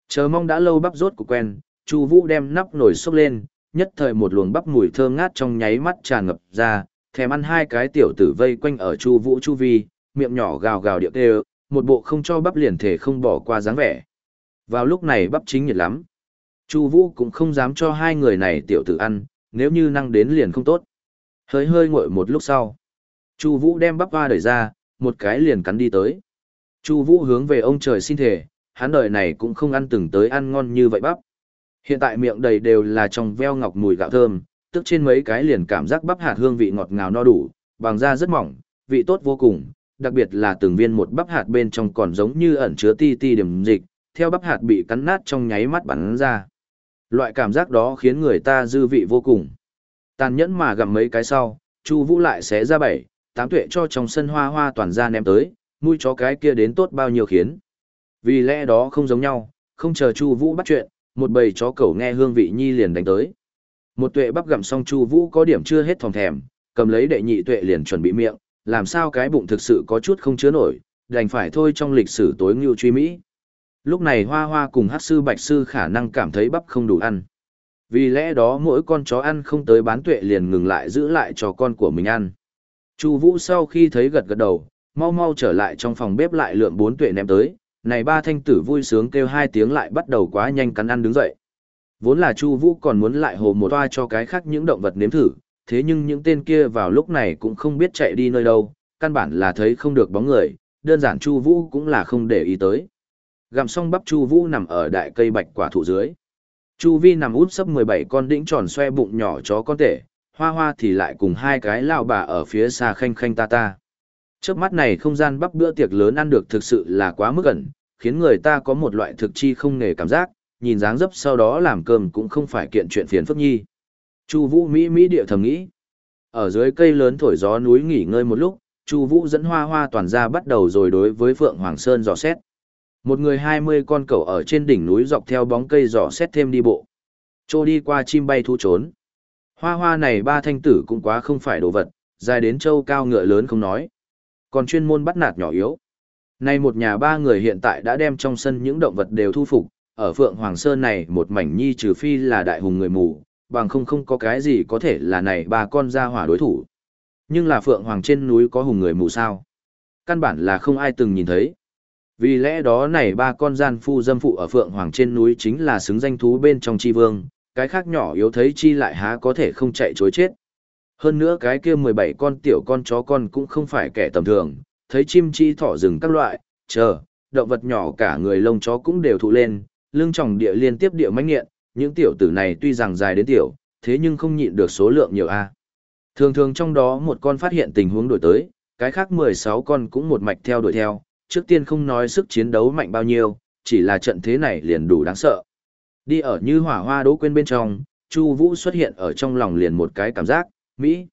Chờ mong đã lâu bắp rốt của quen, Chu Vũ đem nắp nồi xốc lên, nhất thời một luồng bắp mùi thơm ngát trong nháy mắt tràn ngập ra, thèm ăn hai cái tiểu tử vây quanh ở Chu Vũ chu vi, miệng nhỏ gào gào điệu tê, một bộ không cho bắp liền thể không bỏ qua dáng vẻ. Vào lúc này bắp chính nhiệt lắm. Chu Vũ cũng không dám cho hai người này tiểu tử ăn, nếu như năng đến liền không tốt. Hơi hơi nguội một lúc sau, Chu Vũ đem bắp hoa đẩy ra, một cái liền cắn đi tới. Chu Vũ hướng về ông trời xin thể, hắn đời này cũng không ăn từng tới ăn ngon như vậy bắp. Hiện tại miệng đầy đều là trong veo ngọc mùi gạo thơm, tức trên mấy cái liền cảm giác bắp hạt hương vị ngọt ngào no đủ, bằng da rất mỏng, vị tốt vô cùng, đặc biệt là từng viên một bắp hạt bên trong còn giống như ẩn chứa ti ti điểm dịch, theo bắp hạt bị cắn nát trong nháy mắt bắn ra. Loại cảm giác đó khiến người ta dư vị vô cùng. Tàn nhẫn mà gặm mấy cái sau, Chu Vũ lại xé ra bảy, tám tuệ cho trong sân hoa hoa toàn ra ném tới, mũi chó cái kia đến tốt bao nhiêu khiến. Vì lẽ đó không giống nhau, không chờ Chu Vũ bắt chuyện, một bầy chó cẩu nghe hương vị nhi liền đánh tới. Một tuệ bắp gặm xong Chu Vũ có điểm chưa hết thòng thèm, cầm lấy đệ nhị tuệ liền chuẩn bị miệng, làm sao cái bụng thực sự có chút không chứa nổi, đành phải thôi trong lịch sử tối ngưu truy Mỹ. Lúc này Hoa Hoa cùng Hắc sư Bạch sư khả năng cảm thấy bắp không đủ ăn. Vì lẽ đó mỗi con chó ăn không tới bán tuệ liền ngừng lại giữ lại cho con của mình ăn. Chu Vũ sau khi thấy gật gật đầu, mau mau trở lại trong phòng bếp lại lượm bốn tuệ ném tới, này ba thanh tử vui sướng kêu hai tiếng lại bắt đầu quá nhanh cắn ăn đứng dậy. Vốn là Chu Vũ còn muốn lại hồ một toa cho cái khác những động vật nếm thử, thế nhưng những tên kia vào lúc này cũng không biết chạy đi nơi đâu, căn bản là thấy không được bóng người, đơn giản Chu Vũ cũng là không để ý tới. Gặm xong bắp Chu Vũ nằm ở đại cây bạch quả thụ dưới. Chu Vi nằm út sấp 17 con đĩnh tròn xoe bụng nhỏ chó con tể, hoa hoa thì lại cùng hai cái lao bà ở phía xa khanh khanh ta ta. Trước mắt này không gian bắp bữa tiệc lớn ăn được thực sự là quá mức ẩn, khiến người ta có một loại thực chi không nghề cảm giác, nhìn dáng dấp sau đó làm cơm cũng không phải kiện chuyện phiền phức nhi. Chu Vũ Mỹ Mỹ địa thầm nghĩ. Ở dưới cây lớn thổi gió núi nghỉ ngơi một lúc, Chu Vũ dẫn Hoa Hoa toàn ra bắt đầu rồi đối với Phượng Hoàng Sơn dò xét. Một người hai mươi con cẩu ở trên đỉnh núi dọc theo bóng cây dò xét thêm đi bộ. Trô đi qua chim bay thu trốn. Hoa hoa này ba thanh tử cũng quá không phải đồ vật, dài đến châu cao ngựa lớn không nói. Còn chuyên môn bắt nạt nhỏ yếu. Nay một nhà ba người hiện tại đã đem trong sân những động vật đều thu phục, ở Phượng Hoàng Sơn này một mảnh nhi trừ phi là đại hùng người mù, bằng không không có cái gì có thể là này ba con gia hỏa đối thủ. Nhưng là Phượng Hoàng trên núi có hùng người mù sao? Căn bản là không ai từng nhìn thấy. Vì lẽ đó này ba con gian phu dâm phụ ở Phượng Hoàng trên núi chính là xứng danh thú bên trong chi vương, cái khác nhỏ yếu thấy chi lại há có thể không chạy chối chết. Hơn nữa cái kia 17 con tiểu con chó con cũng không phải kẻ tầm thường, thấy chim chi thỏ rừng các loại, chờ, động vật nhỏ cả người lông chó cũng đều thụ lên, lưng tròng địa liên tiếp địa mãnh nghiện, những tiểu tử này tuy rằng dài đến tiểu, thế nhưng không nhịn được số lượng nhiều a. Thường thường trong đó một con phát hiện tình huống đổi tới, cái khác 16 con cũng một mạch theo đuổi theo, trước tiên không nói sức chiến đấu mạnh bao nhiêu, chỉ là trận thế này liền đủ đáng sợ. Đi ở như hỏa hoa đố quên bên trong, Chu Vũ xuất hiện ở trong lòng liền một cái cảm giác, Mỹ.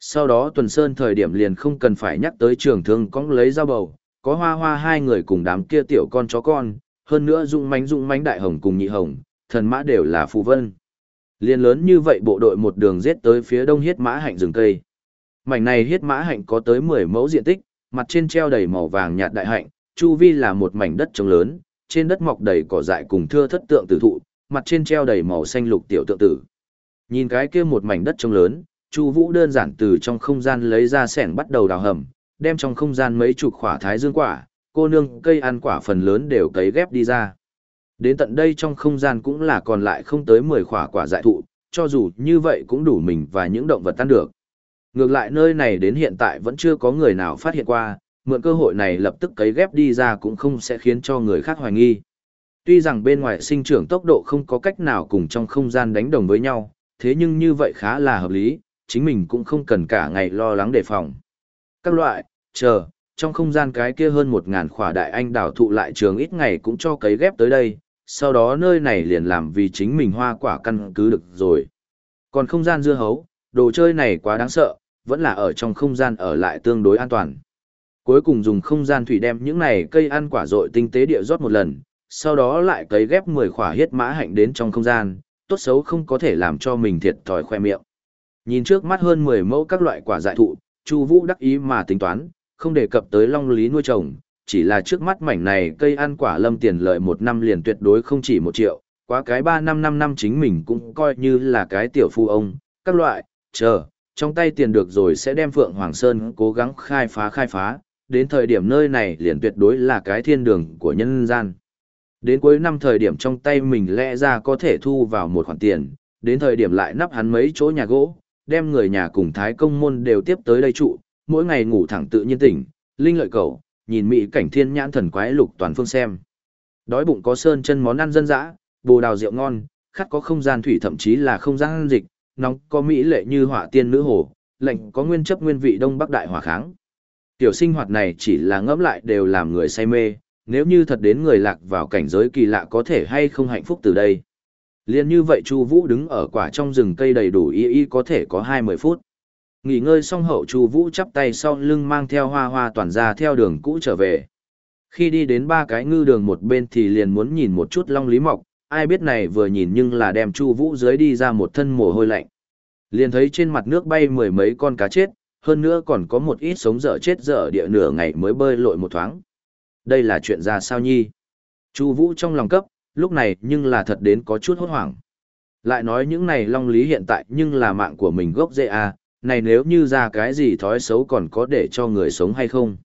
Sau đó tuần sơn thời điểm liền không cần phải nhắc tới trường thương cóng lấy dao bầu, có hoa hoa hai người cùng đám kia tiểu con chó con, hơn nữa dụng mánh dụng mánh đại hồng cùng nhị hồng, thần mã đều là phù vân. Liên lớn như vậy bộ đội một đường giết tới phía đông hiết mã hạnh rừng cây. Mảnh này hiết mã hạnh có tới 10 mẫu diện tích, mặt trên treo đầy màu vàng nhạt đại hạnh, chu vi là một mảnh đất trống lớn, trên đất mọc đầy cỏ dại cùng thưa thất tượng tử thụ, mặt trên treo đầy màu xanh lục tiểu tượng tử. Nhìn cái kia một mảnh đất trông lớn, Chu Vũ đơn giản từ trong không gian lấy ra xẻng bắt đầu đào hầm, đem trong không gian mấy chục quả thái dương quả, cô nương cây ăn quả phần lớn đều cấy ghép đi ra. Đến tận đây trong không gian cũng là còn lại không tới 10 quả quả dại thụ, cho dù như vậy cũng đủ mình và những động vật tan được. Ngược lại nơi này đến hiện tại vẫn chưa có người nào phát hiện qua, mượn cơ hội này lập tức cấy ghép đi ra cũng không sẽ khiến cho người khác hoài nghi. Tuy rằng bên ngoài sinh trưởng tốc độ không có cách nào cùng trong không gian đánh đồng với nhau, thế nhưng như vậy khá là hợp lý, chính mình cũng không cần cả ngày lo lắng đề phòng. Các loại, chờ, trong không gian cái kia hơn một ngàn khỏa đại anh đảo thụ lại trường ít ngày cũng cho cấy ghép tới đây, sau đó nơi này liền làm vì chính mình hoa quả căn cứ được rồi. Còn không gian dưa hấu, đồ chơi này quá đáng sợ, vẫn là ở trong không gian ở lại tương đối an toàn. Cuối cùng dùng không gian thủy đem những này cây ăn quả rội tinh tế địa rót một lần, sau đó lại cấy ghép 10 khỏa hiết mã hạnh đến trong không gian, tốt xấu không có thể làm cho mình thiệt thòi khoe miệng. Nhìn trước mắt hơn 10 mẫu các loại quả dại thụ, Chu Vũ đắc ý mà tính toán, không đề cập tới long lý nuôi trồng, chỉ là trước mắt mảnh này cây ăn quả lâm tiền lợi một năm liền tuyệt đối không chỉ một triệu, quá cái ba năm năm năm chính mình cũng coi như là cái tiểu phu ông, các loại, chờ, trong tay tiền được rồi sẽ đem Phượng Hoàng Sơn cố gắng khai phá khai phá, đến thời điểm nơi này liền tuyệt đối là cái thiên đường của nhân gian. Đến cuối năm thời điểm trong tay mình lẽ ra có thể thu vào một khoản tiền, đến thời điểm lại nắp hắn mấy chỗ nhà gỗ, đem người nhà cùng thái công môn đều tiếp tới đây trụ, mỗi ngày ngủ thẳng tự nhiên tỉnh, linh lợi cầu, nhìn mỹ cảnh thiên nhãn thần quái lục toàn phương xem. Đói bụng có sơn chân món ăn dân dã, bồ đào rượu ngon, khát có không gian thủy thậm chí là không gian dịch, nóng có mỹ lệ như họa tiên nữ hồ, lạnh có nguyên chấp nguyên vị đông bắc đại hòa kháng. Tiểu sinh hoạt này chỉ là ngẫm lại đều làm người say mê, nếu như thật đến người lạc vào cảnh giới kỳ lạ có thể hay không hạnh phúc từ đây. Liên như vậy Chu Vũ đứng ở quả trong rừng cây đầy đủ y y có thể có 20 phút. Nghỉ ngơi xong hậu Chu Vũ chắp tay sau lưng mang theo hoa hoa toàn ra theo đường cũ trở về. Khi đi đến ba cái ngư đường một bên thì liền muốn nhìn một chút long lý mọc, ai biết này vừa nhìn nhưng là đem Chu Vũ dưới đi ra một thân mồ hôi lạnh. Liền thấy trên mặt nước bay mười mấy con cá chết, hơn nữa còn có một ít sống dở chết dở địa nửa ngày mới bơi lội một thoáng. Đây là chuyện ra sao nhi? Chu Vũ trong lòng cấp, lúc này nhưng là thật đến có chút hốt hoảng. Lại nói những này long lý hiện tại nhưng là mạng của mình gốc dễ à, này nếu như ra cái gì thói xấu còn có để cho người sống hay không.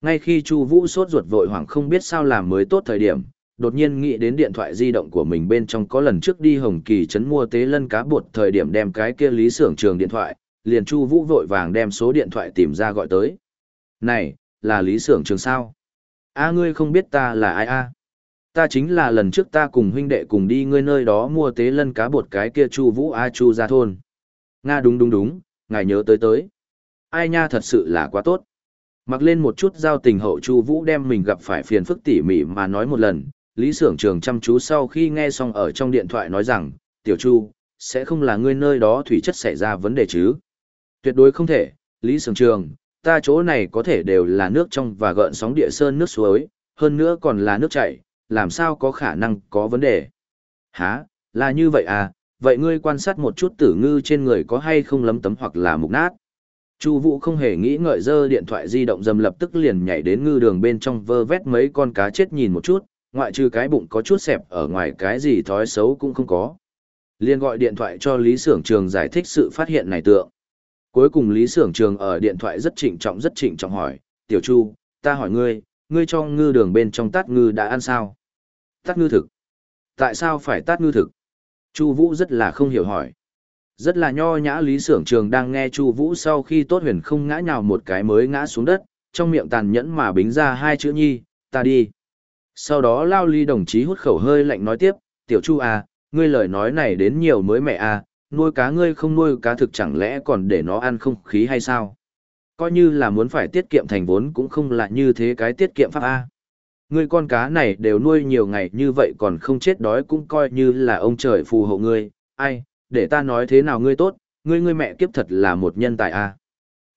Ngay khi Chu Vũ sốt ruột vội hoảng không biết sao làm mới tốt thời điểm, đột nhiên nghĩ đến điện thoại di động của mình bên trong có lần trước đi Hồng Kỳ trấn mua tế lân cá bột thời điểm đem cái kia lý xưởng trường điện thoại, liền Chu Vũ vội vàng đem số điện thoại tìm ra gọi tới. "Này, là lý xưởng trường sao? A ngươi không biết ta là ai a?" Ta chính là lần trước ta cùng huynh đệ cùng đi ngươi nơi đó mua tế lân cá bột cái kia Chu Vũ A Chu ra thôn. Nga đúng đúng đúng, ngài nhớ tới tới. Ai nha thật sự là quá tốt. Mặc lên một chút giao tình hậu Chu Vũ đem mình gặp phải phiền phức tỉ mỉ mà nói một lần, Lý Sưởng Trường chăm chú sau khi nghe xong ở trong điện thoại nói rằng, "Tiểu Chu, sẽ không là ngươi nơi đó thủy chất xảy ra vấn đề chứ?" Tuyệt đối không thể, Lý Sưởng Trường, ta chỗ này có thể đều là nước trong và gợn sóng địa sơn nước suối, hơn nữa còn là nước chảy, làm sao có khả năng có vấn đề? Hả, là như vậy à, vậy ngươi quan sát một chút tử ngư trên người có hay không lấm tấm hoặc là mục nát. Chu Vũ không hề nghĩ ngợi dơ điện thoại di động dầm lập tức liền nhảy đến ngư đường bên trong vơ vét mấy con cá chết nhìn một chút, ngoại trừ cái bụng có chút xẹp ở ngoài cái gì thói xấu cũng không có. Liên gọi điện thoại cho Lý Sưởng Trường giải thích sự phát hiện này tượng. Cuối cùng Lý Sưởng Trường ở điện thoại rất trịnh trọng rất trịnh trọng hỏi, "Tiểu Chu, ta hỏi ngươi, ngươi cho ngư đường bên trong tát ngư đã ăn sao?" Tát ngư thực. Tại sao phải tát ngư thực? Chu Vũ rất là không hiểu hỏi. Rất là nho nhã Lý Sưởng Trường đang nghe Chu Vũ sau khi tốt huyền không ngã nhào một cái mới ngã xuống đất, trong miệng tàn nhẫn mà bính ra hai chữ nhi, ta đi. Sau đó Lao Ly đồng chí hút khẩu hơi lạnh nói tiếp, tiểu Chu à, ngươi lời nói này đến nhiều mới mẹ à, nuôi cá ngươi không nuôi cá thực chẳng lẽ còn để nó ăn không khí hay sao? Coi như là muốn phải tiết kiệm thành vốn cũng không là như thế cái tiết kiệm pháp a. Ngươi con cá này đều nuôi nhiều ngày như vậy còn không chết đói cũng coi như là ông trời phù hộ ngươi, ai, để ta nói thế nào ngươi tốt, ngươi ngươi mẹ kiếp thật là một nhân tài a.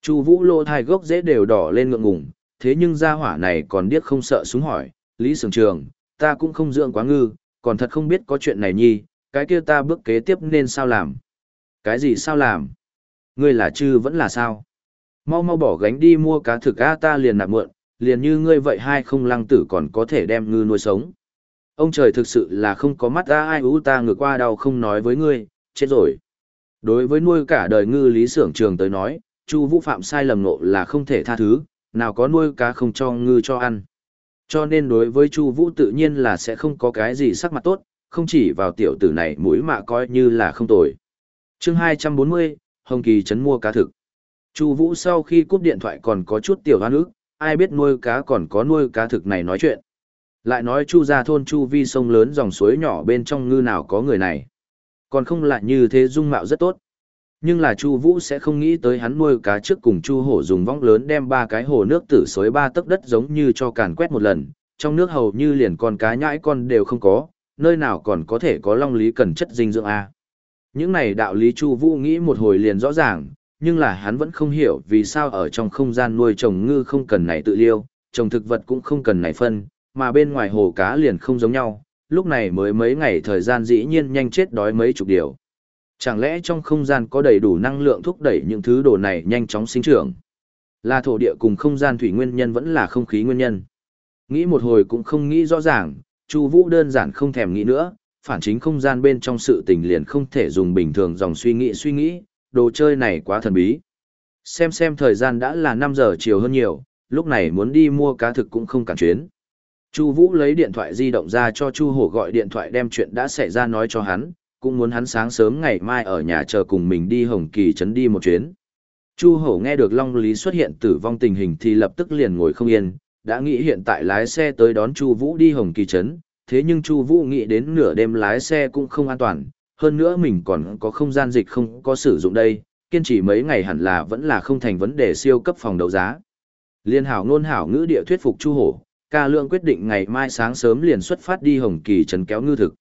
Chu Vũ lô thai gốc dễ đều đỏ lên ngượng ngùng, thế nhưng gia hỏa này còn điếc không sợ súng hỏi, Lý Sường Trường, ta cũng không dưỡng quá ngư, còn thật không biết có chuyện này nhi, cái kia ta bước kế tiếp nên sao làm? Cái gì sao làm? Ngươi là chư vẫn là sao? Mau mau bỏ gánh đi mua cá thực a ta liền nạp mượn, liền như ngươi vậy hai không lăng tử còn có thể đem ngư nuôi sống. Ông trời thực sự là không có mắt ra ai ú ta ngược qua đau không nói với ngươi, chết rồi. Đối với nuôi cả đời ngư lý sưởng trường tới nói, Chu Vũ phạm sai lầm nộ là không thể tha thứ, nào có nuôi cá không cho ngư cho ăn. Cho nên đối với Chu Vũ tự nhiên là sẽ không có cái gì sắc mặt tốt, không chỉ vào tiểu tử này mũi mạ coi như là không tồi. Chương 240, Hồng Kỳ trấn mua cá thực. Chu Vũ sau khi cúp điện thoại còn có chút tiểu hoan ức, ai biết nuôi cá còn có nuôi cá thực này nói chuyện. Lại nói chu ra thôn chu vi sông lớn dòng suối nhỏ bên trong ngư nào có người này. Còn không lại như thế dung mạo rất tốt. Nhưng là chu vũ sẽ không nghĩ tới hắn nuôi cá trước cùng chu hổ dùng võng lớn đem ba cái hồ nước tử suối ba tấc đất giống như cho càn quét một lần. Trong nước hầu như liền con cá nhãi con đều không có, nơi nào còn có thể có long lý cần chất dinh dưỡng A. Những này đạo lý chu vũ nghĩ một hồi liền rõ ràng, nhưng là hắn vẫn không hiểu vì sao ở trong không gian nuôi trồng ngư không cần này tự liêu, trồng thực vật cũng không cần này phân, mà bên ngoài hồ cá liền không giống nhau, lúc này mới mấy ngày thời gian dĩ nhiên nhanh chết đói mấy chục điều. Chẳng lẽ trong không gian có đầy đủ năng lượng thúc đẩy những thứ đồ này nhanh chóng sinh trưởng? Là thổ địa cùng không gian thủy nguyên nhân vẫn là không khí nguyên nhân. Nghĩ một hồi cũng không nghĩ rõ ràng, Chu Vũ đơn giản không thèm nghĩ nữa, phản chính không gian bên trong sự tình liền không thể dùng bình thường dòng suy nghĩ suy nghĩ, đồ chơi này quá thần bí. Xem xem thời gian đã là 5 giờ chiều hơn nhiều, lúc này muốn đi mua cá thực cũng không cản chuyến. Chu Vũ lấy điện thoại di động ra cho Chu Hổ gọi điện thoại đem chuyện đã xảy ra nói cho hắn, cũng muốn hắn sáng sớm ngày mai ở nhà chờ cùng mình đi Hồng Kỳ trấn đi một chuyến. Chu Hổ nghe được Long Lý xuất hiện tử vong tình hình thì lập tức liền ngồi không yên, đã nghĩ hiện tại lái xe tới đón Chu Vũ đi Hồng Kỳ trấn, thế nhưng Chu Vũ nghĩ đến nửa đêm lái xe cũng không an toàn, hơn nữa mình còn có không gian dịch không có sử dụng đây, kiên trì mấy ngày hẳn là vẫn là không thành vấn đề siêu cấp phòng đấu giá. Liên hảo ngôn hảo ngữ địa thuyết phục Chu Hổ, ca lượng quyết định ngày mai sáng sớm liền xuất phát đi Hồng Kỳ trấn kéo ngư thực.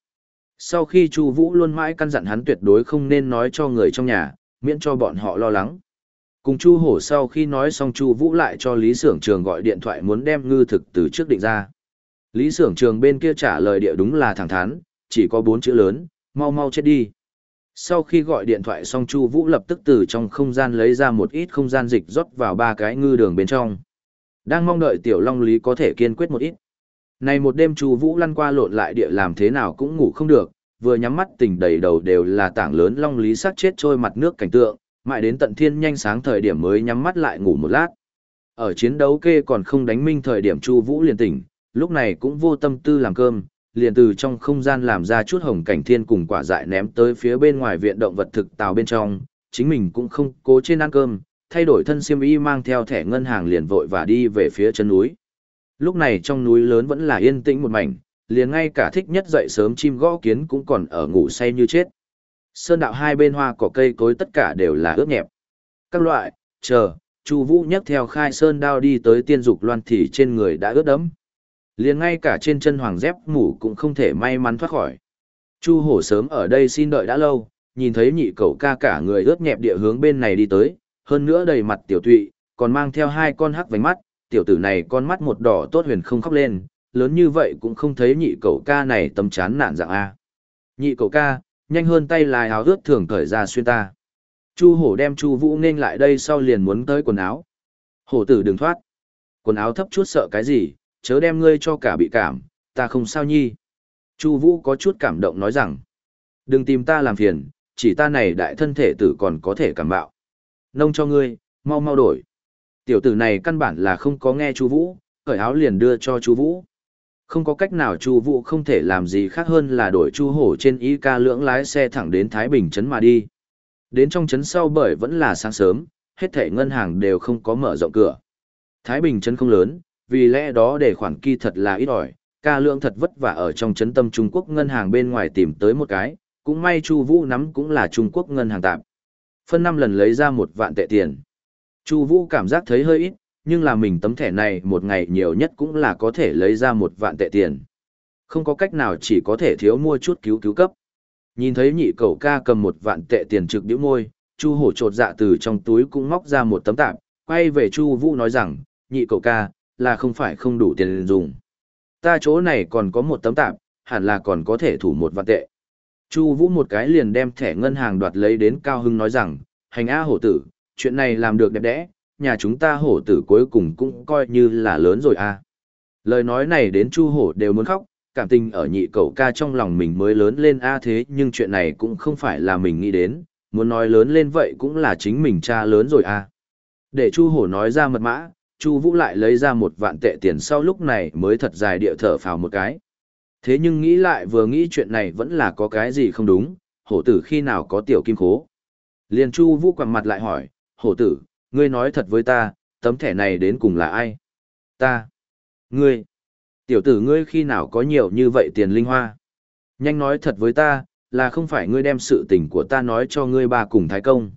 Sau khi Chu Vũ luôn mãi căn dặn hắn tuyệt đối không nên nói cho người trong nhà, miễn cho bọn họ lo lắng. Cùng Chu Hổ sau khi nói xong Chu Vũ lại cho Lý Sưởng Trường gọi điện thoại muốn đem ngư thực từ trước định ra. Lý Sưởng Trường bên kia trả lời địa đúng là thẳng thắn, chỉ có bốn chữ lớn, mau mau chết đi. Sau khi gọi điện thoại xong Chu Vũ lập tức từ trong không gian lấy ra một ít không gian dịch rót vào ba cái ngư đường bên trong. Đang mong đợi Tiểu Long Lý có thể kiên quyết một ít. Này một đêm Chu Vũ lăn qua lộn lại địa làm thế nào cũng ngủ không được, vừa nhắm mắt tỉnh đầy đầu đều là tảng lớn Long Lý sát chết trôi mặt nước cảnh tượng, mãi đến tận thiên nhanh sáng thời điểm mới nhắm mắt lại ngủ một lát. Ở chiến đấu kê còn không đánh minh thời điểm Chu Vũ liền tỉnh, lúc này cũng vô tâm tư làm cơm, liền từ trong không gian làm ra chút hồng cảnh thiên cùng quả dại ném tới phía bên ngoài viện động vật thực tàu bên trong, chính mình cũng không cố trên ăn cơm, thay đổi thân xiêm y mang theo thẻ ngân hàng liền vội và đi về phía chân núi. Lúc này trong núi lớn vẫn là yên tĩnh một mảnh, liền ngay cả thích nhất dậy sớm chim gõ kiến cũng còn ở ngủ say như chết. Sơn đạo hai bên hoa cỏ cây cối tất cả đều là ướt nhẹp. Các loại, chờ, Chu Vũ nhấc theo khai sơn đao đi tới tiên dục loan thì trên người đã ướt đẫm. Liền ngay cả trên chân hoàng dép mủ cũng không thể may mắn thoát khỏi. Chu Hổ sớm ở đây xin đợi đã lâu, nhìn thấy nhị cậu ca cả người ướt nhẹp địa hướng bên này đi tới, hơn nữa đầy mặt tiểu tụy, còn mang theo hai con hắc vành mắt, tiểu tử này con mắt một đỏ tốt huyền không khóc lên, lớn như vậy cũng không thấy nhị cậu ca này tâm chán nản dạng A. Nhị cậu ca, nhanh hơn tay lài áo ướt thường cởi ra xuyên ta. Chu hổ đem Chu vũ nên lại đây sau liền muốn tới quần áo. Hổ tử đừng thoát. Quần áo thấp chút sợ cái gì, chớ đem ngươi cho cả bị cảm, ta không sao nhi. Chu vũ có chút cảm động nói rằng, đừng tìm ta làm phiền, chỉ ta này đại thân thể tử còn có thể cảm bạo. Nông cho ngươi, mau mau đổi. Tiểu tử này căn bản là không có nghe Chu Vũ, cởi áo liền đưa cho Chu Vũ. Không có cách nào Chu Vũ không thể làm gì khác hơn là đổi Chu Hổ trên y ca lưỡng lái xe thẳng đến Thái Bình trấn mà đi. Đến trong trấn sau bởi vẫn là sáng sớm, hết thảy ngân hàng đều không có mở rộng cửa. Thái Bình trấn không lớn, vì lẽ đó để khoản kỳ thật là ít ỏi, ca lượng thật vất vả ở trong chấn tâm Trung Quốc ngân hàng bên ngoài tìm tới một cái, cũng may Chu Vũ nắm cũng là Trung Quốc ngân hàng tạm. Phân năm lần lấy ra một vạn tệ tiền. Chu Vũ cảm giác thấy hơi ít, nhưng là mình tấm thẻ này một ngày nhiều nhất cũng là có thể lấy ra một vạn tệ tiền. Không có cách nào chỉ có thể thiếu mua chút cứu cứu cấp. Nhìn thấy nhị cậu ca cầm một vạn tệ tiền trực điếu môi, Chu hổ trột dạ từ trong túi cũng móc ra một tấm tạp, quay về Chu Vũ nói rằng, nhị cậu ca, là không phải không đủ tiền dùng. Ta chỗ này còn có một tấm tạp, hẳn là còn có thể thủ một vạn tệ. Chu Vũ một cái liền đem thẻ ngân hàng đoạt lấy đến Cao Hưng nói rằng, hành A hổ tử, chuyện này làm được đẹp đẽ, nhà chúng ta hổ tử cuối cùng cũng coi như là lớn rồi a. Lời nói này đến Chu hổ đều muốn khóc, cảm tình ở nhị cậu ca trong lòng mình mới lớn lên a thế nhưng chuyện này cũng không phải là mình nghĩ đến, muốn nói lớn lên vậy cũng là chính mình cha lớn rồi a. Để Chu hổ nói ra mật mã, Chu Vũ lại lấy ra một vạn tệ tiền sau lúc này mới thật dài địa thở phào một cái. Thế nhưng nghĩ lại vừa nghĩ chuyện này vẫn là có cái gì không đúng, hổ tử khi nào có tiểu kim khố. Liền Chu Vũ quằn mặt lại hỏi, hổ tử, ngươi nói thật với ta, tấm thẻ này đến cùng là ai? Ta. Ngươi. Tiểu tử ngươi khi nào có nhiều như vậy tiền linh hoa? Nhanh nói thật với ta, là không phải ngươi đem sự tình của ta nói cho ngươi ba cùng thái công.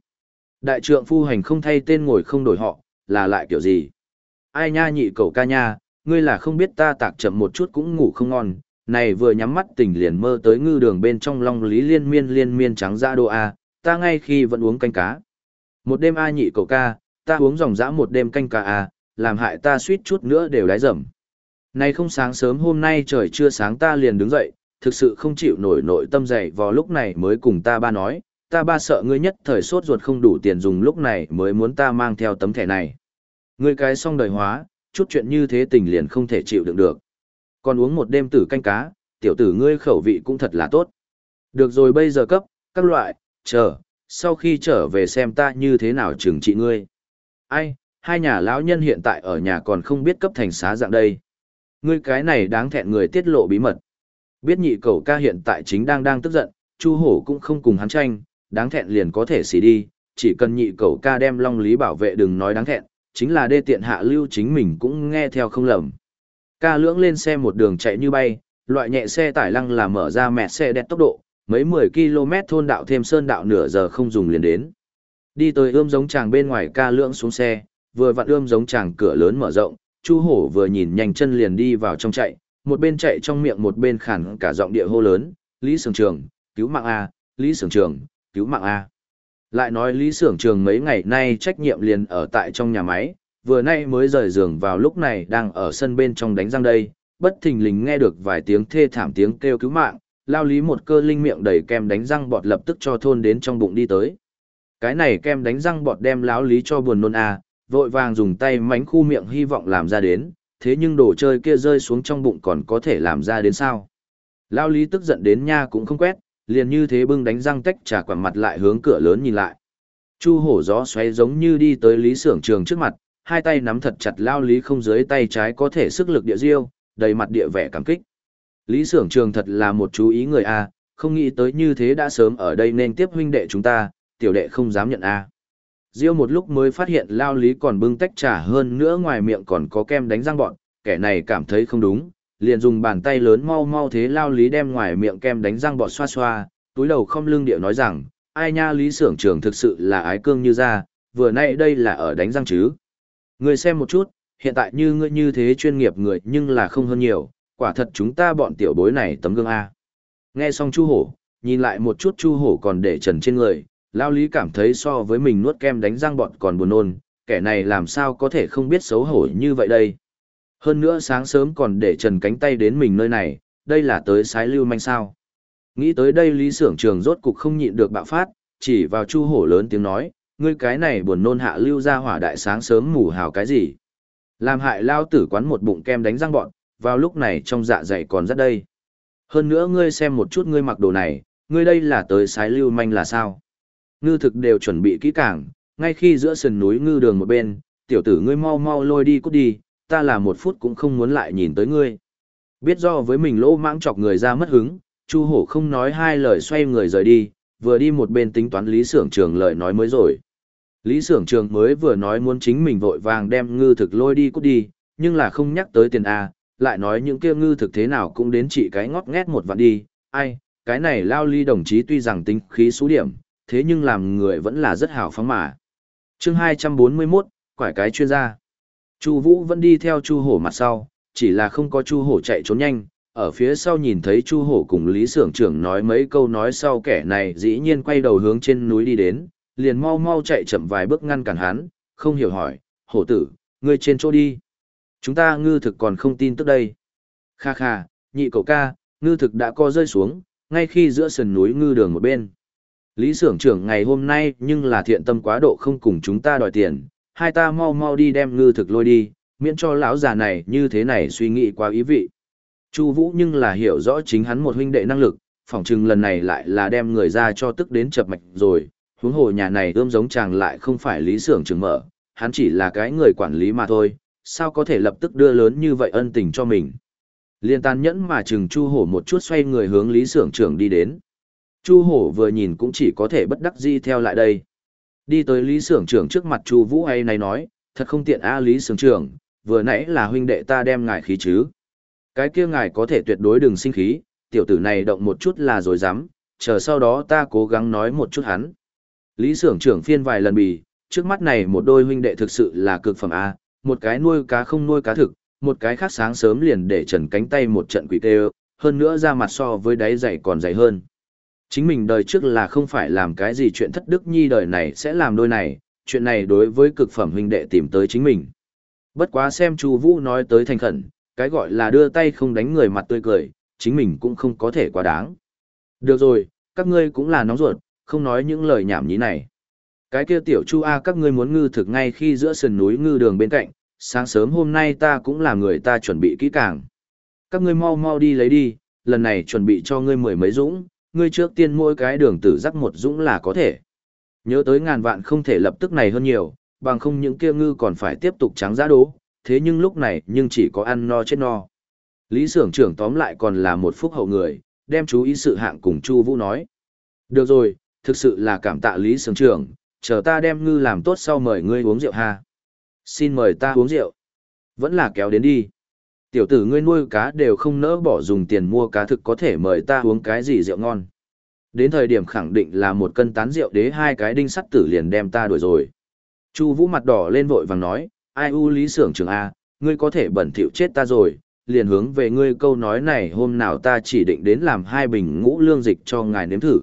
Đại trượng phu hành không thay tên ngồi không đổi họ, là lại kiểu gì? Ai nha nhị cậu ca nha, ngươi là không biết ta tạc chậm một chút cũng ngủ không ngon, này vừa nhắm mắt tỉnh liền mơ tới ngư đường bên trong long lý liên miên liên miên trắng ra đô a, ta ngay khi vẫn uống canh cá. Một đêm a nhị cậu ca, ta uống dòng dã một đêm canh cá a, làm hại ta suýt chút nữa đều đái dầm. Này không sáng sớm hôm nay trời chưa sáng ta liền đứng dậy, thực sự không chịu nổi nội tâm dậy vào lúc này mới cùng ta ba nói, ta ba sợ ngươi nhất thời sốt ruột không đủ tiền dùng lúc này mới muốn ta mang theo tấm thẻ này. Ngươi cái xong đời hóa, chút chuyện như thế tình liền không thể chịu đựng được. Còn uống một đêm tử canh cá, tiểu tử ngươi khẩu vị cũng thật là tốt. Được rồi bây giờ cấp, các loại, chờ, sau khi trở về xem ta như thế nào trừng trị ngươi. Ai, hai nhà lão nhân hiện tại ở nhà còn không biết cấp thành xá dạng đây. Ngươi cái này đáng thẹn người tiết lộ bí mật. Biết nhị cầu ca hiện tại chính đang đang tức giận, Chu Hổ cũng không cùng hắn tranh, đáng thẹn liền có thể xỉ đi, chỉ cần nhị cầu ca đem Long Lý bảo vệ đừng nói đáng thẹn, chính là đê tiện hạ lưu chính mình cũng nghe theo không lầm. Ca lưỡng lên xe một đường chạy như bay, loại nhẹ xe tải lăng là mở ra mẹ xe đẹp tốc độ, mấy 10 km thôn đạo thêm sơn đạo nửa giờ không dùng liền đến. Đi tới ươm giống chàng bên ngoài ca lưỡng xuống xe, vừa vặn ươm giống chàng cửa lớn mở rộng, Chu Hổ vừa nhìn nhanh chân liền đi vào trong chạy, một bên chạy trong miệng một bên khản cả giọng địa hô lớn, Lý Sưởng Trường, cứu mạng A, Lý Sưởng Trường, cứu mạng A. Lại nói Lý Sưởng Trường mấy ngày nay trách nhiệm liền ở tại trong nhà máy, vừa nay mới rời giường vào lúc này đang ở sân bên trong đánh răng đây, bất thình lình nghe được vài tiếng thê thảm tiếng kêu cứu mạng, lao lý một cơ linh miệng đầy kem đánh răng bọt lập tức cho thôn đến trong bụng đi tới. Cái này kem đánh răng bọt đem lão lý cho buồn nôn à, vội vàng dùng tay mánh khu miệng hy vọng làm ra đến, thế nhưng đồ chơi kia rơi xuống trong bụng còn có thể làm ra đến sao. Lao lý tức giận đến nha cũng không quét, liền như thế bưng đánh răng tách trà quẳng mặt lại hướng cửa lớn nhìn lại. Chu hổ gió xoáy giống như đi tới lý sưởng trường trước mặt, hai tay nắm thật chặt lao lý không dưới tay trái có thể sức lực địa diêu, đầy mặt địa vẻ cảm kích. Lý sưởng trường thật là một chú ý người A, không nghĩ tới như thế đã sớm ở đây nên tiếp huynh đệ chúng ta, tiểu đệ không dám nhận A. Diêu một lúc mới phát hiện lao lý còn bưng tách trà hơn nữa ngoài miệng còn có kem đánh răng bọn, kẻ này cảm thấy không đúng, liền dùng bàn tay lớn mau mau thế lao lý đem ngoài miệng kem đánh răng bọt xoa xoa, túi đầu không lưng điệu nói rằng, ai nha lý sưởng trường thực sự là ái cương như ra, vừa nay đây là ở đánh răng chứ. Người xem một chút, hiện tại như ngươi như thế chuyên nghiệp người nhưng là không hơn nhiều, quả thật chúng ta bọn tiểu bối này tấm gương A. Nghe xong chu hổ, nhìn lại một chút chu hổ còn để trần trên người, lao lý cảm thấy so với mình nuốt kem đánh răng bọn còn buồn nôn, kẻ này làm sao có thể không biết xấu hổ như vậy đây. Hơn nữa sáng sớm còn để trần cánh tay đến mình nơi này, đây là tới sái lưu manh sao. Nghĩ tới đây lý sưởng trường rốt cục không nhịn được bạo phát, chỉ vào chu hổ lớn tiếng nói, ngươi cái này buồn nôn hạ lưu ra hỏa đại sáng sớm mù hào cái gì. Làm hại lao tử quán một bụng kem đánh răng bọn, vào lúc này trong dạ dày còn rất đây. Hơn nữa ngươi xem một chút ngươi mặc đồ này, ngươi đây là tới sái lưu manh là sao? Ngư thực đều chuẩn bị kỹ càng, ngay khi giữa sườn núi ngư đường một bên, tiểu tử ngươi mau mau lôi đi cút đi, ta là một phút cũng không muốn lại nhìn tới ngươi. Biết do với mình lỗ mãng chọc người ra mất hứng, Chu Hổ không nói hai lời xoay người rời đi, vừa đi một bên tính toán Lý Sưởng Trường lời nói mới rồi. Lý Sưởng Trường mới vừa nói muốn chính mình vội vàng đem ngư thực lôi đi cút đi, nhưng là không nhắc tới tiền A, lại nói những kia ngư thực thế nào cũng đến chỉ cái ngót nghét một vạn đi, ai, cái này lao ly đồng chí tuy rằng tính khí số điểm, thế nhưng làm người vẫn là rất hào phóng mà. chương 241, quải cái chuyên gia. Chu Vũ vẫn đi theo Chu Hổ mặt sau, chỉ là không có Chu Hổ chạy trốn nhanh, ở phía sau nhìn thấy Chu Hổ cùng Lý Sưởng trưởng nói mấy câu nói sau kẻ này dĩ nhiên quay đầu hướng trên núi đi đến, liền mau mau chạy chậm vài bước ngăn cản hắn, không hiểu hỏi, hổ tử, ngươi trên chỗ đi. Chúng ta ngư thực còn không tin tức đây. Kha kha, nhị cậu ca, ngư thực đã co rơi xuống, ngay khi giữa sườn núi ngư đường một bên. Lý Sưởng trưởng ngày hôm nay nhưng là thiện tâm quá độ không cùng chúng ta đòi tiền, hai ta mau mau đi đem ngư thực lôi đi, miễn cho lão già này như thế này suy nghĩ quá ý vị. Chu Vũ nhưng là hiểu rõ chính hắn một huynh đệ năng lực, phỏng chừng lần này lại là đem người ra cho tức đến chập mạch rồi, huống hồ nhà này ươm giống chàng lại không phải lý xưởng trường mở, hắn chỉ là cái người quản lý mà thôi, sao có thể lập tức đưa lớn như vậy ân tình cho mình. Liên tàn nhẫn mà chừng Chu Hổ một chút xoay người hướng lý xưởng trưởng đi đến. Chu Hổ vừa nhìn cũng chỉ có thể bất đắc dĩ theo lại đây. Đi tới lý xưởng trưởng trước mặt Chu Vũ ấy này nói, thật không tiện a lý xưởng trưởng, vừa nãy là huynh đệ ta đem ngài khí chứ. Cái kia ngài có thể tuyệt đối đừng sinh khí, tiểu tử này động một chút là rồi dám, chờ sau đó ta cố gắng nói một chút hắn. Lý Sưởng trưởng phiên vài lần bì, trước mắt này một đôi huynh đệ thực sự là cực phẩm A, một cái nuôi cá không nuôi cá thực, một cái khác sáng sớm liền để trần cánh tay một trận quỷ tê hơn nữa ra mặt so với đáy dày còn dày hơn. Chính mình đời trước là không phải làm cái gì chuyện thất đức nhi đời này sẽ làm đôi này, chuyện này đối với cực phẩm huynh đệ tìm tới chính mình. Bất quá xem Chu Vũ nói tới thành khẩn, cái gọi là đưa tay không đánh người mặt tươi cười, chính mình cũng không có thể quá đáng. Được rồi, các ngươi cũng là nóng ruột, không nói những lời nhảm nhí này. Cái kia tiểu chu A các ngươi muốn ngư thực ngay khi giữa sườn núi ngư đường bên cạnh, sáng sớm hôm nay ta cũng là người ta chuẩn bị kỹ càng. Các ngươi mau mau đi lấy đi, lần này chuẩn bị cho ngươi mười mấy dũng, ngươi trước tiên mỗi cái đường tử rắc một dũng là có thể. Nhớ tới ngàn vạn không thể lập tức này hơn nhiều, bằng không những kia ngư còn phải tiếp tục trắng giá đố, thế nhưng lúc này nhưng chỉ có ăn no chết no. Lý Sưởng trưởng tóm lại còn là một phúc hậu người, đem chú ý sự hạng cùng Chu Vũ nói. Được rồi, thực sự là cảm tạ Lý Sưởng trưởng, chờ ta đem ngư làm tốt sau mời ngươi uống rượu ha. Xin mời ta uống rượu. Vẫn là kéo đến đi. Tiểu tử ngươi nuôi cá đều không nỡ bỏ dùng tiền mua cá thực có thể mời ta uống cái gì rượu ngon. Đến thời điểm khẳng định là một cân tán rượu đế hai cái đinh sắt tử liền đem ta đuổi rồi. Chu Vũ mặt đỏ lên vội vàng nói, ai u lý sưởng trưởng a, ngươi có thể bẩn thỉu chết ta rồi, liền hướng về ngươi câu nói này hôm nào ta chỉ định đến làm hai bình ngũ lương dịch cho ngài nếm thử.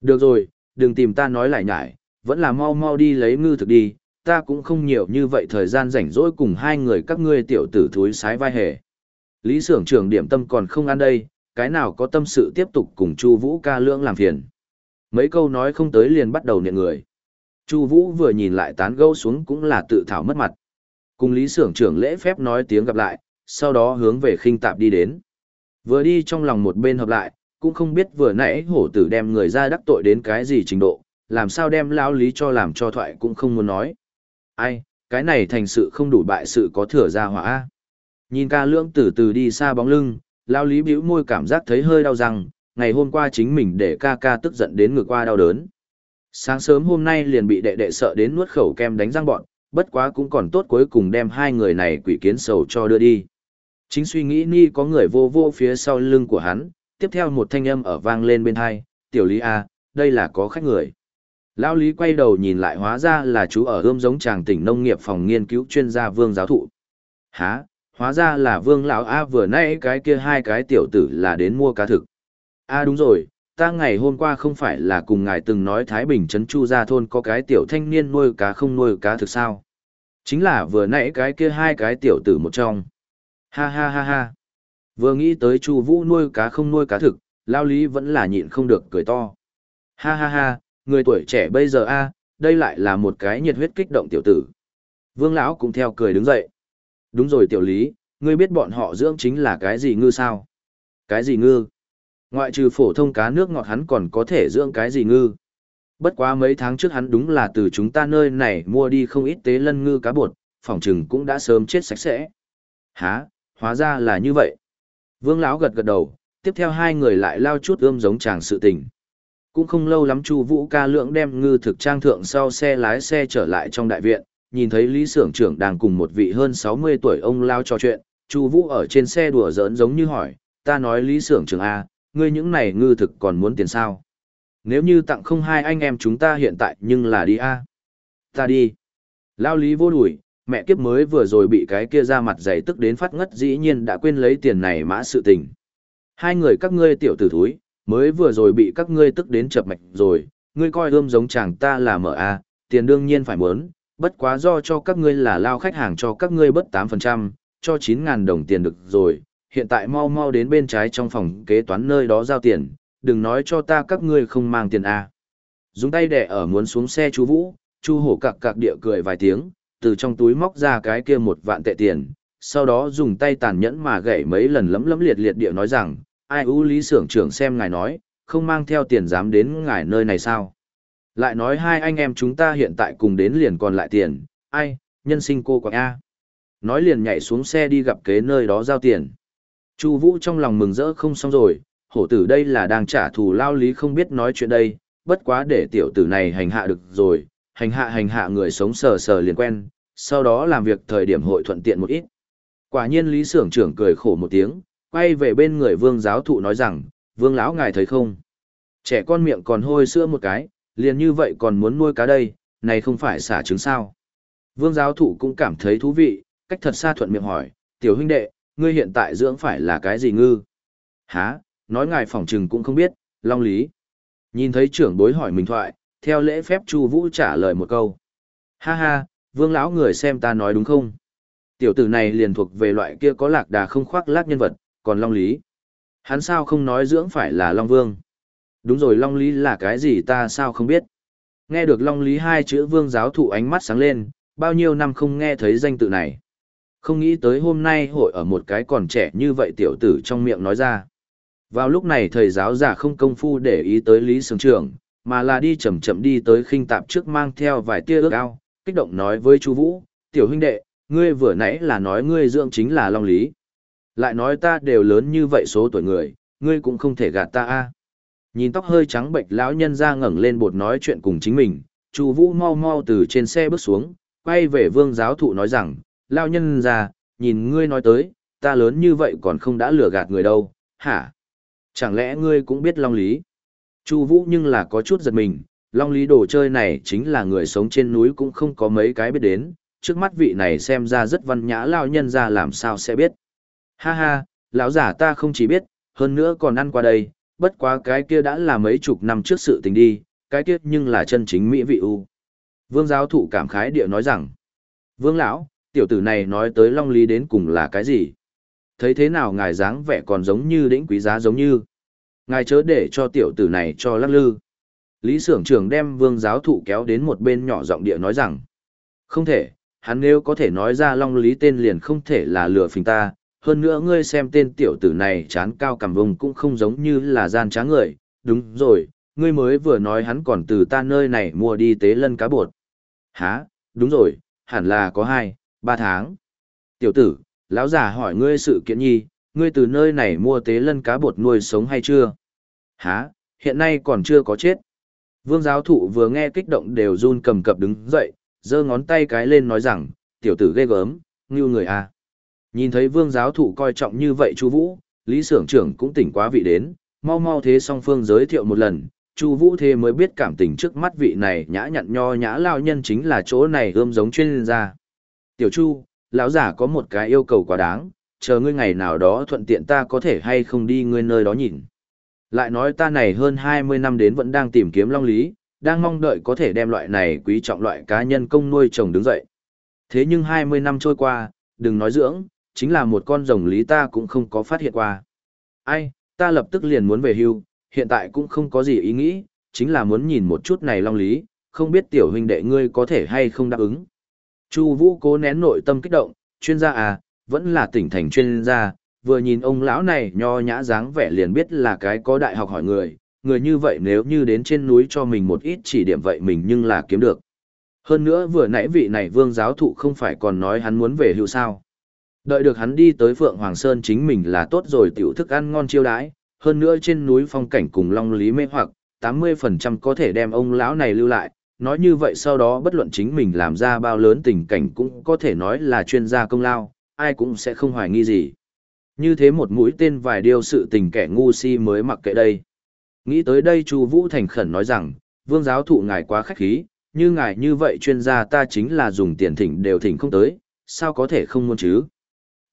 Được rồi, đừng tìm ta nói lại nhải, vẫn là mau mau đi lấy ngư thực đi, ta cũng không nhiều như vậy thời gian rảnh rỗi cùng hai người các ngươi tiểu tử thúi sái vai hề. Lý sưởng trưởng điểm tâm còn không ăn đây, cái nào có tâm sự tiếp tục cùng Chu Vũ ca lưỡng làm phiền. Mấy câu nói không tới liền bắt đầu niệm người. Chu Vũ vừa nhìn lại tán gẫu xuống cũng là tự thảo mất mặt. Cùng Lý Sưởng trưởng lễ phép nói tiếng gặp lại, sau đó hướng về khinh tạp đi đến. Vừa đi trong lòng một bên hợp lại, cũng không biết vừa nãy hổ tử đem người ra đắc tội đến cái gì trình độ, làm sao đem lão lý cho làm cho thoại cũng không muốn nói. Ai, cái này thành sự không đủ bại sự có thừa ra hỏa. Nhìn ca lưỡng từ từ đi xa bóng lưng, lao lý bĩu môi cảm giác thấy hơi đau răng, ngày hôm qua chính mình để ca ca tức giận đến ngược qua đau đớn. Sáng sớm hôm nay liền bị đệ đệ sợ đến nuốt khẩu kem đánh răng bọn, bất quá cũng còn tốt cuối cùng đem hai người này quỷ kiến sầu cho đưa đi. Chính suy nghĩ ni có người vô vô phía sau lưng của hắn, tiếp theo một thanh âm ở vang lên bên hai, tiểu lý A, đây là có khách người. Lão lý quay đầu nhìn lại hóa ra là chú ở ươm giống tràng tỉnh nông nghiệp phòng nghiên cứu chuyên gia vương giáo thụ. Hả, hóa ra là vương lão A vừa nãy cái kia hai cái tiểu tử là đến mua cá thực. A đúng rồi, ta ngày hôm qua không phải là cùng ngài từng nói Thái Bình Trấn Chu Gia Thôn có cái tiểu thanh niên nuôi cá không nuôi cá thực sao? Chính là vừa nãy cái kia hai cái tiểu tử một trong. Ha ha ha ha. Vừa nghĩ tới Chu Vũ nuôi cá không nuôi cá thực, Lao Lý vẫn là nhịn không được cười to. Ha ha ha, người tuổi trẻ bây giờ a, đây lại là một cái nhiệt huyết kích động tiểu tử. Vương lão cũng theo cười đứng dậy. Đúng rồi tiểu Lý, ngươi biết bọn họ dưỡng chính là cái gì ngư sao? Cái gì ngư? Ngoại trừ phổ thông cá nước ngọt hắn còn có thể dưỡng cái gì ngư. Bất quá mấy tháng trước hắn đúng là từ chúng ta nơi này mua đi không ít tế lân ngư cá bột, phỏng chừng cũng đã sớm chết sạch sẽ. há hóa ra là như vậy. Vương lão gật gật đầu, tiếp theo hai người lại lao chút ươm giống chàng sự tình. Cũng không lâu lắm Chu Vũ ca lượng đem ngư thực trang thượng sau xe lái xe trở lại trong đại viện, nhìn thấy Lý Sưởng trưởng đang cùng một vị hơn 60 tuổi ông lao trò chuyện, Chu Vũ ở trên xe đùa giỡn giống như hỏi, ta nói Lý Sưởng trưởng a, ngươi những này ngư thực còn muốn tiền sao? Nếu như tặng không hai anh em chúng ta hiện tại nhưng là đi a Ta đi. Lao lý vô đuổi, mẹ kiếp mới vừa rồi bị cái kia ra mặt dày tức đến phát ngất dĩ nhiên đã quên lấy tiền này mã sự tình. Hai người các ngươi tiểu tử thúi, mới vừa rồi bị các ngươi tức đến chập mạch rồi, ngươi coi ươm giống chàng ta là mở a tiền đương nhiên phải muốn, bất quá do cho các ngươi là lao khách hàng cho các ngươi bất 8%, cho 9.000 đồng tiền được rồi, hiện tại mau mau đến bên trái trong phòng kế toán nơi đó giao tiền, đừng nói cho ta các ngươi không mang tiền à. Dùng tay đẻ ở muốn xuống xe chú Vũ, chú hổ cặc cặc địa cười vài tiếng, từ trong túi móc ra cái kia một vạn tệ tiền, sau đó dùng tay tàn nhẫn mà gãy mấy lần lấm lấm liệt liệt địa nói rằng, ai ưu lý sưởng trưởng xem ngài nói, không mang theo tiền dám đến ngài nơi này sao. Lại nói hai anh em chúng ta hiện tại cùng đến liền còn lại tiền, ai, nhân sinh cô quạng A. Nói liền nhảy xuống xe đi gặp kế nơi đó giao tiền. Chu Vũ trong lòng mừng rỡ không xong rồi, hổ tử đây là đang trả thù lao lý không biết nói chuyện đây, bất quá để tiểu tử này hành hạ được rồi, hành hạ hành hạ người sống sờ sờ liền quen, sau đó làm việc thời điểm hội thuận tiện một ít. Quả nhiên Lý Sưởng trưởng cười khổ một tiếng, quay về bên người Vương giáo thụ nói rằng, "Vương lão ngài thấy không? Trẻ con miệng còn hôi sữa một cái, liền như vậy còn muốn nuôi cá đây, này không phải xả trứng sao?" Vương giáo thụ cũng cảm thấy thú vị, cách thật xa thuận miệng hỏi, "Tiểu huynh đệ, ngươi hiện tại dưỡng phải là cái gì ngư? Hả, nói ngài phỏng trừng cũng không biết, long lý. Nhìn thấy trưởng bối hỏi mình thoại, theo lễ phép Chu Vũ trả lời một câu. Ha ha, vương lão người xem ta nói đúng không? Tiểu tử này liền thuộc về loại kia có lạc đà không khoác lác nhân vật, còn long lý. Hắn sao không nói dưỡng phải là long vương? Đúng rồi long lý là cái gì ta sao không biết? Nghe được Long Lý hai chữ vương giáo thụ ánh mắt sáng lên, bao nhiêu năm không nghe thấy danh tự này. Không nghĩ tới hôm nay hội ở một cái còn trẻ như vậy tiểu tử trong miệng nói ra. Vào lúc này thầy giáo giả không công phu để ý tới Lý Sướng Trường, mà là đi chậm chậm đi tới khinh tạp trước mang theo vài tia ước ao, kích động nói với chú Vũ, tiểu huynh đệ, ngươi vừa nãy là nói ngươi dưỡng chính là Long Lý. Lại nói ta đều lớn như vậy số tuổi người, ngươi cũng không thể gạt ta a. Nhìn tóc hơi trắng bệnh lão nhân ra ngẩng lên bột nói chuyện cùng chính mình, Chu Vũ mau mau từ trên xe bước xuống, quay về Vương giáo thụ nói rằng, lão nhân ra, nhìn ngươi nói tới, ta lớn như vậy còn không đã lừa gạt người đâu, hả? Chẳng lẽ ngươi cũng biết Long Lý? Chu Vũ nhưng là có chút giật mình, Long Lý đồ chơi này chính là người sống trên núi cũng không có mấy cái biết đến, trước mắt vị này xem ra rất văn nhã lão nhân ra làm sao sẽ biết. Ha ha, lão giả ta không chỉ biết, hơn nữa còn ăn qua đây, bất quá cái kia đã là mấy chục năm trước sự tình đi, cái kia nhưng là chân chính mỹ vị u. Vương giáo thụ cảm khái địa nói rằng, Vương lão, tiểu tử này nói tới Long Lý đến cùng là cái gì? Thấy thế nào ngài dáng vẻ còn giống như đỉnh quý giá giống như. Ngài chớ để cho tiểu tử này cho lắc lư. Lý Sưởng trưởng đem vương giáo thụ kéo đến một bên nhỏ giọng địa nói rằng, không thể, hắn nếu có thể nói ra Long Lý tên liền không thể là lừa phình ta, hơn nữa ngươi xem tên tiểu tử này chán cao cầm vùng cũng không giống như là gian trá người, đúng rồi, ngươi mới vừa nói hắn còn từ ta nơi này mua đi tế lân cá bột. Hả, đúng rồi, hẳn là có hai, ba tháng. Tiểu tử, lão già hỏi ngươi sự kiện nhi, ngươi từ nơi này mua tế lân cá bột nuôi sống hay chưa? Hả, hiện nay còn chưa có chết. Vương giáo thụ vừa nghe kích động đều run cầm cập đứng dậy, giơ ngón tay cái lên nói rằng, tiểu tử ghê gớm, như người à. Nhìn thấy vương giáo thụ coi trọng như vậy chu Vũ, Lý Sưởng trưởng cũng tỉnh quá vị đến, mau mau thế song phương giới thiệu một lần, Chu Vũ thế mới biết cảm tình trước mắt vị này nhã nhặn nho nhã lao nhân chính là chỗ này ươm giống chuyên gia. Tiểu Chu, lão giả có một cái yêu cầu quá đáng, chờ ngươi ngày nào đó thuận tiện ta có thể hay không đi ngươi nơi đó nhìn. Lại nói ta này hơn 20 năm đến vẫn đang tìm kiếm long lý, đang mong đợi có thể đem loại này quý trọng loại cá nhân công nuôi trồng đứng dậy. Thế nhưng 20 năm trôi qua, đừng nói dưỡng, chính là một con rồng lý ta cũng không có phát hiện qua. Ai, ta lập tức liền muốn về hưu, hiện tại cũng không có gì ý nghĩ, chính là muốn nhìn một chút này long lý, không biết tiểu huynh đệ ngươi có thể hay không đáp ứng. Chu Vũ cố nén nội tâm kích động, chuyên gia à, vẫn là tỉnh thành chuyên gia, vừa nhìn ông lão này nho nhã dáng vẻ liền biết là cái có đại học hỏi người, người như vậy nếu như đến trên núi cho mình một ít chỉ điểm vậy mình nhưng là kiếm được. Hơn nữa vừa nãy vị này vương giáo thụ không phải còn nói hắn muốn về hưu sao. Đợi được hắn đi tới Phượng Hoàng Sơn chính mình là tốt rồi tiểu thức ăn ngon chiêu đãi, hơn nữa trên núi phong cảnh cùng long lý mê hoặc, 80% có thể đem ông lão này lưu lại, nói như vậy sau đó bất luận chính mình làm ra bao lớn tình cảnh cũng có thể nói là chuyên gia công lao, ai cũng sẽ không hoài nghi gì. Như thế một mũi tên vài điều sự tình kẻ ngu si mới mặc kệ đây. Nghĩ tới đây Chu Vũ thành khẩn nói rằng, vương giáo thụ ngài quá khách khí, như ngài như vậy chuyên gia ta chính là dùng tiền thỉnh đều thỉnh không tới, sao có thể không muốn chứ?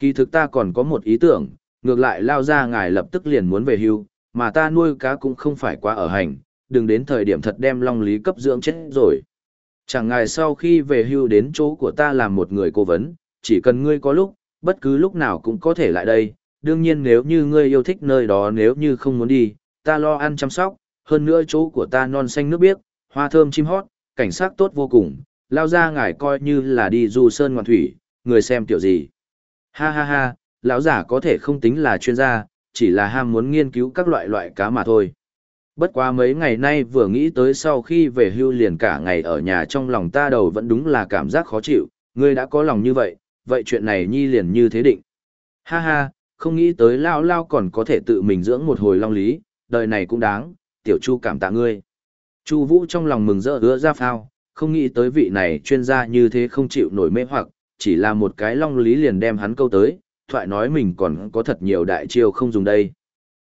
Kỳ thực ta còn có một ý tưởng, ngược lại lao ra ngài lập tức liền muốn về hưu, mà ta nuôi cá cũng không phải quá ở hành, đừng đến thời điểm thật đem long lý cấp dưỡng chết rồi. Chẳng ngài sau khi về hưu đến chỗ của ta làm một người cố vấn, chỉ cần ngươi có lúc, bất cứ lúc nào cũng có thể lại đây, đương nhiên nếu như ngươi yêu thích nơi đó nếu như không muốn đi, ta lo ăn chăm sóc, hơn nữa chỗ của ta non xanh nước biếc, hoa thơm chim hót, cảnh sát tốt vô cùng, lao ra ngài coi như là đi du sơn ngoạn thủy, người xem tiểu gì. Ha ha ha, lão giả có thể không tính là chuyên gia, chỉ là ham muốn nghiên cứu các loại loại cá mà thôi. Bất quá mấy ngày nay vừa nghĩ tới sau khi về hưu liền cả ngày ở nhà trong lòng ta đầu vẫn đúng là cảm giác khó chịu, ngươi đã có lòng như vậy, vậy chuyện này nhi liền như thế định. Ha ha, không nghĩ tới lao lao còn có thể tự mình dưỡng một hồi long lý, đời này cũng đáng, tiểu chu cảm tạ ngươi. Chu vũ trong lòng mừng rỡ ứa ra phao, không nghĩ tới vị này chuyên gia như thế không chịu nổi mê hoặc, chỉ là một cái long lý liền đem hắn câu tới, thoại nói mình còn có thật nhiều đại chiêu không dùng đây.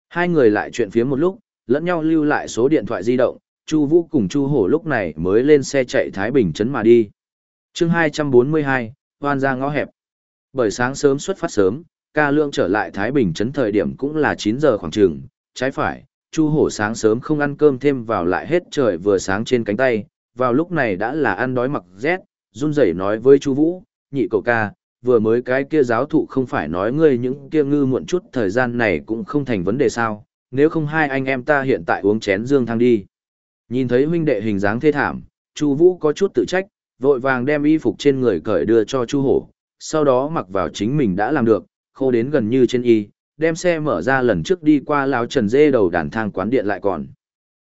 Hai người lại chuyện phía một lúc, lẫn nhau lưu lại số điện thoại di động, Chu Vũ cùng Chu Hổ lúc này mới lên xe chạy Thái Bình trấn mà đi. Chương 242, hoan ra ngõ hẹp. Bởi sáng sớm xuất phát sớm, ca lượng trở lại Thái Bình trấn thời điểm cũng là 9 giờ khoảng chừng, trái phải, Chu Hổ sáng sớm không ăn cơm thêm vào lại hết trời vừa sáng trên cánh tay, vào lúc này đã là ăn đói mặc rét, run rẩy nói với Chu Vũ, nhị cậu ca, vừa mới cái kia giáo thụ không phải nói ngươi những kia ngư muộn chút thời gian này cũng không thành vấn đề sao, nếu không hai anh em ta hiện tại uống chén dương thang đi. Nhìn thấy huynh đệ hình dáng thê thảm, Chu Vũ có chút tự trách, vội vàng đem y phục trên người cởi đưa cho Chu Hổ, sau đó mặc vào chính mình đã làm được, khô đến gần như trên y, đem xe mở ra lần trước đi qua lão Trần Dê đầu đàn thang quán điện lại còn.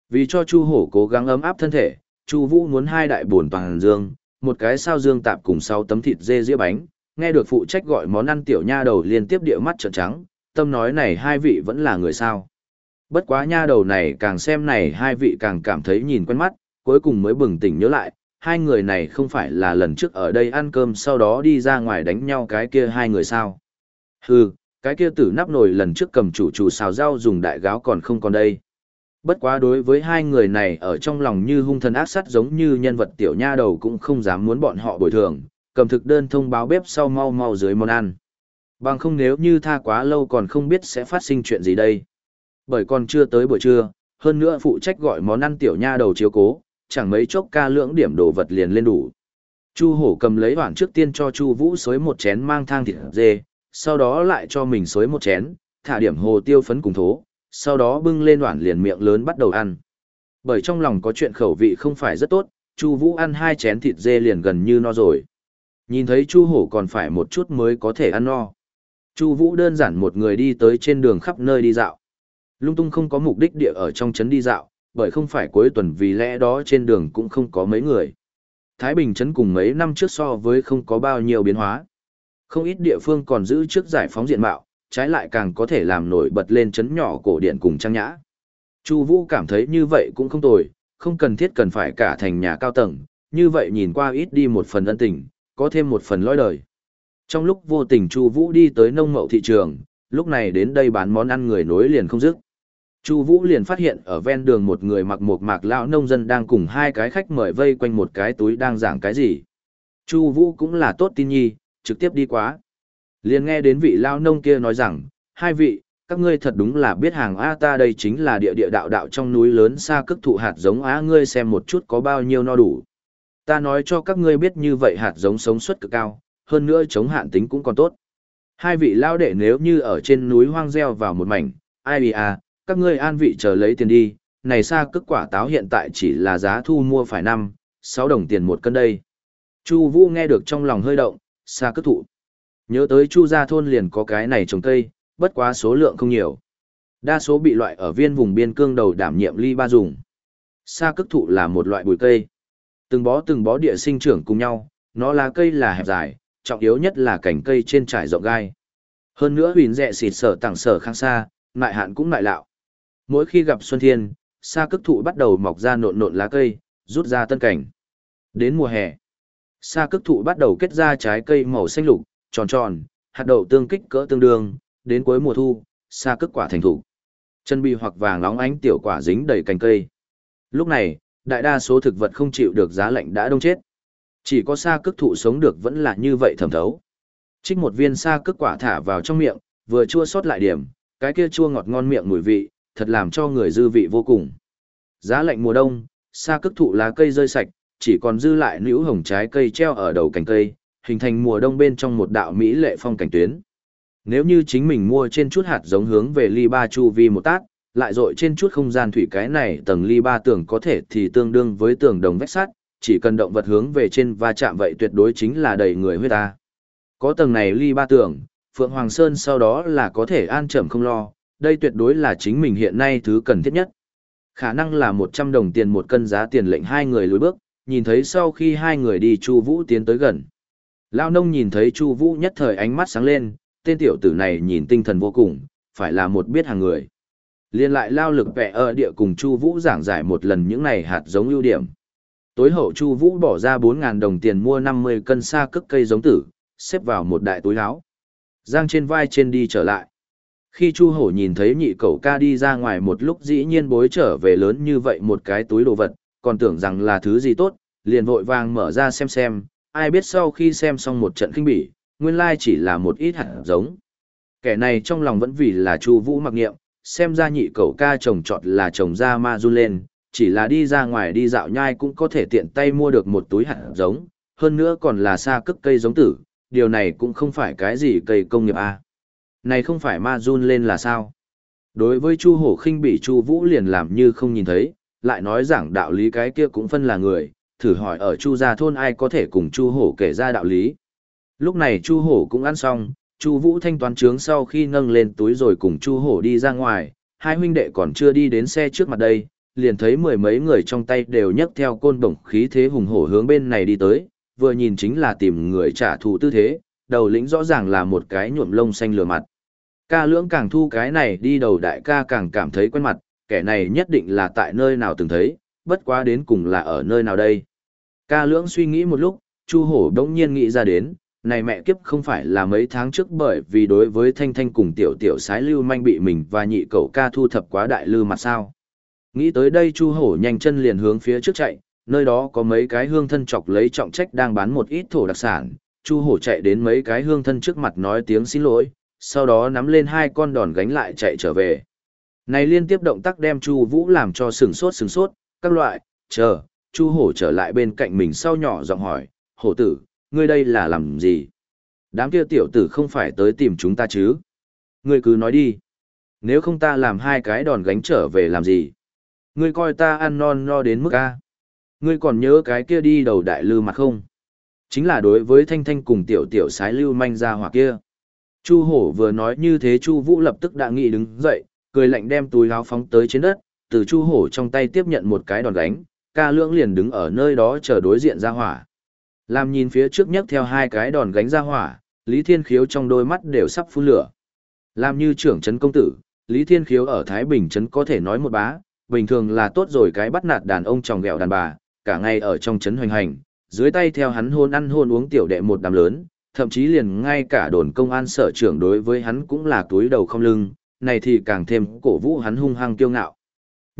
Vì cho Chu Hổ cố gắng ấm áp thân thể, Chu Vũ muốn hai đại buồn toàn dương, một cái sao dương tạp cùng sáu tấm thịt dê dĩa bánh, nghe được phụ trách gọi món ăn tiểu nha đầu liên tiếp địa mắt trợn trắng, tâm nói này hai vị vẫn là người sao. Bất quá nha đầu này càng xem này hai vị càng cảm thấy nhìn quen mắt, cuối cùng mới bừng tỉnh nhớ lại, hai người này không phải là lần trước ở đây ăn cơm sau đó đi ra ngoài đánh nhau cái kia hai người sao. Hừ, cái kia tử nắp nồi lần trước cầm chủ chủ xào rau dùng đại gáo còn không còn đây. Bất quá đối với hai người này ở trong lòng như hung thần ác sát giống như nhân vật tiểu nha đầu cũng không dám muốn bọn họ bồi thường, cầm thực đơn thông báo bếp sau mau mau dưới món ăn. Bằng không nếu như tha quá lâu còn không biết sẽ phát sinh chuyện gì đây. Bởi còn chưa tới buổi trưa, hơn nữa phụ trách gọi món ăn tiểu nha đầu chiếu cố, chẳng mấy chốc ca lưỡng điểm đồ vật liền lên đủ. Chu hổ cầm lấy hoảng trước tiên cho Chu Vũ xối một chén mang thang thịt dê, sau đó lại cho mình xối một chén, thả điểm hồ tiêu phấn cùng thố, sau đó bưng lên đoạn liền miệng lớn bắt đầu ăn. Bởi trong lòng có chuyện khẩu vị không phải rất tốt, Chu Vũ ăn hai chén thịt dê liền gần như no rồi. Nhìn thấy Chu Hổ còn phải một chút mới có thể ăn no. Chu Vũ đơn giản một người đi tới trên đường khắp nơi đi dạo. Lung tung không có mục đích địa ở trong trấn đi dạo, bởi không phải cuối tuần vì lẽ đó trên đường cũng không có mấy người. Thái Bình trấn cùng mấy năm trước so với không có bao nhiêu biến hóa. Không ít địa phương còn giữ trước giải phóng diện mạo, trái lại càng có thể làm nổi bật lên chấn nhỏ cổ điện cùng trang nhã. Chu Vũ cảm thấy như vậy cũng không tồi, không cần thiết cần phải cả thành nhà cao tầng, như vậy nhìn qua ít đi một phần ân tình, có thêm một phần lõi đời. Trong lúc vô tình Chu Vũ đi tới nông mậu thị trường, lúc này đến đây bán món ăn người nối liền không dứt. Chu Vũ liền phát hiện ở ven đường một người mặc một mạc lão nông dân đang cùng hai cái khách mời vây quanh một cái túi đang giảng cái gì. Chu Vũ cũng là tốt tin nhi, trực tiếp đi quá. Liền nghe đến vị lao nông kia nói rằng, hai vị, các ngươi thật đúng là biết hàng A ta đây chính là địa địa đạo đạo trong núi lớn xa cức thụ hạt giống Á ngươi xem một chút có bao nhiêu no đủ. Ta nói cho các ngươi biết như vậy hạt giống sống suất cực cao, hơn nữa chống hạn tính cũng còn tốt. Hai vị lao đệ nếu như ở trên núi hoang gieo vào một mảnh, ai bì à, các ngươi an vị chờ lấy tiền đi, này xa cức quả táo hiện tại chỉ là giá thu mua phải năm, sáu đồng tiền một cân đây. Chu Vũ nghe được trong lòng hơi động, xa cức thụ. Nhớ tới Chu gia thôn liền có cái này trồng cây, bất quá số lượng không nhiều. Đa số bị loại ở viên vùng biên cương đầu đảm nhiệm ly ba dùng. Sa cức thụ là một loại bụi cây. Từng bó từng bó địa sinh trưởng cùng nhau, nó là cây là hẹp dài, trọng yếu nhất là cành cây trên trải rộng gai. Hơn nữa huyền rẹ xịt sở tảng sở khang xa, ngại hạn cũng ngại lạo. Mỗi khi gặp xuân thiên, sa cức thụ bắt đầu mọc ra nộn nộn lá cây, rút ra tân cảnh. Đến mùa hè, sa cức thụ bắt đầu kết ra trái cây màu xanh lục, tròn tròn, hạt đậu tương kích cỡ tương đương, đến cuối mùa thu, xa cức quả thành thủ. Chân bi hoặc vàng nóng ánh tiểu quả dính đầy cành cây. Lúc này, đại đa số thực vật không chịu được giá lạnh đã đông chết. Chỉ có xa cức thụ sống được vẫn là như vậy thẩm thấu. Trích một viên xa cức quả thả vào trong miệng, vừa chua sót lại điểm, cái kia chua ngọt ngon miệng mùi vị, thật làm cho người dư vị vô cùng. Giá lạnh mùa đông, xa cức thụ lá cây rơi sạch, chỉ còn dư lại nữ hồng trái cây treo ở đầu cành cây, hình thành mùa đông bên trong một đạo mỹ lệ phong cảnh tuyến. Nếu như chính mình mua trên chút hạt giống hướng về ly ba chu vi một tát, lại dội trên chút không gian thủy cái này tầng ly ba tường có thể thì tương đương với tường đồng vách sắt, chỉ cần động vật hướng về trên va chạm vậy tuyệt đối chính là đầy người huyết ta. Có tầng này ly ba tường, Phượng Hoàng Sơn sau đó là có thể an trầm không lo, đây tuyệt đối là chính mình hiện nay thứ cần thiết nhất. Khả năng là 100 đồng tiền một cân giá tiền lệnh hai người lùi bước, nhìn thấy sau khi hai người đi Chu Vũ tiến tới gần. Lao nông nhìn thấy Chu Vũ nhất thời ánh mắt sáng lên, tên tiểu tử này nhìn tinh thần vô cùng, phải là một biết hàng người. Liên lại lao lực vẻ ở địa cùng Chu Vũ giảng giải một lần những này hạt giống ưu điểm. Tối hậu Chu Vũ bỏ ra 4000 đồng tiền mua 50 cân sa cước cây giống tử, xếp vào một đại túi áo. Giang trên vai trên đi trở lại. Khi Chu Hổ nhìn thấy nhị cậu ca đi ra ngoài một lúc dĩ nhiên bối trở về lớn như vậy một cái túi đồ vật, còn tưởng rằng là thứ gì tốt, liền vội vàng mở ra xem xem, ai biết sau khi xem xong một trận kinh bỉ, nguyên lai chỉ là một ít hạt giống. Kẻ này trong lòng vẫn vì là Chu Vũ mặc nghiệm, xem ra nhị cậu ca trồng trọt là trồng ra ma du lên, chỉ là đi ra ngoài đi dạo nhai cũng có thể tiện tay mua được một túi hạt giống, hơn nữa còn là xa cức cây giống tử, điều này cũng không phải cái gì cây công nghiệp a. Này không phải ma run lên là sao? Đối với Chu Hổ khinh bị Chu Vũ liền làm như không nhìn thấy, lại nói rằng đạo lý cái kia cũng phân là người, thử hỏi ở Chu gia thôn ai có thể cùng Chu Hổ kể ra đạo lý. Lúc này Chu Hổ cũng ăn xong, Chu Vũ thanh toán trướng sau khi nâng lên túi rồi cùng Chu Hổ đi ra ngoài, hai huynh đệ còn chưa đi đến xe trước mặt đây, liền thấy mười mấy người trong tay đều nhấc theo côn bổng khí thế hùng hổ hướng bên này đi tới, vừa nhìn chính là tìm người trả thù tư thế, đầu lĩnh rõ ràng là một cái nhuộm lông xanh lửa mặt. Ca lưỡng càng thu cái này đi đầu đại ca càng cảm thấy quen mặt, kẻ này nhất định là tại nơi nào từng thấy, bất quá đến cùng là ở nơi nào đây. Ca lưỡng suy nghĩ một lúc, Chu hổ đông nhiên nghĩ ra đến, này mẹ kiếp không phải là mấy tháng trước bởi vì đối với thanh thanh cùng tiểu tiểu sái lưu manh bị mình và nhị cậu ca thu thập quá đại lư mặt sao. Nghĩ tới đây Chu hổ nhanh chân liền hướng phía trước chạy, nơi đó có mấy cái hương thân chọc lấy trọng trách đang bán một ít thổ đặc sản, Chu hổ chạy đến mấy cái hương thân trước mặt nói tiếng xin lỗi, sau đó nắm lên hai con đòn gánh lại chạy trở về. Này liên tiếp động tác đem Chu Vũ làm cho sừng sốt sừng sốt, các loại, chờ, Chu hổ trở lại bên cạnh mình sau nhỏ giọng hỏi, hổ tử, ngươi đây là làm gì? Đám kia tiểu tử không phải tới tìm chúng ta chứ? Ngươi cứ nói đi. Nếu không ta làm hai cái đòn gánh trở về làm gì? Ngươi coi ta ăn non no đến mức A. Ngươi còn nhớ cái kia đi đầu đại lư mặt không? Chính là đối với thanh thanh cùng tiểu tiểu sái lưu manh ra hoặc kia. Chu hổ vừa nói như thế Chu vũ lập tức đã nghĩ đứng dậy, cười lạnh đem túi áo phóng tới trên đất, từ Chu hổ trong tay tiếp nhận một cái đòn gánh, ca lưỡng liền đứng ở nơi đó chờ đối diện ra hỏa. Làm nhìn phía trước nhất theo hai cái đòn gánh ra hỏa, Lý Thiên Khiếu trong đôi mắt đều sắp phun lửa. Làm như trưởng trấn công tử, Lý Thiên Khiếu ở Thái Bình trấn có thể nói một bá, bình thường là tốt rồi cái bắt nạt đàn ông tròng ghẹo đàn bà, cả ngày ở trong trấn hoành hành, dưới tay theo hắn hôn ăn hôn uống tiểu đệ một đám lớn, thậm chí liền ngay cả đồn công an sở trưởng đối với hắn cũng là túi đầu không lưng, này thì càng thêm cổ vũ hắn hung hăng kiêu ngạo.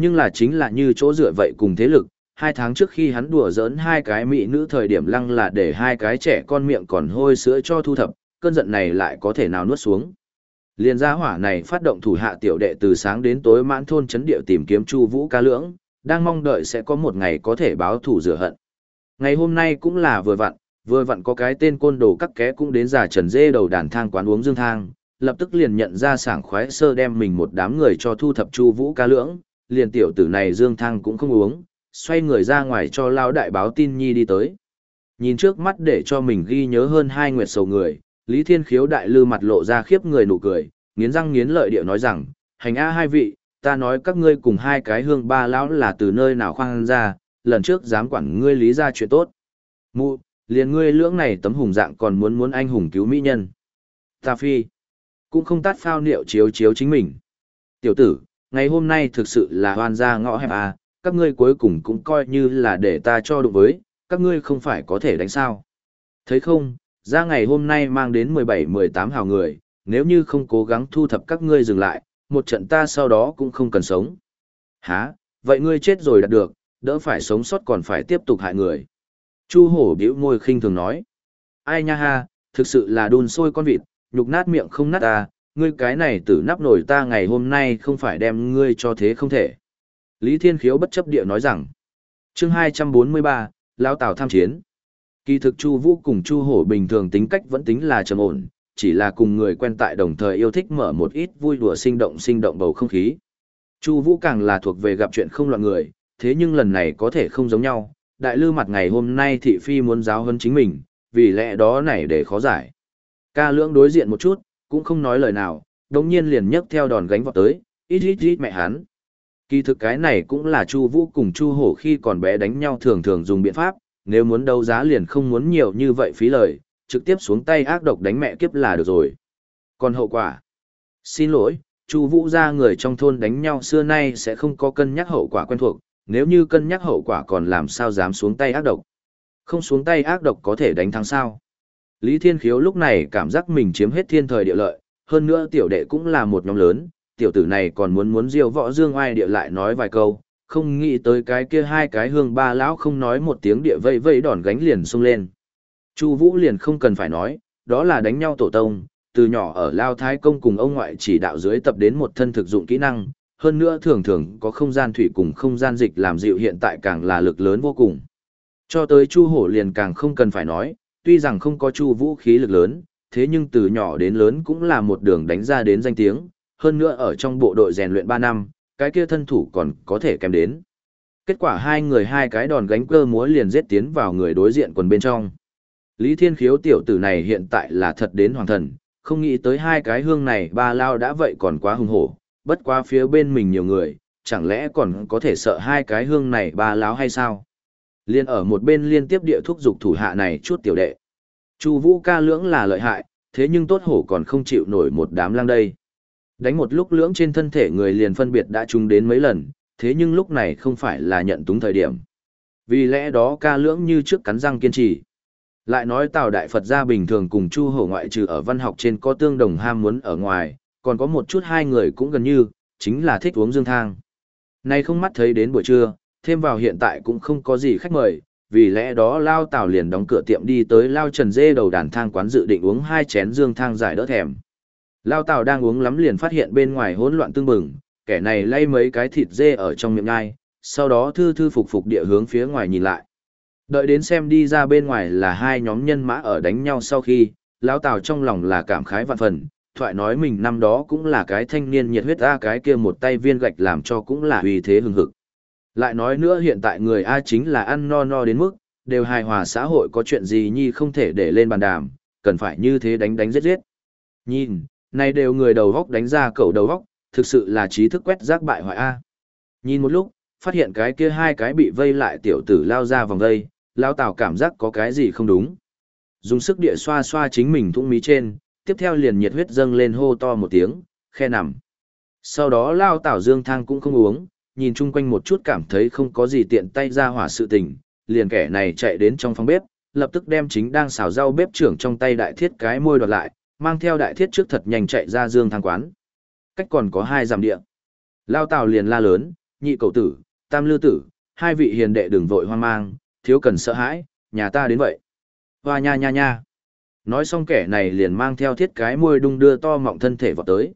Nhưng là chính là như chỗ dựa vậy cùng thế lực, hai tháng trước khi hắn đùa giỡn hai cái mỹ nữ thời điểm lăng là để hai cái trẻ con miệng còn hôi sữa cho thu thập, cơn giận này lại có thể nào nuốt xuống. Liên gia hỏa này phát động thủ hạ tiểu đệ từ sáng đến tối mãn thôn chấn địa tìm kiếm Chu Vũ ca lưỡng, đang mong đợi sẽ có một ngày có thể báo thù rửa hận. Ngày hôm nay cũng là vừa vặn, vừa vặn có cái tên côn đồ cắt ké cũng đến giả trần dê đầu đàn thang quán uống dương thang, lập tức liền nhận ra sảng khoái sơ đem mình một đám người cho thu thập Chu Vũ ca lưỡng, liền tiểu tử này dương thăng cũng không uống, xoay người ra ngoài cho lao đại báo tin nhi đi tới. Nhìn trước mắt để cho mình ghi nhớ hơn hai nguyệt sầu người, Lý Thiên Khiếu đại lư mặt lộ ra khiếp người nụ cười, nghiến răng nghiến lợi điệu nói rằng, hành a hai vị, ta nói các ngươi cùng hai cái hương ba lão là từ nơi nào khoan ra, lần trước dám quản ngươi lý ra chuyện tốt. Mụ, liền ngươi lưỡng này tấm hùng dạng còn muốn muốn anh hùng cứu mỹ nhân. Ta phi, cũng không tát phao niệu chiếu chiếu chính mình. Tiểu tử, ngày hôm nay thực sự là hoan ra ngõ hẹp à, các ngươi cuối cùng cũng coi như là để ta cho đụng với, các ngươi không phải có thể đánh sao. Thấy không, ra ngày hôm nay mang đến 17-18 hào người, nếu như không cố gắng thu thập các ngươi dừng lại, một trận ta sau đó cũng không cần sống. Hả, vậy ngươi chết rồi đạt được, đỡ phải sống sót còn phải tiếp tục hại người. Chu hổ biểu môi khinh thường nói. Ai nha ha, thực sự là đun sôi con vịt, nhục nát miệng không nát ta, ngươi cái này tử nắp nổi ta ngày hôm nay không phải đem ngươi cho thế không thể. Lý Thiên Khiếu bất chấp địa nói rằng, chương 243, Lao Tào tham chiến. Kỳ thực Chu Vũ cùng Chu Hổ bình thường tính cách vẫn tính là trầm ổn, chỉ là cùng người quen tại đồng thời yêu thích mở một ít vui đùa sinh động sinh động bầu không khí. Chu Vũ càng là thuộc về gặp chuyện không loạn người, thế nhưng lần này có thể không giống nhau, đại lư mặt ngày hôm nay thị phi muốn giáo huấn chính mình, vì lẽ đó này để khó giải. Ca lưỡng đối diện một chút, cũng không nói lời nào, đống nhiên liền nhấc theo đòn gánh vọt tới, ít ít ít mẹ hắn. Kỳ thực cái này cũng là Chu Vũ cùng Chu Hổ khi còn bé đánh nhau thường thường dùng biện pháp, nếu muốn đấu giá liền không muốn nhiều như vậy phí lời, trực tiếp xuống tay ác độc đánh mẹ kiếp là được rồi. Còn hậu quả? Xin lỗi, Chu Vũ gia người trong thôn đánh nhau xưa nay sẽ không có cân nhắc hậu quả quen thuộc, nếu như cân nhắc hậu quả còn làm sao dám xuống tay ác độc. Không xuống tay ác độc có thể đánh thắng sao? Lý Thiên Khiếu lúc này cảm giác mình chiếm hết thiên thời địa lợi, hơn nữa tiểu đệ cũng là một nhóm lớn, tiểu tử này còn muốn muốn diêu võ dương oai địa lại nói vài câu, không nghĩ tới cái kia hai cái hương ba lão không nói một tiếng địa vây vây đòn gánh liền xông lên. Chu Vũ liền không cần phải nói, đó là đánh nhau tổ tông, từ nhỏ ở Lao Thái Công cùng ông ngoại chỉ đạo dưới tập đến một thân thực dụng kỹ năng, hơn nữa thường thường có không gian thủy cùng không gian dịch làm dịu hiện tại càng là lực lớn vô cùng. Cho tới Chu Hổ liền càng không cần phải nói, tuy rằng không có Chu vũ khí lực lớn, thế nhưng từ nhỏ đến lớn cũng là một đường đánh ra đến danh tiếng, hơn nữa ở trong bộ đội rèn luyện 3 năm, cái kia thân thủ còn có thể kèm đến. Kết quả hai người hai cái đòn gánh cơ múa liền giết tiến vào người đối diện quần bên trong. Lý Thiên Khiếu tiểu tử này hiện tại là thật đến hoàng thần, không nghĩ tới hai cái hương này ba lao đã vậy còn quá hùng hổ, bất quá phía bên mình nhiều người, chẳng lẽ còn có thể sợ hai cái hương này ba láo hay sao? Liên ở một bên liên tiếp địa thúc dục thủ hạ này chút tiểu đệ. Chu Vũ ca lưỡng là lợi hại, thế nhưng tốt hổ còn không chịu nổi một đám lang đây. Đánh một lúc lưỡng trên thân thể người liền phân biệt đã trúng đến mấy lần, thế nhưng lúc này không phải là nhận túng thời điểm. Vì lẽ đó ca lưỡng như trước cắn răng kiên trì. Lại nói Tào Đại Phật gia bình thường cùng Chu Hổ ngoại trừ ở văn học trên có tương đồng ham muốn ở ngoài, còn có một chút hai người cũng gần như, chính là thích uống dương thang. Nay không mắt thấy đến buổi trưa, thêm vào hiện tại cũng không có gì khách mời, vì lẽ đó Lao Tào liền đóng cửa tiệm đi tới Lao Trần Dê đầu đàn thang quán dự định uống hai chén dương thang giải đỡ thèm. Lao Tào đang uống lắm liền phát hiện bên ngoài hỗn loạn tương bừng, kẻ này lay mấy cái thịt dê ở trong miệng ngai, sau đó thư thư phục phục địa hướng phía ngoài nhìn lại. Đợi đến xem đi ra bên ngoài là hai nhóm nhân mã ở đánh nhau sau khi, Lão Tào trong lòng là cảm khái vạn phần, thoại nói mình năm đó cũng là cái thanh niên nhiệt huyết ra cái kia một tay viên gạch làm cho cũng là uy thế hừng hực. Lại nói nữa hiện tại người A chính là ăn no no đến mức, đều hài hòa xã hội có chuyện gì nhi không thể để lên bàn đàm, cần phải như thế đánh đánh giết giết. Nhìn, này đều người đầu góc đánh ra cẩu đầu góc, thực sự là trí thức quét rác bại hoại A. Nhìn một lúc, phát hiện cái kia hai cái bị vây lại tiểu tử lao ra vòng vây, lao tào cảm giác có cái gì không đúng. Dùng sức địa xoa xoa chính mình thũng mí trên, tiếp theo liền nhiệt huyết dâng lên hô to một tiếng, khe nằm. Sau đó lao tảo dương thang cũng không uống, nhìn chung quanh một chút cảm thấy không có gì tiện tay ra hỏa sự tình, liền kẻ này chạy đến trong phòng bếp, lập tức đem chính đang xào rau bếp trưởng trong tay đại thiết cái môi đoạt lại, mang theo đại thiết trước thật nhanh chạy ra dương thang quán. Cách còn có hai giảm địa. Lao tào liền la lớn, nhị cầu tử, tam lư tử, hai vị hiền đệ đừng vội hoang mang, thiếu cần sợ hãi, nhà ta đến vậy. Hoa nha nha nha. Nói xong kẻ này liền mang theo thiết cái môi đung đưa to mọng thân thể vào tới.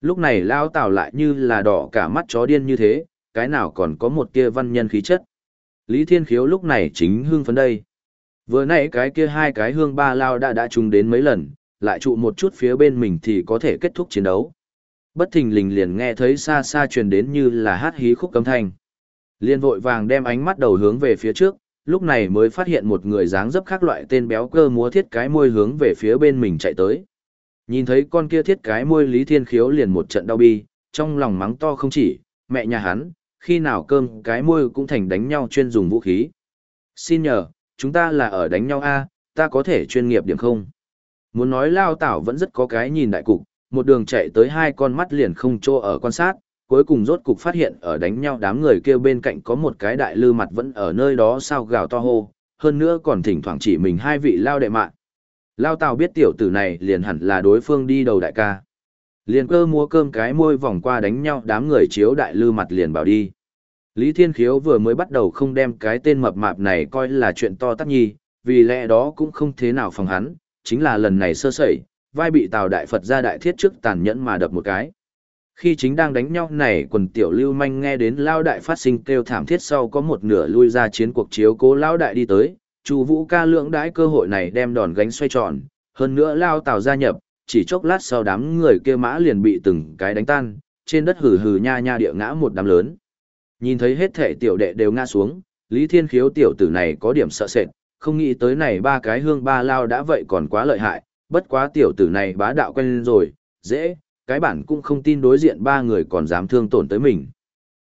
Lúc này lao tào lại như là đỏ cả mắt chó điên như thế, cái nào còn có một kia văn nhân khí chất. Lý Thiên Khiếu lúc này chính hương phấn đây. Vừa nãy cái kia hai cái hương ba lao đã đã trùng đến mấy lần, lại trụ một chút phía bên mình thì có thể kết thúc chiến đấu. Bất thình lình liền nghe thấy xa xa truyền đến như là hát hí khúc cấm thanh. Liên vội vàng đem ánh mắt đầu hướng về phía trước, lúc này mới phát hiện một người dáng dấp khác loại tên béo cơ múa thiết cái môi hướng về phía bên mình chạy tới. Nhìn thấy con kia thiết cái môi Lý Thiên Khiếu liền một trận đau bi, trong lòng mắng to không chỉ, mẹ nhà hắn, khi nào cơm cái môi cũng thành đánh nhau chuyên dùng vũ khí. Xin nhờ, chúng ta là ở đánh nhau a ta có thể chuyên nghiệp điểm không? Muốn nói lao tảo vẫn rất có cái nhìn đại cục, một đường chạy tới hai con mắt liền không trô ở quan sát, cuối cùng rốt cục phát hiện ở đánh nhau đám người kêu bên cạnh có một cái đại lư mặt vẫn ở nơi đó sao gào to hô, hơn nữa còn thỉnh thoảng chỉ mình hai vị lao đệ mạng. Lao Tào biết tiểu tử này liền hẳn là đối phương đi đầu đại ca. Liền cơ múa cơm cái môi vòng qua đánh nhau đám người chiếu đại lư mặt liền bảo đi. Lý Thiên Khiếu vừa mới bắt đầu không đem cái tên mập mạp này coi là chuyện to tắc nhi, vì lẽ đó cũng không thế nào phòng hắn, chính là lần này sơ sẩy, vai bị Tào Đại Phật ra đại thiết trước tàn nhẫn mà đập một cái. Khi chính đang đánh nhau này quần tiểu lưu manh nghe đến lao đại phát sinh kêu thảm thiết sau có một nửa lui ra chiến cuộc chiếu cố lao đại đi tới, Chu Vũ ca lượng đãi cơ hội này đem đòn gánh xoay tròn, hơn nữa lao tào gia nhập, chỉ chốc lát sau đám người kia mã liền bị từng cái đánh tan, trên đất hừ hừ nha nha địa ngã một đám lớn. Nhìn thấy hết thể tiểu đệ đều ngã xuống, Lý Thiên Khiếu tiểu tử này có điểm sợ sệt, không nghĩ tới này ba cái hương ba lao đã vậy còn quá lợi hại, bất quá tiểu tử này bá đạo quen rồi, dễ, cái bản cũng không tin đối diện ba người còn dám thương tổn tới mình.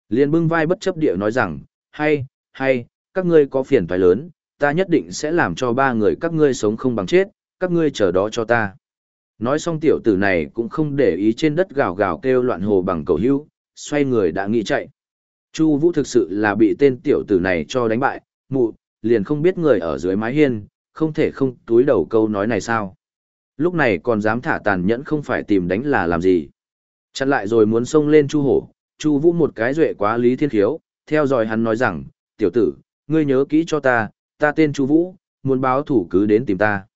Liên bưng vai bất chấp địa nói rằng, hay, hay, các ngươi có phiền phải lớn, ta nhất định sẽ làm cho ba người các ngươi sống không bằng chết, các ngươi chờ đó cho ta. Nói xong tiểu tử này cũng không để ý trên đất gào gào kêu loạn hồ bằng cầu hưu, xoay người đã nghĩ chạy. Chu Vũ thực sự là bị tên tiểu tử này cho đánh bại, mụ, liền không biết người ở dưới mái hiên, không thể không túi đầu câu nói này sao. Lúc này còn dám thả tàn nhẫn không phải tìm đánh là làm gì. Chặn lại rồi muốn xông lên Chu Hổ, Chu Vũ một cái duệ quá Lý Thiên Khiếu, theo dõi hắn nói rằng, tiểu tử, ngươi nhớ kỹ cho ta, ta tên Chu Vũ, muốn báo thủ cứ đến tìm ta.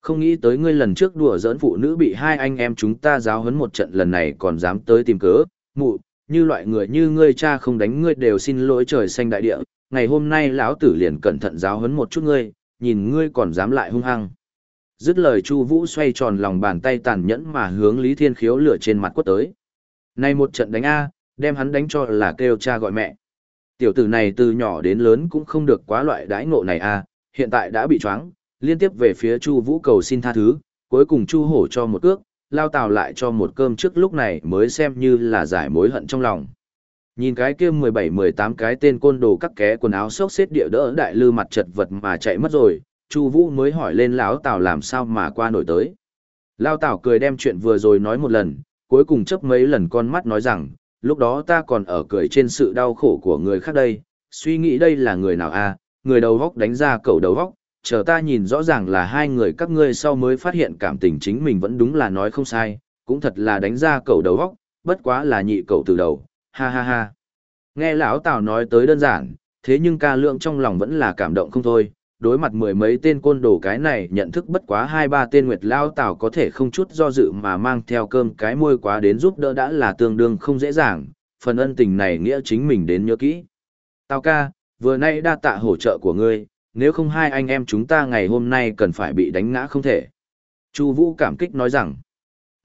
Không nghĩ tới ngươi lần trước đùa giỡn phụ nữ bị hai anh em chúng ta giáo huấn một trận lần này còn dám tới tìm cớ, mụ, như loại người như ngươi cha không đánh ngươi đều xin lỗi trời xanh đại địa, ngày hôm nay lão tử liền cẩn thận giáo huấn một chút ngươi, nhìn ngươi còn dám lại hung hăng. Dứt lời Chu Vũ xoay tròn lòng bàn tay tàn nhẫn mà hướng Lý Thiên Khiếu lửa trên mặt quất tới. Này một trận đánh a, đem hắn đánh cho là kêu cha gọi mẹ. Tiểu tử này từ nhỏ đến lớn cũng không được quá loại đãi ngộ này à, hiện tại đã bị choáng, liên tiếp về phía Chu Vũ cầu xin tha thứ, cuối cùng Chu Hổ cho một cước, lao tào lại cho một cơm trước lúc này mới xem như là giải mối hận trong lòng. Nhìn cái kia 17-18 cái tên côn đồ cắt ké quần áo xốc xếp địa đỡ đại lư mặt chật vật mà chạy mất rồi, Chu Vũ mới hỏi lên lão Tào làm sao mà qua nổi tới. Lão Tào cười đem chuyện vừa rồi nói một lần, cuối cùng chớp mấy lần con mắt nói rằng, lúc đó ta còn ở cười trên sự đau khổ của người khác đây, suy nghĩ đây là người nào a, người đầu góc đánh ra cầu đầu góc, chờ ta nhìn rõ ràng là hai người các ngươi sau mới phát hiện cảm tình chính mình vẫn đúng là nói không sai, cũng thật là đánh ra cầu đầu góc, bất quá là nhị cầu từ đầu, ha ha ha. Nghe lão Tào nói tới đơn giản, thế nhưng ca lượng trong lòng vẫn là cảm động không thôi, đối mặt mười mấy tên côn đồ cái này nhận thức bất quá hai ba tên nguyệt lao Tào có thể không chút do dự mà mang theo cơm cái môi quá đến giúp đỡ đã là tương đương không dễ dàng, phần ân tình này nghĩa chính mình đến nhớ kỹ. Tào ca, vừa nay đa tạ hỗ trợ của ngươi, nếu không hai anh em chúng ta ngày hôm nay cần phải bị đánh ngã không thể. Chu Vũ cảm kích nói rằng,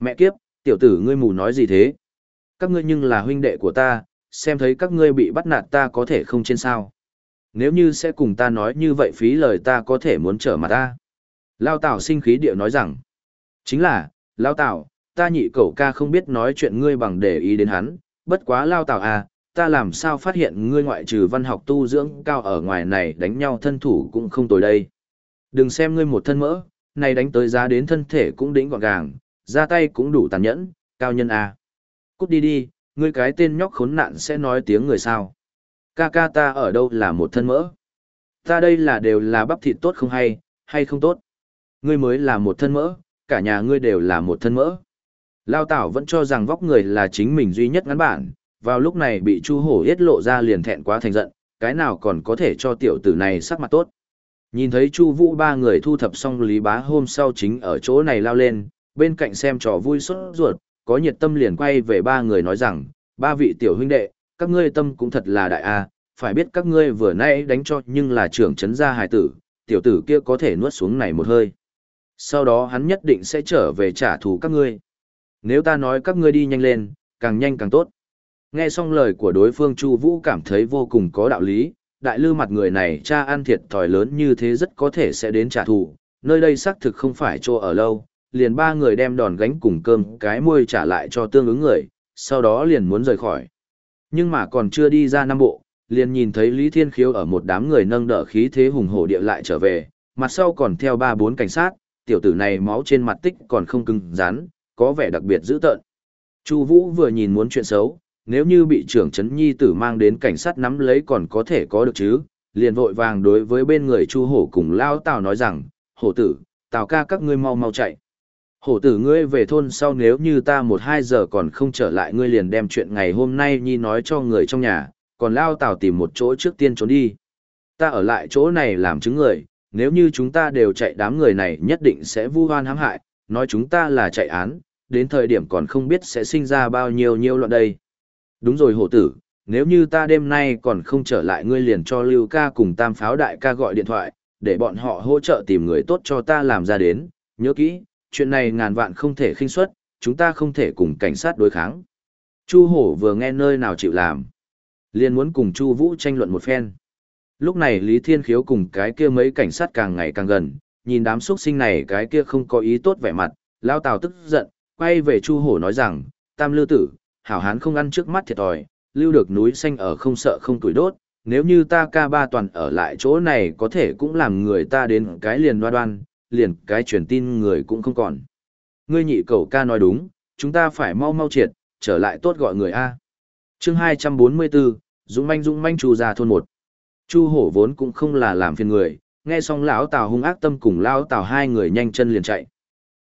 mẹ kiếp, tiểu tử ngươi mù nói gì thế? Các ngươi nhưng là huynh đệ của ta, xem thấy các ngươi bị bắt nạt ta có thể không trên sao. Nếu như sẽ cùng ta nói như vậy phí lời ta có thể muốn trở mặt ta. Lao Tảo sinh khí điệu nói rằng, chính là, Lao Tảo, ta nhị cậu ca không biết nói chuyện ngươi bằng để ý đến hắn, bất quá Lao Tảo à, ta làm sao phát hiện ngươi ngoại trừ văn học tu dưỡng cao ở ngoài này đánh nhau thân thủ cũng không tồi đây. Đừng xem ngươi một thân mỡ, này đánh tới giá đến thân thể cũng đỉnh gọn gàng, ra tay cũng đủ tàn nhẫn, cao nhân à. Cút đi đi, ngươi cái tên nhóc khốn nạn sẽ nói tiếng người sao. Ca ca ta ở đâu là một thân mỡ. Ta đây là đều là bắp thịt tốt không hay, hay không tốt. Ngươi mới là một thân mỡ, cả nhà ngươi đều là một thân mỡ. Lao Tảo vẫn cho rằng vóc người là chính mình duy nhất ngắn bản, vào lúc này bị Chu Hổ yết lộ ra liền thẹn quá thành giận, cái nào còn có thể cho tiểu tử này sắc mặt tốt. Nhìn thấy Chu Vũ ba người thu thập xong Lý Bá hôm sau chính ở chỗ này lao lên, bên cạnh xem trò vui sốt ruột, có nhiệt tâm liền quay về ba người nói rằng, ba vị tiểu huynh đệ, các ngươi tâm cũng thật là đại a, phải biết các ngươi vừa nãy đánh cho nhưng là trưởng trấn gia hài tử, tiểu tử kia có thể nuốt xuống này một hơi. Sau đó hắn nhất định sẽ trở về trả thù các ngươi. Nếu ta nói các ngươi đi nhanh lên, càng nhanh càng tốt. Nghe xong lời của đối phương Chu Vũ cảm thấy vô cùng có đạo lý, đại lư mặt người này cha ăn thiệt thòi lớn như thế rất có thể sẽ đến trả thù, nơi đây xác thực không phải chỗ ở lâu, liền ba người đem đòn gánh cùng cơm cái môi trả lại cho tương ứng người, sau đó liền muốn rời khỏi. Nhưng mà còn chưa đi ra năm bộ, liền nhìn thấy Lý Thiên Khiếu ở một đám người nâng đỡ khí thế hùng hổ địa lại trở về, mặt sau còn theo ba bốn cảnh sát, tiểu tử này máu trên mặt tích còn không cứng rắn, có vẻ đặc biệt dữ tợn. Chu Vũ vừa nhìn muốn chuyện xấu, nếu như bị trưởng trấn nhi tử mang đến cảnh sát nắm lấy còn có thể có được chứ, liền vội vàng đối với bên người Chu Hổ cùng lao Tào nói rằng, hổ tử, Tào ca các ngươi mau mau chạy. Hổ tử ngươi về thôn sau nếu như ta một hai giờ còn không trở lại ngươi liền đem chuyện ngày hôm nay nhi nói cho người trong nhà, còn lao tào tìm một chỗ trước tiên trốn đi. Ta ở lại chỗ này làm chứng người, nếu như chúng ta đều chạy đám người này nhất định sẽ vu hoan hãm hại, nói chúng ta là chạy án, đến thời điểm còn không biết sẽ sinh ra bao nhiêu nhiêu loạn đây. Đúng rồi hổ tử, nếu như ta đêm nay còn không trở lại ngươi liền cho Lưu ca cùng tam pháo đại ca gọi điện thoại, để bọn họ hỗ trợ tìm người tốt cho ta làm ra đến, nhớ kỹ, chuyện này ngàn vạn không thể khinh suất, chúng ta không thể cùng cảnh sát đối kháng. Chu Hổ vừa nghe nơi nào chịu làm, liền muốn cùng Chu Vũ tranh luận một phen. Lúc này Lý Thiên Khiếu cùng cái kia mấy cảnh sát càng ngày càng gần, nhìn đám xuất sinh này cái kia không có ý tốt vẻ mặt, lao Tào tức giận, quay về Chu Hổ nói rằng, Tam Lư Tử, hảo hán không ăn trước mắt thiệt thòi, lưu được núi xanh ở không sợ không tuổi đốt, nếu như ta ca ba toàn ở lại chỗ này có thể cũng làm người ta đến cái liền đoan đoan, liền cái truyền tin người cũng không còn. Ngươi nhị cầu ca nói đúng, chúng ta phải mau mau triệt, trở lại tốt gọi người A. chương 244, Dũng manh Dũng manh chu ra thôn một. Chu hổ vốn cũng không là làm phiền người, nghe xong lão Tào hung ác tâm cùng lão Tào hai người nhanh chân liền chạy.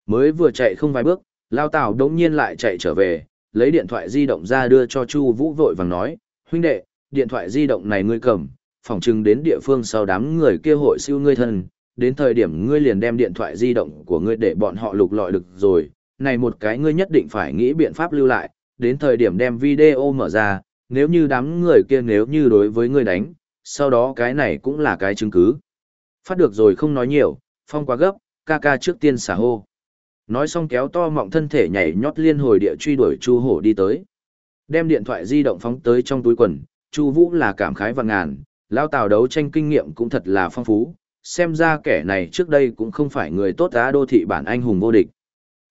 Mới vừa chạy không vài bước, lão Tào đống nhiên lại chạy trở về, lấy điện thoại di động ra đưa cho Chu Vũ vội vàng nói, huynh đệ, điện thoại di động này ngươi cầm, phỏng chừng đến địa phương sau đám người kia hội siêu ngươi thân, đến thời điểm ngươi liền đem điện thoại di động của ngươi để bọn họ lục lọi được rồi, này một cái ngươi nhất định phải nghĩ biện pháp lưu lại, đến thời điểm đem video mở ra, nếu như đám người kia nếu như đối với ngươi đánh, sau đó cái này cũng là cái chứng cứ. Phát được rồi không nói nhiều, phong quá gấp, ca ca trước tiên xả hô. Nói xong kéo to mọng thân thể nhảy nhót liên hồi địa truy đuổi chu hổ đi tới. Đem điện thoại di động phóng tới trong túi quần, Chu Vũ là cảm khái và ngàn, lao Tào đấu tranh kinh nghiệm cũng thật là phong phú, xem ra kẻ này trước đây cũng không phải người tốt á đô thị bản anh hùng vô địch.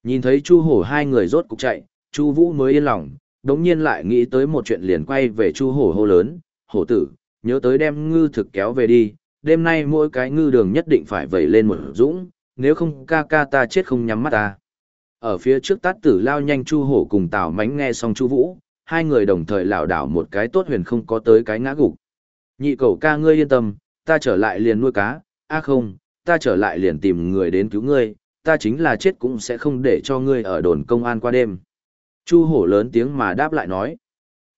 Nhìn thấy Chu Hổ hai người rốt cục chạy, Chu Vũ mới yên lòng, đống nhiên lại nghĩ tới một chuyện liền quay về Chu Hổ hô lớn, "Hổ tử, nhớ tới đem ngư thực kéo về đi, đêm nay mỗi cái ngư đường nhất định phải vẩy lên một dũng, nếu không ca ca ta chết không nhắm mắt ta." Ở phía trước tát tử lao nhanh Chu Hổ cùng Tào Mánh nghe xong Chu Vũ, hai người đồng thời lảo đảo một cái tốt huyền không có tới cái ngã gục. Nhị cầu ca ngươi yên tâm, ta trở lại liền nuôi cá, a không, ta trở lại liền tìm người đến cứu ngươi, ta chính là chết cũng sẽ không để cho ngươi ở đồn công an qua đêm. Chu hổ lớn tiếng mà đáp lại nói.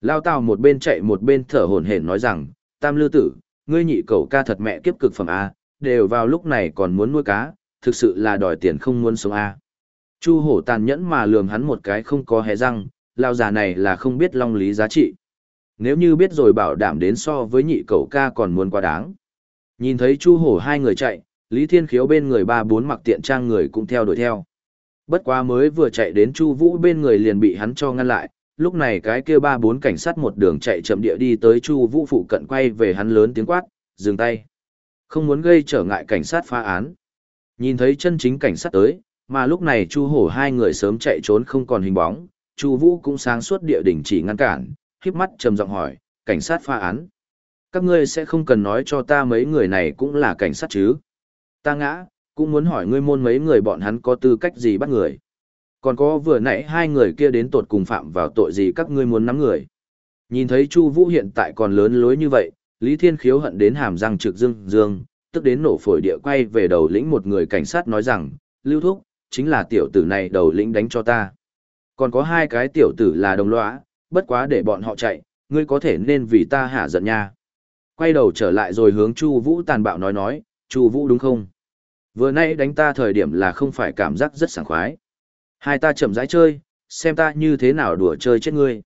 Lao tào một bên chạy một bên thở hổn hển nói rằng, tam lư tử, ngươi nhị cầu ca thật mẹ kiếp cực phẩm A, đều vào lúc này còn muốn nuôi cá, thực sự là đòi tiền không muốn sống A. Chu hổ tàn nhẫn mà lườm hắn một cái không có hé răng, lao già này là không biết long lý giá trị. Nếu như biết rồi bảo đảm đến so với nhị cậu ca còn muốn quá đáng. Nhìn thấy chu hổ hai người chạy, Lý Thiên Khiếu bên người ba bốn mặc tiện trang người cũng theo đuổi theo. Bất quá mới vừa chạy đến Chu Vũ bên người liền bị hắn cho ngăn lại, lúc này cái kia ba bốn cảnh sát một đường chạy chậm địa đi tới Chu Vũ phụ cận quay về hắn lớn tiếng quát, dừng tay. Không muốn gây trở ngại cảnh sát phá án. Nhìn thấy chân chính cảnh sát tới, mà lúc này Chu Hổ hai người sớm chạy trốn không còn hình bóng, Chu Vũ cũng sáng suốt địa đỉnh chỉ ngăn cản, híp mắt trầm giọng hỏi, cảnh sát pha án. Các ngươi sẽ không cần nói cho ta mấy người này cũng là cảnh sát chứ? Ta ngã, cũng muốn hỏi ngươi môn mấy người bọn hắn có tư cách gì bắt người. Còn có vừa nãy hai người kia đến tột cùng phạm vào tội gì các ngươi muốn nắm người. Nhìn thấy Chu Vũ hiện tại còn lớn lối như vậy, Lý Thiên Khiếu hận đến hàm răng trực dương dương, tức đến nổ phổi địa quay về đầu lĩnh một người cảnh sát nói rằng, Lưu Thúc, chính là tiểu tử này đầu lĩnh đánh cho ta. Còn có hai cái tiểu tử là đồng lõa, bất quá để bọn họ chạy, ngươi có thể nên vì ta hạ giận nha. Quay đầu trở lại rồi hướng Chu Vũ tàn bạo nói nói, Chu Vũ đúng không? Vừa nay đánh ta thời điểm là không phải cảm giác rất sảng khoái. Hai ta chậm rãi chơi, xem ta như thế nào đùa chơi chết ngươi.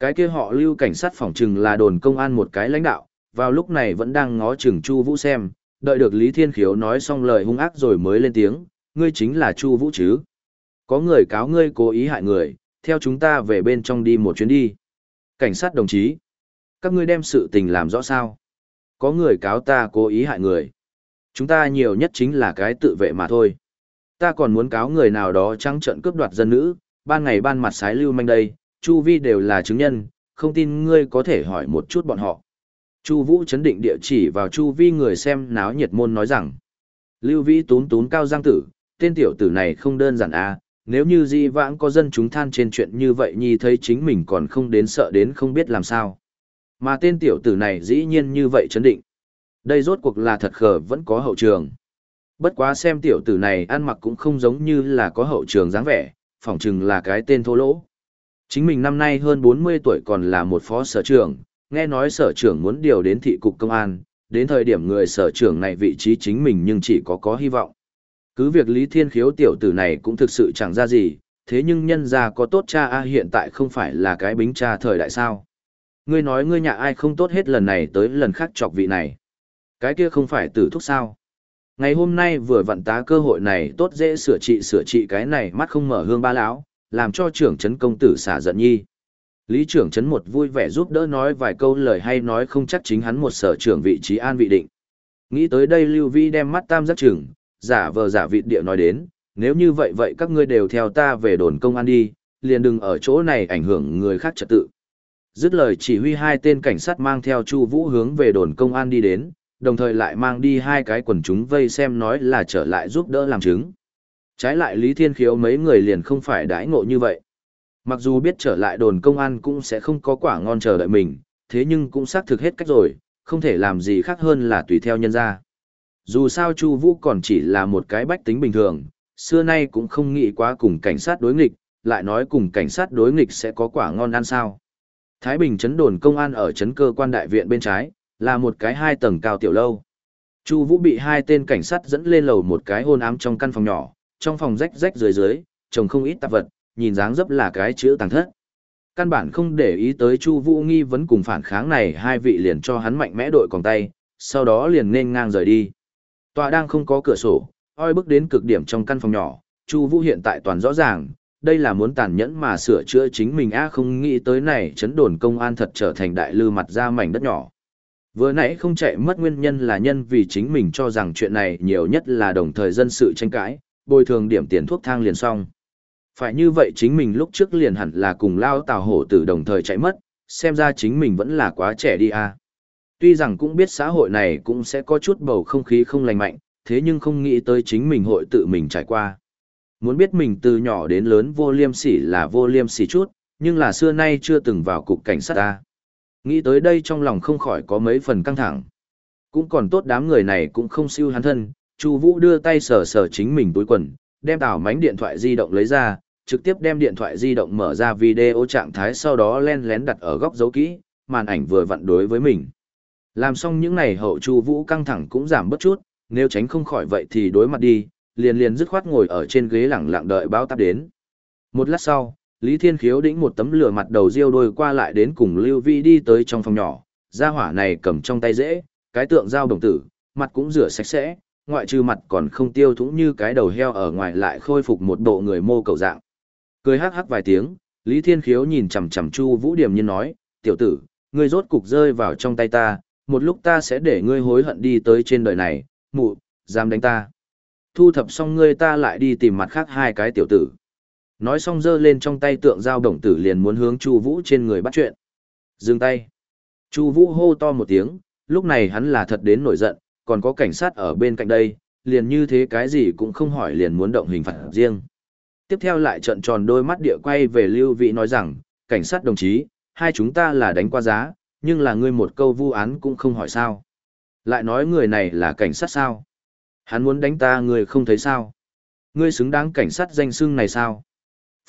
Cái kia họ lưu cảnh sát phòng trừng là đồn công an một cái lãnh đạo, vào lúc này vẫn đang ngó chừng Chu Vũ xem, đợi được Lý Thiên Khiếu nói xong lời hung ác rồi mới lên tiếng, ngươi chính là Chu Vũ chứ? Có người cáo ngươi cố ý hại người, theo chúng ta về bên trong đi một chuyến đi. Cảnh sát đồng chí, các ngươi đem sự tình làm rõ sao? Có người cáo ta cố ý hại người. Chúng ta nhiều nhất chính là cái tự vệ mà thôi. Ta còn muốn cáo người nào đó trắng trợn cướp đoạt dân nữ, ban ngày ban mặt sái lưu manh đây, Chu Vi đều là chứng nhân, không tin ngươi có thể hỏi một chút bọn họ. Chu Vũ chấn định địa chỉ vào Chu Vi người xem náo nhiệt môn nói rằng. Lưu Vĩ tún tún cao giang tử, tên tiểu tử này không đơn giản à, nếu như di vãng có dân chúng than trên chuyện như vậy nhi thấy chính mình còn không đến sợ đến không biết làm sao. Mà tên tiểu tử này dĩ nhiên như vậy chấn định. Đây rốt cuộc là thật khờ vẫn có hậu trường. Bất quá xem tiểu tử này ăn mặc cũng không giống như là có hậu trường dáng vẻ, phỏng chừng là cái tên thô lỗ. Chính mình năm nay hơn 40 tuổi còn là một phó sở trưởng, nghe nói sở trưởng muốn điều đến thị cục công an, đến thời điểm người sở trưởng này vị trí chính mình nhưng chỉ có có hy vọng. Cứ việc Lý Thiên Khiếu tiểu tử này cũng thực sự chẳng ra gì, thế nhưng nhân gia có tốt cha A hiện tại không phải là cái bính cha thời đại sao. Ngươi nói ngươi nhà ai không tốt hết lần này tới lần khác chọc vị này. Cái kia không phải tử thúc sao. Ngày hôm nay vừa vặn tá cơ hội này tốt dễ sửa trị sửa trị cái này mắt không mở hương ba lão, làm cho trưởng trấn công tử xả giận nhi. Lý trưởng chấn một vui vẻ giúp đỡ nói vài câu lời hay nói không chắc chính hắn một sở trưởng vị trí an vị định. Nghĩ tới đây Lưu Vi đem mắt tam giác trưởng, giả vờ giả vị địa nói đến, nếu như vậy vậy các ngươi đều theo ta về đồn công an đi, liền đừng ở chỗ này ảnh hưởng người khác trật tự. Dứt lời chỉ huy hai tên cảnh sát mang theo Chu Vũ hướng về đồn công an đi đến, đồng thời lại mang đi hai cái quần chúng vây xem nói là trở lại giúp đỡ làm chứng. Trái lại Lý Thiên Khiếu mấy người liền không phải đãi ngộ như vậy. Mặc dù biết trở lại đồn công an cũng sẽ không có quả ngon chờ đợi mình, thế nhưng cũng xác thực hết cách rồi, không thể làm gì khác hơn là tùy theo nhân ra. Dù sao Chu Vũ còn chỉ là một cái bách tính bình thường, xưa nay cũng không nghĩ quá cùng cảnh sát đối nghịch, lại nói cùng cảnh sát đối nghịch sẽ có quả ngon ăn sao. Thái Bình trấn đồn công an ở trấn cơ quan đại viện bên trái, là một cái hai tầng cao tiểu lâu. Chu Vũ bị hai tên cảnh sát dẫn lên lầu một cái hôn ám trong căn phòng nhỏ, trong phòng rách rách dưới dưới, trồng không ít tạp vật, nhìn dáng dấp là cái chữ tàng thất. Căn bản không để ý tới Chu Vũ nghi vấn cùng phản kháng này, hai vị liền cho hắn mạnh mẽ đội còng tay, sau đó liền nên ngang rời đi. Tòa đang không có cửa sổ, oi bức đến cực điểm trong căn phòng nhỏ, Chu Vũ hiện tại toàn rõ ràng, đây là muốn tàn nhẫn mà sửa chữa chính mình a không nghĩ tới này chấn đồn công an thật trở thành đại lư mặt ra mảnh đất nhỏ. Vừa nãy không chạy mất nguyên nhân là nhân vì chính mình cho rằng chuyện này nhiều nhất là đồng thời dân sự tranh cãi, bồi thường điểm tiền thuốc thang liền xong. Phải như vậy chính mình lúc trước liền hẳn là cùng lao tào hổ tử đồng thời chạy mất, xem ra chính mình vẫn là quá trẻ đi à? Tuy rằng cũng biết xã hội này cũng sẽ có chút bầu không khí không lành mạnh, thế nhưng không nghĩ tới chính mình hội tự mình trải qua. Muốn biết mình từ nhỏ đến lớn vô liêm sỉ là vô liêm sỉ chút, nhưng là xưa nay chưa từng vào cục cảnh sát ta. Nghĩ tới đây trong lòng không khỏi có mấy phần căng thẳng. Cũng còn tốt đám người này cũng không siêu hắn thân, Chu Vũ đưa tay sờ sờ chính mình túi quần, đem tảo mánh điện thoại di động lấy ra, trực tiếp đem điện thoại di động mở ra video trạng thái sau đó len lén đặt ở góc dấu kỹ, màn ảnh vừa vặn đối với mình. Làm xong những này hậu Chu Vũ căng thẳng cũng giảm bớt chút, nếu tránh không khỏi vậy thì đối mặt đi, liền liền dứt khoát ngồi ở trên ghế lặng lặng đợi báo táp đến. Một lát sau, Lý Thiên Khiếu đĩnh một tấm lửa mặt đầu riêu đôi qua lại đến cùng Lưu Vi đi tới trong phòng nhỏ, gia hỏa này cầm trong tay dễ, cái tượng dao đồng tử, mặt cũng rửa sạch sẽ, ngoại trừ mặt còn không tiêu thủng như cái đầu heo ở ngoài lại khôi phục một bộ người mô cầu dạng. Cười hắc hắc vài tiếng, Lý Thiên Khiếu nhìn chằm chằm Chu Vũ Điểm Nhiên nói, "Tiểu tử, ngươi rốt cục rơi vào trong tay ta, một lúc ta sẽ để ngươi hối hận đi tới trên đời này, mụ, dám đánh ta." Thu thập xong ngươi ta lại đi tìm mặt khác hai cái tiểu tử. Nói xong giơ lên trong tay tượng dao đồng tử liền muốn hướng Chu Vũ trên người bắt chuyện. Dừng tay. Chu Vũ hô to một tiếng, lúc này hắn là thật đến nổi giận, còn có cảnh sát ở bên cạnh đây, liền như thế cái gì cũng không hỏi liền muốn động hình phạt riêng. Tiếp theo lại trợn tròn đôi mắt địa quay về Lưu Vị nói rằng, cảnh sát đồng chí, hai chúng ta là đánh qua giá, nhưng là ngươi một câu vu án cũng không hỏi sao. Lại nói người này là cảnh sát sao? Hắn muốn đánh ta người không thấy sao? Ngươi xứng đáng cảnh sát danh xưng này sao?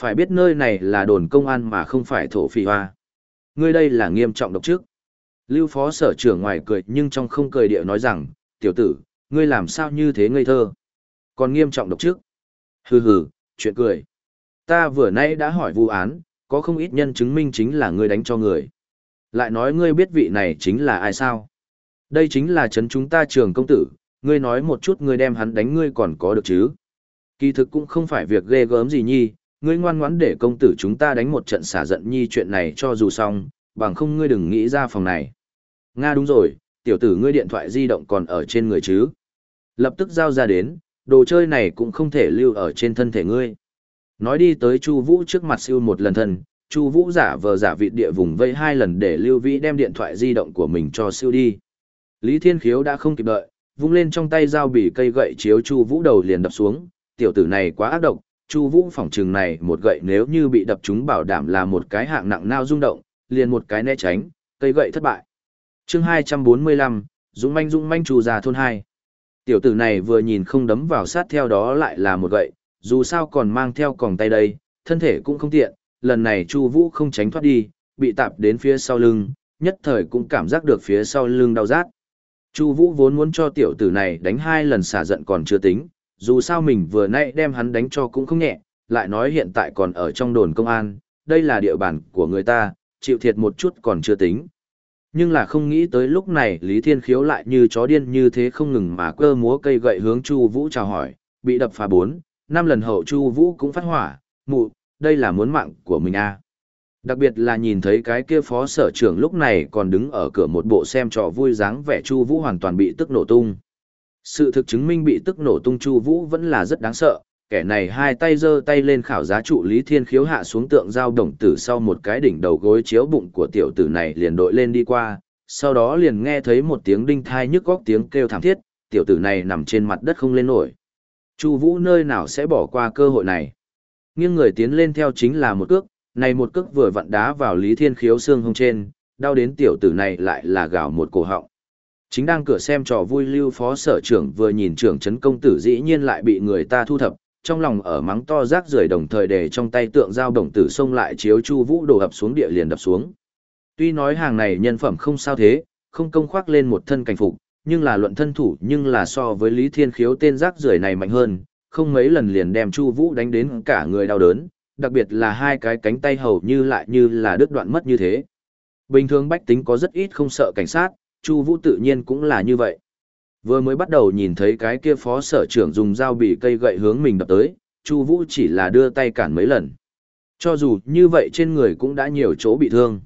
Phải biết nơi này là đồn công an mà không phải thổ phỉ hoa. Ngươi đây là nghiêm trọng độc trước. Lưu phó sở trưởng ngoài cười nhưng trong không cười địa nói rằng, tiểu tử, ngươi làm sao như thế ngây thơ? Còn nghiêm trọng độc trước. Hừ hừ, chuyện cười. Ta vừa nay đã hỏi vụ án, có không ít nhân chứng minh chính là ngươi đánh cho người. Lại nói ngươi biết vị này chính là ai sao? Đây chính là chấn chúng ta trường công tử, ngươi nói một chút ngươi đem hắn đánh ngươi còn có được chứ? Kỳ thực cũng không phải việc ghê gớm gì nhi, ngươi ngoan ngoãn để công tử chúng ta đánh một trận xả giận nhi chuyện này cho dù xong, bằng không ngươi đừng nghĩ ra phòng này. Nga đúng rồi, tiểu tử ngươi điện thoại di động còn ở trên người chứ. Lập tức giao ra đến, đồ chơi này cũng không thể lưu ở trên thân thể ngươi. Nói đi tới Chu Vũ trước mặt siêu một lần thân, Chu Vũ giả vờ giả vịt địa vùng vây hai lần để Lưu Vĩ đem điện thoại di động của mình cho siêu đi. Lý Thiên Khiếu đã không kịp đợi, vung lên trong tay dao bỉ cây gậy chiếu Chu Vũ đầu liền đập xuống, tiểu tử này quá ác độc, Chu Vũ phòng trường này một gậy nếu như bị đập trúng bảo đảm là một cái hạng nặng nao rung động, liền một cái né tránh, cây gậy thất bại. Chương 245, Dũng manh Dũng manh chủ già thôn 2. Tiểu tử này vừa nhìn không đấm vào sát theo đó lại là một gậy, dù sao còn mang theo còng tay đây, thân thể cũng không tiện, lần này Chu Vũ không tránh thoát đi, bị tạp đến phía sau lưng, nhất thời cũng cảm giác được phía sau lưng đau rát. Chu Vũ vốn muốn cho tiểu tử này đánh hai lần xả giận còn chưa tính, dù sao mình vừa nãy đem hắn đánh cho cũng không nhẹ, lại nói hiện tại còn ở trong đồn công an, đây là địa bàn của người ta, chịu thiệt một chút còn chưa tính. Nhưng là không nghĩ tới lúc này Lý Thiên Khiếu lại như chó điên như thế không ngừng mà cơ múa cây gậy hướng Chu Vũ chào hỏi, bị đập phá bốn, năm lần hậu Chu Vũ cũng phát hỏa, mụ, đây là muốn mạng của mình à. Đặc biệt là nhìn thấy cái kia phó sở trưởng lúc này còn đứng ở cửa một bộ xem trò vui dáng vẻ Chu Vũ hoàn toàn bị tức nổ tung. Sự thực chứng minh bị tức nổ tung Chu Vũ vẫn là rất đáng sợ, kẻ này hai tay giơ tay lên khảo giá trụ Lý Thiên Khiếu hạ xuống tượng giao đồng tử sau một cái đỉnh đầu gối chiếu bụng của tiểu tử này liền đội lên đi qua, sau đó liền nghe thấy một tiếng đinh thai nhức góc tiếng kêu thảm thiết, tiểu tử này nằm trên mặt đất không lên nổi. Chu Vũ nơi nào sẽ bỏ qua cơ hội này. Nghiêng người tiến lên theo chính là một cước, này một cước vừa vặn đá vào Lý Thiên Khiếu xương hông trên, đau đến tiểu tử này lại là gào một cổ họng. Chính đang cửa xem trò vui lưu phó sở trưởng vừa nhìn trưởng trấn công tử dĩ nhiên lại bị người ta thu thập, trong lòng ở mắng to rác rưởi đồng thời để trong tay tượng dao đồng tử xông lại chiếu Chu Vũ đổ ập xuống địa liền đập xuống. Tuy nói hàng này nhân phẩm không sao thế, không công khoác lên một thân cảnh phục, nhưng là luận thân thủ nhưng là so với Lý Thiên Khiếu tên rác rưởi này mạnh hơn, không mấy lần liền đem Chu Vũ đánh đến cả người đau đớn, đặc biệt là hai cái cánh tay hầu như lại như là đứt đoạn mất như thế. Bình thường bách tính có rất ít không sợ cảnh sát, Chu Vũ tự nhiên cũng là như vậy. Vừa mới bắt đầu nhìn thấy cái kia phó sở trưởng dùng dao bị cây gậy hướng mình đập tới, Chu Vũ chỉ là đưa tay cản mấy lần. Cho dù như vậy trên người cũng đã nhiều chỗ bị thương.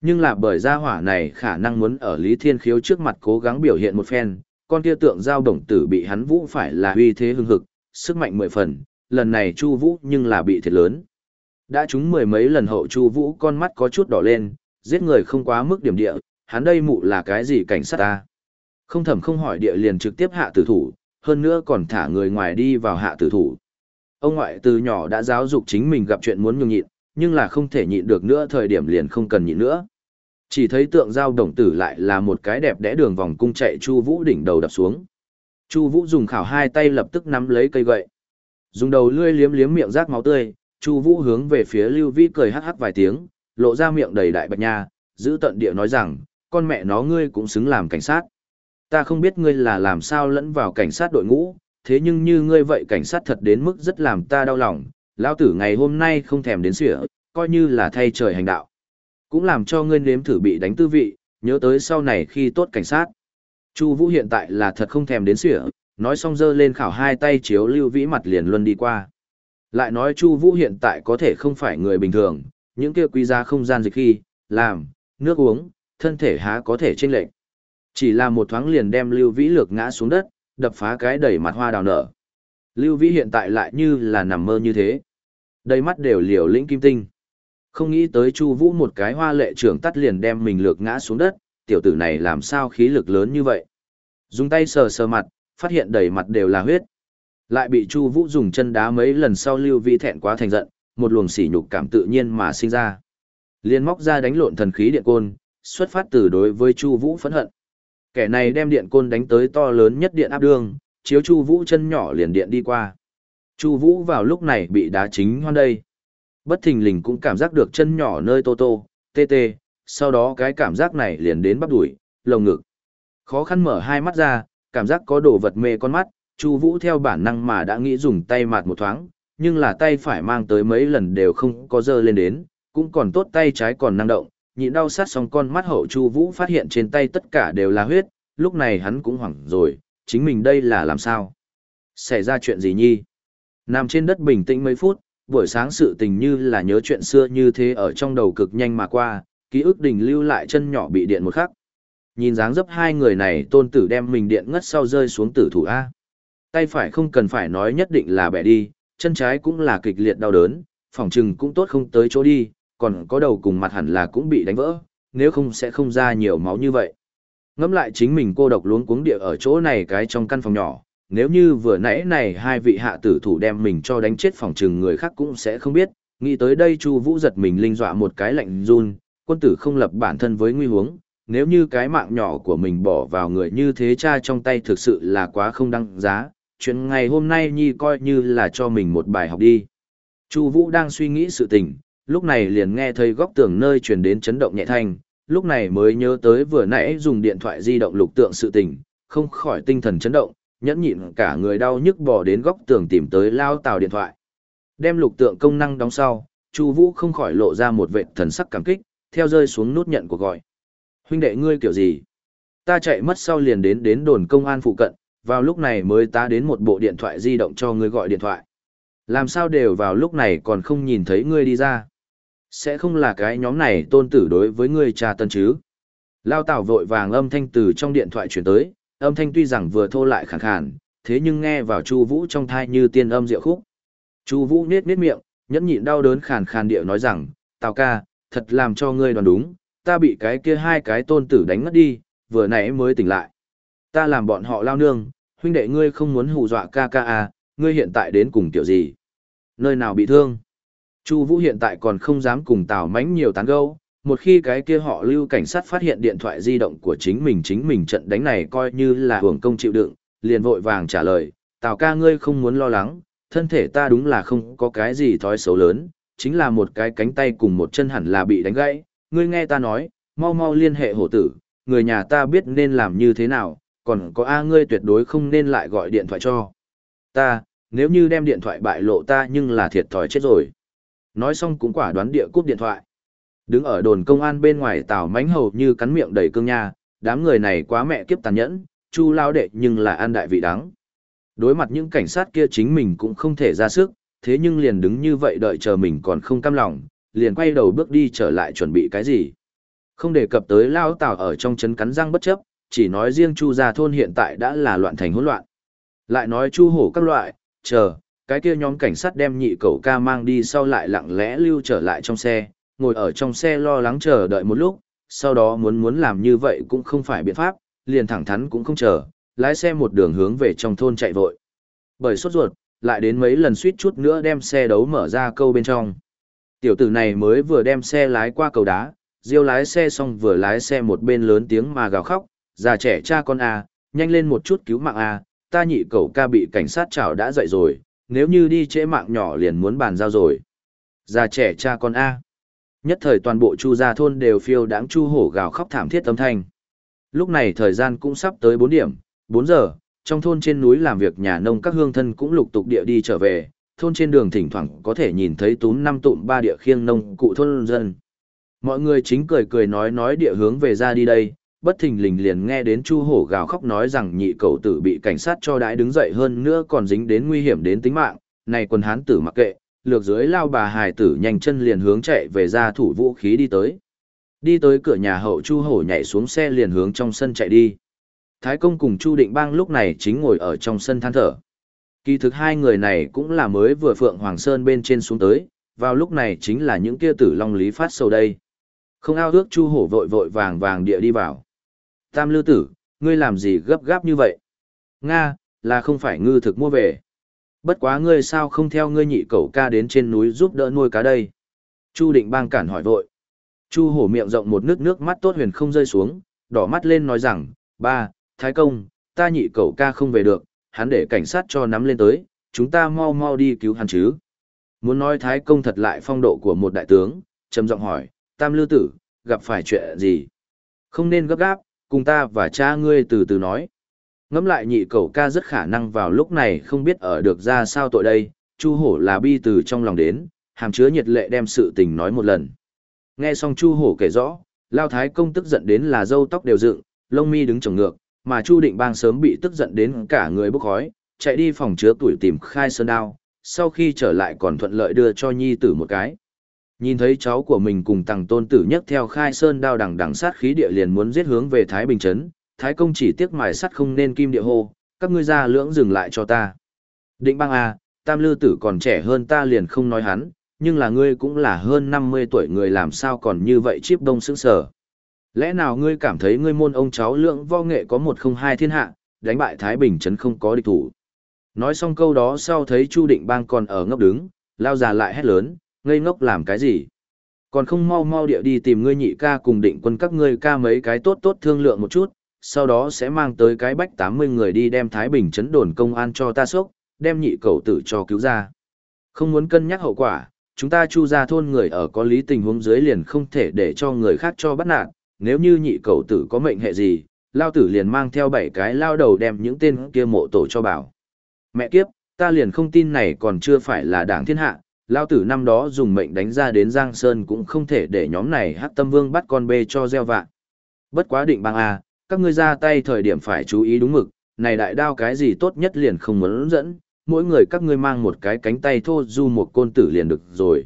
Nhưng là bởi gia hỏa này khả năng muốn ở Lý Thiên Khiếu trước mặt cố gắng biểu hiện một phen, con kia tượng giao đồng tử bị hắn vũ phải là uy thế hưng hực, sức mạnh mười phần, lần này Chu Vũ nhưng là bị thiệt lớn. Đã trúng mười mấy lần hậu Chu Vũ con mắt có chút đỏ lên, giết người không quá mức điểm địa, hắn đây mụ là cái gì cảnh sát ta? Không thẩm không hỏi địa liền trực tiếp hạ tử thủ, hơn nữa còn thả người ngoài đi vào hạ tử thủ. Ông ngoại từ nhỏ đã giáo dục chính mình gặp chuyện muốn nhường nhịn, nhưng là không thể nhịn được nữa thời điểm liền không cần nhịn nữa. Chỉ thấy tượng giao đồng tử lại là một cái đẹp đẽ đường vòng cung chạy Chu Vũ đỉnh đầu đập xuống. Chu Vũ dùng khảo hai tay lập tức nắm lấy cây gậy. Dùng đầu lưỡi liếm liếm miệng rác máu tươi, Chu Vũ hướng về phía Lưu Vĩ cười hắc hắc vài tiếng, lộ ra miệng đầy đại bạch nha, giữ tận địa nói rằng, con mẹ nó ngươi cũng xứng làm cảnh sát. Ta không biết ngươi là làm sao lẫn vào cảnh sát đội ngũ, thế nhưng như ngươi vậy cảnh sát thật đến mức rất làm ta đau lòng, lão tử ngày hôm nay không thèm đến sửa, coi như là thay trời hành đạo. Cũng làm cho ngươi nếm thử bị đánh tư vị, nhớ tới sau này khi tốt cảnh sát. Chu Vũ hiện tại là thật không thèm đến sửa, nói xong giơ lên khảo hai tay chiếu Lưu Vĩ mặt liền luân đi qua. Lại nói Chu Vũ hiện tại có thể không phải người bình thường, những kia quý giá không gian dịch khi, làm, nước uống, thân thể há có thể chênh lệch. Chỉ là một thoáng liền đem Lưu Vĩ lược ngã xuống đất, đập phá cái đầy mặt hoa đào nở. Lưu Vĩ hiện tại lại như là nằm mơ như thế. Đầy mắt đều liều lĩnh kim tinh. Không nghĩ tới Chu Vũ một cái hoa lệ trưởng tắt liền đem mình lược ngã xuống đất, tiểu tử này làm sao khí lực lớn như vậy. Dùng tay sờ sờ mặt, phát hiện đầy mặt đều là huyết. Lại bị Chu Vũ dùng chân đá mấy lần sau Lưu Vĩ thẹn quá thành giận, một luồng sỉ nhục cảm tự nhiên mà sinh ra. Liên móc ra đánh lộn thần khí điện côn, xuất phát từ đối với Chu Vũ phẫn hận. Kẻ này đem điện côn đánh tới to lớn nhất điện áp đường, chiếu Chu Vũ chân nhỏ liền điện đi qua. Chu Vũ vào lúc này bị đá chính hoan đây. Bất thình lình cũng cảm giác được chân nhỏ nơi tô tô, tê tê, sau đó cái cảm giác này liền đến bắp đùi, lồng ngực. Khó khăn mở hai mắt ra, cảm giác có đồ vật mê con mắt, Chu Vũ theo bản năng mà đã nghĩ dùng tay mạt một thoáng, nhưng là tay phải mang tới mấy lần đều không có dơ lên đến, cũng còn tốt tay trái còn năng động, nhịn đau sát xong con mắt hậu Chu Vũ phát hiện trên tay tất cả đều là huyết, lúc này hắn cũng hoảng rồi, chính mình đây là làm sao? Xảy ra chuyện gì nhi? Nằm trên đất bình tĩnh mấy phút, buổi sáng sự tình như là nhớ chuyện xưa như thế ở trong đầu cực nhanh mà qua, ký ức đình lưu lại chân nhỏ bị điện một khắc. Nhìn dáng dấp hai người này tôn tử đem mình điện ngất sau rơi xuống tử thủ A. Tay phải không cần phải nói nhất định là bẻ đi, chân trái cũng là kịch liệt đau đớn, phỏng chừng cũng tốt không tới chỗ đi, còn có đầu cùng mặt hẳn là cũng bị đánh vỡ, nếu không sẽ không ra nhiều máu như vậy. Ngẫm lại chính mình cô độc luống cuống địa ở chỗ này cái trong căn phòng nhỏ, nếu như vừa nãy này hai vị hạ tử thủ đem mình cho đánh chết phòng trừng người khác cũng sẽ không biết, nghĩ tới đây Chu Vũ giật mình linh dọa một cái lạnh run, quân tử không lập bản thân với nguy huống, nếu như cái mạng nhỏ của mình bỏ vào người như thế cha trong tay thực sự là quá không đáng giá, chuyện ngày hôm nay nhi coi như là cho mình một bài học đi. Chu Vũ đang suy nghĩ sự tình, lúc này liền nghe thấy góc tường nơi truyền đến chấn động nhẹ thanh, lúc này mới nhớ tới vừa nãy dùng điện thoại di động lục tượng sự tình, không khỏi tinh thần chấn động, nhẫn nhịn cả người đau nhức bỏ đến góc tường tìm tới lao tàu điện thoại. Đem lục tượng công năng đóng sau, Chu Vũ không khỏi lộ ra một vệt thần sắc cảm kích, theo rơi xuống nút nhận cuộc gọi. Huynh đệ ngươi kiểu gì? Ta chạy mất sau liền đến đến đồn công an phụ cận, vào lúc này mới ta đến một bộ điện thoại di động cho ngươi gọi điện thoại. Làm sao đều vào lúc này còn không nhìn thấy ngươi đi ra? Sẽ không là cái nhóm này tôn tử đối với ngươi cha tân chứ? Lao Tảo vội vàng âm thanh từ trong điện thoại chuyển tới, âm thanh tuy rằng vừa thô lại khàn khàn, thế nhưng nghe vào Chu Vũ trong thai như tiên âm diệu khúc. Chu Vũ nhếch nhếch miệng, nhẫn nhịn đau đớn khàn khàn điệu nói rằng, "Tào ca, thật làm cho ngươi đoán đúng, ta bị cái kia hai cái tôn tử đánh ngất đi, vừa nãy mới tỉnh lại. Ta làm bọn họ lao nương, huynh đệ ngươi không muốn hù dọa ca ca à, ngươi hiện tại đến cùng tiểu gì? Nơi nào bị thương?" Chu Vũ hiện tại còn không dám cùng Tào Mánh nhiều tán gẫu, một khi cái kia họ lưu cảnh sát phát hiện điện thoại di động của chính mình chính mình trận đánh này coi như là hưởng công chịu đựng, liền vội vàng trả lời, Tào ca ngươi không muốn lo lắng, thân thể ta đúng là không có cái gì thói xấu lớn, chính là một cái cánh tay cùng một chân hẳn là bị đánh gãy, ngươi nghe ta nói, mau mau liên hệ hổ tử, người nhà ta biết nên làm như thế nào, còn có A ngươi tuyệt đối không nên lại gọi điện thoại cho ta, nếu như đem điện thoại bại lộ ta nhưng là thiệt thòi chết rồi. Nói xong cũng quả đoán địa cúp điện thoại. Đứng ở đồn công an bên ngoài tào mánh hầu như cắn miệng đầy cương nha, đám người này quá mẹ kiếp tàn nhẫn, chu lao đệ nhưng là an đại vị đắng. Đối mặt những cảnh sát kia chính mình cũng không thể ra sức, thế nhưng liền đứng như vậy đợi chờ mình còn không cam lòng, liền quay đầu bước đi trở lại chuẩn bị cái gì. Không đề cập tới lao tào ở trong chấn cắn răng bất chấp, chỉ nói riêng Chu gia thôn hiện tại đã là loạn thành hỗn loạn. Lại nói Chu hổ các loại, chờ, cái kia nhóm cảnh sát đem nhị cậu ca mang đi sau lại lặng lẽ lưu trở lại trong xe, ngồi ở trong xe lo lắng chờ đợi một lúc, sau đó muốn muốn làm như vậy cũng không phải biện pháp, liền thẳng thắn cũng không chờ, lái xe một đường hướng về trong thôn chạy vội. Bởi sốt ruột, lại đến mấy lần suýt chút nữa đem xe đấu mở ra câu bên trong. Tiểu tử này mới vừa đem xe lái qua cầu đá, diêu lái xe xong vừa lái xe một bên lớn tiếng mà gào khóc, già trẻ cha con a, nhanh lên một chút cứu mạng a, ta nhị cậu ca bị cảnh sát chảo đã dậy rồi, nếu như đi trễ mạng nhỏ liền muốn bàn giao rồi. Già trẻ cha con a. Nhất thời toàn bộ chu gia thôn đều phiêu đáng chu hổ gào khóc thảm thiết âm thanh. Lúc này thời gian cũng sắp tới 4 điểm, 4 giờ, trong thôn trên núi làm việc nhà nông các hương thân cũng lục tục địa đi trở về, thôn trên đường thỉnh thoảng có thể nhìn thấy túm năm tụm ba địa khiêng nông cụ thôn dân. Mọi người chính cười cười nói nói địa hướng về ra đi đây, bất thình lình liền nghe đến Chu Hổ gào khóc nói rằng nhị cậu tử bị cảnh sát cho đãi đứng dậy hơn nữa còn dính đến nguy hiểm đến tính mạng, này quân hán tử mặc kệ, lược dưới lao bà hài tử nhanh chân liền hướng chạy về ra thủ vũ khí đi tới. Đi tới cửa nhà hậu Chu Hổ nhảy xuống xe liền hướng trong sân chạy đi. Thái công cùng Chu Định Bang lúc này chính ngồi ở trong sân than thở. Kỳ thực hai người này cũng là mới vừa Phượng Hoàng Sơn bên trên xuống tới, vào lúc này chính là những kia tử long lý phát sâu đây. Không ao ước Chu Hổ vội vội vàng vàng địa đi vào. Tam Lư Tử, ngươi làm gì gấp gáp như vậy? Nga, là không phải ngư thực mua về. Bất quá ngươi sao không theo ngươi nhị cậu ca đến trên núi giúp đỡ nuôi cá đây? Chu Định Bang cản hỏi vội. Chu Hổ miệng rộng một nước nước mắt tốt huyền không rơi xuống, đỏ mắt lên nói rằng, ba, Thái Công, ta nhị cậu ca không về được, hắn để cảnh sát cho nắm lên tới, chúng ta mau mau đi cứu hắn chứ. Muốn nói Thái Công thật lại phong độ của một đại tướng, trầm giọng hỏi, Tam Lư Tử, gặp phải chuyện gì? Không nên gấp gáp, cùng ta và cha ngươi từ từ nói. Ngẫm lại nhị cậu ca rất khả năng vào lúc này không biết ở được ra sao tội đây, Chu Hổ là bi từ trong lòng đến, hàm chứa nhiệt lệ đem sự tình nói một lần. Nghe xong Chu Hổ kể rõ, Lao Thái công tức giận đến là râu tóc đều dựng, lông mi đứng trồng ngược, mà Chu Định Bang sớm bị tức giận đến cả người bốc khói, chạy đi phòng chứa tuổi tìm khai sơn đao, sau khi trở lại còn thuận lợi đưa cho nhi tử một cái. Nhìn thấy cháu của mình cùng tàng tôn tử nhất theo khai sơn đao đằng đằng sát khí địa liền muốn giết hướng về Thái Bình Trấn, Thái công chỉ tiếc mài sắt không nên kim địa hô, các ngươi ra lưỡng dừng lại cho ta. Định băng à, tam lư tử còn trẻ hơn ta liền không nói hắn, nhưng là ngươi cũng là hơn 50 tuổi người làm sao còn như vậy chiếp đông sững sở. Lẽ nào ngươi cảm thấy ngươi môn ông cháu lượng võ nghệ có một không hai thiên hạ, đánh bại Thái Bình Trấn không có địch thủ. Nói xong câu đó sau thấy Chu Định Bang còn ở ngốc đứng, lao già lại hét lớn, ngây ngốc làm cái gì? Còn không mau mau địa đi tìm ngươi nhị ca cùng định quân các ngươi ca mấy cái tốt tốt thương lượng một chút, sau đó sẽ mang tới cái bách 80 người đi đem Thái Bình chấn đồn công an cho ta sốc, đem nhị cầu tử cho cứu ra. Không muốn cân nhắc hậu quả, chúng ta chu ra thôn người ở có lý tình huống dưới liền không thể để cho người khác cho bắt nạt, nếu như nhị cầu tử có mệnh hệ gì, lao tử liền mang theo bảy cái lao đầu đem những tên kia mộ tổ cho bảo. Mẹ kiếp, ta liền không tin này còn chưa phải là đảng thiên hạ, lao tử năm đó dùng mệnh đánh ra đến Giang Sơn cũng không thể để nhóm này hát tâm vương bắt con bê cho gieo vạn. Bất quá định bang A, các ngươi ra tay thời điểm phải chú ý đúng mực, này đại đao cái gì tốt nhất liền không muốn dẫn, mỗi người các ngươi mang một cái cánh tay thô du một côn tử liền được rồi.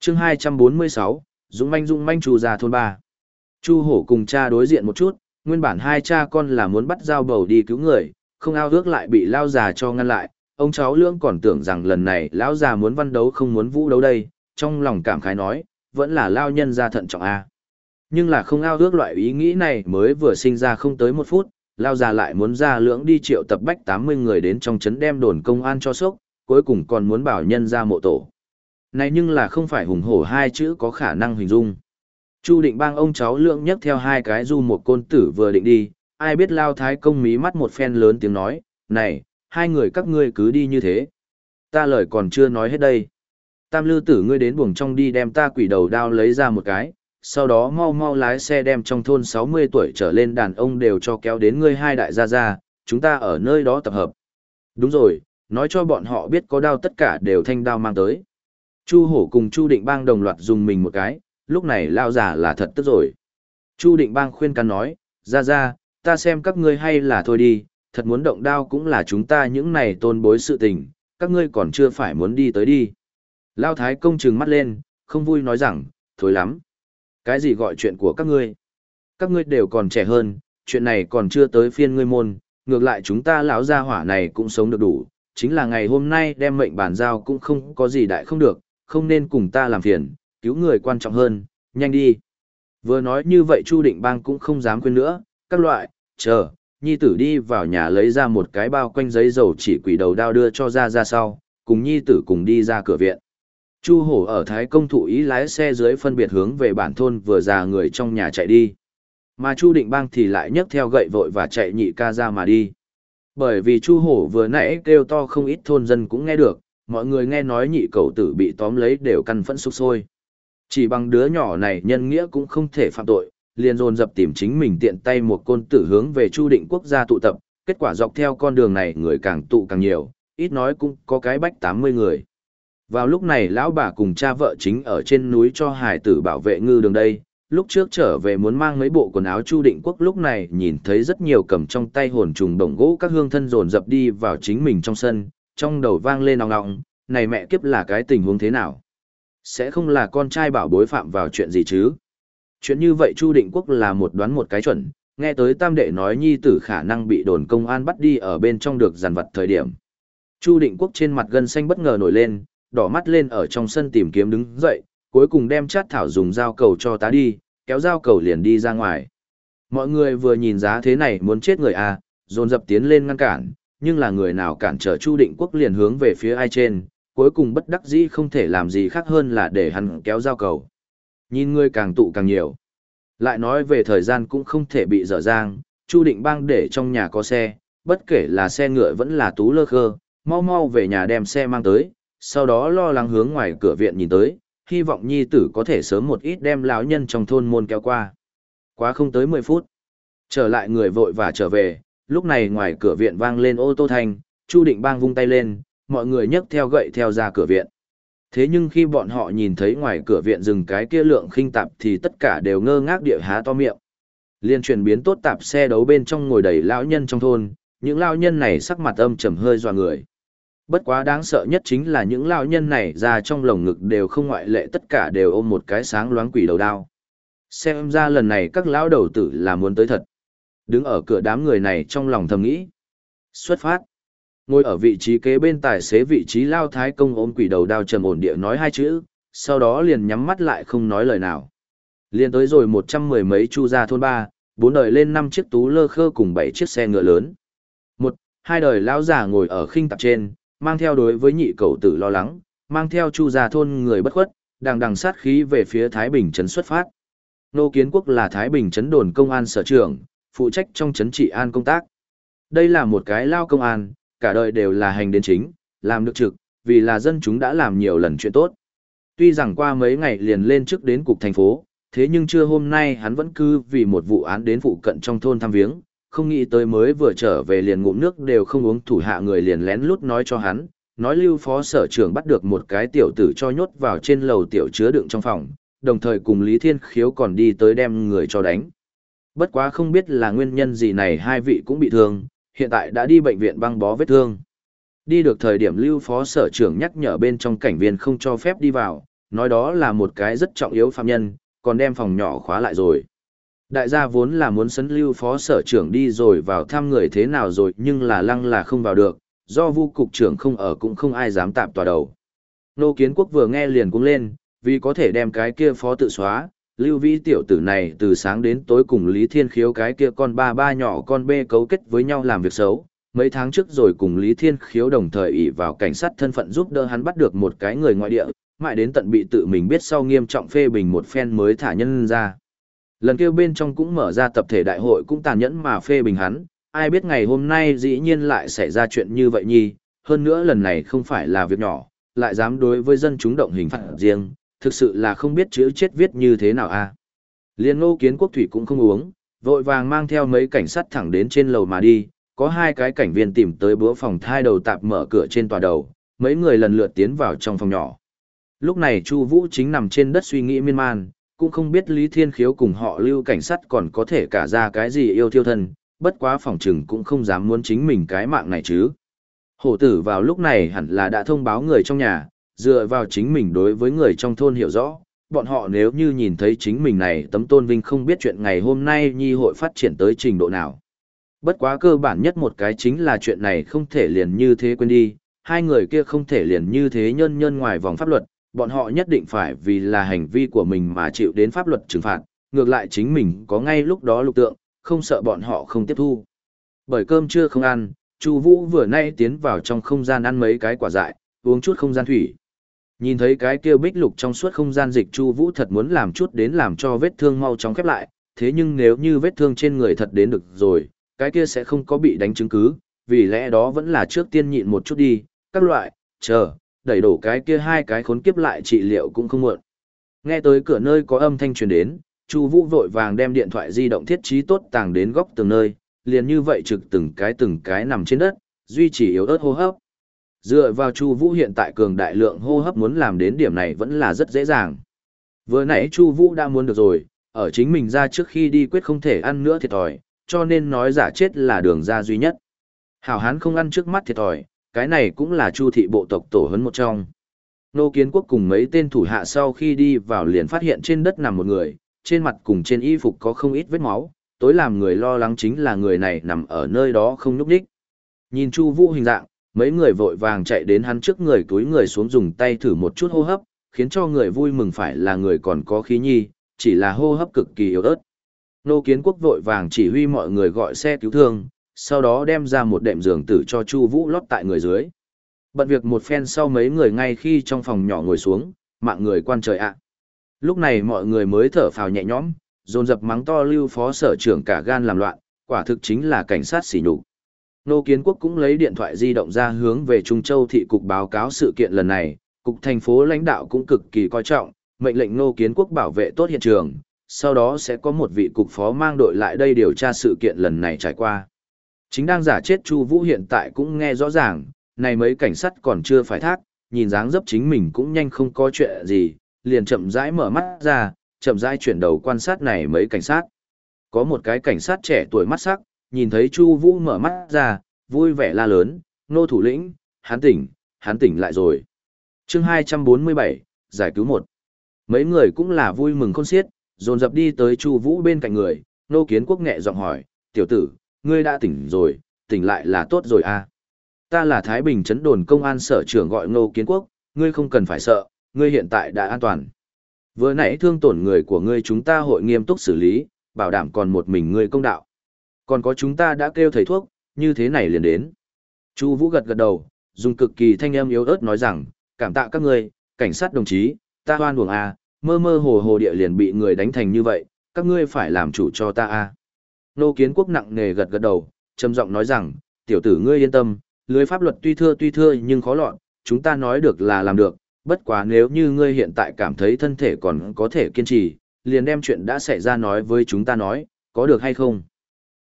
chương 246, Dũng manh Dũng manh trù ra thôn ba Chu hổ cùng cha đối diện một chút, nguyên bản hai cha con là muốn bắt dao bầu đi cứu người, không ao ước lại bị lao già cho ngăn lại, ông cháu lưỡng còn tưởng rằng lần này lão già muốn văn đấu không muốn vũ đấu đây, trong lòng cảm khái nói, vẫn là lao nhân ra thận trọng a. Nhưng là không ao ước loại ý nghĩ này mới vừa sinh ra không tới một phút, lao già lại muốn ra lưỡng đi triệu tập bách 80 người đến trong trấn đem đồn công an cho sốc, cuối cùng còn muốn bảo nhân ra mộ tổ. Này nhưng là không phải hùng hổ hai chữ có khả năng hình dung. Chu định bang ông cháu lượng nhấc theo hai cái du một côn tử vừa định đi, ai biết lao thái công mí mắt một phen lớn tiếng nói, này, hai người các ngươi cứ đi như thế. Ta lời còn chưa nói hết đây. Tam lư tử ngươi đến buồng trong đi đem ta quỷ đầu đao lấy ra một cái, sau đó mau mau lái xe đem trong thôn 60 tuổi trở lên đàn ông đều cho kéo đến ngươi hai đại gia gia, chúng ta ở nơi đó tập hợp. Đúng rồi, nói cho bọn họ biết có đao tất cả đều thanh đao mang tới. Chu hổ cùng Chu định bang đồng loạt dùng mình một cái, lúc này lao giả là thật tức rồi. Chu định bang khuyên can nói, ra ra, ta xem các ngươi hay là thôi đi, thật muốn động đao cũng là chúng ta những này tôn bối sự tình, các ngươi còn chưa phải muốn đi tới đi. Lao Thái công trừng mắt lên, không vui nói rằng, thối lắm. Cái gì gọi chuyện của các ngươi? Các ngươi đều còn trẻ hơn, chuyện này còn chưa tới phiên ngươi môn, ngược lại chúng ta lão gia hỏa này cũng sống được đủ, chính là ngày hôm nay đem mệnh bản giao cũng không có gì đại không được, không nên cùng ta làm phiền, cứu người quan trọng hơn, nhanh đi. Vừa nói như vậy Chu Định Bang cũng không dám quên nữa, các loại, chờ, nhi tử đi vào nhà lấy ra một cái bao quanh giấy dầu chỉ quỷ đầu đao đưa cho ra ra sau, cùng nhi tử cùng đi ra cửa viện. Chu hổ ở Thái Công thụ ý lái xe dưới phân biệt hướng về bản thôn vừa già người trong nhà chạy đi. Mà Chu Định Bang thì lại nhấc theo gậy vội và chạy nhị ca ra mà đi. Bởi vì Chu hổ vừa nãy kêu to không ít thôn dân cũng nghe được, mọi người nghe nói nhị cậu tử bị tóm lấy đều căn phẫn sục sôi. Chỉ bằng đứa nhỏ này nhân nghĩa cũng không thể phạm tội, liền dồn dập tìm chính mình tiện tay một côn tử hướng về Chu Định quốc gia tụ tập, kết quả dọc theo con đường này người càng tụ càng nhiều, ít nói cũng có cái bách 80 người. Vào lúc này lão bà cùng cha vợ chính ở trên núi cho hải tử bảo vệ ngư đường đây, lúc trước trở về muốn mang mấy bộ quần áo Chu Định Quốc lúc này nhìn thấy rất nhiều cầm trong tay hồn trùng đồng gỗ các hương thân dồn dập đi vào chính mình trong sân, trong đầu vang lên nòng nọng, này mẹ kiếp là cái tình huống thế nào? Sẽ không là con trai bảo bối phạm vào chuyện gì chứ? Chuyện như vậy Chu Định Quốc là một đoán một cái chuẩn, nghe tới tam đệ nói nhi tử khả năng bị đồn công an bắt đi ở bên trong được giàn vật thời điểm. Chu Định Quốc trên mặt gân xanh bất ngờ nổi lên, đỏ mắt lên ở trong sân tìm kiếm đứng dậy, cuối cùng đem chát thảo dùng dao cầu cho tá đi, kéo dao cầu liền đi ra ngoài. Mọi người vừa nhìn giá thế này muốn chết người à, dồn dập tiến lên ngăn cản, nhưng là người nào cản trở Chu Định Quốc liền hướng về phía ai trên, cuối cùng bất đắc dĩ không thể làm gì khác hơn là để hắn kéo dao cầu. Nhìn ngươi càng tụ càng nhiều. Lại nói về thời gian cũng không thể bị dở dang, Chu Định Bang để trong nhà có xe, bất kể là xe ngựa vẫn là tú lơ khơ, mau mau về nhà đem xe mang tới, sau đó lo lắng hướng ngoài cửa viện nhìn tới, hy vọng nhi tử có thể sớm một ít đem lão nhân trong thôn môn kéo qua. Quá không tới 10 phút. Trở lại người vội và trở về, lúc này ngoài cửa viện vang lên ô tô thanh, Chu Định Bang vung tay lên, mọi người nhấc theo gậy theo ra cửa viện. Thế nhưng khi bọn họ nhìn thấy ngoài cửa viện rừng cái kia lượng khinh tạp thì tất cả đều ngơ ngác địa há to miệng. Liên chuyển biến tốt tạp xe đấu bên trong ngồi đầy lão nhân trong thôn, những lão nhân này sắc mặt âm trầm hơi dọa người. Bất quá đáng sợ nhất chính là những lão nhân này ra trong lồng ngực đều không ngoại lệ tất cả đều ôm một cái sáng loáng quỷ đầu đao. Xem ra lần này các lão đầu tử là muốn tới thật. Đứng ở cửa đám người này trong lòng thầm nghĩ. Xuất phát. Ngồi ở vị trí kế bên tài xế vị trí lao thái công ôm quỷ đầu đao trầm ổn địa nói hai chữ, sau đó liền nhắm mắt lại không nói lời nào. Liên tới rồi một trăm mười mấy chu gia thôn ba, bốn đời lên năm chiếc tú lơ khơ cùng bảy chiếc xe ngựa lớn. Một, hai đời lão già ngồi ở khinh tạp trên, mang theo đối với nhị cầu tử lo lắng, mang theo chu gia thôn người bất khuất, đang đằng sát khí về phía Thái Bình trấn xuất phát. Nô Kiến Quốc là Thái Bình trấn đồn công an sở trưởng, phụ trách trong trấn trị an công tác. Đây là một cái lao công an, cả đời đều là hành đến chính, làm được trực, vì là dân chúng đã làm nhiều lần chuyện tốt. Tuy rằng qua mấy ngày liền lên trước đến cục thành phố, thế nhưng trưa hôm nay hắn vẫn cứ vì một vụ án đến phụ cận trong thôn thăm viếng, không nghĩ tới mới vừa trở về liền ngụm nước đều không uống thủ hạ người liền lén lút nói cho hắn, nói lưu phó sở trưởng bắt được một cái tiểu tử cho nhốt vào trên lầu tiểu chứa đựng trong phòng, đồng thời cùng Lý Thiên Khiếu còn đi tới đem người cho đánh. Bất quá không biết là nguyên nhân gì này hai vị cũng bị thương, hiện tại đã đi bệnh viện băng bó vết thương. Đi được thời điểm lưu phó sở trưởng nhắc nhở bên trong cảnh viên không cho phép đi vào, nói đó là một cái rất trọng yếu phạm nhân, còn đem phòng nhỏ khóa lại rồi. Đại gia vốn là muốn sấn lưu phó sở trưởng đi rồi vào thăm người thế nào rồi nhưng là lăng là không vào được, do vu cục trưởng không ở cũng không ai dám tạm tòa đầu. Nô kiến quốc vừa nghe liền cũng lên, vì có thể đem cái kia phó tự xóa, lưu vĩ tiểu tử này từ sáng đến tối cùng Lý Thiên Khiếu cái kia con ba ba nhỏ con bê cấu kết với nhau làm việc xấu. Mấy tháng trước rồi cùng Lý Thiên Khiếu đồng thời ỷ vào cảnh sát thân phận giúp đỡ hắn bắt được một cái người ngoại địa, mãi đến tận bị tự mình biết sau nghiêm trọng phê bình một phen mới thả nhân ra. Lần kia bên trong cũng mở ra tập thể đại hội cũng tàn nhẫn mà phê bình hắn, ai biết ngày hôm nay dĩ nhiên lại xảy ra chuyện như vậy nhi, hơn nữa lần này không phải là việc nhỏ, lại dám đối với dân chúng động hình phạt riêng, thực sự là không biết chữ chết viết như thế nào a. À. Liên ngô kiến quốc thủy cũng không uống, vội vàng mang theo mấy cảnh sát thẳng đến trên lầu mà đi, có hai cái cảnh viên tìm tới bữa phòng thai đầu tạp mở cửa trên tòa đầu, mấy người lần lượt tiến vào trong phòng nhỏ. Lúc này Chu Vũ chính nằm trên đất suy nghĩ miên man, cũng không biết Lý Thiên Khiếu cùng họ lưu cảnh sát còn có thể cả ra cái gì yêu thiêu thân, bất quá phòng trừng cũng không dám muốn chính mình cái mạng này chứ. Hổ tử vào lúc này hẳn là đã thông báo người trong nhà, dựa vào chính mình đối với người trong thôn hiểu rõ, bọn họ nếu như nhìn thấy chính mình này tấm tôn vinh không biết chuyện ngày hôm nay nhi hội phát triển tới trình độ nào. Bất quá cơ bản nhất một cái chính là chuyện này không thể liền như thế quên đi, hai người kia không thể liền như thế nhân nhân ngoài vòng pháp luật, bọn họ nhất định phải vì là hành vi của mình mà chịu đến pháp luật trừng phạt, ngược lại chính mình có ngay lúc đó lục tượng, không sợ bọn họ không tiếp thu. Bởi cơm chưa không ăn, Chu Vũ vừa nay tiến vào trong không gian ăn mấy cái quả dại, uống chút không gian thủy. Nhìn thấy cái kia bích lục trong suốt không gian dịch Chu Vũ thật muốn làm chút đến làm cho vết thương mau chóng khép lại, thế nhưng nếu như vết thương trên người thật đến được rồi, cái kia sẽ không có bị đánh chứng cứ, vì lẽ đó vẫn là trước tiên nhịn một chút đi, các loại, chờ, đẩy đổ cái kia hai cái khốn kiếp lại trị liệu cũng không muộn. Nghe tới cửa nơi có âm thanh truyền đến, Chu Vũ vội vàng đem điện thoại di động thiết trí tốt tàng đến góc từng nơi, liền như vậy trực từng cái từng cái nằm trên đất, duy trì yếu ớt hô hấp. Dựa vào Chu Vũ hiện tại cường đại lượng hô hấp muốn làm đến điểm này vẫn là rất dễ dàng. Vừa nãy Chu Vũ đã muốn được rồi, ở chính mình ra trước khi đi quyết không thể ăn nữa thiệt thòi, cho nên nói giả chết là đường ra duy nhất. Hảo hán không ăn trước mắt thiệt thòi, cái này cũng là Chu thị bộ tộc tổ huấn một trong. Nô Kiến Quốc cùng mấy tên thủ hạ sau khi đi vào liền phát hiện trên đất nằm một người, trên mặt cùng trên y phục có không ít vết máu, tối làm người lo lắng chính là người này nằm ở nơi đó không nhúc nhích. Nhìn Chu Vũ hình dạng, mấy người vội vàng chạy đến hắn trước người túi người xuống dùng tay thử một chút hô hấp, khiến cho người vui mừng phải là người còn có khí nhi, chỉ là hô hấp cực kỳ yếu ớt. Nô Kiến Quốc vội vàng chỉ huy mọi người gọi xe cứu thương, sau đó đem ra một đệm giường tử cho Chu Vũ lót tại người dưới. Bận việc một phen sau mấy người ngay khi trong phòng nhỏ ngồi xuống, mạng người quan trời ạ. Lúc này mọi người mới thở phào nhẹ nhõm, dồn dập mắng to lưu phó sở trưởng cả gan làm loạn, quả thực chính là cảnh sát xỉ nhục. Nô Kiến Quốc cũng lấy điện thoại di động ra hướng về Trung Châu thị cục báo cáo sự kiện lần này, cục thành phố lãnh đạo cũng cực kỳ coi trọng, mệnh lệnh Nô Kiến Quốc bảo vệ tốt hiện trường, sau đó sẽ có một vị cục phó mang đội lại đây điều tra sự kiện lần này trải qua. Chính đang giả chết Chu Vũ hiện tại cũng nghe rõ ràng, này mấy cảnh sát còn chưa phải thác, nhìn dáng dấp chính mình cũng nhanh không có chuyện gì, liền chậm rãi mở mắt ra, chậm rãi chuyển đầu quan sát này mấy cảnh sát. Có một cái cảnh sát trẻ tuổi mắt sắc, nhìn thấy Chu Vũ mở mắt ra, vui vẻ la lớn, "Nô thủ lĩnh, hắn tỉnh, hắn tỉnh lại rồi." Chương 247, giải cứu một. Mấy người cũng là vui mừng khôn xiết, dồn dập đi tới Chu Vũ bên cạnh người, Nô Kiến Quốc nhẹ giọng hỏi, "Tiểu tử, ngươi đã tỉnh rồi, tỉnh lại là tốt rồi à?" Ta là Thái Bình trấn đồn công an sở trưởng gọi Nô Kiến Quốc, ngươi không cần phải sợ, ngươi hiện tại đã an toàn. Vừa nãy thương tổn người của ngươi chúng ta hội nghiêm túc xử lý, bảo đảm còn một mình ngươi công đạo. Còn có chúng ta đã kêu thầy thuốc, như thế này liền đến. Chu Vũ gật gật đầu, dùng cực kỳ thanh âm yếu ớt nói rằng, cảm tạ các ngươi, cảnh sát đồng chí, ta hoan uổng a, à, mơ mơ hồ hồ địa liền bị người đánh thành như vậy, các ngươi phải làm chủ cho ta a. À. Nô Kiến Quốc nặng nề gật gật đầu, trầm giọng nói rằng, tiểu tử ngươi yên tâm, lưới pháp luật tuy thưa tuy thưa nhưng khó lọt, chúng ta nói được là làm được, bất quá nếu như ngươi hiện tại cảm thấy thân thể còn có thể kiên trì, liền đem chuyện đã xảy ra nói với chúng ta nói, có được hay không?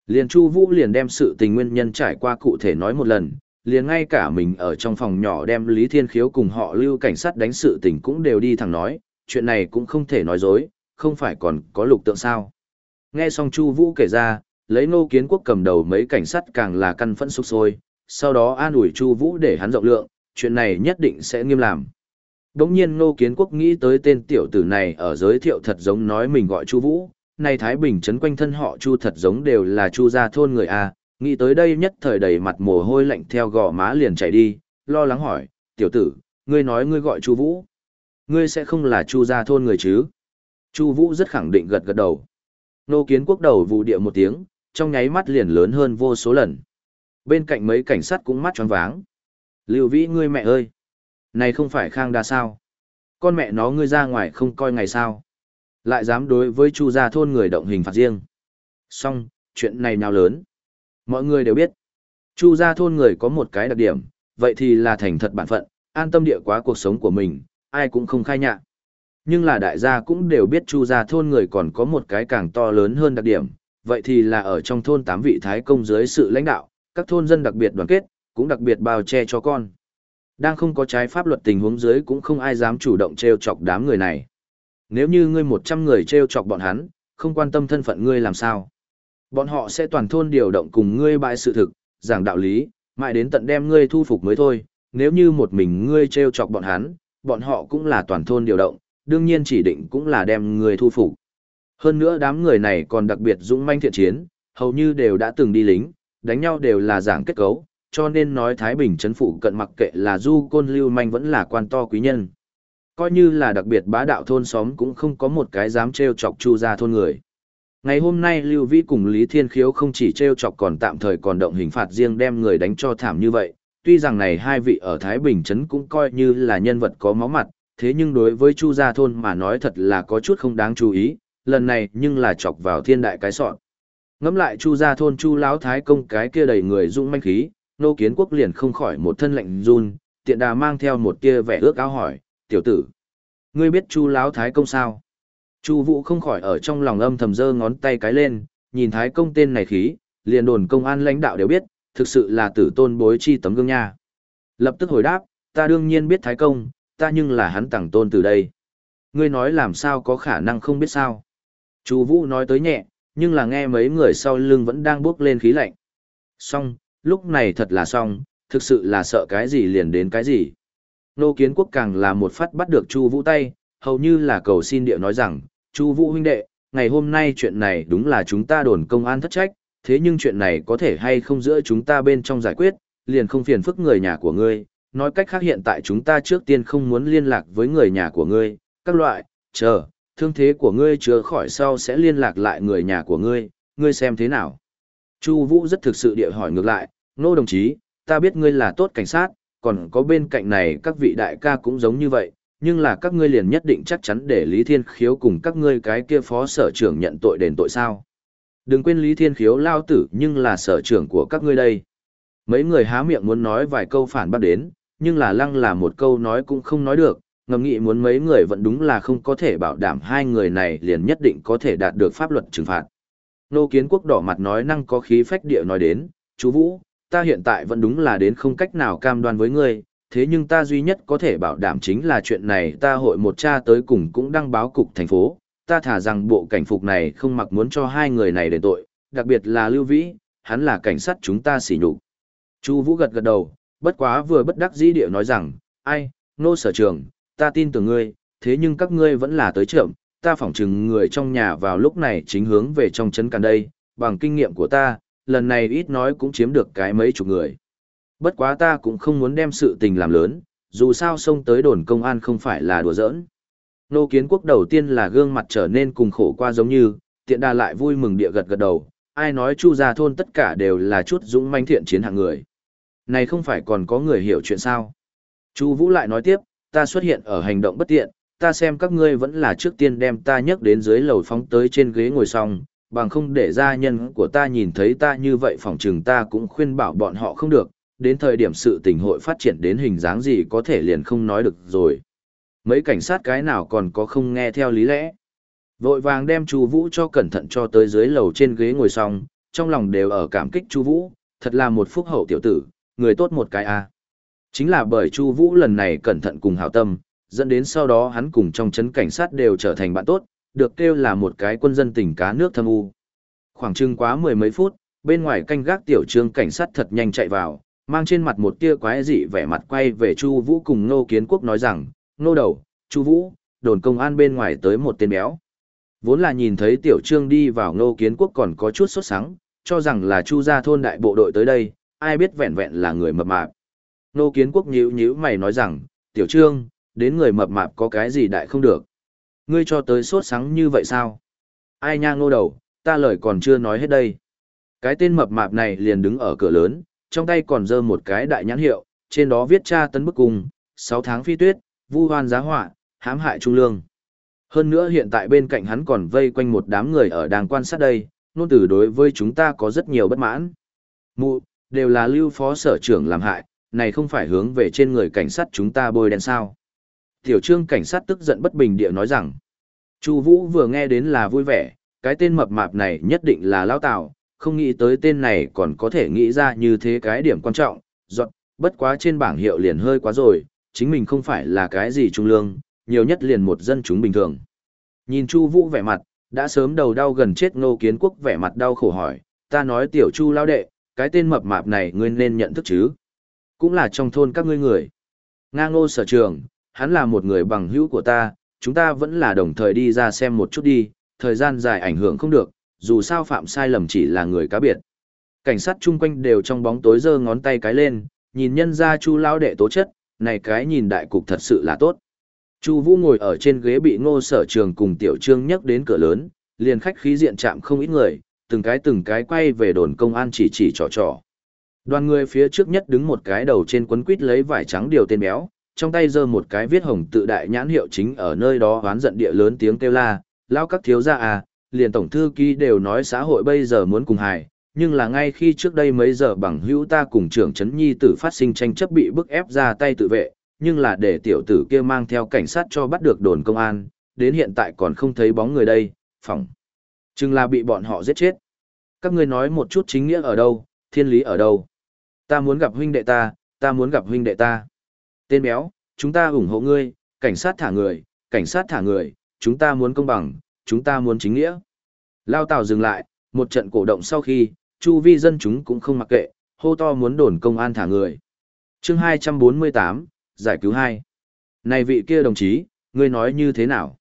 Liền Chu Vũ liền đem sự tình nguyên nhân trải qua cụ thể nói một lần, liền ngay cả mình ở trong phòng nhỏ đem Lý Thiên Khiếu cùng họ lưu cảnh sát đánh sự tình cũng đều đi thẳng nói, chuyện này cũng không thể nói dối, không phải còn có lục tượng sao. Nghe xong Chu Vũ kể ra, lấy nô kiến quốc cầm đầu mấy cảnh sát càng là căn phẫn sục sôi, sau đó an ủi Chu Vũ để hắn rộng lượng, chuyện này nhất định sẽ nghiêm làm. Đống nhiên Ngô Kiến Quốc nghĩ tới tên tiểu tử này ở giới thiệu thật giống nói mình gọi Chu Vũ, nay Thái Bình trấn quanh thân họ Chu thật giống đều là Chu gia thôn người a, nghĩ tới đây nhất thời đầy mặt mồ hôi lạnh theo gò má liền chạy đi, lo lắng hỏi, "Tiểu tử, ngươi nói ngươi gọi Chu Vũ, ngươi sẽ không là Chu gia thôn người chứ?" Chu Vũ rất khẳng định gật gật đầu. nô Kiến Quốc đầu vụ địa một tiếng, trong nháy mắt liền lớn hơn vô số lần. Bên cạnh mấy cảnh sát cũng mắt tròn váng. "Lưu Vĩ ngươi mẹ ơi, này không phải Khang Đa sao? Con mẹ nó ngươi ra ngoài không coi ngày sao? Lại dám đối với Chu gia thôn người động hình phạt riêng. song chuyện này nào lớn. Mọi người đều biết. Chu gia thôn người có một cái đặc điểm, vậy thì là thành thật bản phận, an tâm địa quá cuộc sống của mình, ai cũng không khai nhạc. Nhưng là đại gia cũng đều biết Chu gia thôn người còn có một cái càng to lớn hơn đặc điểm, vậy thì là ở trong thôn tám vị thái công dưới sự lãnh đạo, các thôn dân đặc biệt đoàn kết, cũng đặc biệt bao che cho con. Đang không có trái pháp luật tình huống dưới cũng không ai dám chủ động treo chọc đám người này. Nếu như ngươi một trăm người treo chọc bọn hắn, không quan tâm thân phận ngươi làm sao. Bọn họ sẽ toàn thôn điều động cùng ngươi bại sự thực, giảng đạo lý, mãi đến tận đem ngươi thu phục mới thôi, nếu như một mình ngươi treo chọc bọn hắn, bọn họ cũng là toàn thôn điều động, đương nhiên chỉ định cũng là đem ngươi thu phục. Hơn nữa đám người này còn đặc biệt dũng manh thiện chiến, hầu như đều đã từng đi lính, đánh nhau đều là giảng kết cấu, cho nên nói Thái Bình chấn phụ cận mặc kệ là du côn lưu manh vẫn là quan to quý nhân. Coi như là đặc biệt bá đạo thôn xóm cũng không có một cái dám treo chọc chu ra thôn người. Ngày hôm nay Lưu Vĩ cùng Lý Thiên Khiếu không chỉ treo chọc còn tạm thời còn động hình phạt riêng đem người đánh cho thảm như vậy. Tuy rằng này hai vị ở Thái Bình Trấn cũng coi như là nhân vật có máu mặt, thế nhưng đối với Chu Gia Thôn mà nói thật là có chút không đáng chú ý, lần này nhưng là chọc vào thiên đại cái sọn. Ngắm lại Chu Gia Thôn Chu Lão Thái Công cái kia đầy người dũng manh khí, nô kiến quốc liền không khỏi một thân lạnh run, tiện đà mang theo một tia vẻ ước áo hỏi, tiểu tử, ngươi biết Chu Lão Thái Công sao? Chu Vũ không khỏi ở trong lòng âm thầm giơ ngón tay cái lên, nhìn Thái Công tên này khí, liền đồn công an lãnh đạo đều biết, thực sự là tử tôn bối chi tấm gương nha. Lập tức hồi đáp, ta đương nhiên biết Thái Công, ta nhưng là hắn tặng tôn từ đây. Ngươi nói làm sao có khả năng không biết sao? Chu Vũ nói tới nhẹ, nhưng là nghe mấy người sau lưng vẫn đang buốc lên khí lạnh. Xong, lúc này thật là xong, thực sự là sợ cái gì liền đến cái gì. Nô Kiến Quốc càng là một phát bắt được Chu Vũ tay, hầu như là cầu xin địa nói rằng, Chu Vũ huynh đệ, ngày hôm nay chuyện này đúng là chúng ta đồn công an thất trách, thế nhưng chuyện này có thể hay không giữa chúng ta bên trong giải quyết, liền không phiền phức người nhà của ngươi, nói cách khác hiện tại chúng ta trước tiên không muốn liên lạc với người nhà của ngươi, các loại, chờ, thương thế của ngươi chữa khỏi sau sẽ liên lạc lại người nhà của ngươi, ngươi xem thế nào. Chu Vũ rất thực sự địa hỏi ngược lại, nô đồng chí, ta biết ngươi là tốt cảnh sát, còn có bên cạnh này các vị đại ca cũng giống như vậy, nhưng là các ngươi liền nhất định chắc chắn để Lý Thiên Khiếu cùng các ngươi cái kia phó sở trưởng nhận tội đền tội sao. Đừng quên Lý Thiên Khiếu lao tử nhưng là sở trưởng của các ngươi đây. Mấy người há miệng muốn nói vài câu phản bác đến, nhưng là lăng là một câu nói cũng không nói được, ngầm nghĩ muốn mấy người vẫn đúng là không có thể bảo đảm hai người này liền nhất định có thể đạt được pháp luật trừng phạt. Nô kiến quốc đỏ mặt nói năng có khí phách địa nói đến, chú Vũ, ta hiện tại vẫn đúng là đến không cách nào cam đoan với ngươi, thế nhưng ta duy nhất có thể bảo đảm chính là chuyện này ta hội một cha tới cùng cũng đăng báo cục thành phố, ta thả rằng bộ cảnh phục này không mặc muốn cho hai người này đền tội, đặc biệt là Lưu Vĩ, hắn là cảnh sát chúng ta xỉ nhục. Chu Vũ gật gật đầu, bất quá vừa bất đắc dĩ địa nói rằng, ai, nô sở trường, ta tin tưởng ngươi, thế nhưng các ngươi vẫn là tới chậm, ta phỏng chừng người trong nhà vào lúc này chính hướng về trong trấn càn đây, bằng kinh nghiệm của ta, lần này ít nói cũng chiếm được cái mấy chục người. Bất quá ta cũng không muốn đem sự tình làm lớn, dù sao xông tới đồn công an không phải là đùa giỡn. Nô kiến quốc đầu tiên là gương mặt trở nên cùng khổ qua giống như, tiện đà lại vui mừng địa gật gật đầu, ai nói chu gia thôn tất cả đều là chút dũng manh thiện chiến hạng người. Này không phải còn có người hiểu chuyện sao? Chu Vũ lại nói tiếp, ta xuất hiện ở hành động bất tiện, ta xem các ngươi vẫn là trước tiên đem ta nhấc đến dưới lầu phóng tới trên ghế ngồi xong, bằng không để gia nhân của ta nhìn thấy ta như vậy phỏng chừng ta cũng khuyên bảo bọn họ không được, đến thời điểm sự tình hội phát triển đến hình dáng gì có thể liền không nói được rồi. Mấy cảnh sát cái nào còn có không nghe theo lý lẽ. Vội vàng đem Chu Vũ cho cẩn thận cho tới dưới lầu trên ghế ngồi xong, trong lòng đều ở cảm kích Chu Vũ, thật là một phúc hậu tiểu tử, người tốt một cái a. À. Chính là bởi Chu Vũ lần này cẩn thận cùng hảo tâm, dẫn đến sau đó hắn cùng trong trấn cảnh sát đều trở thành bạn tốt, được kêu là một cái quân dân tỉnh cá nước thâm u. Khoảng chừng quá mười mấy phút, bên ngoài canh gác tiểu trương cảnh sát thật nhanh chạy vào, mang trên mặt một tia quái dị vẻ mặt quay về Chu Vũ cùng Ngô Kiến Quốc nói rằng, "Nô đầu, Chu Vũ, đồn công an bên ngoài tới một tên béo." Vốn là nhìn thấy tiểu trương đi vào Ngô Kiến Quốc còn có chút sốt sắng, cho rằng là Chu gia thôn đại bộ đội tới đây, ai biết vẹn vẹn là người mập mạp. Ngô Kiến Quốc nhíu nhíu mày nói rằng, "Tiểu Trương, đến người mập mạp có cái gì đại không được? Ngươi cho tới sốt sáng như vậy sao?" Ai nha Ngô đầu, ta lời còn chưa nói hết đây. Cái tên mập mạp này liền đứng ở cửa lớn, trong tay còn giơ một cái đại nhãn hiệu, trên đó viết tra tấn bức cung, 6 tháng phi tuyết, vu hoan giá họa, hãm hại trung lương. Hơn nữa hiện tại bên cạnh hắn còn vây quanh một đám người ở đang quan sát đây, nôn tử đối với chúng ta có rất nhiều bất mãn. Mụ, đều là lưu phó sở trưởng làm hại, này không phải hướng về trên người cảnh sát chúng ta bôi đen sao. Tiểu trương cảnh sát tức giận bất bình địa nói rằng, Chu Vũ vừa nghe đến là vui vẻ, cái tên mập mạp này nhất định là Lão Tào, không nghĩ tới tên này còn có thể nghĩ ra như thế cái điểm quan trọng, giọt, bất quá trên bảng hiệu liền hơi quá rồi, chính mình không phải là cái gì trung lương, nhiều nhất liền một dân chúng bình thường. Nhìn Chu Vũ vẻ mặt, đã sớm đầu đau gần chết Ngô Kiến Quốc vẻ mặt đau khổ hỏi, ta nói tiểu Chu lao đệ, cái tên mập mạp này ngươi nên nhận thức chứ. Cũng là trong thôn các ngươi người. Nga ngô sở trường, hắn là một người bằng hữu của ta, chúng ta vẫn là đồng thời đi ra xem một chút đi, thời gian dài ảnh hưởng không được, dù sao phạm sai lầm chỉ là người cá biệt. Cảnh sát chung quanh đều trong bóng tối giơ ngón tay cái lên, nhìn nhân ra chu lao đệ tố chất, này cái nhìn đại cục thật sự là tốt. Chu Vũ ngồi ở trên ghế bị Ngô Sở Trường cùng Tiểu Trương nhấc đến cửa lớn, liền khách khí diện chạm không ít người, từng cái từng cái quay về đồn công an chỉ chỉ trò trò. Đoàn người phía trước nhất đứng một cái đầu trên quấn quít lấy vải trắng điều tên béo, trong tay giơ một cái viết hồng tự đại nhãn hiệu chính ở nơi đó oán giận địa lớn tiếng kêu la, lao các thiếu gia à, liền tổng thư ký đều nói xã hội bây giờ muốn cùng hài, nhưng là ngay khi trước đây mấy giờ bằng hữu ta cùng trưởng chấn nhi tử phát sinh tranh chấp bị bức ép ra tay tự vệ, nhưng là để tiểu tử kia mang theo cảnh sát cho bắt được đồn công an, đến hiện tại còn không thấy bóng người đây, phỏng. Chừng là bị bọn họ giết chết. Các ngươi nói một chút chính nghĩa ở đâu, thiên lý ở đâu. Ta muốn gặp huynh đệ ta, ta muốn gặp huynh đệ ta. Tên béo, chúng ta ủng hộ ngươi, cảnh sát thả người, cảnh sát thả người, chúng ta muốn công bằng, chúng ta muốn chính nghĩa. Lao Tào dừng lại, một trận cổ động sau khi, chu vi dân chúng cũng không mặc kệ, hô to muốn đồn công an thả người. chương 248, giải cứu hai. Này vị kia đồng chí, ngươi nói như thế nào?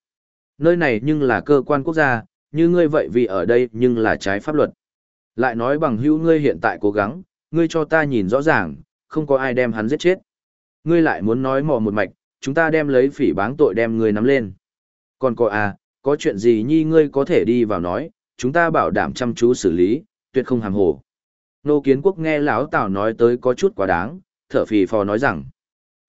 Nơi này nhưng là cơ quan quốc gia, như ngươi vậy vì ở đây nhưng là trái pháp luật. Lại nói bằng hữu ngươi hiện tại cố gắng, ngươi cho ta nhìn rõ ràng, không có ai đem hắn giết chết. Ngươi lại muốn nói mò một mạch, chúng ta đem lấy phỉ báng tội đem ngươi nắm lên. Còn có à, có chuyện gì nhi ngươi có thể đi vào nói, chúng ta bảo đảm chăm chú xử lý, tuyệt không hàm hồ. Nô kiến quốc nghe lão Tào nói tới có chút quá đáng, thở phì phò nói rằng.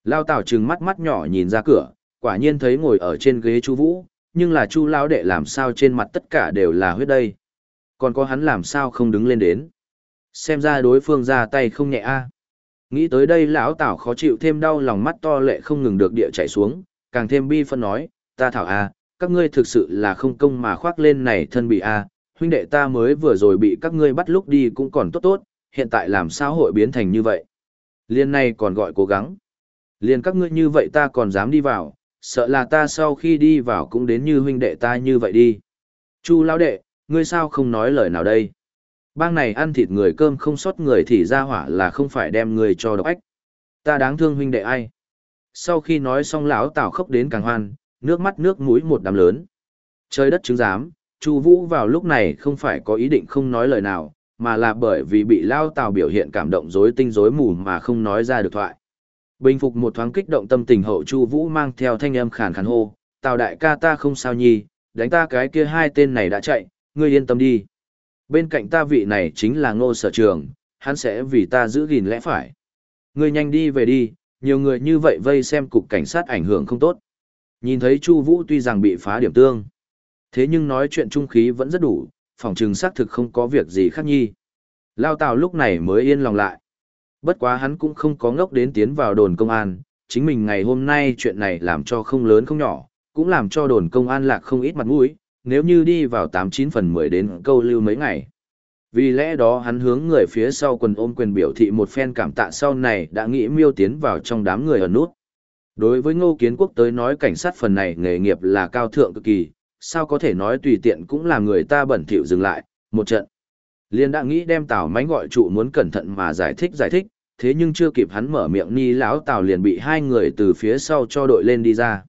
Lão Tào trừng mắt mắt nhỏ nhìn ra cửa, quả nhiên thấy ngồi ở trên ghế Chu Vũ, nhưng là Chu lão đệ làm sao trên mặt tất cả đều là huyết đây. Còn có hắn làm sao không đứng lên đến. Xem ra đối phương ra tay không nhẹ a. Nghĩ tới đây lão tảo khó chịu thêm đau lòng mắt to lệ không ngừng được địa chảy xuống, càng thêm bi phân nói, ta thảo a, các ngươi thực sự là không công mà khoác lên này thân bị a, huynh đệ ta mới vừa rồi bị các ngươi bắt lúc đi cũng còn tốt tốt, hiện tại làm sao hội biến thành như vậy. Liên này còn gọi cố gắng. Liên các ngươi như vậy ta còn dám đi vào, sợ là ta sau khi đi vào cũng đến như huynh đệ ta như vậy đi. Chu lão đệ, ngươi sao không nói lời nào đây? Bang này ăn thịt người cơm không sót người thì ra hỏa là không phải đem người cho độc ách. Ta đáng thương huynh đệ ai? Sau khi nói xong lão Tào khóc đến càng hoan, nước mắt nước mũi một đám lớn. Trời đất chứng giám, Chu Vũ vào lúc này không phải có ý định không nói lời nào, mà là bởi vì bị Lao Tào biểu hiện cảm động rối tinh rối mù mà không nói ra được thoại. Bình phục một thoáng kích động tâm tình hậu Chu Vũ mang theo thanh âm khàn khàn hô, "Tào đại ca ta không sao nhi, đánh ta cái kia hai tên này đã chạy, ngươi yên tâm đi. Bên cạnh ta vị này chính là Ngô Sở Trường, hắn sẽ vì ta giữ gìn lẽ phải. Ngươi nhanh đi về đi, nhiều người như vậy vây xem cục cảnh sát ảnh hưởng không tốt." Nhìn thấy Chu Vũ tuy rằng bị phá điểm tương, thế nhưng nói chuyện trung khí vẫn rất đủ, phòng trừng xác thực không có việc gì khác nhi. Lao Tào lúc này mới yên lòng lại. Bất quá hắn cũng không có ngốc đến tiến vào đồn công an, chính mình ngày hôm nay chuyện này làm cho không lớn không nhỏ, cũng làm cho đồn công an lạc không ít mặt mũi, nếu như đi vào 89 phần 10 đến câu lưu mấy ngày. Vì lẽ đó hắn hướng người phía sau quần ôm quyền biểu thị một phen cảm tạ sau này đã nghĩ miêu tiến vào trong đám người ở nút. Đối với ngô kiến quốc tới nói cảnh sát phần này nghề nghiệp là cao thượng cực kỳ, sao có thể nói tùy tiện cũng là người ta bẩn thỉu dừng lại, một trận. Liên đã nghĩ đem Tào Mánh gọi trụ muốn cẩn thận mà giải thích giải thích, thế nhưng chưa kịp hắn mở miệng ni lão Tào liền bị hai người từ phía sau cho đội lên đi ra.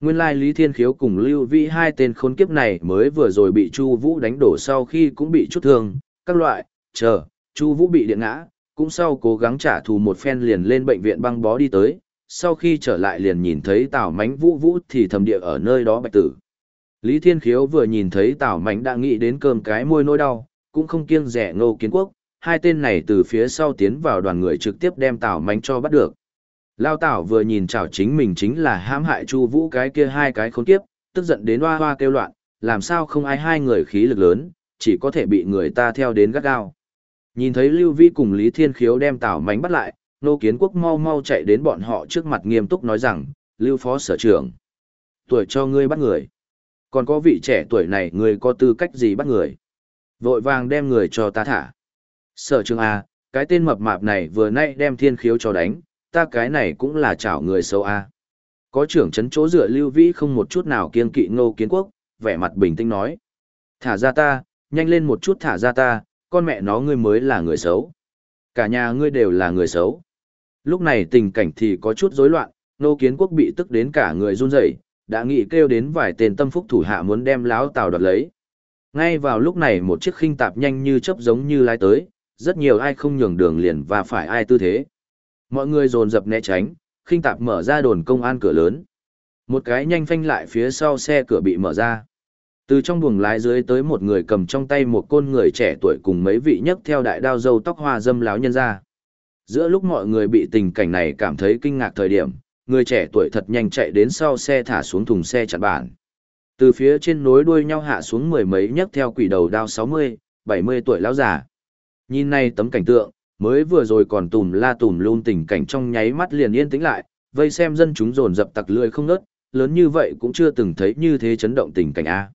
Nguyên lai Lý Thiên Khiếu cùng Lưu Vĩ hai tên khốn kiếp này mới vừa rồi bị Chu Vũ đánh đổ sau khi cũng bị chút thương, các loại, chờ, Chu Vũ bị điện ngã, cũng sau cố gắng trả thù một phen liền lên bệnh viện băng bó đi tới, sau khi trở lại liền nhìn thấy Tào Mánh Vũ Vũ thì thầm địa ở nơi đó bạch tử. Lý Thiên Khiếu vừa nhìn thấy Tào Mánh đã nghĩ đến cơm cái môi nỗi đau, cũng không kiêng rẻ ngô kiến quốc, hai tên này từ phía sau tiến vào đoàn người trực tiếp đem Tào Mánh cho bắt được. Lao Tảo vừa nhìn chảo chính mình chính là hãm hại Chu Vũ cái kia hai cái khốn kiếp, tức giận đến hoa hoa kêu loạn, làm sao không ai hai người khí lực lớn, chỉ có thể bị người ta theo đến gắt gao. Nhìn thấy Lưu Vi cùng Lý Thiên Khiếu đem Tảo Mánh bắt lại, Nô Kiến Quốc mau mau chạy đến bọn họ trước mặt nghiêm túc nói rằng, Lưu Phó Sở trưởng, tuổi cho ngươi bắt người. Còn có vị trẻ tuổi này ngươi có tư cách gì bắt người? Vội vàng đem người cho ta thả. Sở trưởng à, cái tên mập mạp này vừa nay đem thiên khiếu cho đánh, ta cái này cũng là chảo người xấu A. Có trưởng chấn chỗ dựa lưu vĩ không một chút nào kiên kỵ ngô kiến quốc, vẻ mặt bình tĩnh nói. Thả ra ta, nhanh lên một chút thả ra ta, con mẹ nó ngươi mới là người xấu. Cả nhà ngươi đều là người xấu. Lúc này tình cảnh thì có chút rối loạn, nô kiến quốc bị tức đến cả người run rẩy, đã nghĩ kêu đến vài tên tâm phúc thủ hạ muốn đem láo tàu đoạt lấy. Ngay vào lúc này một chiếc khinh tạp nhanh như chớp giống như lái tới, rất nhiều ai không nhường đường liền và phải ai tư thế. Mọi người dồn dập né tránh, khinh tạp mở ra đồn công an cửa lớn. Một cái nhanh phanh lại phía sau xe cửa bị mở ra. Từ trong buồng lái dưới tới một người cầm trong tay một côn người trẻ tuổi cùng mấy vị nhấc theo đại đao dâu tóc hoa dâm láo nhân ra. Giữa lúc mọi người bị tình cảnh này cảm thấy kinh ngạc thời điểm, người trẻ tuổi thật nhanh chạy đến sau xe thả xuống thùng xe chặn bản. Từ phía trên nối đuôi nhau hạ xuống mười mấy nhấc theo quỷ đầu đao 60, 70 tuổi lão già. Nhìn này tấm cảnh tượng, mới vừa rồi còn tùm la tùm luôn tình cảnh trong nháy mắt liền yên tĩnh lại, vây xem dân chúng dồn dập tặc lưỡi không ngớt, lớn như vậy cũng chưa từng thấy như thế chấn động tình cảnh a.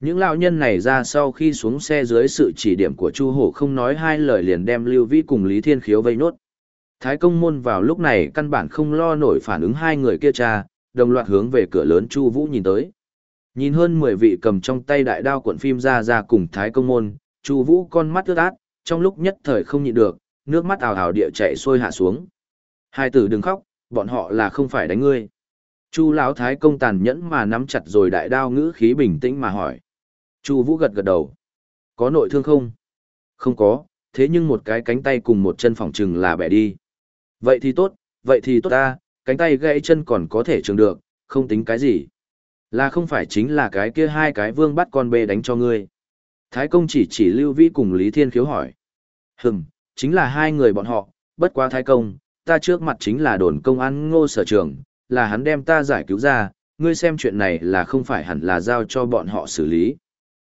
Những lão nhân này ra sau khi xuống xe dưới sự chỉ điểm của Chu Hổ không nói hai lời liền đem Lưu Vĩ cùng Lý Thiên Khiếu vây nốt. Thái công môn vào lúc này căn bản không lo nổi phản ứng hai người kia cha, đồng loạt hướng về cửa lớn Chu Vũ nhìn tới. Nhìn hơn 10 vị cầm trong tay đại đao cuộn phim ra ra cùng Thái công môn, Chu Vũ con mắt ướt át, trong lúc nhất thời không nhịn được, nước mắt ào ào địa chạy xuôi hạ xuống. Hai tử đừng khóc, bọn họ là không phải đánh ngươi. Chu lão thái công tàn nhẫn mà nắm chặt rồi đại đao ngữ khí bình tĩnh mà hỏi. Chu Vũ gật gật đầu. Có nội thương không? Không có, thế nhưng một cái cánh tay cùng một chân phòng chừng là bẻ đi. Vậy thì tốt, vậy thì tốt ta, cánh tay gãy chân còn có thể trường được, không tính cái gì. Là không phải chính là cái kia hai cái vương bắt con bê đánh cho ngươi. Thái công chỉ chỉ Lưu Vĩ cùng Lý Thiên khiếu hỏi. Hừm, chính là hai người bọn họ, bất quá Thái công, ta trước mặt chính là đồn công an ngô sở trường, là hắn đem ta giải cứu ra, ngươi xem chuyện này là không phải hẳn là giao cho bọn họ xử lý.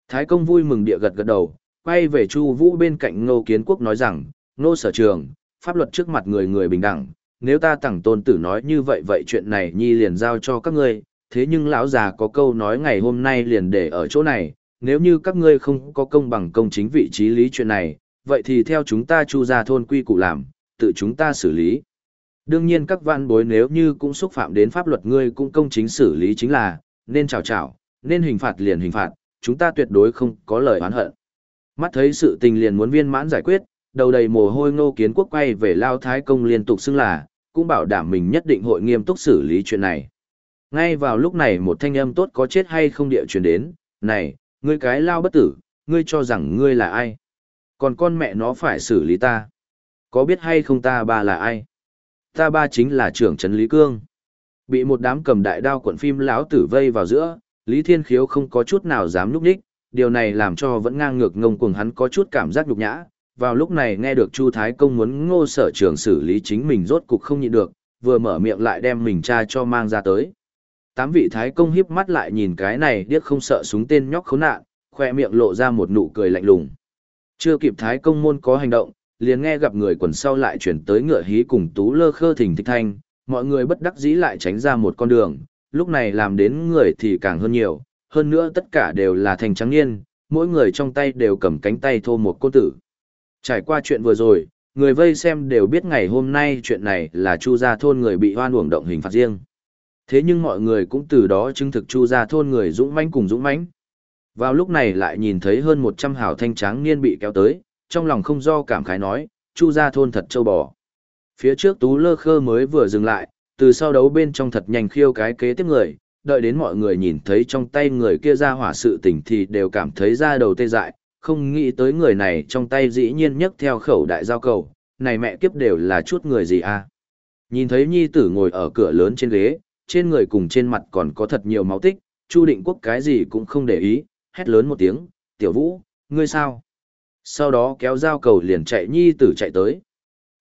Thái công vui mừng địa gật gật đầu, quay về Chu Vũ bên cạnh Ngô Kiến Quốc nói rằng, Ngô sở trường, pháp luật trước mặt người người bình đẳng, nếu ta tặng tôn tử nói như vậy vậy chuyện này nhi liền giao cho các ngươi, thế nhưng lão già có câu nói ngày hôm nay liền để ở chỗ này, nếu như các ngươi không có công bằng công chính vị trí lý chuyện này, vậy thì theo chúng ta chu ra thôn quy củ làm, tự chúng ta xử lý. Đương nhiên các văn bối nếu như cũng xúc phạm đến pháp luật ngươi cũng công chính xử lý chính là, nên chào chào, nên hình phạt liền hình phạt, chúng ta tuyệt đối không có lời oán hận. Mắt thấy sự tình liền muốn viên mãn giải quyết, đầu đầy mồ hôi ngô kiến quốc quay về lao thái công liên tục xưng là, cũng bảo đảm mình nhất định hội nghiêm túc xử lý chuyện này. Ngay vào lúc này một thanh âm tốt có chết hay không địa truyền đến, này, ngươi cái lao bất tử, ngươi cho rằng ngươi là ai? Còn con mẹ nó phải xử lý ta. Có biết hay không ta ba là ai? Ta ba chính là trưởng trấn Lý Cương. Bị một đám cầm đại đao cuộn phim lão tử vây vào giữa, Lý Thiên Khiếu không có chút nào dám núp đích, điều này làm cho vẫn ngang ngược ngông cuồng hắn có chút cảm giác nhục nhã. Vào lúc này nghe được Chu Thái Công muốn ngô sở trưởng xử lý chính mình rốt cục không nhịn được, vừa mở miệng lại đem mình cha cho mang ra tới. Tám vị Thái Công hiếp mắt lại nhìn cái này điếc không sợ súng tên nhóc khốn nạn, khoe miệng lộ ra một nụ cười lạnh lùng. Chưa kịp Thái Công môn có hành động, liền nghe gặp người quần sau lại chuyển tới ngựa hí cùng tú lơ khơ thỉnh thích thanh, mọi người bất đắc dĩ lại tránh ra một con đường, lúc này làm đến người thì càng hơn nhiều, hơn nữa tất cả đều là thành trắng niên, mỗi người trong tay đều cầm cánh tay thô một cô tử. Trải qua chuyện vừa rồi, người vây xem đều biết ngày hôm nay chuyện này là chu gia thôn người bị hoan uổng động hình phạt riêng. Thế nhưng mọi người cũng từ đó chứng thực chu gia thôn người dũng mãnh cùng dũng mãnh. Vào lúc này lại nhìn thấy hơn 100 hào thanh tráng niên bị kéo tới, trong lòng không do cảm khái nói, chu gia thôn thật châu bò. Phía trước tú lơ khơ mới vừa dừng lại, từ sau đấu bên trong thật nhanh khiêu cái kế tiếp người, đợi đến mọi người nhìn thấy trong tay người kia ra hỏa sự tình thì đều cảm thấy ra đầu tê dại, không nghĩ tới người này trong tay dĩ nhiên nhấc theo khẩu đại giao cầu, này mẹ kiếp đều là chút người gì à. Nhìn thấy nhi tử ngồi ở cửa lớn trên ghế, trên người cùng trên mặt còn có thật nhiều máu tích, Chu Định Quốc cái gì cũng không để ý, hét lớn một tiếng, tiểu vũ, ngươi sao? Sau đó kéo dao cầu liền chạy nhi tử chạy tới.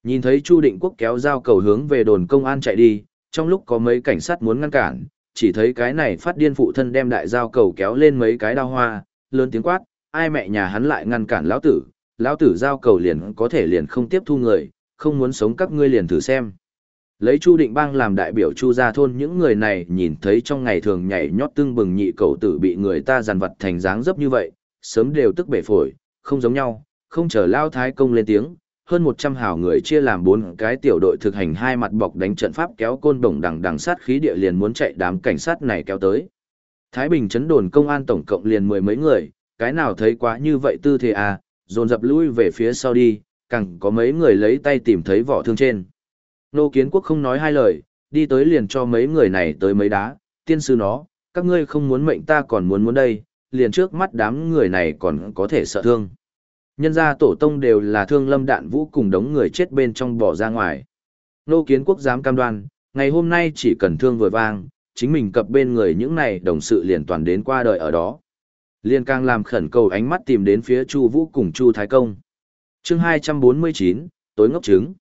Nhìn thấy Chu Định Quốc kéo dao cầu hướng về đồn công an chạy đi, trong lúc có mấy cảnh sát muốn ngăn cản, chỉ thấy cái này phát điên phụ thân đem đại dao cầu kéo lên mấy cái đao hoa, lớn tiếng quát, ai mẹ nhà hắn lại ngăn cản lão tử, lão tử dao cầu liền có thể liền không tiếp thu người, không muốn sống các ngươi liền thử xem. Lấy Chu Định Bang làm đại biểu Chu gia thôn những người này nhìn thấy trong ngày thường nhảy nhót tưng bừng nhị cầu tử bị người ta giàn vật thành dáng dấp như vậy, sớm đều tức bể phổi, không giống nhau, không chờ lao thái công lên tiếng, hơn 100 hào người chia làm bốn cái tiểu đội thực hành hai mặt bọc đánh trận pháp kéo côn đồng đằng đằng sát khí địa liền muốn chạy đám cảnh sát này kéo tới. Thái Bình chấn đồn công an tổng cộng liền mười mấy người, cái nào thấy quá như vậy tư thế à, dồn dập lui về phía sau đi, càng có mấy người lấy tay tìm thấy vỏ thương trên. Nô kiến quốc không nói hai lời, đi tới liền cho mấy người này tới mấy đá, tiên sư nó, các ngươi không muốn mệnh ta còn muốn muốn đây, liền trước mắt đám người này còn có thể sợ thương. Nhân gia tổ tông đều là thương lâm đạn vũ cùng đống người chết bên trong bỏ ra ngoài. Nô kiến quốc dám cam đoan, ngày hôm nay chỉ cần thương vừa vang, chính mình cập bên người những này đồng sự liền toàn đến qua đời ở đó. Liên càng làm khẩn cầu ánh mắt tìm đến phía Chu Vũ cùng Chu Thái Công. Chương 249, tối ngốc trứng.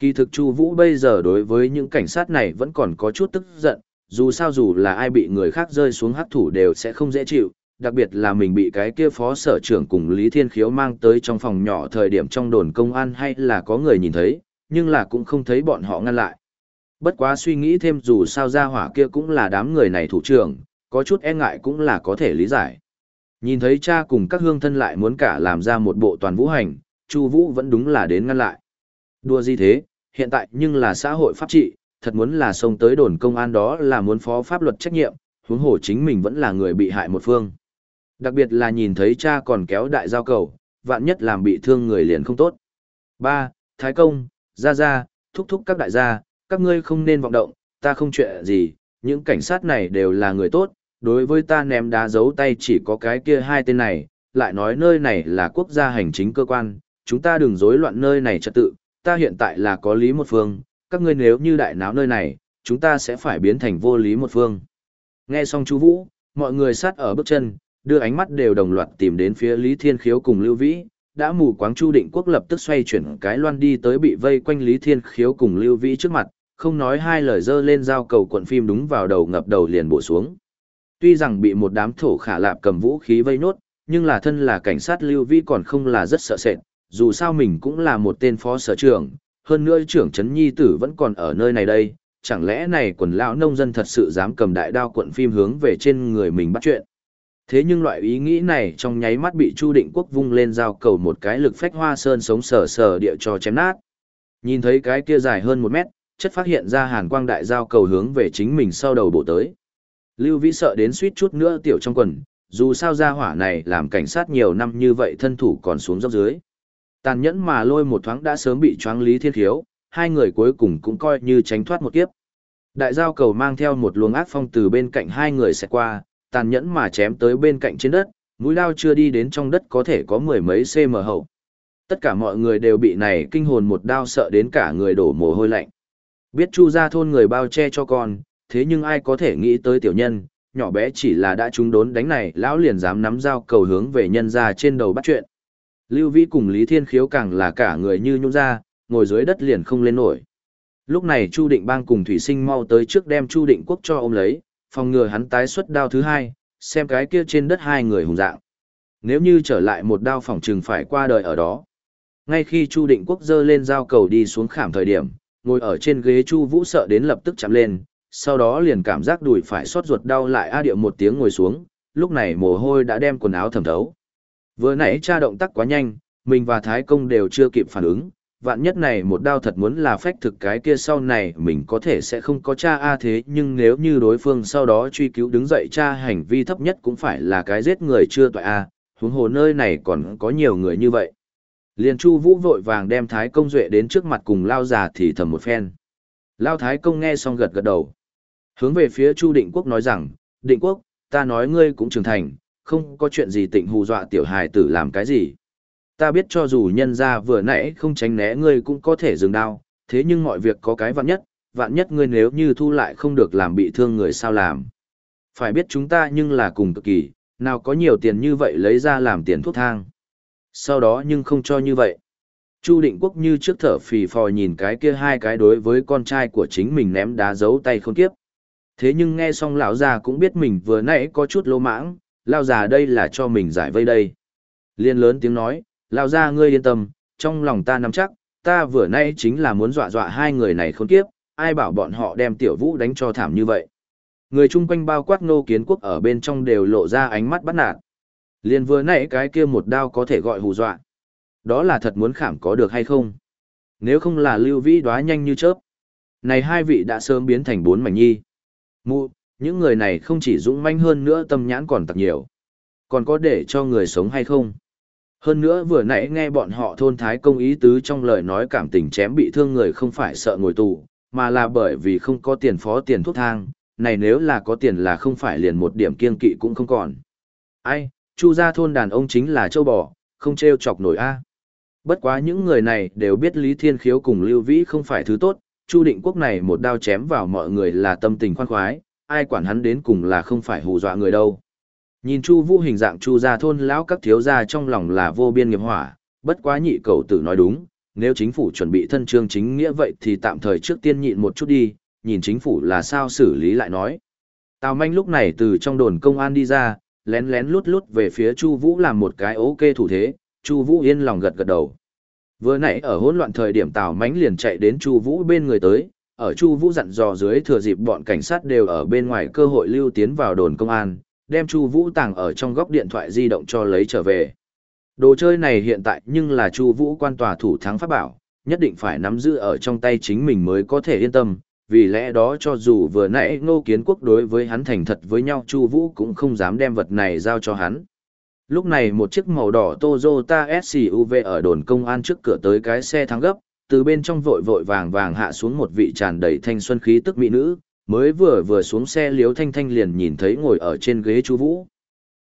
Kỳ thực Chu Vũ bây giờ đối với những cảnh sát này vẫn còn có chút tức giận, dù sao dù là ai bị người khác rơi xuống hắc thủ đều sẽ không dễ chịu, đặc biệt là mình bị cái kia phó sở trưởng cùng Lý Thiên Khiếu mang tới trong phòng nhỏ thời điểm trong đồn công an hay là có người nhìn thấy, nhưng là cũng không thấy bọn họ ngăn lại. Bất quá suy nghĩ thêm dù sao ra hỏa kia cũng là đám người này thủ trưởng, có chút e ngại cũng là có thể lý giải. Nhìn thấy cha cùng các hương thân lại muốn cả làm ra một bộ toàn vũ hành, Chu Vũ vẫn đúng là đến ngăn lại. Đùa gì thế, hiện tại nhưng là xã hội pháp trị, thật muốn là xông tới đồn công an đó là muốn phó pháp luật trách nhiệm, huống hồ chính mình vẫn là người bị hại một phương. Đặc biệt là nhìn thấy cha còn kéo đại giao cầu, vạn nhất làm bị thương người liền không tốt. Ba, Thái công, gia gia, thúc thúc các đại gia, các ngươi không nên vọng động, ta không chuyện gì, những cảnh sát này đều là người tốt, đối với ta ném đá giấu tay chỉ có cái kia hai tên này, lại nói nơi này là quốc gia hành chính cơ quan, chúng ta đừng rối loạn nơi này trật tự, ta hiện tại là có lý một phương, các ngươi nếu như đại náo nơi này, chúng ta sẽ phải biến thành vô lý một phương. Nghe xong chú Vũ, mọi người sát ở bước chân, đưa ánh mắt đều đồng loạt tìm đến phía Lý Thiên Khiếu cùng Lưu Vĩ, đã mù quáng Chu Định Quốc lập tức xoay chuyển cái loan đi tới bị vây quanh Lý Thiên Khiếu cùng Lưu Vĩ trước mặt, không nói hai lời dơ lên dao cầu cuộn phim đúng vào đầu ngập đầu liền bổ xuống. Tuy rằng bị một đám thổ khả lạp cầm vũ khí vây nốt, nhưng là thân là cảnh sát Lưu Vĩ còn không là rất sợ sệt, dù sao mình cũng là một tên phó sở trưởng, hơn nữa trưởng trấn nhi tử vẫn còn ở nơi này đây, chẳng lẽ này quần lão nông dân thật sự dám cầm đại đao cuộn phim hướng về trên người mình bắt chuyện. Thế nhưng loại ý nghĩ này trong nháy mắt bị Chu Định Quốc vung lên giao cầu một cái lực phách hoa sơn sống sờ sờ địa cho chém nát. Nhìn thấy cái kia dài hơn một mét, chất phát hiện ra hàn quang đại giao cầu hướng về chính mình sau đầu bộ tới. Lưu Vĩ sợ đến suýt chút nữa tiểu trong quần, dù sao gia hỏa này làm cảnh sát nhiều năm như vậy thân thủ còn xuống dốc dưới. Tàn nhẫn mà lôi một thoáng đã sớm bị choáng Lý Thiên Khiếu, hai người cuối cùng cũng coi như tránh thoát một kiếp. Đại giao cầu mang theo một luồng ác phong từ bên cạnh hai người sẽ qua, tàn nhẫn mà chém tới bên cạnh trên đất, mũi lao chưa đi đến trong đất có thể có mười mấy cm hậu. Tất cả mọi người đều bị này kinh hồn một đao sợ đến cả người đổ mồ hôi lạnh. Biết chu ra thôn người bao che cho con, thế nhưng ai có thể nghĩ tới tiểu nhân, nhỏ bé chỉ là đã trúng đốn đánh này, lão liền dám nắm dao cầu hướng về nhân ra trên đầu bắt chuyện. Lưu Vĩ cùng Lý Thiên Khiếu càng là cả người như nhũ ra, ngồi dưới đất liền không lên nổi. Lúc này Chu Định Bang cùng Thủy Sinh mau tới trước đem Chu Định Quốc cho ôm lấy, phòng ngừa hắn tái xuất đao thứ hai, xem cái kia trên đất hai người hùng dạng. Nếu như trở lại một đao phòng trừng phải qua đời ở đó. Ngay khi Chu Định Quốc dơ lên dao cầu đi xuống khảm thời điểm, ngồi ở trên ghế Chu Vũ sợ đến lập tức chạm lên, sau đó liền cảm giác đùi phải xót ruột đau lại a điệu một tiếng ngồi xuống, lúc này mồ hôi đã đem quần áo thẩm thấu. Vừa nãy cha động tác quá nhanh, mình và Thái Công đều chưa kịp phản ứng, vạn nhất này một đao thật muốn là phách thực cái kia sau này mình có thể sẽ không có cha a thế nhưng nếu như đối phương sau đó truy cứu đứng dậy cha hành vi thấp nhất cũng phải là cái giết người chưa tội a huống hồ nơi này còn có nhiều người như vậy. Liền chu vũ vội vàng đem thái công duệ đến trước mặt cùng lao già thì thầm một phen. Lao thái công nghe xong gật gật đầu. Hướng về phía chu định quốc nói rằng định quốc ta nói ngươi cũng trưởng thành không có chuyện gì tịnh hù dọa tiểu hài tử làm cái gì ta biết cho dù nhân ra vừa nãy không tránh né ngươi cũng có thể dừng đao, thế nhưng mọi việc có cái vạn nhất, vạn nhất ngươi nếu như thu lại không được làm bị thương người sao làm. Phải biết chúng ta nhưng là cùng cực kỳ, nào có nhiều tiền như vậy lấy ra làm tiền thuốc thang. Sau đó nhưng không cho như vậy. Chu Định Quốc như trước thở phì phò nhìn cái kia hai cái đối với con trai của chính mình ném đá giấu tay không kiếp. Thế nhưng nghe xong lão già cũng biết mình vừa nãy có chút lô mãng, lão già đây là cho mình giải vây đây. Liên lớn tiếng nói, lao ra ngươi yên tâm, trong lòng ta nắm chắc, ta vừa nay chính là muốn dọa dọa hai người này khốn kiếp, ai bảo bọn họ đem tiểu vũ đánh cho thảm như vậy. Người chung quanh bao quát nô kiến quốc ở bên trong đều lộ ra ánh mắt bắt nạt. Liên vừa nãy cái kia một đao có thể gọi hù dọa. Đó là thật muốn khảm có được hay không? Nếu không là lưu vĩ đoá nhanh như chớp. Này hai vị đã sớm biến thành bốn mảnh nhi. Mụ, những người này không chỉ dũng manh hơn nữa tâm nhãn còn tặc nhiều. Còn có để cho người sống hay không? Hơn nữa vừa nãy nghe bọn họ thôn thái công ý tứ trong lời nói cảm tình chém bị thương người không phải sợ ngồi tù, mà là bởi vì không có tiền phó tiền thuốc thang, này nếu là có tiền là không phải liền một điểm kiên kỵ cũng không còn. Ai, chu gia thôn đàn ông chính là châu bò, không treo chọc nổi a. Bất quá những người này đều biết Lý Thiên Khiếu cùng Lưu Vĩ không phải thứ tốt, Chu Định Quốc này một đao chém vào mọi người là tâm tình khoan khoái, ai quản hắn đến cùng là không phải hù dọa người đâu. Nhìn Chu Vũ hình dạng Chu gia thôn lão các thiếu gia trong lòng là vô biên nghiệp hỏa, bất quá nhị cầu tử nói đúng, nếu chính phủ chuẩn bị thân trương chính nghĩa vậy thì tạm thời trước tiên nhịn một chút đi, nhìn chính phủ là sao xử lý lại nói. Tào Manh lúc này từ trong đồn công an đi ra, lén lén lút lút về phía Chu Vũ làm một cái ok thủ thế, Chu Vũ yên lòng gật gật đầu. Vừa nãy ở hỗn loạn thời điểm Tào Mánh liền chạy đến Chu Vũ bên người tới, ở Chu Vũ dặn dò dưới thừa dịp bọn cảnh sát đều ở bên ngoài cơ hội lưu tiến vào đồn công an, đem Chu Vũ tàng ở trong góc điện thoại di động cho lấy trở về. Đồ chơi này hiện tại nhưng là Chu Vũ quan tòa thủ thắng pháp bảo, nhất định phải nắm giữ ở trong tay chính mình mới có thể yên tâm, vì lẽ đó cho dù vừa nãy Ngô Kiến Quốc đối với hắn thành thật với nhau Chu Vũ cũng không dám đem vật này giao cho hắn. Lúc này một chiếc màu đỏ Toyota SUV ở đồn công an trước cửa tới cái xe thắng gấp, từ bên trong vội vội vàng vàng hạ xuống một vị tràn đầy thanh xuân khí tức mỹ nữ, mới vừa vừa xuống xe liếu thanh thanh liền nhìn thấy ngồi ở trên ghế Chu Vũ.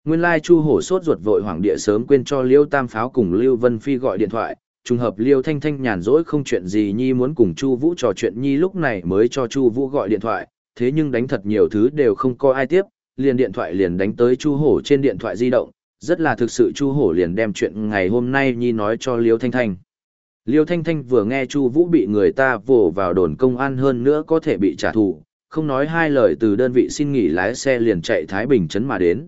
Nguyên lai Chu Hổ sốt ruột vội hoàng địa sớm quên cho Liêu Tam Pháo cùng liêu Vân Phi gọi điện thoại, trùng hợp Liêu Thanh Thanh nhàn rỗi không chuyện gì nhi muốn cùng Chu Vũ trò chuyện nhi lúc này mới cho Chu Vũ gọi điện thoại, thế nhưng đánh thật nhiều thứ đều không có ai tiếp, liền điện thoại liền đánh tới Chu Hổ trên điện thoại di động, rất là thực sự Chu Hổ liền đem chuyện ngày hôm nay nhi nói cho Liêu Thanh Thanh. Liêu Thanh Thanh vừa nghe Chu Vũ bị người ta vồ vào đồn công an hơn nữa có thể bị trả thù, không nói hai lời từ đơn vị xin nghỉ lái xe liền chạy Thái Bình trấn mà đến.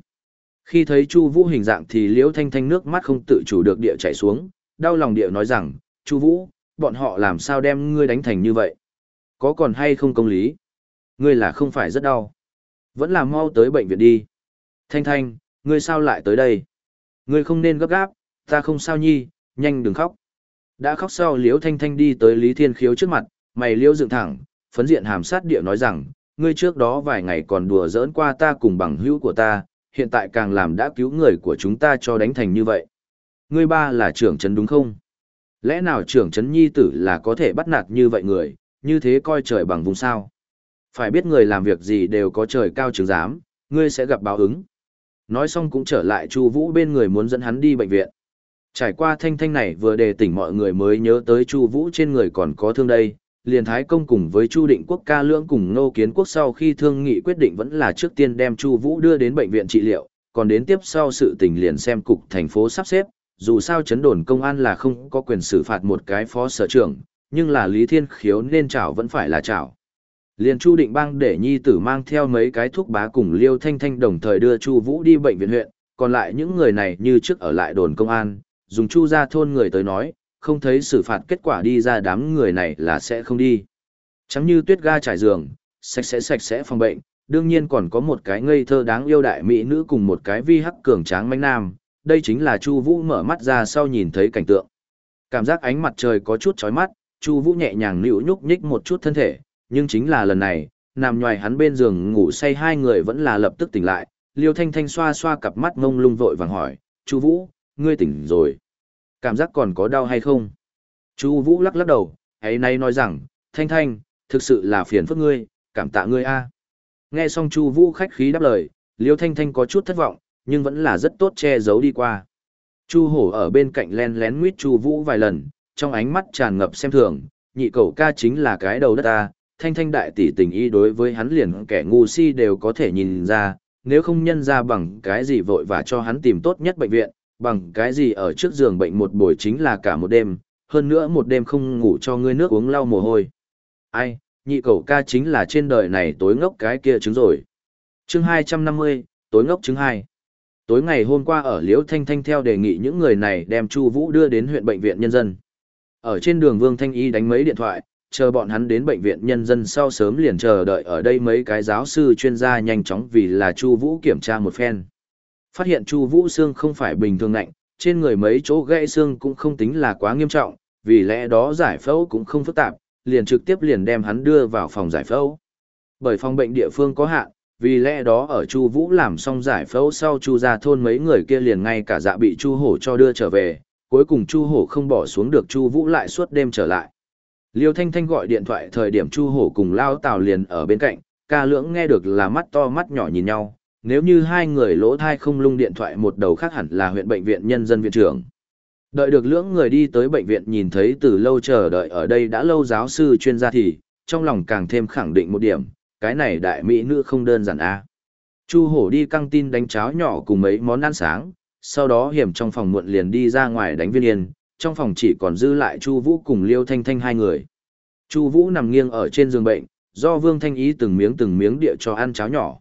Khi thấy Chu Vũ hình dạng thì Liêu Thanh Thanh nước mắt không tự chủ được địa chảy xuống, đau lòng địa nói rằng, "Chu Vũ, bọn họ làm sao đem ngươi đánh thành như vậy? Có còn hay không công lý? Ngươi là không phải rất đau? Vẫn là mau tới bệnh viện đi." "Thanh Thanh, ngươi sao lại tới đây? Ngươi không nên gấp gáp, ta không sao nhi, nhanh đừng khóc." Đã khóc sau Liễu Thanh Thanh đi tới Lý Thiên Khiếu trước mặt, mày liễu dựng thẳng, phấn diện hàm sát địa nói rằng, ngươi trước đó vài ngày còn đùa giỡn qua ta cùng bằng hữu của ta, hiện tại càng làm đã cứu người của chúng ta cho đánh thành như vậy. Ngươi ba là trưởng trấn đúng không? Lẽ nào trưởng trấn nhi tử là có thể bắt nạt như vậy người, như thế coi trời bằng vùng sao? Phải biết người làm việc gì đều có trời cao chứng giám, ngươi sẽ gặp báo ứng. Nói xong cũng trở lại Chu Vũ bên người muốn dẫn hắn đi bệnh viện. Trải qua thanh thanh này vừa đề tỉnh mọi người mới nhớ tới Chu Vũ trên người còn có thương đây, liền Thái Công cùng với Chu Định Quốc ca lưỡng cùng Nô Kiến Quốc sau khi thương nghị quyết định vẫn là trước tiên đem Chu Vũ đưa đến bệnh viện trị liệu, còn đến tiếp sau sự tình liền xem cục thành phố sắp xếp, dù sao chấn đồn công an là không có quyền xử phạt một cái phó sở trưởng, nhưng là Lý Thiên Khiếu nên chảo vẫn phải là chảo. Liền Chu Định Bang để nhi tử mang theo mấy cái thuốc bá cùng Liêu Thanh Thanh đồng thời đưa Chu Vũ đi bệnh viện huyện, còn lại những người này như trước ở lại đồn công an, dùng Chu gia thôn người tới nói, không thấy xử phạt kết quả đi ra đám người này là sẽ không đi. Chẳng như tuyết ga trải giường, sạch sẽ sạch sẽ phòng bệnh, đương nhiên còn có một cái ngây thơ đáng yêu đại mỹ nữ cùng một cái vi hắc cường tráng manh nam, đây chính là Chu Vũ mở mắt ra sau nhìn thấy cảnh tượng. Cảm giác ánh mặt trời có chút chói mắt, Chu Vũ nhẹ nhàng nữu nhúc nhích một chút thân thể, nhưng chính là lần này, nằm nhoài hắn bên giường ngủ say hai người vẫn là lập tức tỉnh lại, Liêu Thanh Thanh xoa xoa cặp mắt ngông lung vội vàng hỏi, "Chu Vũ, ngươi tỉnh rồi?" Cảm giác còn có đau hay không? Chu Vũ lắc lắc đầu, ấy nay nói rằng, Thanh Thanh, thực sự là phiền phức ngươi, cảm tạ ngươi a. Nghe xong Chu Vũ khách khí đáp lời, Liêu Thanh Thanh có chút thất vọng, nhưng vẫn là rất tốt che giấu đi qua. Chu Hổ ở bên cạnh lén lén nguyết Chu Vũ vài lần, trong ánh mắt tràn ngập xem thường, nhị cậu ca chính là cái đầu đất ta, Thanh Thanh đại tỷ tình ý đối với hắn liền kẻ ngu si đều có thể nhìn ra, nếu không nhân ra bằng cái gì vội vã cho hắn tìm tốt nhất bệnh viện, bằng cái gì ở trước giường bệnh một buổi chính là cả một đêm, hơn nữa một đêm không ngủ cho ngươi nước uống lau mồ hôi. Ai, nhị cầu ca chính là trên đời này tối ngốc cái kia chứng rồi. Chương 250, tối ngốc chứng 2. Tối ngày hôm qua ở Liễu Thanh Thanh theo đề nghị những người này đem Chu Vũ đưa đến huyện bệnh viện nhân dân. Ở trên đường Vương Thanh Y đánh mấy điện thoại, chờ bọn hắn đến bệnh viện nhân dân sau sớm liền chờ đợi ở đây mấy cái giáo sư chuyên gia nhanh chóng vì là Chu Vũ kiểm tra một phen phát hiện Chu Vũ xương không phải bình thường nặng, trên người mấy chỗ gãy xương cũng không tính là quá nghiêm trọng, vì lẽ đó giải phẫu cũng không phức tạp, liền trực tiếp liền đem hắn đưa vào phòng giải phẫu. Bởi phòng bệnh địa phương có hạn, vì lẽ đó ở Chu Vũ làm xong giải phẫu sau Chu gia thôn mấy người kia liền ngay cả dạ bị Chu Hổ cho đưa trở về, cuối cùng Chu Hổ không bỏ xuống được Chu Vũ lại suốt đêm trở lại. Liêu Thanh Thanh gọi điện thoại thời điểm Chu Hổ cùng Lao Tào liền ở bên cạnh, ca lưỡng nghe được là mắt to mắt nhỏ nhìn nhau, nếu như hai người lỗ thai không lung điện thoại một đầu khác hẳn là huyện bệnh viện nhân dân viện trưởng. Đợi được lưỡng người đi tới bệnh viện nhìn thấy từ lâu chờ đợi ở đây đã lâu giáo sư chuyên gia thì, trong lòng càng thêm khẳng định một điểm, cái này đại mỹ nữ không đơn giản a. Chu hổ đi căng tin đánh cháo nhỏ cùng mấy món ăn sáng, sau đó hiểm trong phòng muộn liền đi ra ngoài đánh viên yên, trong phòng chỉ còn dư lại Chu Vũ cùng Liêu Thanh Thanh hai người. Chu Vũ nằm nghiêng ở trên giường bệnh, do Vương Thanh Ý từng miếng từng miếng địa cho ăn cháo nhỏ.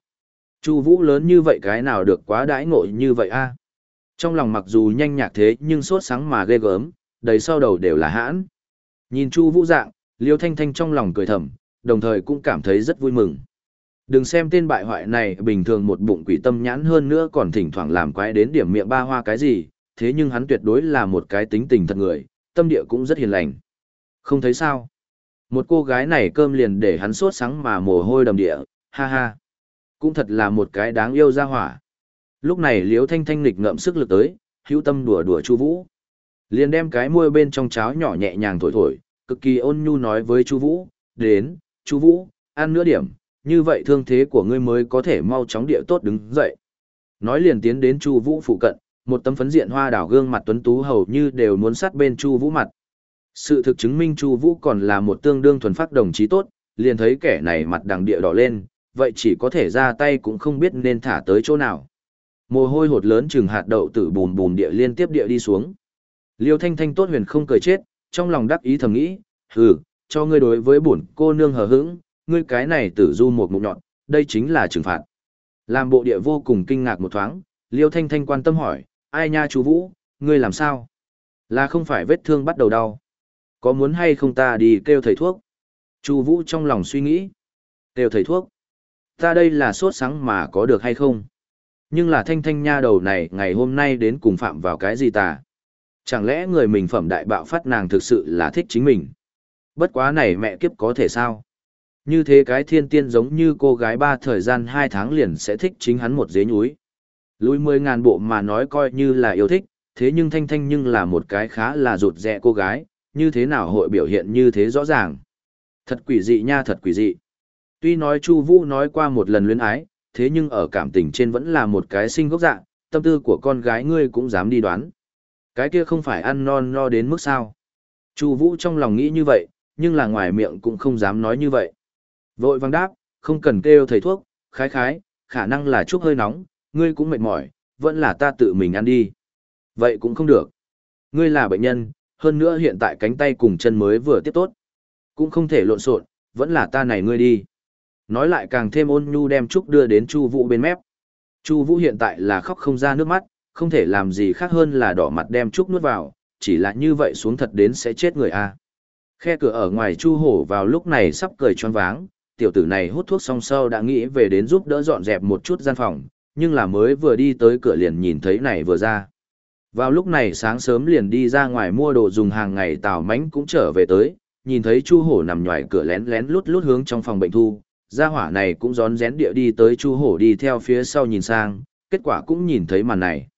Chu Vũ lớn như vậy cái nào được quá đãi ngộ như vậy a? Trong lòng mặc dù nhanh nhạc thế nhưng sốt sáng mà ghê gớm, đầy sau đầu đều là hãn. Nhìn Chu Vũ dạng, Liêu Thanh Thanh trong lòng cười thầm, đồng thời cũng cảm thấy rất vui mừng. Đừng xem tên bại hoại này bình thường một bụng quỷ tâm nhãn hơn nữa còn thỉnh thoảng làm quái đến điểm miệng ba hoa cái gì, thế nhưng hắn tuyệt đối là một cái tính tình thật người, tâm địa cũng rất hiền lành. Không thấy sao? Một cô gái này cơm liền để hắn sốt sáng mà mồ hôi đầm địa, ha ha. Cũng thật là một cái đáng yêu ra hỏa. Lúc này Liễu Thanh Thanh nghịch ngậm sức lực tới, hữu tâm đùa đùa Chu Vũ. Liền đem cái môi bên trong cháo nhỏ nhẹ nhàng thổi thổi, cực kỳ ôn nhu nói với Chu Vũ, "Đến, Chu Vũ, ăn nửa điểm, như vậy thương thế của ngươi mới có thể mau chóng địa tốt đứng dậy." Nói liền tiến đến Chu Vũ phụ cận, một tấm phấn diện hoa đảo gương mặt tuấn tú hầu như đều muốn sát bên Chu Vũ mặt. Sự thực chứng minh Chu Vũ còn là một tương đương thuần phát đồng chí tốt, liền thấy kẻ này mặt đằng địa đỏ lên, vậy chỉ có thể ra tay cũng không biết nên thả tới chỗ nào. Mồ hôi hột lớn chừng hạt đậu tử bùn bùn địa liên tiếp địa đi xuống. Liêu Thanh Thanh tốt huyền không cười chết, trong lòng đắc ý thầm nghĩ, hừ, cho ngươi đối với bổn cô nương hờ hững, ngươi cái này tử du một mục nhọn, đây chính là trừng phạt. Làm bộ địa vô cùng kinh ngạc một thoáng, Liêu Thanh Thanh quan tâm hỏi, ai nha chú Vũ, ngươi làm sao? Là không phải vết thương bắt đầu đau. Có muốn hay không ta đi kêu thầy thuốc? Chu Vũ trong lòng suy nghĩ. Kêu thầy thuốc? Ta đây là sốt sáng mà có được hay không? Nhưng là thanh thanh nha đầu này ngày hôm nay đến cùng phạm vào cái gì ta? Chẳng lẽ người mình phẩm đại bạo phát nàng thực sự là thích chính mình? Bất quá này mẹ kiếp có thể sao? Như thế cái thiên tiên giống như cô gái ba thời gian hai tháng liền sẽ thích chính hắn một dế nhúi. Lùi mười ngàn bộ mà nói coi như là yêu thích, thế nhưng thanh thanh nhưng là một cái khá là rụt rẹ cô gái, như thế nào hội biểu hiện như thế rõ ràng. Thật quỷ dị nha thật quỷ dị. Tuy nói Chu Vũ nói qua một lần luyến ái, thế nhưng ở cảm tình trên vẫn là một cái sinh gốc dạng, tâm tư của con gái ngươi cũng dám đi đoán. Cái kia không phải ăn non no đến mức sao. Chu Vũ trong lòng nghĩ như vậy, nhưng là ngoài miệng cũng không dám nói như vậy. Vội vàng đáp, không cần kêu thầy thuốc, khái khái, khả năng là chút hơi nóng, ngươi cũng mệt mỏi, vẫn là ta tự mình ăn đi. Vậy cũng không được. Ngươi là bệnh nhân, hơn nữa hiện tại cánh tay cùng chân mới vừa tiếp tốt. Cũng không thể lộn xộn, vẫn là ta này ngươi đi. Nói lại càng thêm ôn nhu đem Trúc đưa đến Chu Vũ bên mép. Chu Vũ hiện tại là khóc không ra nước mắt, không thể làm gì khác hơn là đỏ mặt đem Trúc nuốt vào, chỉ là như vậy xuống thật đến sẽ chết người a. Khe cửa ở ngoài Chu Hổ vào lúc này sắp cười choáng váng, tiểu tử này hút thuốc xong sau đã nghĩ về đến giúp đỡ dọn dẹp một chút gian phòng, nhưng là mới vừa đi tới cửa liền nhìn thấy này vừa ra. Vào lúc này sáng sớm liền đi ra ngoài mua đồ dùng hàng ngày Tào Mánh cũng trở về tới, nhìn thấy Chu Hổ nằm ngoài cửa lén lén lút lút hướng trong phòng bệnh thu, gia hỏa này cũng rón rén địa đi tới Chu Hổ đi theo phía sau nhìn sang, kết quả cũng nhìn thấy màn này.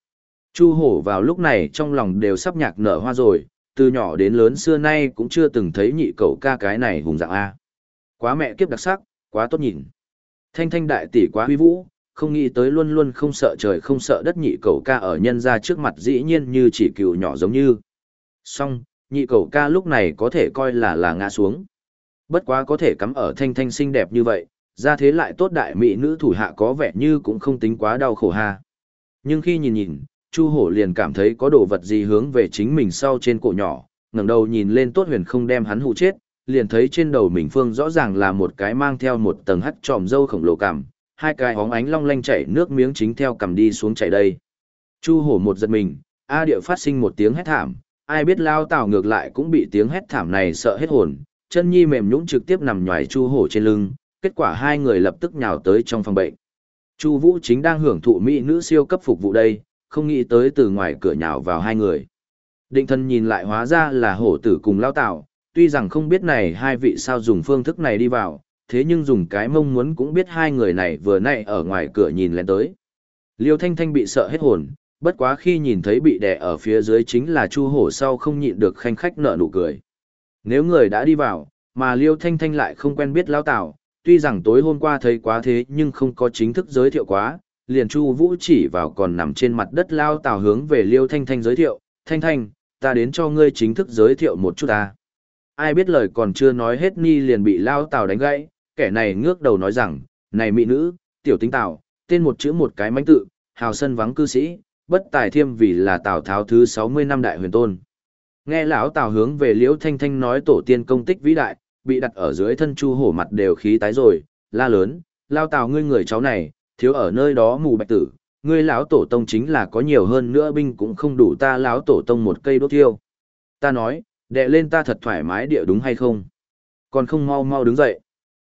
Chu Hổ vào lúc này trong lòng đều sắp nhạc nở hoa rồi, từ nhỏ đến lớn xưa nay cũng chưa từng thấy nhị cậu ca cái này hùng dạng A. Quá mẹ kiếp đặc sắc, quá tốt nhìn. Thanh thanh đại tỷ quá huy vũ, không nghĩ tới luôn luôn không sợ trời không sợ đất nhị cậu ca ở nhân ra trước mặt dĩ nhiên như chỉ cựu nhỏ giống như. Song, nhị cậu ca lúc này có thể coi là là ngã xuống. Bất quá có thể cắm ở thanh thanh xinh đẹp như vậy, ra thế lại tốt đại mỹ nữ thủ hạ có vẻ như cũng không tính quá đau khổ ha. Nhưng khi nhìn nhìn, Chu Hổ liền cảm thấy có đồ vật gì hướng về chính mình sau trên cổ nhỏ, ngẩng đầu nhìn lên tốt huyền không đem hắn hụ chết, liền thấy trên đầu mình phương rõ ràng là một cái mang theo một tầng hắt tròm dâu khổng lồ cằm, hai cái hóng ánh long lanh chảy nước miếng chính theo cầm đi xuống chảy đây. Chu hổ một giật mình, A địa phát sinh một tiếng hét thảm, ai biết lao tảo ngược lại cũng bị tiếng hét thảm này sợ hết hồn, chân nhi mềm nhũng trực tiếp nằm nhoài chu hổ trên lưng, kết quả hai người lập tức nhào tới trong phòng bệnh. Chu Vũ chính đang hưởng thụ mỹ nữ siêu cấp phục vụ đây, không nghĩ tới từ ngoài cửa nhào vào hai người. Định thân nhìn lại hóa ra là hổ tử cùng lao tạo, tuy rằng không biết này hai vị sao dùng phương thức này đi vào, thế nhưng dùng cái mông muốn cũng biết hai người này vừa nãy ở ngoài cửa nhìn lên tới. Liêu Thanh Thanh bị sợ hết hồn, bất quá khi nhìn thấy bị đè ở phía dưới chính là Chu Hổ sau không nhịn được khanh khách nở nụ cười. Nếu người đã đi vào, mà Liêu Thanh Thanh lại không quen biết Lão Tào, tuy rằng tối hôm qua thấy quá thế nhưng không có chính thức giới thiệu quá, liền Chu Vũ chỉ vào còn nằm trên mặt đất Lão Tào hướng về Liêu Thanh Thanh giới thiệu, "Thanh Thanh, ta đến cho ngươi chính thức giới thiệu một chút ta." Ai biết lời còn chưa nói hết ni liền bị Lão Tào đánh gãy, kẻ này ngước đầu nói rằng, "Này mỹ nữ, tiểu tính Tào, tên một chữ một cái manh tự, hào sân vắng cư sĩ, bất tài thiêm vì là Tào Tháo thứ 60 năm đại huyền tôn." Nghe lão Tào hướng về Liễu Thanh Thanh nói tổ tiên công tích vĩ đại, bị đặt ở dưới thân Chu Hổ mặt đều khí tái rồi, la lớn, lao Tào ngươi người cháu này, thiếu ở nơi đó mù bạch tử, ngươi lão tổ tông chính là có nhiều hơn nữa binh cũng không đủ ta lão tổ tông một cây đốt tiêu. Ta nói, đệ lên ta thật thoải mái địa đúng hay không? Còn không mau mau đứng dậy.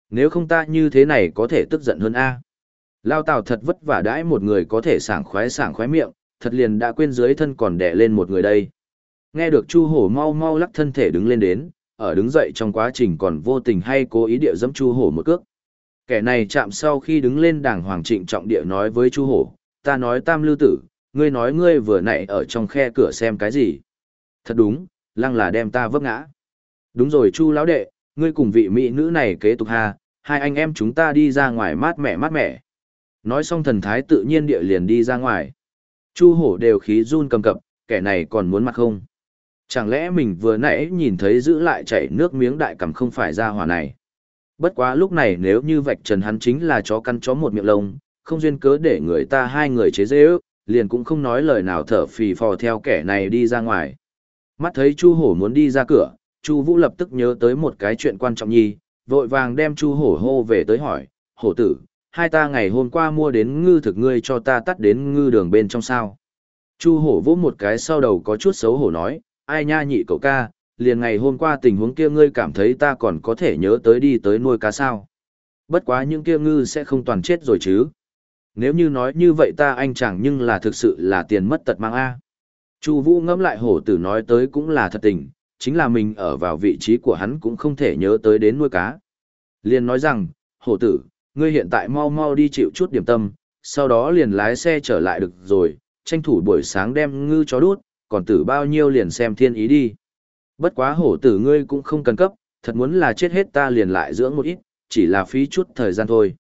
Nếu không ta như thế này có thể tức giận hơn a. Lao Tào thật vất vả đãi một người có thể sảng khoái sảng khoái miệng, thật liền đã quên dưới thân còn đẻ lên một người đây. Nghe được Chu Hổ mau mau lắc thân thể đứng lên đến, ở đứng dậy trong quá trình còn vô tình hay cố ý địa dẫm Chu Hổ một cước. Kẻ này chạm sau khi đứng lên đàng hoàng trịnh trọng địa nói với Chu Hổ, ta nói tam lưu tử, ngươi nói ngươi vừa nãy ở trong khe cửa xem cái gì. Thật đúng, lăng là đem ta vấp ngã. Đúng rồi Chu lão đệ, ngươi cùng vị mỹ nữ này kế tục ha, hai anh em chúng ta đi ra ngoài mát mẻ mát mẻ. Nói xong thần thái tự nhiên địa liền đi ra ngoài. Chu hổ đều khí run cầm cập, kẻ này còn muốn mặt không. Chẳng lẽ mình vừa nãy nhìn thấy giữ lại chảy nước miếng đại cầm không phải ra hỏa này. Bất quá lúc này nếu như vạch trần hắn chính là chó căn chó một miệng lông, không duyên cớ để người ta hai người chế dễ ước, liền cũng không nói lời nào thở phì phò theo kẻ này đi ra ngoài. Mắt thấy Chu Hổ muốn đi ra cửa, Chu Vũ lập tức nhớ tới một cái chuyện quan trọng nhi, vội vàng đem Chu Hổ hô về tới hỏi, "Hổ tử, hai ta ngày hôm qua mua đến ngư thực ngươi cho ta tắt đến ngư đường bên trong sao?" Chu Hổ vỗ một cái sau đầu có chút xấu hổ nói, ai nha nhị cậu ca, liền ngày hôm qua tình huống kia ngươi cảm thấy ta còn có thể nhớ tới đi tới nuôi cá sao. Bất quá những kia ngư sẽ không toàn chết rồi chứ. Nếu như nói như vậy ta anh chẳng nhưng là thực sự là tiền mất tật mang A. Chu Vũ ngẫm lại hổ tử nói tới cũng là thật tình, chính là mình ở vào vị trí của hắn cũng không thể nhớ tới đến nuôi cá. Liền nói rằng, hổ tử, ngươi hiện tại mau mau đi chịu chút điểm tâm, sau đó liền lái xe trở lại được rồi, tranh thủ buổi sáng đem ngư chó đút, còn tử bao nhiêu liền xem thiên ý đi. Bất quá hổ tử ngươi cũng không cần cấp, thật muốn là chết hết ta liền lại dưỡng một ít, chỉ là phí chút thời gian thôi.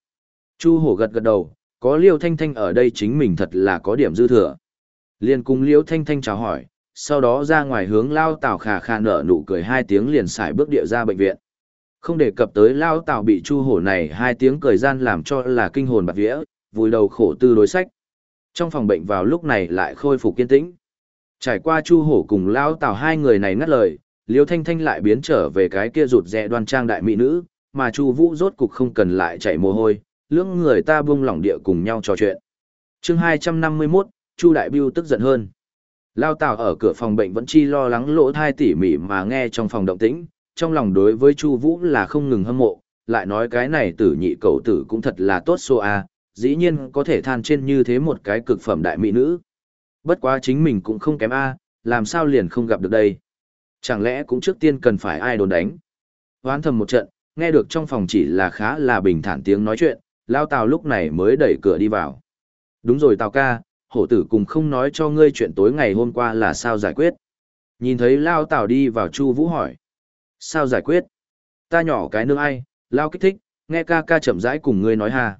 Chu hổ gật gật đầu, có liêu thanh thanh ở đây chính mình thật là có điểm dư thừa. Liền cùng liêu thanh thanh chào hỏi, sau đó ra ngoài hướng lao tảo khà khà nở nụ cười hai tiếng liền xài bước địa ra bệnh viện. Không đề cập tới lao tảo bị chu hổ này hai tiếng cười gian làm cho là kinh hồn bạc vía, vùi đầu khổ tư đối sách. Trong phòng bệnh vào lúc này lại khôi phục kiên tĩnh. Trải qua Chu Hổ cùng Lão Tào hai người này ngắt lời, Liêu Thanh Thanh lại biến trở về cái kia rụt rè đoan trang đại mỹ nữ, mà Chu Vũ rốt cục không cần lại chạy mồ hôi, lưỡng người ta buông lỏng địa cùng nhau trò chuyện. Chương hai trăm năm mươi 251, Chu Đại Bưu tức giận hơn. Lao Tào ở cửa phòng bệnh vẫn chi lo lắng lỗ thai tỉ mỉ mà nghe trong phòng động tĩnh, trong lòng đối với Chu Vũ là không ngừng hâm mộ, lại nói cái này tử nhị cậu tử cũng thật là tốt xô a, dĩ nhiên có thể than trên như thế một cái cực phẩm đại mỹ nữ. Bất quá chính mình cũng không kém A, làm sao liền không gặp được đây. Chẳng lẽ cũng trước tiên cần phải ai đồn đánh. Hoán thầm một trận, nghe được trong phòng chỉ là khá là bình thản tiếng nói chuyện, lao tào lúc này mới đẩy cửa đi vào. Đúng rồi tào ca, hổ tử cùng không nói cho ngươi chuyện tối ngày hôm qua là sao giải quyết. Nhìn thấy lao tào đi vào chu vũ hỏi. Sao giải quyết? Ta nhỏ cái nương ai, lao kích thích, nghe ca ca chậm rãi cùng ngươi nói hà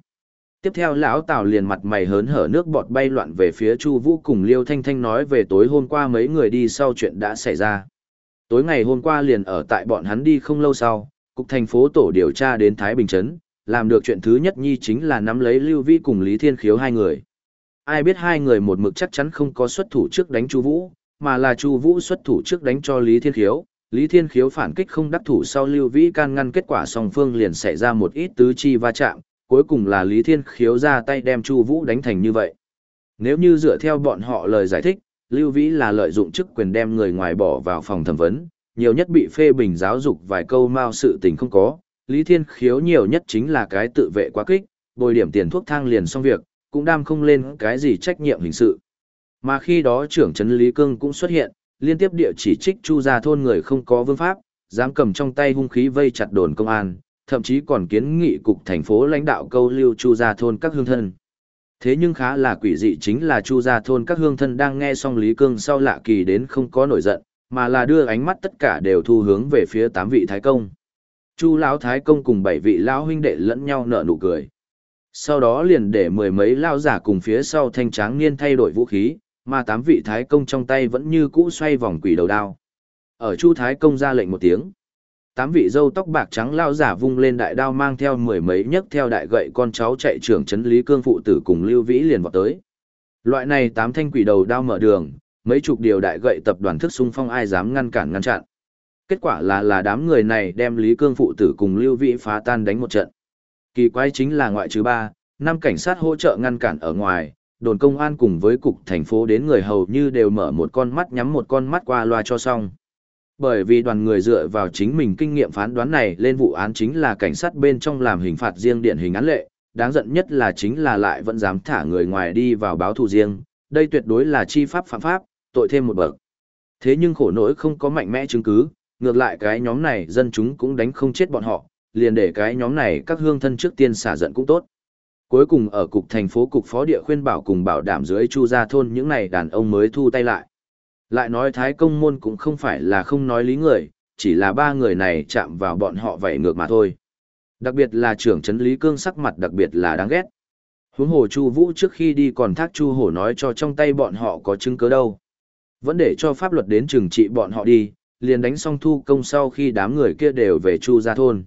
tiếp theo lão tào liền mặt mày hớn hở nước bọt bay loạn về phía chu vũ cùng liêu thanh thanh nói về tối hôm qua mấy người đi sau chuyện đã xảy ra. Tối ngày hôm qua liền ở tại bọn hắn đi không lâu sau, cục thành phố tổ điều tra đến thái bình trấn, làm được chuyện thứ nhất nhi chính là nắm lấy lưu vi cùng lý thiên khiếu hai người. Ai biết hai người một mực chắc chắn không có xuất thủ trước đánh chu vũ, mà là chu vũ xuất thủ trước đánh cho lý thiên khiếu. Lý thiên khiếu phản kích không đắc thủ sau lưu vĩ can ngăn kết quả song phương liền xảy ra một ít tứ chi va chạm cuối cùng là Lý Thiên Khiếu ra tay đem Chu Vũ đánh thành như vậy. Nếu như dựa theo bọn họ lời giải thích, Lưu Vĩ là lợi dụng chức quyền đem người ngoài bỏ vào phòng thẩm vấn, nhiều nhất bị phê bình giáo dục vài câu mao sự tình không có, Lý Thiên Khiếu nhiều nhất chính là cái tự vệ quá kích, bồi điểm tiền thuốc thang liền xong việc, cũng đam không lên cái gì trách nhiệm hình sự. Mà khi đó trưởng trấn Lý Cương cũng xuất hiện, liên tiếp địa chỉ trích Chu gia thôn người không có vương pháp, dám cầm trong tay hung khí vây chặt đồn công an, thậm chí còn kiến nghị cục thành phố lãnh đạo câu lưu chu gia thôn các hương thân. Thế nhưng khá là quỷ dị chính là chu gia thôn các hương thân đang nghe xong Lý Cương sau lạ kỳ đến không có nổi giận, mà là đưa ánh mắt tất cả đều thu hướng về phía tám vị thái công. Chu lão thái công cùng bảy vị lão huynh đệ lẫn nhau nở nụ cười. Sau đó liền để mười mấy lao giả cùng phía sau thanh tráng niên thay đổi vũ khí, mà tám vị thái công trong tay vẫn như cũ xoay vòng quỷ đầu đao. Ở Chu thái công ra lệnh một tiếng, tám vị dâu tóc bạc trắng lao giả vung lên đại đao mang theo mười mấy nhấc theo đại gậy con cháu chạy trưởng trấn lý cương phụ tử cùng lưu vĩ liền vào tới. Loại này tám thanh quỷ đầu đao mở đường, mấy chục điều đại gậy tập đoàn thức xung phong ai dám ngăn cản ngăn chặn. Kết quả là là đám người này đem Lý Cương phụ tử cùng Lưu Vĩ phá tan đánh một trận. Kỳ quái chính là ngoại trừ ba, năm cảnh sát hỗ trợ ngăn cản ở ngoài, đồn công an cùng với cục thành phố đến người hầu như đều mở một con mắt nhắm một con mắt qua loa cho xong. Bởi vì đoàn người dựa vào chính mình kinh nghiệm phán đoán này lên vụ án chính là cảnh sát bên trong làm hình phạt riêng điển hình án lệ, đáng giận nhất là chính là lại vẫn dám thả người ngoài đi vào báo thù riêng, đây tuyệt đối là chi pháp phạm pháp, tội thêm một bậc. Thế nhưng khổ nỗi không có mạnh mẽ chứng cứ, ngược lại cái nhóm này dân chúng cũng đánh không chết bọn họ, liền để cái nhóm này các hương thân trước tiên xả giận cũng tốt. Cuối cùng ở cục thành phố cục phó địa khuyên bảo cùng bảo đảm dưới chu gia thôn những này đàn ông mới thu tay lại. Lại nói thái công môn cũng không phải là không nói lý người, chỉ là ba người này chạm vào bọn họ vậy ngược mà thôi. Đặc biệt là trưởng trấn Lý Cương sắc mặt đặc biệt là đáng ghét. Huống hồ Chu Vũ trước khi đi còn thác Chu Hổ nói cho trong tay bọn họ có chứng cứ đâu. Vẫn để cho pháp luật đến trừng trị bọn họ đi, liền đánh xong thu công sau khi đám người kia đều về Chu gia thôn.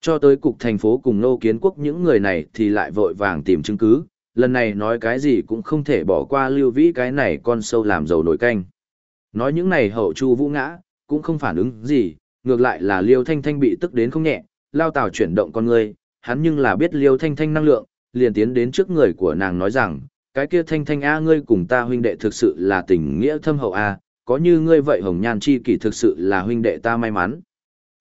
Cho tới cục thành phố cùng nô kiến quốc những người này thì lại vội vàng tìm chứng cứ, lần này nói cái gì cũng không thể bỏ qua lưu vĩ cái này con sâu làm dầu nổi canh. Nói những này hậu chu vũ ngã, cũng không phản ứng gì, ngược lại là liêu thanh thanh bị tức đến không nhẹ, lao tào chuyển động con người, hắn nhưng là biết liêu thanh thanh năng lượng, liền tiến đến trước người của nàng nói rằng, cái kia thanh thanh a ngươi cùng ta huynh đệ thực sự là tình nghĩa thâm hậu a có như ngươi vậy hồng nhan chi kỷ thực sự là huynh đệ ta may mắn.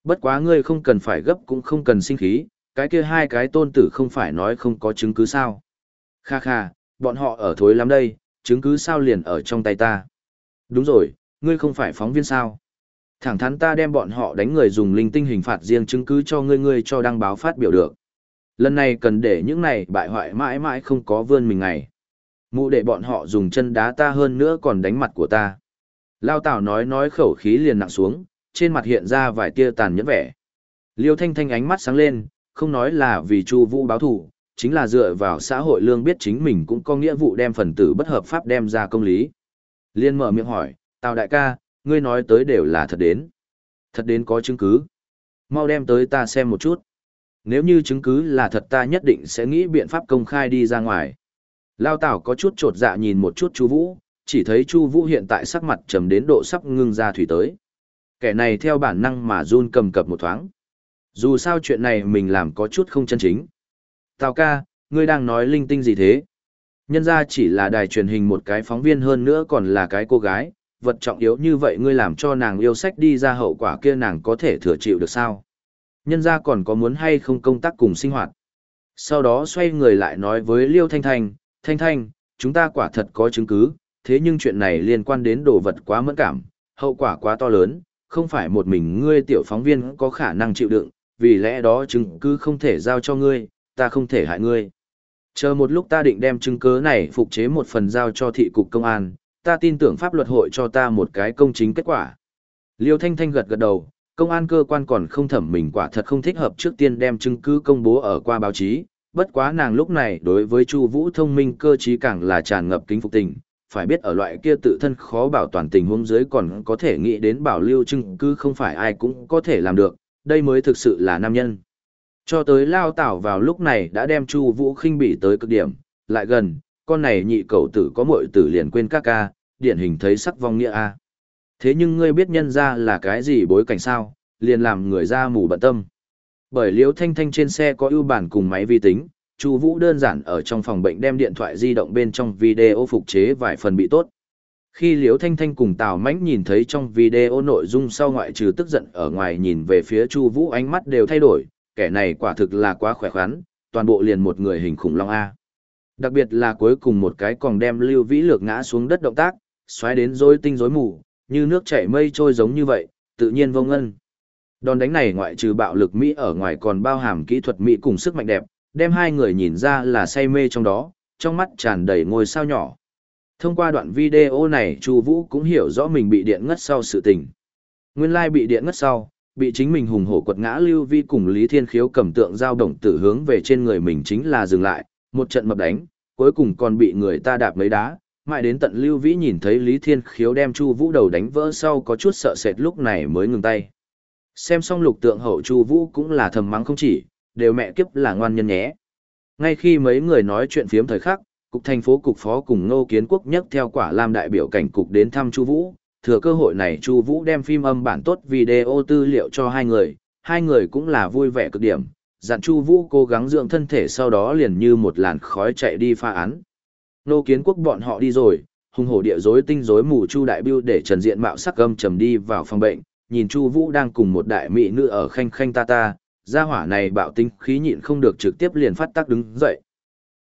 Bất quá ngươi không cần phải gấp cũng không cần sinh khí cái kia hai cái tôn tử không phải nói không có chứng cứ sao? Kha kha bọn họ ở thối lắm đây chứng cứ sao liền ở trong tay ta. Đúng rồi ngươi không phải phóng viên sao? Thẳng thắn ta đem bọn họ đánh người dùng linh tinh hình phạt riêng chứng cứ cho ngươi ngươi cho đăng báo phát biểu được. Lần này cần để những này bại hoại mãi mãi không có vươn mình ngày. Mụ để bọn họ dùng chân đá ta hơn nữa còn đánh mặt của ta. Lao tảo nói nói khẩu khí liền nặng xuống, trên mặt hiện ra vài tia tàn nhẫn vẻ. Liêu thanh thanh ánh mắt sáng lên, không nói là vì chu vũ báo thù, chính là dựa vào xã hội lương biết chính mình cũng có nghĩa vụ đem phần tử bất hợp pháp đem ra công lý. Liên mở miệng hỏi tào đại ca ngươi nói tới đều là thật đến thật đến có chứng cứ mau đem tới ta xem một chút nếu như chứng cứ là thật ta nhất định sẽ nghĩ biện pháp công khai đi ra ngoài Lao Tảo có chút trột dạ nhìn một chút Chu Vũ, chỉ thấy Chu Vũ hiện tại sắc mặt trầm đến độ sắp ngưng ra thủy tới. Kẻ này theo bản năng mà run cầm cập một thoáng. Dù sao chuyện này mình làm có chút không chân chính. Tào ca, ngươi đang nói linh tinh gì thế? Nhân ra chỉ là đài truyền hình một cái phóng viên hơn nữa còn là cái cô gái, vật trọng yếu như vậy ngươi làm cho nàng yêu sách đi ra hậu quả kia nàng có thể thừa chịu được sao? Nhân ra còn có muốn hay không công tác cùng sinh hoạt. Sau đó xoay người lại nói với Liêu Thanh Thanh, Thanh Thanh, chúng ta quả thật có chứng cứ, thế nhưng chuyện này liên quan đến đồ vật quá mẫn cảm, hậu quả quá to lớn, không phải một mình ngươi tiểu phóng viên có khả năng chịu đựng, vì lẽ đó chứng cứ không thể giao cho ngươi, ta không thể hại ngươi. Chờ một lúc ta định đem chứng cứ này phục chế một phần giao cho thị cục công an, ta tin tưởng pháp luật hội cho ta một cái công chính kết quả. Liêu Thanh Thanh gật gật đầu, công an cơ quan còn không thẩm mình quả thật không thích hợp trước tiên đem chứng cứ công bố ở qua báo chí, bất quá nàng lúc này đối với Chu Vũ thông minh cơ trí càng là tràn ngập kính phục tình, phải biết ở loại kia tự thân khó bảo toàn tình huống dưới còn có thể nghĩ đến bảo lưu chứng cứ không phải ai cũng có thể làm được, đây mới thực sự là nam nhân. Cho tới Lao Tảo vào lúc này đã đem Chu Vũ khinh bỉ tới cực điểm, lại gần, con này nhị cậu tử có muội tử liền quên các ca, điển hình thấy sắc vong nghĩa a. Thế nhưng ngươi biết nhân ra là cái gì bối cảnh sao, liền làm người ra mù bận tâm. Bởi Liễu Thanh Thanh trên xe có ưu bản cùng máy vi tính, Chu Vũ đơn giản ở trong phòng bệnh đem điện thoại di động bên trong video phục chế vài phần bị tốt. Khi Liễu Thanh Thanh cùng Tào Mãnh nhìn thấy trong video nội dung sau ngoại trừ tức giận ở ngoài nhìn về phía Chu Vũ ánh mắt đều thay đổi, kẻ này quả thực là quá khỏe khoắn, toàn bộ liền một người hình khủng long a. Đặc biệt là cuối cùng một cái còn đem Lưu Vĩ Lược ngã xuống đất động tác, xoáy đến rối tinh rối mù, như nước chảy mây trôi giống như vậy, tự nhiên vô ngân. Đòn đánh này ngoại trừ bạo lực Mỹ ở ngoài còn bao hàm kỹ thuật Mỹ cùng sức mạnh đẹp, đem hai người nhìn ra là say mê trong đó, trong mắt tràn đầy ngôi sao nhỏ. Thông qua đoạn video này Chu Vũ cũng hiểu rõ mình bị điện ngất sau sự tình. Nguyên lai bị điện ngất sau, bị chính mình hùng hổ quật ngã Lưu Vi cùng Lý Thiên Khiếu cầm tượng giao động tử hướng về trên người mình chính là dừng lại, một trận mập đánh, cuối cùng còn bị người ta đạp mấy đá, mãi đến tận Lưu Vĩ nhìn thấy Lý Thiên Khiếu đem Chu Vũ đầu đánh vỡ sau có chút sợ sệt lúc này mới ngừng tay. Xem xong lục tượng hậu Chu Vũ cũng là thầm mắng không chỉ, đều mẹ kiếp là ngoan nhân nhé. Ngay khi mấy người nói chuyện phiếm thời khắc, cục thành phố cục phó cùng Ngô Kiến Quốc nhất theo quả Lam đại biểu cảnh cục đến thăm Chu Vũ, thừa cơ hội này Chu Vũ đem phim âm bản tốt video tư liệu cho hai người, hai người cũng là vui vẻ cực điểm, dặn Chu Vũ cố gắng dưỡng thân thể sau đó liền như một làn khói chạy đi pha án. Nô Kiến Quốc bọn họ đi rồi, hung hổ địa rối tinh rối mù Chu Đại Bưu để Trần Diện mạo sắc gâm trầm đi vào phòng bệnh, nhìn Chu Vũ đang cùng một đại mỹ nữ ở khanh khanh ta ta, gia hỏa này bạo tinh khí nhịn không được trực tiếp liền phát tác đứng dậy.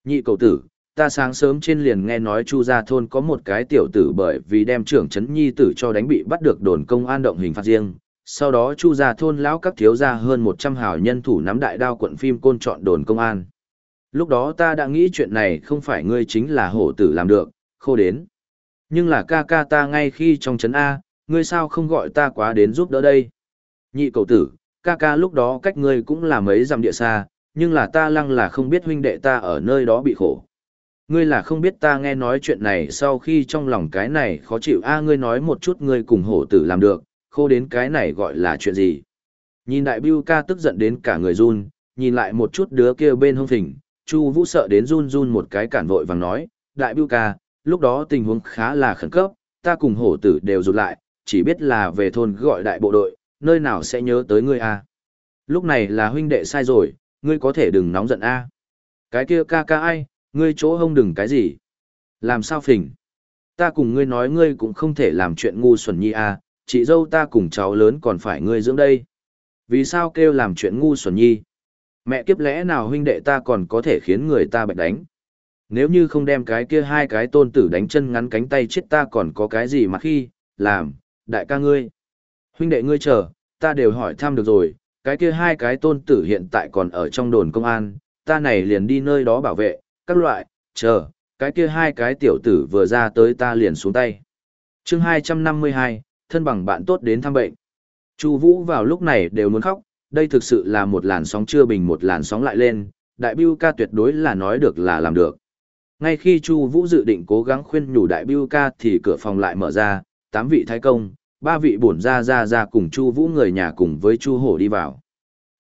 Nhị cầu tử, ta sáng sớm trên liền nghe nói Chu gia thôn có một cái tiểu tử bởi vì đem trưởng trấn nhi tử cho đánh bị bắt được đồn công an động hình phạt riêng. Sau đó Chu ra thôn lão các thiếu gia hơn 100 hào nhân thủ nắm đại đao quận phim côn chọn đồn công an. Lúc đó ta đã nghĩ chuyện này không phải ngươi chính là hổ tử làm được, khô đến. Nhưng là ca ca ta ngay khi trong trấn A, ngươi sao không gọi ta quá đến giúp đỡ đây? Nhị cầu tử, ca ca lúc đó cách ngươi cũng là mấy dặm địa xa, nhưng là ta lăng là không biết huynh đệ ta ở nơi đó bị khổ. Ngươi là không biết ta nghe nói chuyện này sau khi trong lòng cái này khó chịu a ngươi nói một chút ngươi cùng hổ tử làm được, khô đến cái này gọi là chuyện gì. Nhìn đại bưu ca tức giận đến cả người run, nhìn lại một chút đứa kia bên hông phình, Chu Vũ sợ đến run run một cái cản vội vàng nói, đại bưu ca, lúc đó tình huống khá là khẩn cấp, ta cùng hổ tử đều rụt lại, chỉ biết là về thôn gọi đại bộ đội, nơi nào sẽ nhớ tới ngươi a. Lúc này là huynh đệ sai rồi, ngươi có thể đừng nóng giận a. Cái kia ca ca ai, ngươi chỗ hông đừng cái gì. Làm sao phình? Ta cùng ngươi nói ngươi cũng không thể làm chuyện ngu xuẩn nhi a, chị dâu ta cùng cháu lớn còn phải ngươi dưỡng đây. Vì sao kêu làm chuyện ngu xuẩn nhi? Mẹ kiếp lẽ nào huynh đệ ta còn có thể khiến người ta bạch đánh? Nếu như không đem cái kia hai cái tôn tử đánh chân ngắn cánh tay chết ta còn có cái gì mà khi, làm, đại ca ngươi. Huynh đệ ngươi chờ, ta đều hỏi thăm được rồi, cái kia hai cái tôn tử hiện tại còn ở trong đồn công an, ta này liền đi nơi đó bảo vệ, các loại, chờ, cái kia hai cái tiểu tử vừa ra tới ta liền xuống tay. chương 252, thân bằng bạn tốt đến thăm bệnh. Chu Vũ vào lúc này đều muốn khóc, đây thực sự là một làn sóng chưa bình một làn sóng lại lên, đại biêu ca tuyệt đối là nói được là làm được. Ngay khi Chu Vũ dự định cố gắng khuyên nhủ đại biêu ca thì cửa phòng lại mở ra, tám vị thái công, ba vị bổn gia gia gia cùng Chu Vũ người nhà cùng với Chu Hổ đi vào.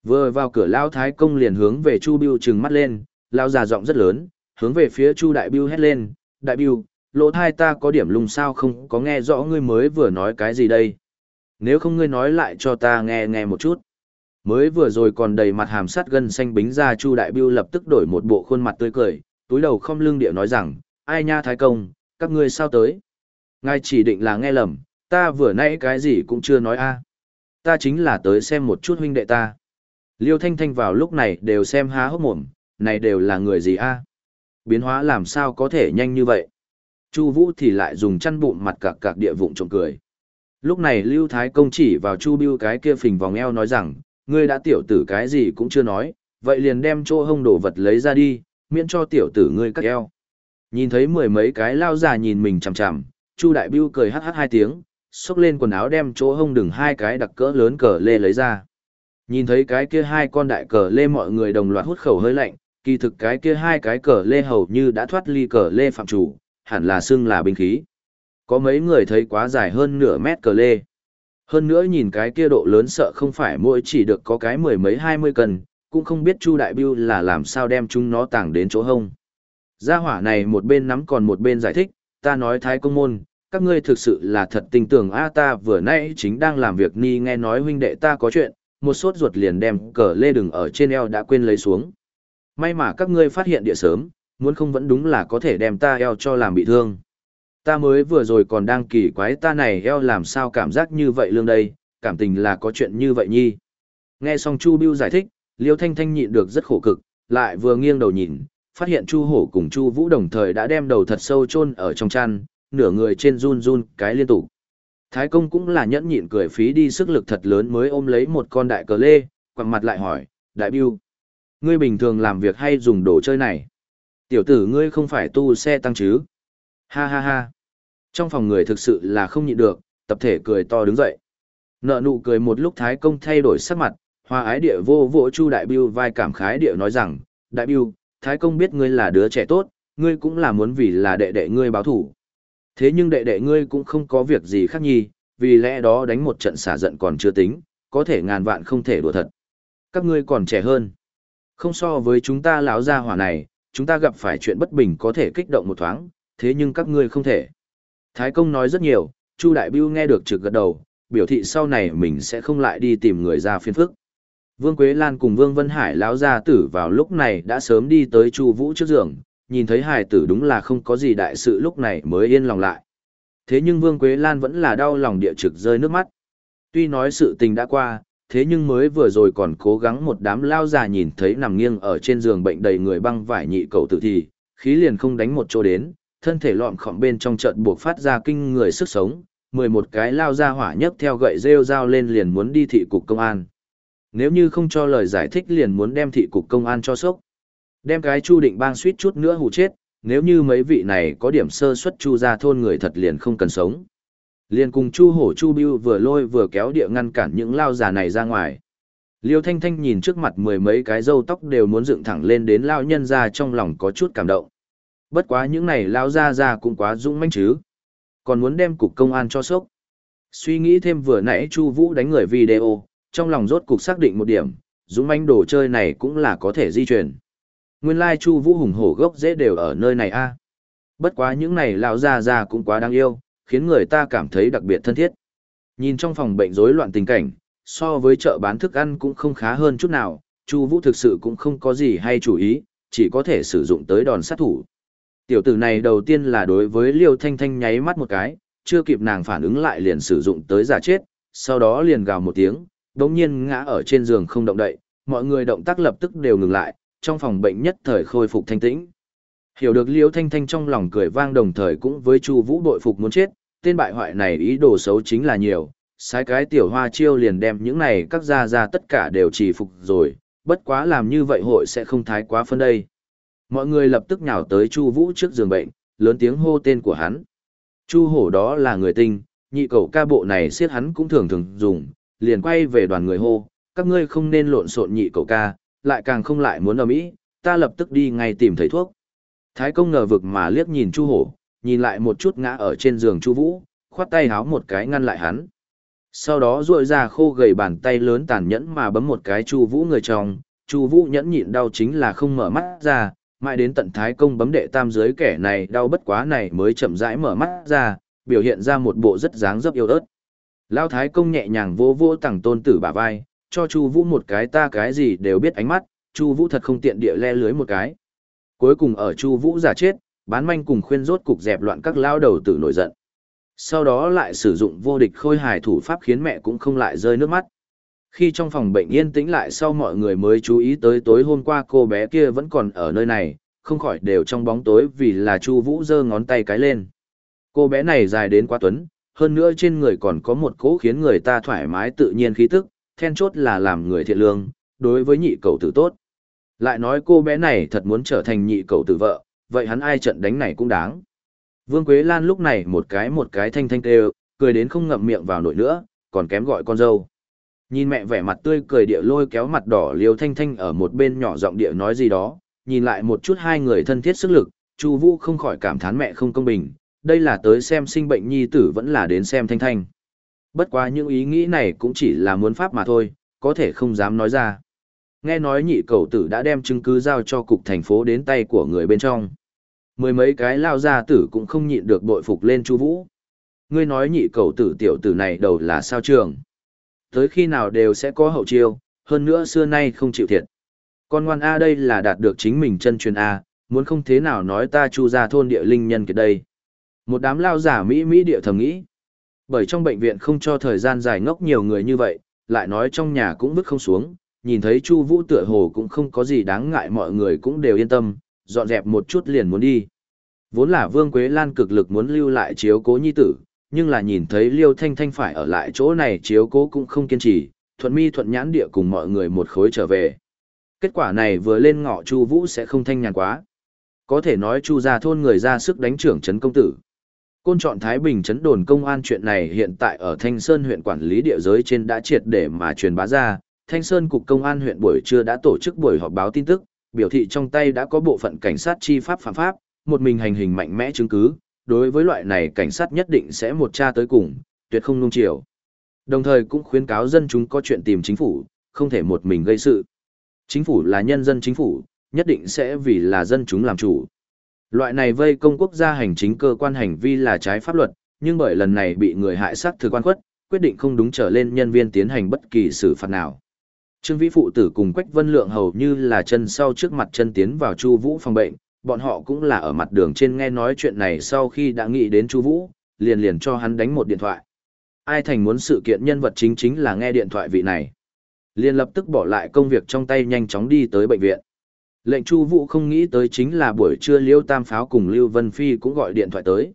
Vừa vào cửa lão thái công liền hướng về Chu Bưu trừng mắt lên, lão già giọng rất lớn, hướng về phía Chu Đại Bưu hét lên, "Đại Bưu, lỗ thai ta có điểm lùng sao không có nghe rõ ngươi mới vừa nói cái gì đây? Nếu không ngươi nói lại cho ta nghe nghe một chút." Mới vừa rồi còn đầy mặt hàm sát gân xanh bính ra Chu Đại Biêu lập tức đổi một bộ khuôn mặt tươi cười, túi đầu không lưng địa nói rằng, "Ai nha thái công, các ngươi sao tới?" Ngài chỉ định là nghe lầm, ta vừa nãy cái gì cũng chưa nói a. Ta chính là tới xem một chút huynh đệ ta. Liêu Thanh Thanh vào lúc này đều xem há hốc mồm, này đều là người gì a? Biến hóa làm sao có thể nhanh như vậy? Chu Vũ thì lại dùng chăn bụng mặt cặc cặc địa vụng trộm cười. Lúc này Lưu Thái Công chỉ vào Chu Bưu cái kia phình vòng eo nói rằng, ngươi đã tiểu tử cái gì cũng chưa nói, vậy liền đem chỗ hông đồ vật lấy ra đi, miễn cho tiểu tử ngươi cắt eo. Nhìn thấy mười mấy cái lao già nhìn mình chằm chằm, Chu Đại Bưu cười hắc hắc hai tiếng, xốc lên quần áo đem chỗ hông đừng hai cái đặc cỡ lớn cờ lê lấy ra. Nhìn thấy cái kia hai con đại cờ lê mọi người đồng loạt hút khẩu hơi lạnh, kỳ thực cái kia hai cái cờ lê hầu như đã thoát ly cờ lê phạm chủ, hẳn là xưng là binh khí. Có mấy người thấy quá dài hơn nửa mét cờ lê. Hơn nữa nhìn cái kia độ lớn sợ không phải mỗi chỉ được có cái mười mấy hai mươi cân, cũng không biết Chu Đại Biêu là làm sao đem chúng nó tàng đến chỗ hông. Gia hỏa này một bên nắm còn một bên giải thích, ta nói thái công môn, các ngươi thực sự là thật tình tưởng a ta vừa nãy chính đang làm việc ni nghe nói huynh đệ ta có chuyện, một sốt ruột liền đem cờ lê đừng ở trên eo đã quên lấy xuống. May mà các ngươi phát hiện địa sớm, muốn không vẫn đúng là có thể đem ta eo cho làm bị thương. Ta mới vừa rồi còn đang kỳ quái ta này eo làm sao cảm giác như vậy lương đây, cảm tình là có chuyện như vậy nhi. Nghe xong Chu Bưu giải thích, Liêu Thanh Thanh nhịn được rất khổ cực, lại vừa nghiêng đầu nhìn, phát hiện Chu Hổ cùng Chu Vũ đồng thời đã đem đầu thật sâu chôn ở trong chăn, nửa người trên run run cái liên tục. Thái công cũng là nhẫn nhịn cười phí đi sức lực thật lớn mới ôm lấy một con đại cờ lê, quằn mặt lại hỏi, đại biêu, ngươi bình thường làm việc hay dùng đồ chơi này? Tiểu tử ngươi không phải tu xe tăng chứ? Ha ha ha. Trong phòng người thực sự là không nhịn được, tập thể cười to đứng dậy. Nợ nụ cười một lúc Thái công thay đổi sắc mặt, hoa ái địa vô vỗ chu đại biêu vai cảm khái địa nói rằng, đại biêu, Thái công biết ngươi là đứa trẻ tốt, ngươi cũng là muốn vì là đệ đệ ngươi báo thủ. Thế nhưng đệ đệ ngươi cũng không có việc gì khác nhi, vì lẽ đó đánh một trận xả giận còn chưa tính, có thể ngàn vạn không thể đùa thật. Các ngươi còn trẻ hơn. Không so với chúng ta lão gia hỏa này, chúng ta gặp phải chuyện bất bình có thể kích động một thoáng, thế nhưng các ngươi không thể. Thái công nói rất nhiều, Chu Đại Bưu nghe được trực gật đầu, biểu thị sau này mình sẽ không lại đi tìm người ra phiên phức. Vương Quế Lan cùng Vương Vân Hải lão gia tử vào lúc này đã sớm đi tới Chu Vũ trước giường, nhìn thấy hài tử đúng là không có gì đại sự lúc này mới yên lòng lại. Thế nhưng Vương Quế Lan vẫn là đau lòng địa trực rơi nước mắt. Tuy nói sự tình đã qua, thế nhưng mới vừa rồi còn cố gắng một đám lao già nhìn thấy nằm nghiêng ở trên giường bệnh đầy người băng vải nhị cầu tử thì, khí liền không đánh một chỗ đến, thân thể lọm khọm bên trong trận buộc phát ra kinh người sức sống, mười một cái lao ra hỏa nhấc theo gậy rêu dao lên liền muốn đi thị cục công an. Nếu như không cho lời giải thích liền muốn đem thị cục công an cho sốc. Đem cái chu định bang suýt chút nữa hù chết, nếu như mấy vị này có điểm sơ xuất chu ra thôn người thật liền không cần sống. Liền cùng chu hổ chu biêu vừa lôi vừa kéo địa ngăn cản những lao già này ra ngoài. Liêu Thanh Thanh nhìn trước mặt mười mấy cái râu tóc đều muốn dựng thẳng lên đến lao nhân ra trong lòng có chút cảm động. Bất quá những này lao ra ra cũng quá dũng manh chứ. Còn muốn đem cục công an cho sốc. Suy nghĩ thêm vừa nãy Chu Vũ đánh người video, trong lòng rốt cục xác định một điểm, dũng manh đồ chơi này cũng là có thể di chuyển. Nguyên lai Chu Vũ hùng hổ gốc dễ đều ở nơi này a. Bất quá những này lão già già cũng quá đáng yêu, khiến người ta cảm thấy đặc biệt thân thiết. Nhìn trong phòng bệnh rối loạn tình cảnh, so với chợ bán thức ăn cũng không khá hơn chút nào, Chu Vũ thực sự cũng không có gì hay chủ ý, chỉ có thể sử dụng tới đòn sát thủ. Tiểu tử này đầu tiên là đối với Liêu Thanh Thanh nháy mắt một cái, chưa kịp nàng phản ứng lại liền sử dụng tới giả chết, sau đó liền gào một tiếng, đống nhiên ngã ở trên giường không động đậy, mọi người động tác lập tức đều ngừng lại, trong phòng bệnh nhất thời khôi phục thanh tĩnh. Hiểu được Liễu Thanh Thanh trong lòng cười vang đồng thời cũng với Chu Vũ bội phục muốn chết, tên bại hoại này ý đồ xấu chính là nhiều, sai cái tiểu hoa chiêu liền đem những này các gia gia tất cả đều chỉ phục rồi, bất quá làm như vậy hội sẽ không thái quá phân đây. Mọi người lập tức nhào tới Chu Vũ trước giường bệnh, lớn tiếng hô tên của hắn. Chu Hổ đó là người tinh, nhị cầu ca bộ này siết hắn cũng thường thường dùng, liền quay về đoàn người hô, các ngươi không nên lộn xộn nhị cầu ca, lại càng không lại muốn ở mỹ, ta lập tức đi ngay tìm thầy thuốc. Thái công ngờ vực mà liếc nhìn Chu Hổ, nhìn lại một chút ngã ở trên giường Chu Vũ, khoát tay háo một cái ngăn lại hắn. Sau đó duỗi ra khô gầy bàn tay lớn tàn nhẫn mà bấm một cái Chu Vũ người chồng, Chu Vũ nhẫn nhịn đau chính là không mở mắt ra, mãi đến tận thái công bấm đệ tam dưới kẻ này đau bất quá này mới chậm rãi mở mắt ra, biểu hiện ra một bộ rất dáng dấp yêu ớt. Lão thái công nhẹ nhàng vô vô Tằng tôn tử bả vai, cho Chu Vũ một cái ta cái gì đều biết ánh mắt, Chu Vũ thật không tiện địa le lưới một cái. Cuối cùng ở Chu Vũ giả chết, bán manh cùng khuyên rốt cục dẹp loạn các lao đầu tử nổi giận. Sau đó lại sử dụng vô địch khôi hài thủ pháp khiến mẹ cũng không lại rơi nước mắt. Khi trong phòng bệnh yên tĩnh lại sau mọi người mới chú ý tới tối hôm qua cô bé kia vẫn còn ở nơi này, không khỏi đều trong bóng tối vì là Chu Vũ giơ ngón tay cái lên. Cô bé này dài đến quá tuấn, hơn nữa trên người còn có một cỗ khiến người ta thoải mái tự nhiên khí tức, then chốt là làm người thiện lương, đối với nhị cầu tử tốt. Lại nói cô bé này thật muốn trở thành nhị cầu tử vợ, vậy hắn ai trận đánh này cũng đáng. Vương Quế Lan lúc này một cái một cái thanh thanh kêu, cười đến không ngậm miệng vào nổi nữa, còn kém gọi con dâu. Nhìn mẹ vẻ mặt tươi cười địa lôi kéo mặt đỏ liều thanh thanh ở một bên nhỏ giọng địa nói gì đó, nhìn lại một chút hai người thân thiết sức lực, Chu Vũ không khỏi cảm thán mẹ không công bình, đây là tới xem sinh bệnh nhi tử vẫn là đến xem thanh thanh. Bất quá những ý nghĩ này cũng chỉ là muốn pháp mà thôi, có thể không dám nói ra. Nghe nói nhị cầu tử đã đem chứng cứ giao cho cục thành phố đến tay của người bên trong. Mười mấy cái lao gia tử cũng không nhịn được bội phục lên Chu Vũ. Ngươi nói nhị cầu tử tiểu tử này đầu là sao trường? Tới khi nào đều sẽ có hậu chiêu, hơn nữa xưa nay không chịu thiệt. Con ngoan A đây là đạt được chính mình chân truyền A, muốn không thế nào nói ta chu ra thôn địa linh nhân kiệt đây. Một đám lao giả Mỹ Mỹ địa thầm nghĩ. Bởi trong bệnh viện không cho thời gian dài ngốc nhiều người như vậy, lại nói trong nhà cũng vứt không xuống, nhìn thấy Chu Vũ tựa hồ cũng không có gì đáng ngại mọi người cũng đều yên tâm, dọn dẹp một chút liền muốn đi. Vốn là Vương Quế Lan cực lực muốn lưu lại chiếu cố nhi tử, nhưng là nhìn thấy Liêu Thanh Thanh phải ở lại chỗ này chiếu cố cũng không kiên trì, thuận mi thuận nhãn địa cùng mọi người một khối trở về. Kết quả này vừa lên ngọ Chu Vũ sẽ không thanh nhàn quá. Có thể nói Chu gia thôn người ra sức đánh trưởng trấn công tử. Côn chọn Thái Bình trấn đồn công an chuyện này hiện tại ở Thanh Sơn huyện quản lý địa giới trên đã triệt để mà truyền bá ra. Thanh Sơn cục công an huyện buổi trưa đã tổ chức buổi họp báo tin tức, biểu thị trong tay đã có bộ phận cảnh sát chi pháp phạm pháp, một mình hành hình mạnh mẽ chứng cứ, đối với loại này cảnh sát nhất định sẽ một tra tới cùng, tuyệt không nung chiều. Đồng thời cũng khuyến cáo dân chúng có chuyện tìm chính phủ, không thể một mình gây sự. Chính phủ là nhân dân chính phủ, nhất định sẽ vì là dân chúng làm chủ. Loại này vây công quốc gia hành chính cơ quan hành vi là trái pháp luật, nhưng bởi lần này bị người hại sát thực quan khuất, quyết định không đúng trở lên nhân viên tiến hành bất kỳ xử phạt nào. Trương Vĩ phụ tử cùng Quách Vân Lượng hầu như là chân sau trước mặt chân tiến vào Chu Vũ phòng bệnh, bọn họ cũng là ở mặt đường trên nghe nói chuyện này sau khi đã nghĩ đến Chu Vũ, liền liền cho hắn đánh một điện thoại. Ai thành muốn sự kiện nhân vật chính chính là nghe điện thoại vị này. Liền lập tức bỏ lại công việc trong tay nhanh chóng đi tới bệnh viện. Lệnh Chu Vũ không nghĩ tới chính là buổi trưa Liêu Tam Pháo cùng Lưu Vân Phi cũng gọi điện thoại tới.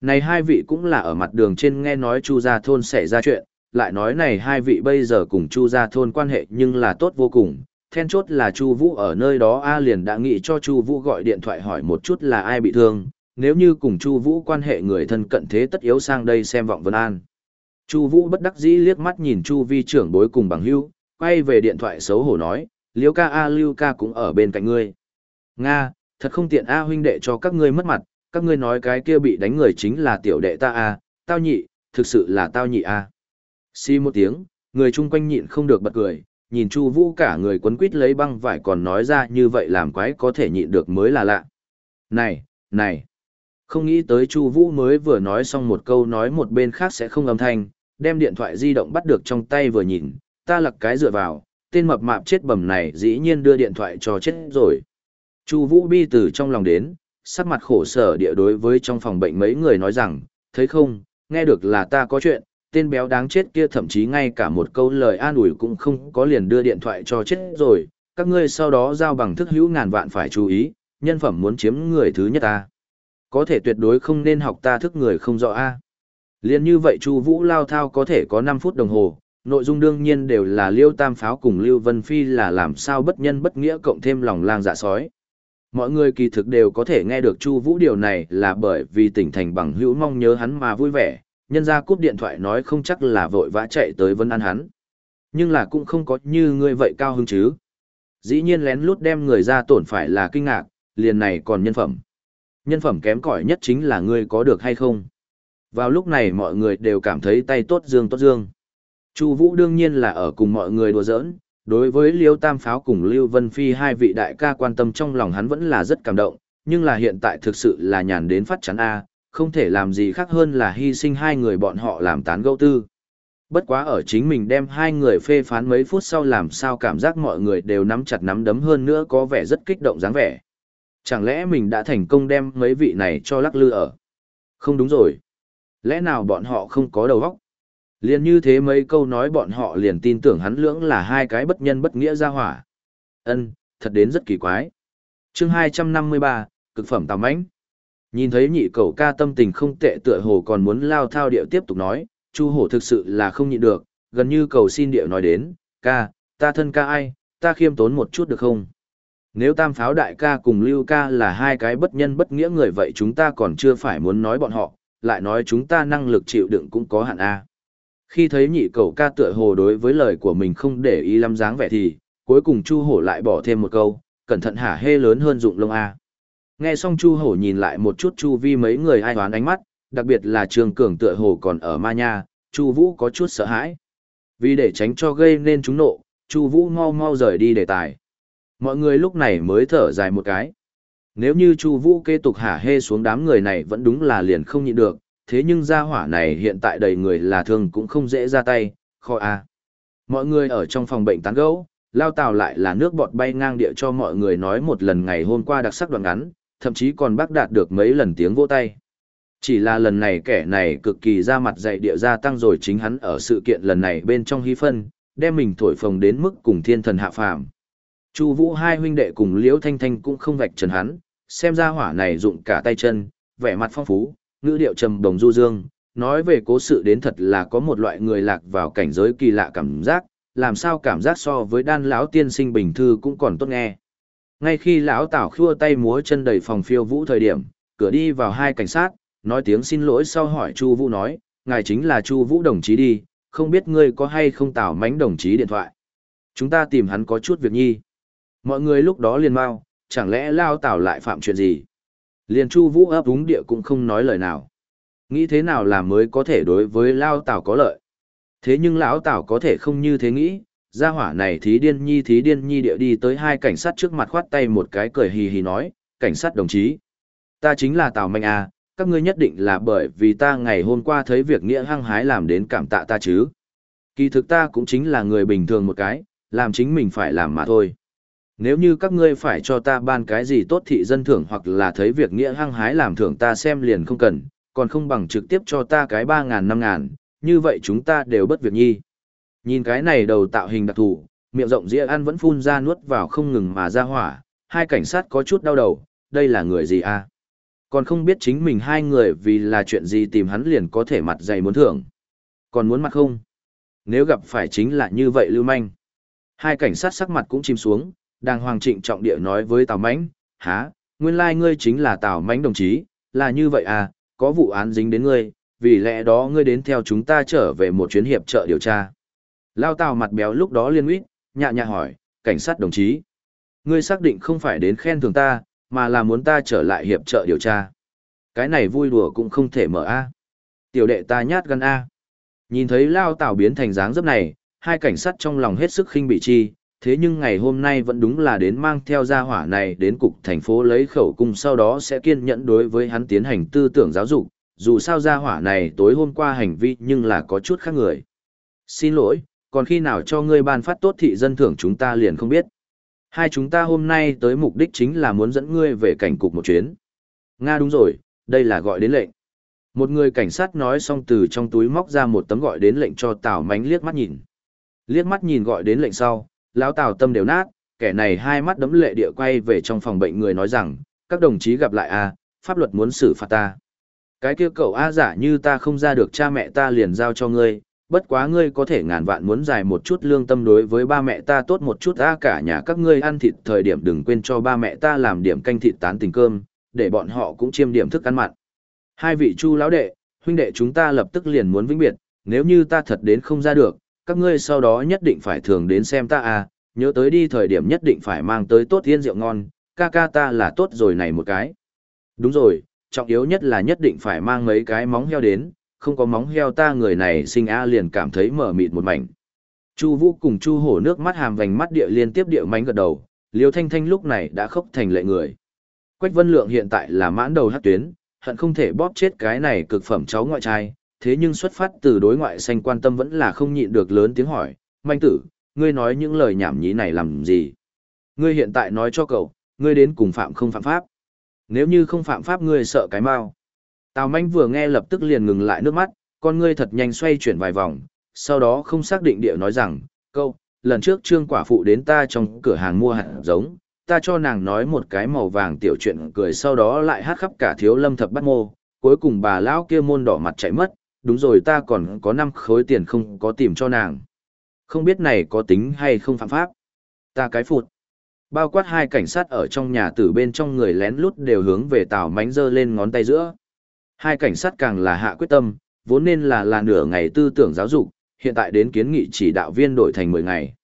Này hai vị cũng là ở mặt đường trên nghe nói Chu gia thôn xảy ra chuyện, lại nói này hai vị bây giờ cùng Chu gia thôn quan hệ nhưng là tốt vô cùng, then chốt là Chu Vũ ở nơi đó A liền đã nghĩ cho Chu Vũ gọi điện thoại hỏi một chút là ai bị thương, nếu như cùng Chu Vũ quan hệ người thân cận thế tất yếu sang đây xem vọng Vân An. Chu Vũ bất đắc dĩ liếc mắt nhìn Chu Vi trưởng bối cùng bằng hữu, quay về điện thoại xấu hổ nói, Liêu ca A Lưu ca cũng ở bên cạnh ngươi. Nga, thật không tiện A huynh đệ cho các ngươi mất mặt, các ngươi nói cái kia bị đánh người chính là tiểu đệ ta A, tao nhị, thực sự là tao nhị A. Xì một tiếng, người chung quanh nhịn không được bật cười, nhìn Chu Vũ cả người quấn quít lấy băng vải còn nói ra như vậy làm quái có thể nhịn được mới là lạ. Này, này. Không nghĩ tới Chu Vũ mới vừa nói xong một câu nói một bên khác sẽ không âm thanh, đem điện thoại di động bắt được trong tay vừa nhìn, ta lật cái dựa vào, tên mập mạp chết bầm này dĩ nhiên đưa điện thoại cho chết rồi. Chu Vũ bi từ trong lòng đến, sắc mặt khổ sở địa đối với trong phòng bệnh mấy người nói rằng, thấy không, nghe được là ta có chuyện, tên béo đáng chết kia thậm chí ngay cả một câu lời an ủi cũng không có liền đưa điện thoại cho chết rồi, các ngươi sau đó giao bằng thức hữu ngàn vạn phải chú ý, nhân phẩm muốn chiếm người thứ nhất ta. Có thể tuyệt đối không nên học ta thức người không rõ a. Liên như vậy Chu Vũ lao thao có thể có 5 phút đồng hồ, nội dung đương nhiên đều là Liêu Tam Pháo cùng Lưu Vân Phi là làm sao bất nhân bất nghĩa cộng thêm lòng lang dạ sói. Mọi người kỳ thực đều có thể nghe được Chu Vũ điều này là bởi vì tỉnh thành bằng hữu mong nhớ hắn mà vui vẻ, nhân ra cúp điện thoại nói không chắc là vội vã chạy tới vân ăn hắn. Nhưng là cũng không có như ngươi vậy cao hứng chứ. Dĩ nhiên lén lút đem người ra tổn phải là kinh ngạc, liền này còn nhân phẩm. Nhân phẩm kém cỏi nhất chính là ngươi có được hay không. Vào lúc này mọi người đều cảm thấy tay tốt dương tốt dương. Chu Vũ đương nhiên là ở cùng mọi người đùa giỡn, đối với Liêu Tam Pháo cùng Lưu Vân Phi hai vị đại ca quan tâm trong lòng hắn vẫn là rất cảm động, nhưng là hiện tại thực sự là nhàn đến phát chán a, không thể làm gì khác hơn là hy sinh hai người bọn họ làm tán gẫu tư. Bất quá ở chính mình đem hai người phê phán mấy phút sau làm sao cảm giác mọi người đều nắm chặt nắm đấm hơn nữa có vẻ rất kích động dáng vẻ. Chẳng lẽ mình đã thành công đem mấy vị này cho lắc lư ở? Không đúng rồi. Lẽ nào bọn họ không có đầu óc? Liền như thế mấy câu nói bọn họ liền tin tưởng hắn lưỡng là hai cái bất nhân bất nghĩa ra hỏa. Ân, thật đến rất kỳ quái. Chương 253, cực phẩm tàm ánh. Nhìn thấy nhị cầu ca tâm tình không tệ tựa hồ còn muốn lao thao điệu tiếp tục nói, Chu hổ thực sự là không nhịn được, gần như cầu xin điệu nói đến, ca, ta thân ca ai, ta khiêm tốn một chút được không? Nếu tam pháo đại ca cùng lưu ca là hai cái bất nhân bất nghĩa người vậy chúng ta còn chưa phải muốn nói bọn họ, lại nói chúng ta năng lực chịu đựng cũng có hạn A. Khi thấy nhị cầu ca tựa hồ đối với lời của mình không để ý lắm dáng vẻ thì, cuối cùng Chu hổ lại bỏ thêm một câu, cẩn thận hả hê lớn hơn dụng lông A. Nghe xong Chu Hổ nhìn lại một chút Chu Vi mấy người ai hoán ánh mắt, đặc biệt là Trường Cường tựa hồ còn ở ma nha, Chu Vũ có chút sợ hãi. Vì để tránh cho gây nên chúng nộ, Chu Vũ mau mau rời đi đề tài. Mọi người lúc này mới thở dài một cái. Nếu như Chu Vũ kế tục hả hê xuống đám người này vẫn đúng là liền không nhịn được, thế nhưng gia hỏa này hiện tại đầy người là thương cũng không dễ ra tay, khó a. Mọi người ở trong phòng bệnh tán gẫu, lao tào lại là nước bọt bay ngang địa cho mọi người nói một lần ngày hôm qua đặc sắc đoạn ngắn, thậm chí còn bác đạt được mấy lần tiếng vỗ tay. Chỉ là lần này kẻ này cực kỳ ra mặt dạy địa gia tăng rồi chính hắn ở sự kiện lần này bên trong hy phân, đem mình thổi phồng đến mức cùng thiên thần hạ phàm. Chu Vũ hai huynh đệ cùng Liễu Thanh Thanh cũng không vạch trần hắn, xem ra hỏa này dụng cả tay chân, vẻ mặt phong phú, ngữ điệu trầm đồng du dương, nói về cố sự đến thật là có một loại người lạc vào cảnh giới kỳ lạ cảm giác, làm sao cảm giác so với đan lão tiên sinh bình thư cũng còn tốt nghe. Ngay khi lão Tảo khua tay múa chân đầy phòng phiêu vũ thời điểm, cửa đi vào hai cảnh sát, nói tiếng xin lỗi sau hỏi Chu Vũ nói, ngài chính là Chu Vũ đồng chí đi, không biết ngươi có hay không Tảo mánh đồng chí điện thoại. Chúng ta tìm hắn có chút việc nhi. Mọi người lúc đó liền mau, chẳng lẽ Lao Tảo lại phạm chuyện gì? Liền Chu Vũ ấp úng địa cũng không nói lời nào. Nghĩ thế nào là mới có thể đối với Lao Tảo có lợi? Thế nhưng lão Tảo có thể không như thế nghĩ, gia hỏa này thí điên nhi thí điên nhi địa đi tới hai cảnh sát trước mặt khoát tay một cái cười hì hì nói, cảnh sát đồng chí. Ta chính là Tào Mạnh à, các ngươi nhất định là bởi vì ta ngày hôm qua thấy việc nghĩa hăng hái làm đến cảm tạ ta chứ. Kỳ thực ta cũng chính là người bình thường một cái, làm chính mình phải làm mà thôi. Nếu như các ngươi phải cho ta ban cái gì tốt thị dân thưởng hoặc là thấy việc nghĩa hăng hái làm thưởng ta xem liền không cần, còn không bằng trực tiếp cho ta cái ba ngàn năm ngàn, như vậy chúng ta đều bất việc nhi. Nhìn cái này đầu tạo hình đặc thù, miệng rộng dĩa ăn vẫn phun ra nuốt vào không ngừng mà ra hỏa, hai cảnh sát có chút đau đầu, đây là người gì a? À? Còn không biết chính mình hai người vì là chuyện gì tìm hắn liền có thể mặt dày muốn thưởng. Còn muốn mặt không? Nếu gặp phải chính là như vậy lưu manh. Hai cảnh sát sắc mặt cũng chìm xuống, đang hoàng trịnh trọng địa nói với Tào Mãnh, há, nguyên lai ngươi chính là Tào Mãnh đồng chí, là như vậy à, có vụ án dính đến ngươi, vì lẽ đó ngươi đến theo chúng ta trở về một chuyến hiệp trợ điều tra. Lao Tào mặt béo lúc đó liên uýt, nhạ nhạ hỏi, cảnh sát đồng chí. Ngươi xác định không phải đến khen thưởng ta, mà là muốn ta trở lại hiệp trợ điều tra. Cái này vui đùa cũng không thể mở a. Tiểu đệ ta nhát gan a. Nhìn thấy Lao Tào biến thành dáng dấp này, hai cảnh sát trong lòng hết sức khinh bị chi, thế nhưng ngày hôm nay vẫn đúng là đến mang theo gia hỏa này đến cục thành phố lấy khẩu cung sau đó sẽ kiên nhẫn đối với hắn tiến hành tư tưởng giáo dục, dù sao gia hỏa này tối hôm qua hành vi nhưng là có chút khác người. Xin lỗi, còn khi nào cho ngươi ban phát tốt thị dân thưởng chúng ta liền không biết. Hai chúng ta hôm nay tới mục đích chính là muốn dẫn ngươi về cảnh cục một chuyến. Nga đúng rồi, đây là gọi đến lệnh. Một người cảnh sát nói xong từ trong túi móc ra một tấm gọi đến lệnh cho Tào Mánh liếc mắt nhìn. Liếc mắt nhìn gọi đến lệnh sau, lão Tào tâm đều nát, kẻ này hai mắt đấm lệ địa quay về trong phòng bệnh người nói rằng, các đồng chí gặp lại a, pháp luật muốn xử phạt ta. Cái kia cậu a giả như ta không ra được cha mẹ ta liền giao cho ngươi, bất quá ngươi có thể ngàn vạn muốn dài một chút lương tâm đối với ba mẹ ta tốt một chút a cả nhà các ngươi ăn thịt thời điểm đừng quên cho ba mẹ ta làm điểm canh thịt tán tình cơm, để bọn họ cũng chiêm điểm thức ăn mặn. Hai vị chu lão đệ, huynh đệ chúng ta lập tức liền muốn vĩnh biệt, nếu như ta thật đến không ra được, các ngươi sau đó nhất định phải thường đến xem ta à, nhớ tới đi thời điểm nhất định phải mang tới tốt thiên rượu ngon, ca ca ta là tốt rồi này một cái. Đúng rồi, trọng yếu nhất là nhất định phải mang mấy cái móng heo đến, không có móng heo ta người này sinh a liền cảm thấy mở mịt một mảnh. Chu Vũ cùng Chu Hổ nước mắt hàm vành mắt địa liên tiếp địa mánh gật đầu, Liêu Thanh Thanh lúc này đã khóc thành lệ người. Quách Vân Lượng hiện tại là mãn đầu hắc tuyến, hận không thể bóp chết cái này cực phẩm cháu ngoại trai, thế nhưng xuất phát từ đối ngoại xanh quan tâm vẫn là không nhịn được lớn tiếng hỏi, "Manh tử, ngươi nói những lời nhảm nhí này làm gì? Ngươi hiện tại nói cho cậu, ngươi đến cùng phạm không phạm pháp? Nếu như không phạm pháp ngươi sợ cái mau?" Tào Manh vừa nghe lập tức liền ngừng lại nước mắt, con ngươi thật nhanh xoay chuyển vài vòng, sau đó không xác định địa nói rằng, câu, lần trước trương quả phụ đến ta trong cửa hàng mua hạt giống, ta cho nàng nói một cái màu vàng tiểu chuyện cười sau đó lại hát khắp cả thiếu lâm thập bắt mô, cuối cùng bà lão kia môn đỏ mặt chạy mất, đúng rồi ta còn có năm khối tiền không có tìm cho nàng. Không biết này có tính hay không phạm pháp. Ta cái phụt. Bao quát hai cảnh sát ở trong nhà tử bên trong người lén lút đều hướng về tào mánh giơ lên ngón tay giữa. Hai cảnh sát càng là hạ quyết tâm, vốn nên là là nửa ngày tư tưởng giáo dục, hiện tại đến kiến nghị chỉ đạo viên đổi thành 10 ngày.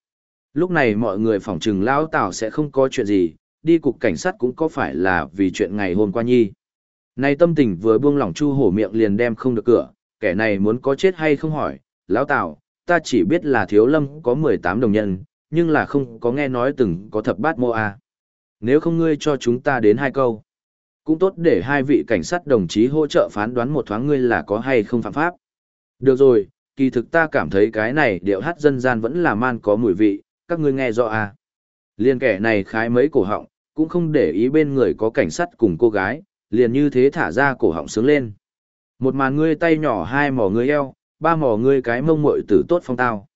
Lúc này mọi người phỏng trừng lão Tào sẽ không có chuyện gì, đi cục cảnh sát cũng có phải là vì chuyện ngày hôm qua nhi. Này tâm tình vừa buông lỏng chu hổ miệng liền đem không được cửa, kẻ này muốn có chết hay không hỏi, lão Tào, ta chỉ biết là thiếu lâm có 18 đồng nhân, nhưng là không có nghe nói từng có thập bát mô a. Nếu không ngươi cho chúng ta đến hai câu cũng tốt để hai vị cảnh sát đồng chí hỗ trợ phán đoán một thoáng ngươi là có hay không phạm pháp. Được rồi, kỳ thực ta cảm thấy cái này điệu hát dân gian vẫn là man có mùi vị, các ngươi nghe rõ à. Liên kẻ này khái mấy cổ họng, cũng không để ý bên người có cảnh sát cùng cô gái, liền như thế thả ra cổ họng sướng lên. Một màn ngươi tay nhỏ hai mỏ ngươi eo, ba mỏ ngươi cái mông muội tử tốt phong tao.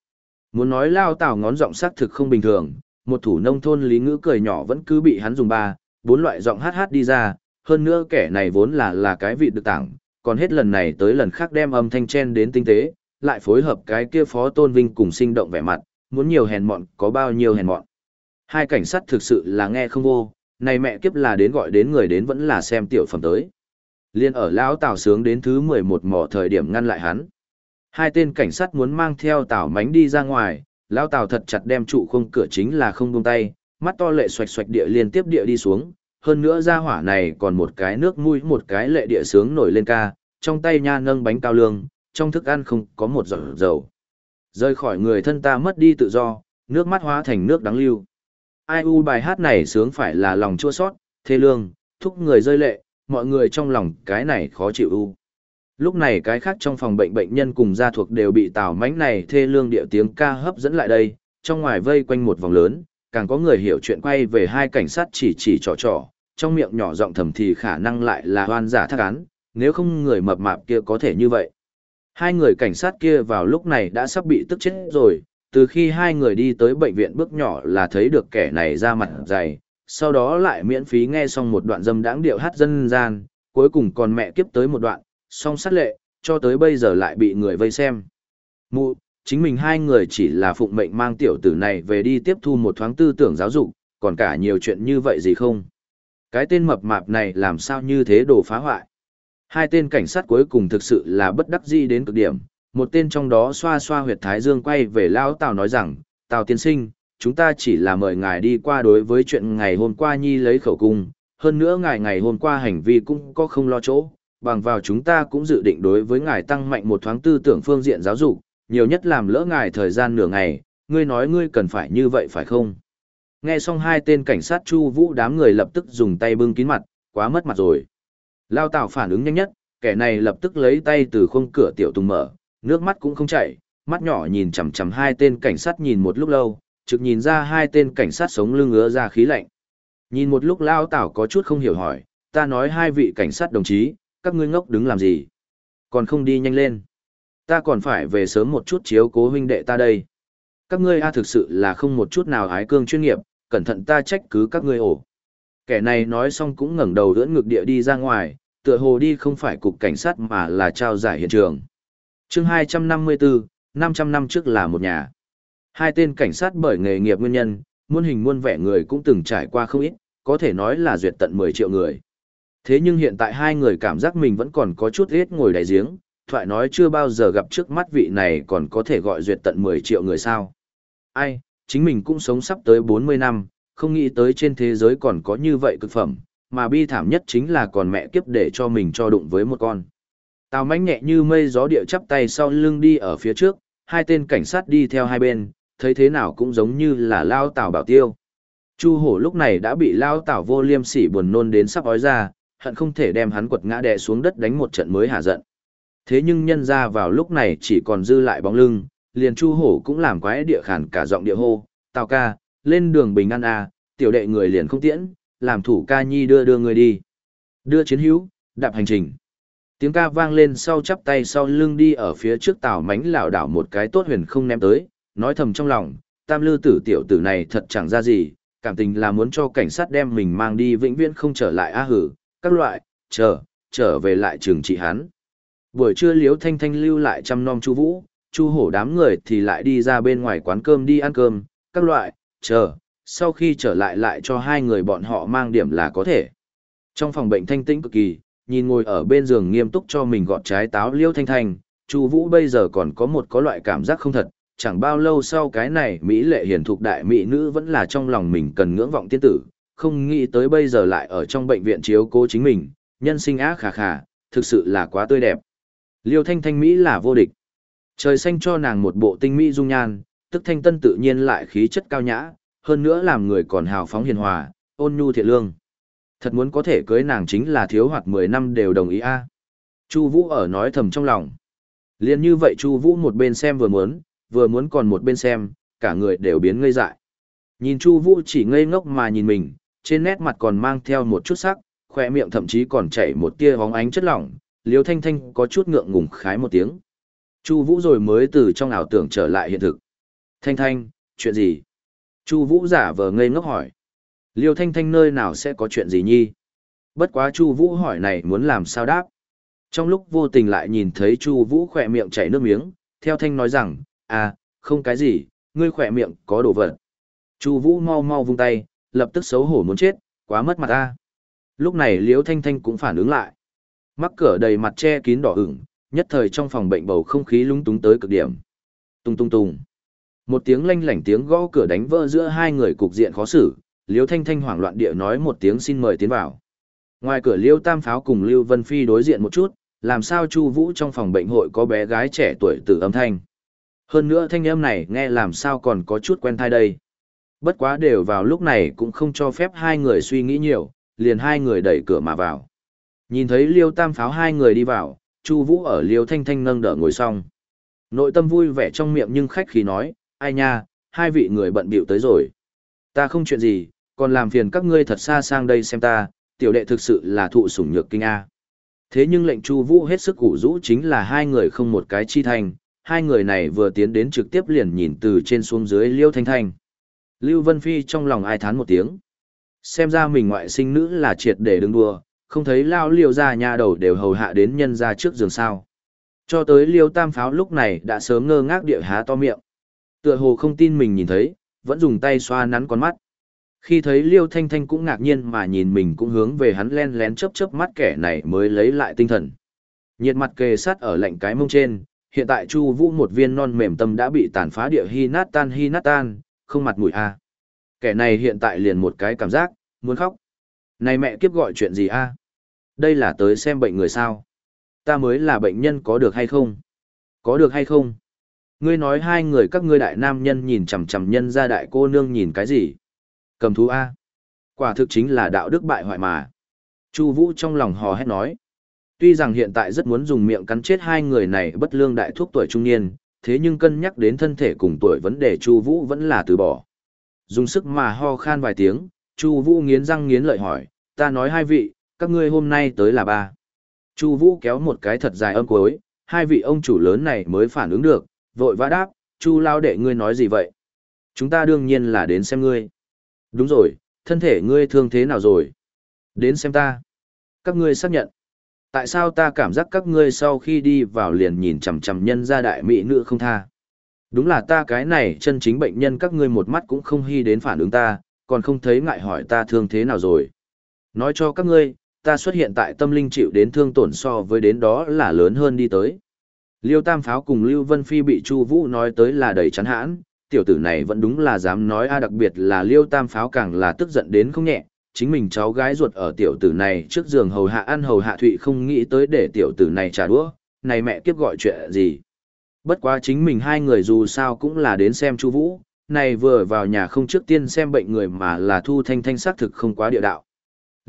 Muốn nói lao tảo ngón giọng sắc thực không bình thường, một thủ nông thôn lý ngữ cười nhỏ vẫn cứ bị hắn dùng ba, bốn loại giọng hát hát đi ra, hơn nữa kẻ này vốn là là cái vị được tảng, còn hết lần này tới lần khác đem âm thanh chen đến tinh tế, lại phối hợp cái kia phó tôn vinh cùng sinh động vẻ mặt, muốn nhiều hèn mọn có bao nhiêu hèn mọn. Hai cảnh sát thực sự là nghe không vô, này mẹ kiếp là đến gọi đến người đến vẫn là xem tiểu phẩm tới. Liên ở lão Tào sướng đến thứ 11 mỏ thời điểm ngăn lại hắn. Hai tên cảnh sát muốn mang theo Tào mánh đi ra ngoài, lão Tào thật chặt đem trụ khung cửa chính là không buông tay, mắt to lệ xoạch xoạch địa liên tiếp địa đi xuống, hơn nữa ra hỏa này còn một cái nước mũi một cái lệ địa sướng nổi lên ca, trong tay nha nâng bánh cao lương, trong thức ăn không có một giọt dầu. Rơi khỏi người thân ta mất đi tự do, nước mắt hóa thành nước đáng lưu. Ai u bài hát này sướng phải là lòng chua sót, thê lương, thúc người rơi lệ, mọi người trong lòng cái này khó chịu u. Lúc này cái khác trong phòng bệnh bệnh nhân cùng gia thuộc đều bị tào mánh này thê lương điệu tiếng ca hấp dẫn lại đây, trong ngoài vây quanh một vòng lớn, càng có người hiểu chuyện quay về hai cảnh sát chỉ chỉ trò trò, trong miệng nhỏ giọng thầm thì khả năng lại là hoan giả thác án, nếu không người mập mạp kia có thể như vậy. Hai người cảnh sát kia vào lúc này đã sắp bị tức chết rồi, từ khi hai người đi tới bệnh viện bước nhỏ là thấy được kẻ này ra mặt dày, sau đó lại miễn phí nghe xong một đoạn dâm đãng điệu hát dân gian, cuối cùng còn mẹ kiếp tới một đoạn, song sát lệ, cho tới bây giờ lại bị người vây xem. Mụ, chính mình hai người chỉ là phụng mệnh mang tiểu tử này về đi tiếp thu một thoáng tư tưởng giáo dục, còn cả nhiều chuyện như vậy gì không? Cái tên mập mạp này làm sao như thế đồ phá hoại? Hai tên cảnh sát cuối cùng thực sự là bất đắc dĩ đến cực điểm, một tên trong đó xoa xoa huyệt thái dương quay về Lão Tào nói rằng, Tào tiên sinh, chúng ta chỉ là mời ngài đi qua đối với chuyện ngày hôm qua nhi lấy khẩu cung, hơn nữa ngài ngày hôm qua hành vi cũng có không lo chỗ, bằng vào chúng ta cũng dự định đối với ngài tăng mạnh một thoáng tư tưởng phương diện giáo dục, nhiều nhất làm lỡ ngài thời gian nửa ngày, ngươi nói ngươi cần phải như vậy phải không? Nghe xong hai tên cảnh sát chu vũ đám người lập tức dùng tay bưng kín mặt, quá mất mặt rồi. Lao Tào phản ứng nhanh nhất, kẻ này lập tức lấy tay từ khung cửa tiểu tùng mở, nước mắt cũng không chảy, mắt nhỏ nhìn chằm chằm hai tên cảnh sát nhìn một lúc lâu, trực nhìn ra hai tên cảnh sát sống lưng ngứa ra khí lạnh. Nhìn một lúc Lao Tảo có chút không hiểu hỏi, ta nói hai vị cảnh sát đồng chí, các ngươi ngốc đứng làm gì? Còn không đi nhanh lên. Ta còn phải về sớm một chút chiếu cố huynh đệ ta đây. Các ngươi a thực sự là không một chút nào ái cương chuyên nghiệp, cẩn thận ta trách cứ các ngươi ổ. Kẻ này nói xong cũng ngẩng đầu đỡ ngược địa đi ra ngoài, tựa hồ đi không phải cục cảnh sát mà là trao giải hiện trường. chương 254, 500 năm trước là một nhà. Hai tên cảnh sát bởi nghề nghiệp nguyên nhân, muôn hình muôn vẻ người cũng từng trải qua không ít, có thể nói là duyệt tận 10 triệu người. Thế nhưng hiện tại hai người cảm giác mình vẫn còn có chút ít ngồi đại giếng, thoại nói chưa bao giờ gặp trước mắt vị này còn có thể gọi duyệt tận 10 triệu người sao. Ai, chính mình cũng sống sắp tới 40 năm, không nghĩ tới trên thế giới còn có như vậy cực phẩm, mà bi thảm nhất chính là còn mẹ kiếp để cho mình cho đụng với một con. Tào mánh nhẹ như mây gió địa chắp tay sau lưng đi ở phía trước, hai tên cảnh sát đi theo hai bên, thấy thế nào cũng giống như là lao tào bảo tiêu. Chu hổ lúc này đã bị lao tào vô liêm sỉ buồn nôn đến sắp ói ra, hận không thể đem hắn quật ngã đè xuống đất đánh một trận mới hạ giận. Thế nhưng nhân ra vào lúc này chỉ còn dư lại bóng lưng, liền chu hổ cũng làm quái địa khản cả giọng địa hô, tào ca, lên đường bình an à, tiểu đệ người liền không tiễn, làm thủ ca nhi đưa đưa người đi. Đưa chiến hữu, đạp hành trình. Tiếng ca vang lên sau chắp tay sau lưng đi ở phía trước tào mánh lảo đảo một cái tốt huyền không ném tới, nói thầm trong lòng, tam lư tử tiểu tử này thật chẳng ra gì, cảm tình là muốn cho cảnh sát đem mình mang đi vĩnh viễn không trở lại a hử, các loại, chờ, trở về lại trường trị hắn. Buổi trưa liếu thanh thanh lưu lại chăm nom chu vũ, chu hổ đám người thì lại đi ra bên ngoài quán cơm đi ăn cơm, các loại, chờ, sau khi trở lại lại cho hai người bọn họ mang điểm là có thể. Trong phòng bệnh thanh tĩnh cực kỳ, nhìn ngồi ở bên giường nghiêm túc cho mình gọt trái táo liêu thanh thanh, Chu Vũ bây giờ còn có một có loại cảm giác không thật, chẳng bao lâu sau cái này mỹ lệ hiền thục đại mỹ nữ vẫn là trong lòng mình cần ngưỡng vọng tiên tử, không nghĩ tới bây giờ lại ở trong bệnh viện chiếu cố chính mình, nhân sinh ác khả khả, thực sự là quá tươi đẹp. Liêu Thanh Thanh mỹ là vô địch. Trời xanh cho nàng một bộ tinh mỹ dung nhan, tức thanh tân tự nhiên lại khí chất cao nhã, hơn nữa làm người còn hào phóng hiền hòa, ôn nhu thiện lương. Thật muốn có thể cưới nàng chính là thiếu hoạt 10 năm đều đồng ý a. Chu Vũ ở nói thầm trong lòng. Liên như vậy Chu Vũ một bên xem vừa muốn, vừa muốn còn một bên xem, cả người đều biến ngây dại. Nhìn Chu Vũ chỉ ngây ngốc mà nhìn mình, trên nét mặt còn mang theo một chút sắc, khóe miệng thậm chí còn chảy một tia bóng ánh chất lỏng, Liêu Thanh Thanh có chút ngượng ngùng khái một tiếng. Chu Vũ rồi mới từ trong ảo tưởng trở lại hiện thực. Thanh Thanh, chuyện gì? Chu Vũ giả vờ ngây ngốc hỏi. Liêu Thanh Thanh nơi nào sẽ có chuyện gì nhi? Bất quá Chu Vũ hỏi này muốn làm sao đáp. Trong lúc vô tình lại nhìn thấy Chu Vũ khỏe miệng chảy nước miếng, theo thanh nói rằng, "À, không cái gì, ngươi khỏe miệng có đồ vật." Chu Vũ mau mau vung tay, lập tức xấu hổ muốn chết, quá mất mặt ta. Lúc này Liễu Thanh Thanh cũng phản ứng lại. Mắc cửa đầy mặt che kín đỏ ửng, nhất thời trong phòng bệnh bầu không khí lúng túng tới cực điểm. Tung tung tung. Một tiếng lanh lảnh tiếng gõ cửa đánh vỡ giữa hai người cục diện khó xử, liêu Thanh Thanh hoảng loạn địa nói một tiếng xin mời tiến vào. Ngoài cửa liêu Tam Pháo cùng Lưu Vân Phi đối diện một chút, làm sao Chu Vũ trong phòng bệnh hội có bé gái trẻ tuổi từ âm thanh. Hơn nữa thanh âm này nghe làm sao còn có chút quen tai đây. Bất quá đều vào lúc này cũng không cho phép hai người suy nghĩ nhiều, liền hai người đẩy cửa mà vào. Nhìn thấy Liêu Tam Pháo hai người đi vào, Chu Vũ ở Liêu Thanh Thanh nâng đỡ ngồi xong. Nội tâm vui vẻ trong miệng nhưng khách khí nói, ai nha, hai vị người bận bịu tới rồi. Ta không chuyện gì, còn làm phiền các ngươi thật xa sang đây xem ta, tiểu đệ thực sự là thụ sủng nhược kinh A. Thế nhưng lệnh Chu Vũ hết sức củ rũ chính là hai người không một cái chi thành, hai người này vừa tiến đến trực tiếp liền nhìn từ trên xuống dưới Liêu Thanh Thanh. Lưu Vân Phi trong lòng ai thán một tiếng. Xem ra mình ngoại sinh nữ là triệt để đứng đùa, không thấy lao liêu ra nhà đầu đều hầu hạ đến nhân ra trước giường sao. Cho tới liêu tam pháo lúc này đã sớm ngơ ngác địa há to miệng. Tựa hồ không tin mình nhìn thấy, vẫn dùng tay xoa nắn con mắt. Khi thấy liêu thanh thanh cũng ngạc nhiên mà nhìn mình cũng hướng về hắn len lén chớp chớp mắt kẻ này mới lấy lại tinh thần. Nhiệt mặt kề sát ở lạnh cái mông trên, hiện tại chu vũ một viên non mềm tâm đã bị tàn phá địa hi nát tan hi nát tan, không mặt mũi a. Kẻ này hiện tại liền một cái cảm giác, muốn khóc. Này mẹ kiếp gọi chuyện gì a? Đây là tới xem bệnh người sao? Ta mới là bệnh nhân có được hay không? Có được hay không? Ngươi nói hai người các ngươi đại nam nhân nhìn chằm chằm nhân ra đại cô nương nhìn cái gì? Cầm thú A. Quả thực chính là đạo đức bại hoại mà. Chu Vũ trong lòng hò hét nói. Tuy rằng hiện tại rất muốn dùng miệng cắn chết hai người này bất lương đại thuốc tuổi trung niên, thế nhưng cân nhắc đến thân thể cùng tuổi vấn đề Chu Vũ vẫn là từ bỏ. Dùng sức mà ho khan vài tiếng, Chu Vũ nghiến răng nghiến lợi hỏi, "Ta nói hai vị, các ngươi hôm nay tới là ba?" Chu Vũ kéo một cái thật dài âm cuối, hai vị ông chủ lớn này mới phản ứng được, vội vã đáp, "Chu lão đệ ngươi nói gì vậy?" "Chúng ta đương nhiên là đến xem ngươi." "Đúng rồi, thân thể ngươi thương thế nào rồi?" "Đến xem ta." "Các ngươi xác nhận." tại sao ta cảm giác các ngươi sau khi đi vào liền nhìn chằm chằm nhân gia đại mỹ nữ không tha đúng là ta cái này chân chính bệnh nhân các ngươi một mắt cũng không hy đến phản ứng ta còn không thấy ngại hỏi ta thương thế nào rồi nói cho các ngươi ta xuất hiện tại tâm linh chịu đến thương tổn so với đến đó là lớn hơn đi tới liêu tam pháo cùng lưu vân phi bị chu vũ nói tới là đầy chắn hãn tiểu tử này vẫn đúng là dám nói a đặc biệt là liêu tam pháo càng là tức giận đến không nhẹ chính mình cháu gái ruột ở tiểu tử này trước giường hầu hạ ăn hầu hạ thụy không nghĩ tới để tiểu tử này trả đũa, này mẹ kiếp gọi chuyện gì. Bất quá chính mình hai người dù sao cũng là đến xem Chu Vũ, này vừa vào nhà không trước tiên xem bệnh người mà là thu thanh thanh xác thực không quá địa đạo.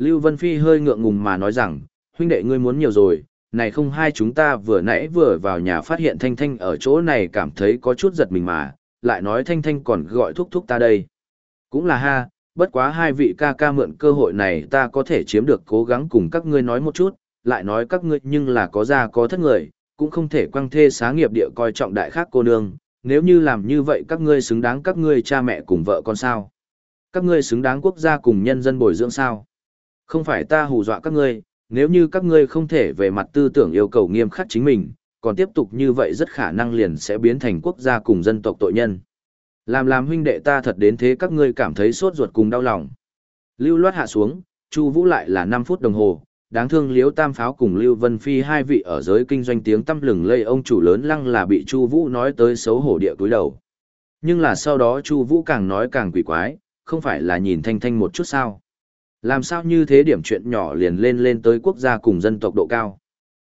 Lưu Vân Phi hơi ngượng ngùng mà nói rằng, huynh đệ ngươi muốn nhiều rồi, này không hai chúng ta vừa nãy vừa vào nhà phát hiện thanh thanh ở chỗ này cảm thấy có chút giật mình mà, lại nói thanh thanh còn gọi thúc thúc ta đây. Cũng là ha, bất quá hai vị ca ca mượn cơ hội này ta có thể chiếm được cố gắng cùng các ngươi nói một chút, lại nói các ngươi nhưng là có gia có thất người, cũng không thể quăng thê xá nghiệp địa coi trọng đại khác cô nương, nếu như làm như vậy các ngươi xứng đáng các ngươi cha mẹ cùng vợ con sao. Các ngươi xứng đáng quốc gia cùng nhân dân bồi dưỡng sao. Không phải ta hù dọa các ngươi, nếu như các ngươi không thể về mặt tư tưởng yêu cầu nghiêm khắc chính mình, còn tiếp tục như vậy rất khả năng liền sẽ biến thành quốc gia cùng dân tộc tội nhân. Làm làm huynh đệ ta thật đến thế các ngươi cảm thấy sốt ruột cùng đau lòng. Lưu loát hạ xuống, Chu Vũ lại là 5 phút đồng hồ, đáng thương Liễu Tam Pháo cùng Lưu Vân Phi hai vị ở giới kinh doanh tiếng tăm lừng lây ông chủ lớn lăng là bị Chu Vũ nói tới xấu hổ địa túi đầu. Nhưng là sau đó Chu Vũ càng nói càng quỷ quái, không phải là nhìn thanh thanh một chút sao? Làm sao như thế điểm chuyện nhỏ liền lên lên tới quốc gia cùng dân tộc độ cao?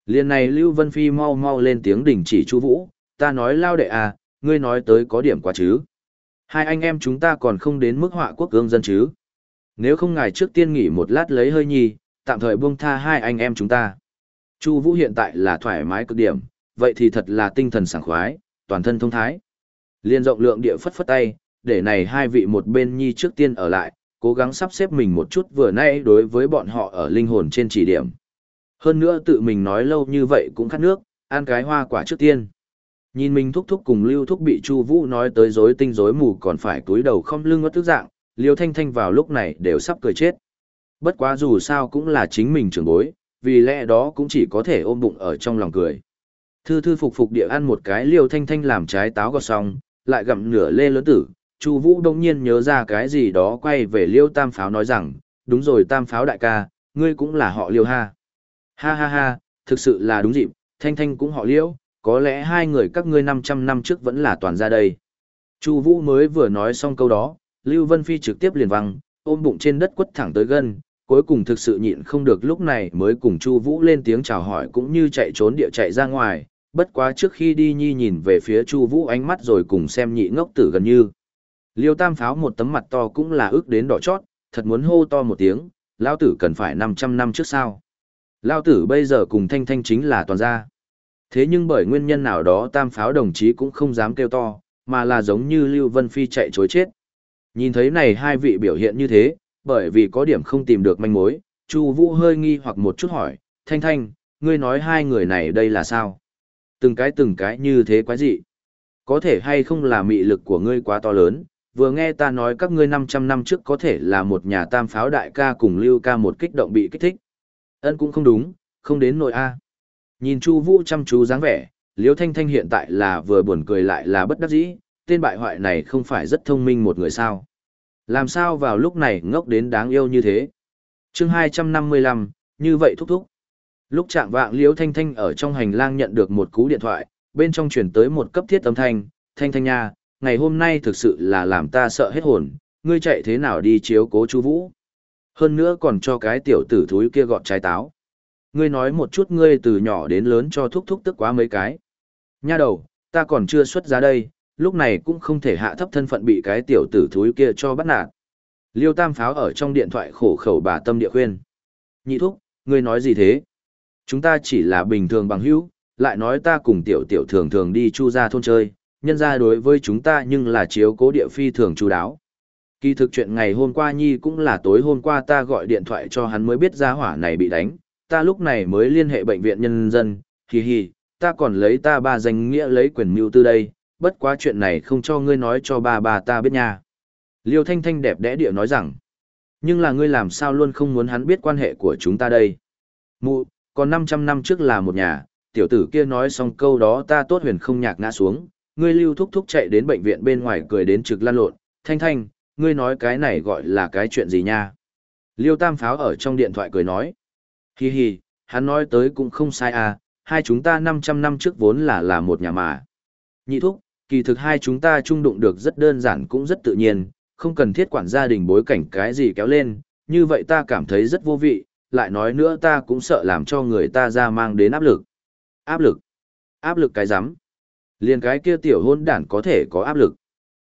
liền này Lưu Vân Phi mau mau lên tiếng đình chỉ Chu Vũ, ta nói lao đệ à, ngươi nói tới có điểm quá chứ? Hai anh em chúng ta còn không đến mức họa quốc ương dân chứ. Nếu không ngài trước tiên nghỉ một lát lấy hơi nhì, tạm thời buông tha hai anh em chúng ta. Chu Vũ hiện tại là thoải mái cực điểm, vậy thì thật là tinh thần sảng khoái, toàn thân thông thái. Liên rộng lượng địa phất phất tay, để này hai vị một bên nhi trước tiên ở lại, cố gắng sắp xếp mình một chút vừa nay đối với bọn họ ở linh hồn trên chỉ điểm. Hơn nữa tự mình nói lâu như vậy cũng khát nước, ăn cái hoa quả trước tiên. Nhìn mình thúc thúc cùng Lưu thúc bị Chu Vũ nói tới rối tinh rối mù còn phải túi đầu không lưng ngất tức dạng, Liêu Thanh Thanh vào lúc này đều sắp cười chết. Bất quá dù sao cũng là chính mình trưởng bối, vì lẽ đó cũng chỉ có thể ôm bụng ở trong lòng cười. Thư thư phục phục địa ăn một cái liêu thanh thanh làm trái táo gọt xong, lại gặm nửa lê lớn tử. Chu Vũ đông nhiên nhớ ra cái gì đó quay về Liêu Tam Pháo nói rằng, đúng rồi Tam Pháo đại ca, ngươi cũng là họ Liêu ha. Ha ha ha, thực sự là đúng dịp, Thanh Thanh cũng họ Liêu, có lẽ hai người các ngươi 500 năm trước vẫn là toàn ra đây. Chu Vũ mới vừa nói xong câu đó, Lưu Vân Phi trực tiếp liền văng, ôm bụng trên đất quất thẳng tới gân, cuối cùng thực sự nhịn không được lúc này mới cùng Chu Vũ lên tiếng chào hỏi cũng như chạy trốn địa chạy ra ngoài, bất quá trước khi đi nhi nhìn về phía Chu Vũ ánh mắt rồi cùng xem nhị ngốc tử gần như. Liêu Tam pháo một tấm mặt to cũng là ước đến đỏ chót, thật muốn hô to một tiếng, lão tử cần phải 500 năm trước sao? Lão tử bây giờ cùng Thanh Thanh chính là toàn gia. Thế nhưng bởi nguyên nhân nào đó Tam pháo đồng chí cũng không dám kêu to, mà là giống như Lưu Vân Phi chạy chối chết. Nhìn thấy này hai vị biểu hiện như thế, bởi vì có điểm không tìm được manh mối, Chu Vũ hơi nghi hoặc một chút hỏi, "Thanh Thanh, ngươi nói hai người này đây là sao?" Từng cái từng cái như thế quái dị. Có thể hay không là mị lực của ngươi quá to lớn, vừa nghe ta nói các ngươi 500 năm trước có thể là một nhà tam pháo đại ca cùng lưu ca một kích động bị kích thích. Ân cũng không đúng, không đến nội A. Nhìn Chu Vũ chăm chú dáng vẻ, Liễu Thanh Thanh hiện tại là vừa buồn cười lại là bất đắc dĩ, tên bại hoại này không phải rất thông minh một người sao. Làm sao vào lúc này ngốc đến đáng yêu như thế? chương 255, như vậy thúc thúc. Lúc trạng vạng Liễu Thanh Thanh ở trong hành lang nhận được một cú điện thoại, bên trong truyền tới một cấp thiết âm thanh, Thanh Thanh nha, ngày hôm nay thực sự là làm ta sợ hết hồn, ngươi chạy thế nào đi chiếu cố chú Vũ. Hơn nữa còn cho cái tiểu tử thúi kia gọt trái táo. Ngươi nói một chút ngươi từ nhỏ đến lớn cho thúc thúc tức quá mấy cái. Nha đầu, ta còn chưa xuất ra đây, lúc này cũng không thể hạ thấp thân phận bị cái tiểu tử thúi kia cho bắt nạt. Liêu Tam Pháo ở trong điện thoại khổ khẩu bà tâm địa khuyên. Nhị thúc, ngươi nói gì thế? Chúng ta chỉ là bình thường bằng hữu, lại nói ta cùng tiểu tiểu thường thường đi chu ra thôn chơi, nhân ra đối với chúng ta nhưng là chiếu cố địa phi thường chú đáo. Kỳ thực chuyện ngày hôm qua Nhi cũng là tối hôm qua ta gọi điện thoại cho hắn mới biết ra hỏa này bị đánh, ta lúc này mới liên hệ bệnh viện nhân dân, hì hì, ta còn lấy ta ba danh nghĩa lấy quyền mưu tư đây, bất quá chuyện này không cho ngươi nói cho ba bà ta biết nha. Liêu Thanh Thanh đẹp đẽ địa nói rằng, nhưng là ngươi làm sao luôn không muốn hắn biết quan hệ của chúng ta đây. Mụ, còn 500 năm trước là một nhà, tiểu tử kia nói xong câu đó ta tốt huyền không nhạc ngã xuống, ngươi lưu thúc thúc chạy đến bệnh viện bên ngoài cười đến trực lan lộn, thanh thanh, ngươi nói cái này gọi là cái chuyện gì nha. Liêu tam pháo ở trong điện thoại cười nói, hi hi, hắn nói tới cũng không sai à, hai chúng ta 500 năm trước vốn là là một nhà mà. Nhị thúc, kỳ thực hai chúng ta chung đụng được rất đơn giản cũng rất tự nhiên, không cần thiết quản gia đình bối cảnh cái gì kéo lên, như vậy ta cảm thấy rất vô vị, lại nói nữa ta cũng sợ làm cho người ta ra mang đến áp lực. Áp lực? Áp lực cái rắm Liền cái kia tiểu hôn đản có thể có áp lực.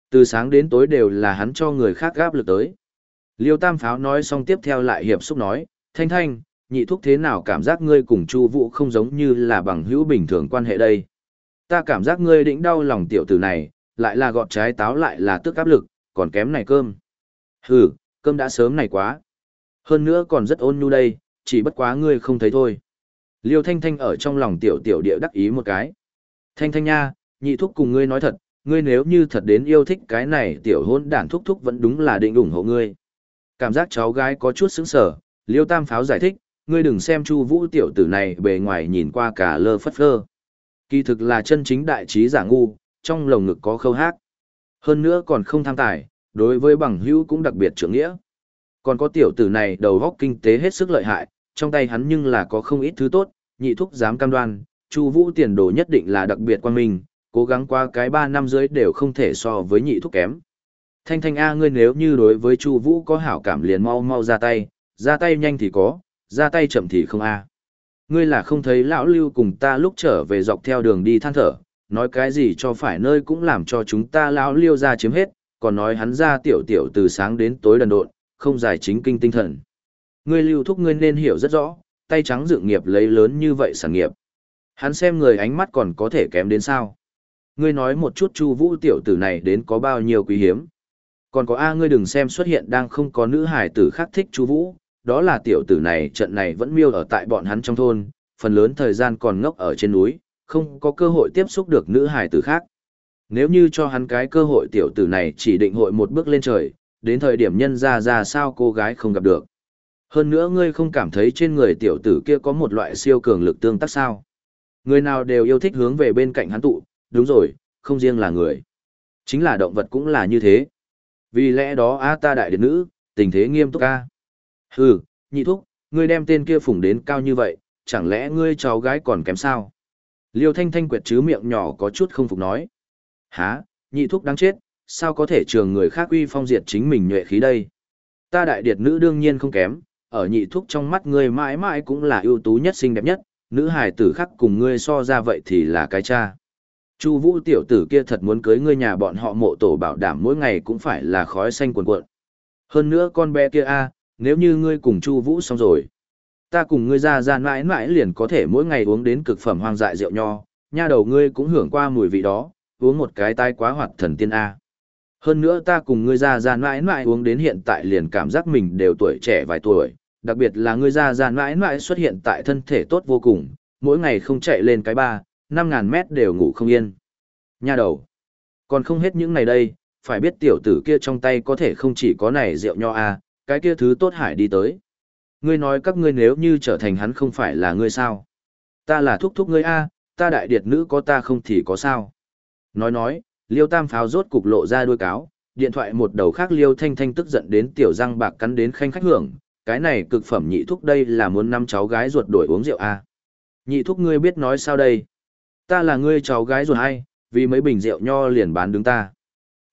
Từ sáng đến tối đều là hắn cho người khác áp lực tới. Liêu Tam Pháo nói xong tiếp theo lại hiệp xúc nói, Thanh Thanh, nhị thúc thế nào cảm giác ngươi cùng Chu Vũ không giống như là bằng hữu bình thường quan hệ đây. Ta cảm giác ngươi đĩnh đau lòng tiểu tử này, lại là gọt trái táo lại là tức áp lực, còn kém này cơm. Hừ, cơm đã sớm này quá. Hơn nữa còn rất ôn nhu đây, chỉ bất quá ngươi không thấy thôi. Liêu Thanh Thanh ở trong lòng tiểu tiểu địa đắc ý một cái. Thanh Thanh nha, nhị thúc cùng ngươi nói thật, ngươi nếu như thật đến yêu thích cái này tiểu hôn đản thúc thúc vẫn đúng là định ủng hộ ngươi. Cảm giác cháu gái có chút sững sờ, Liêu Tam Pháo giải thích, ngươi đừng xem Chu Vũ tiểu tử này bề ngoài nhìn qua cả lơ phất phơ. Kỳ thực là chân chính đại trí giả ngu, trong lồng ngực có khâu hát. Hơn nữa còn không tham tài, đối với bằng hữu cũng đặc biệt trưởng nghĩa. Còn có tiểu tử này đầu góc kinh tế hết sức lợi hại, trong tay hắn nhưng là có không ít thứ tốt, nhị thúc dám cam đoan, Chu Vũ tiền đồ nhất định là đặc biệt quan minh, cố gắng qua cái ba năm dưới đều không thể so với nhị thúc kém. Thanh Thanh A ngươi nếu như đối với Chu Vũ có hảo cảm liền mau mau ra tay, ra tay nhanh thì có, ra tay chậm thì không a. Ngươi là không thấy lão Lưu cùng ta lúc trở về dọc theo đường đi than thở, nói cái gì cho phải nơi cũng làm cho chúng ta lão Lưu ra chiếm hết, còn nói hắn ra tiểu tiểu từ sáng đến tối đần độn, không giải chính kinh tinh thần. Ngươi lưu thúc ngươi nên hiểu rất rõ, tay trắng dự nghiệp lấy lớn như vậy sản nghiệp. Hắn xem người ánh mắt còn có thể kém đến sao. Ngươi nói một chút chu vũ tiểu tử này đến có bao nhiêu quý hiếm. Còn có A ngươi đừng xem xuất hiện đang không có nữ hải tử khác thích chu vũ, đó là tiểu tử này trận này vẫn miêu ở tại bọn hắn trong thôn, phần lớn thời gian còn ngốc ở trên núi, không có cơ hội tiếp xúc được nữ hải tử khác. Nếu như cho hắn cái cơ hội tiểu tử này chỉ định hội một bước lên trời, đến thời điểm nhân ra ra sao cô gái không gặp được. Hơn nữa ngươi không cảm thấy trên người tiểu tử kia có một loại siêu cường lực tương tác sao? Người nào đều yêu thích hướng về bên cạnh hắn tụ, đúng rồi, không riêng là người. Chính là động vật cũng là như thế. Vì lẽ đó a ta đại điện nữ, tình thế nghiêm túc a. Hừ, nhị thúc, ngươi đem tên kia phủng đến cao như vậy, chẳng lẽ ngươi cháu gái còn kém sao? Liêu thanh thanh quyệt chứ miệng nhỏ có chút không phục nói. Hả, nhị thúc đáng chết, sao có thể trường người khác uy phong diệt chính mình nhuệ khí đây? Ta đại điệt nữ đương nhiên không kém, ở nhị thúc trong mắt ngươi mãi mãi cũng là ưu tú nhất xinh đẹp nhất, nữ hài tử khác cùng ngươi so ra vậy thì là cái cha. Chu vũ tiểu tử kia thật muốn cưới ngươi nhà bọn họ mộ tổ bảo đảm mỗi ngày cũng phải là khói xanh cuồn cuộn. Hơn nữa con bé kia a, nếu như ngươi cùng Chu vũ xong rồi. Ta cùng ngươi ra ra mãi mãi liền có thể mỗi ngày uống đến cực phẩm hoang dại rượu nho, nha đầu ngươi cũng hưởng qua mùi vị đó, uống một cái tai quá hoạt thần tiên A. Hơn nữa ta cùng ngươi ra ra mãi mãi uống đến hiện tại liền cảm giác mình đều tuổi trẻ vài tuổi, đặc biệt là ngươi ra ra mãi mãi xuất hiện tại thân thể tốt vô cùng, mỗi ngày không chạy lên cái ba, năm ngàn mét đều ngủ không yên. Nha đầu, còn không hết những này đây, phải biết tiểu tử kia trong tay có thể không chỉ có này rượu nho a, cái kia thứ tốt hải đi tới. Ngươi nói các ngươi nếu như trở thành hắn không phải là ngươi sao? Ta là thúc thúc ngươi a, ta đại điệt nữ có ta không thì có sao? Nói nói, Liêu Tam Pháo rốt cục lộ ra đuôi cáo, điện thoại một đầu khác Liêu Thanh Thanh tức giận đến tiểu răng bạc cắn đến khanh khách hưởng, cái này cực phẩm nhị thúc đây là muốn năm cháu gái ruột đổi uống rượu a. Nhị thúc ngươi biết nói sao đây? Ta là ngươi cháu gái ruột hay, vì mấy bình rượu nho liền bán đứng ta.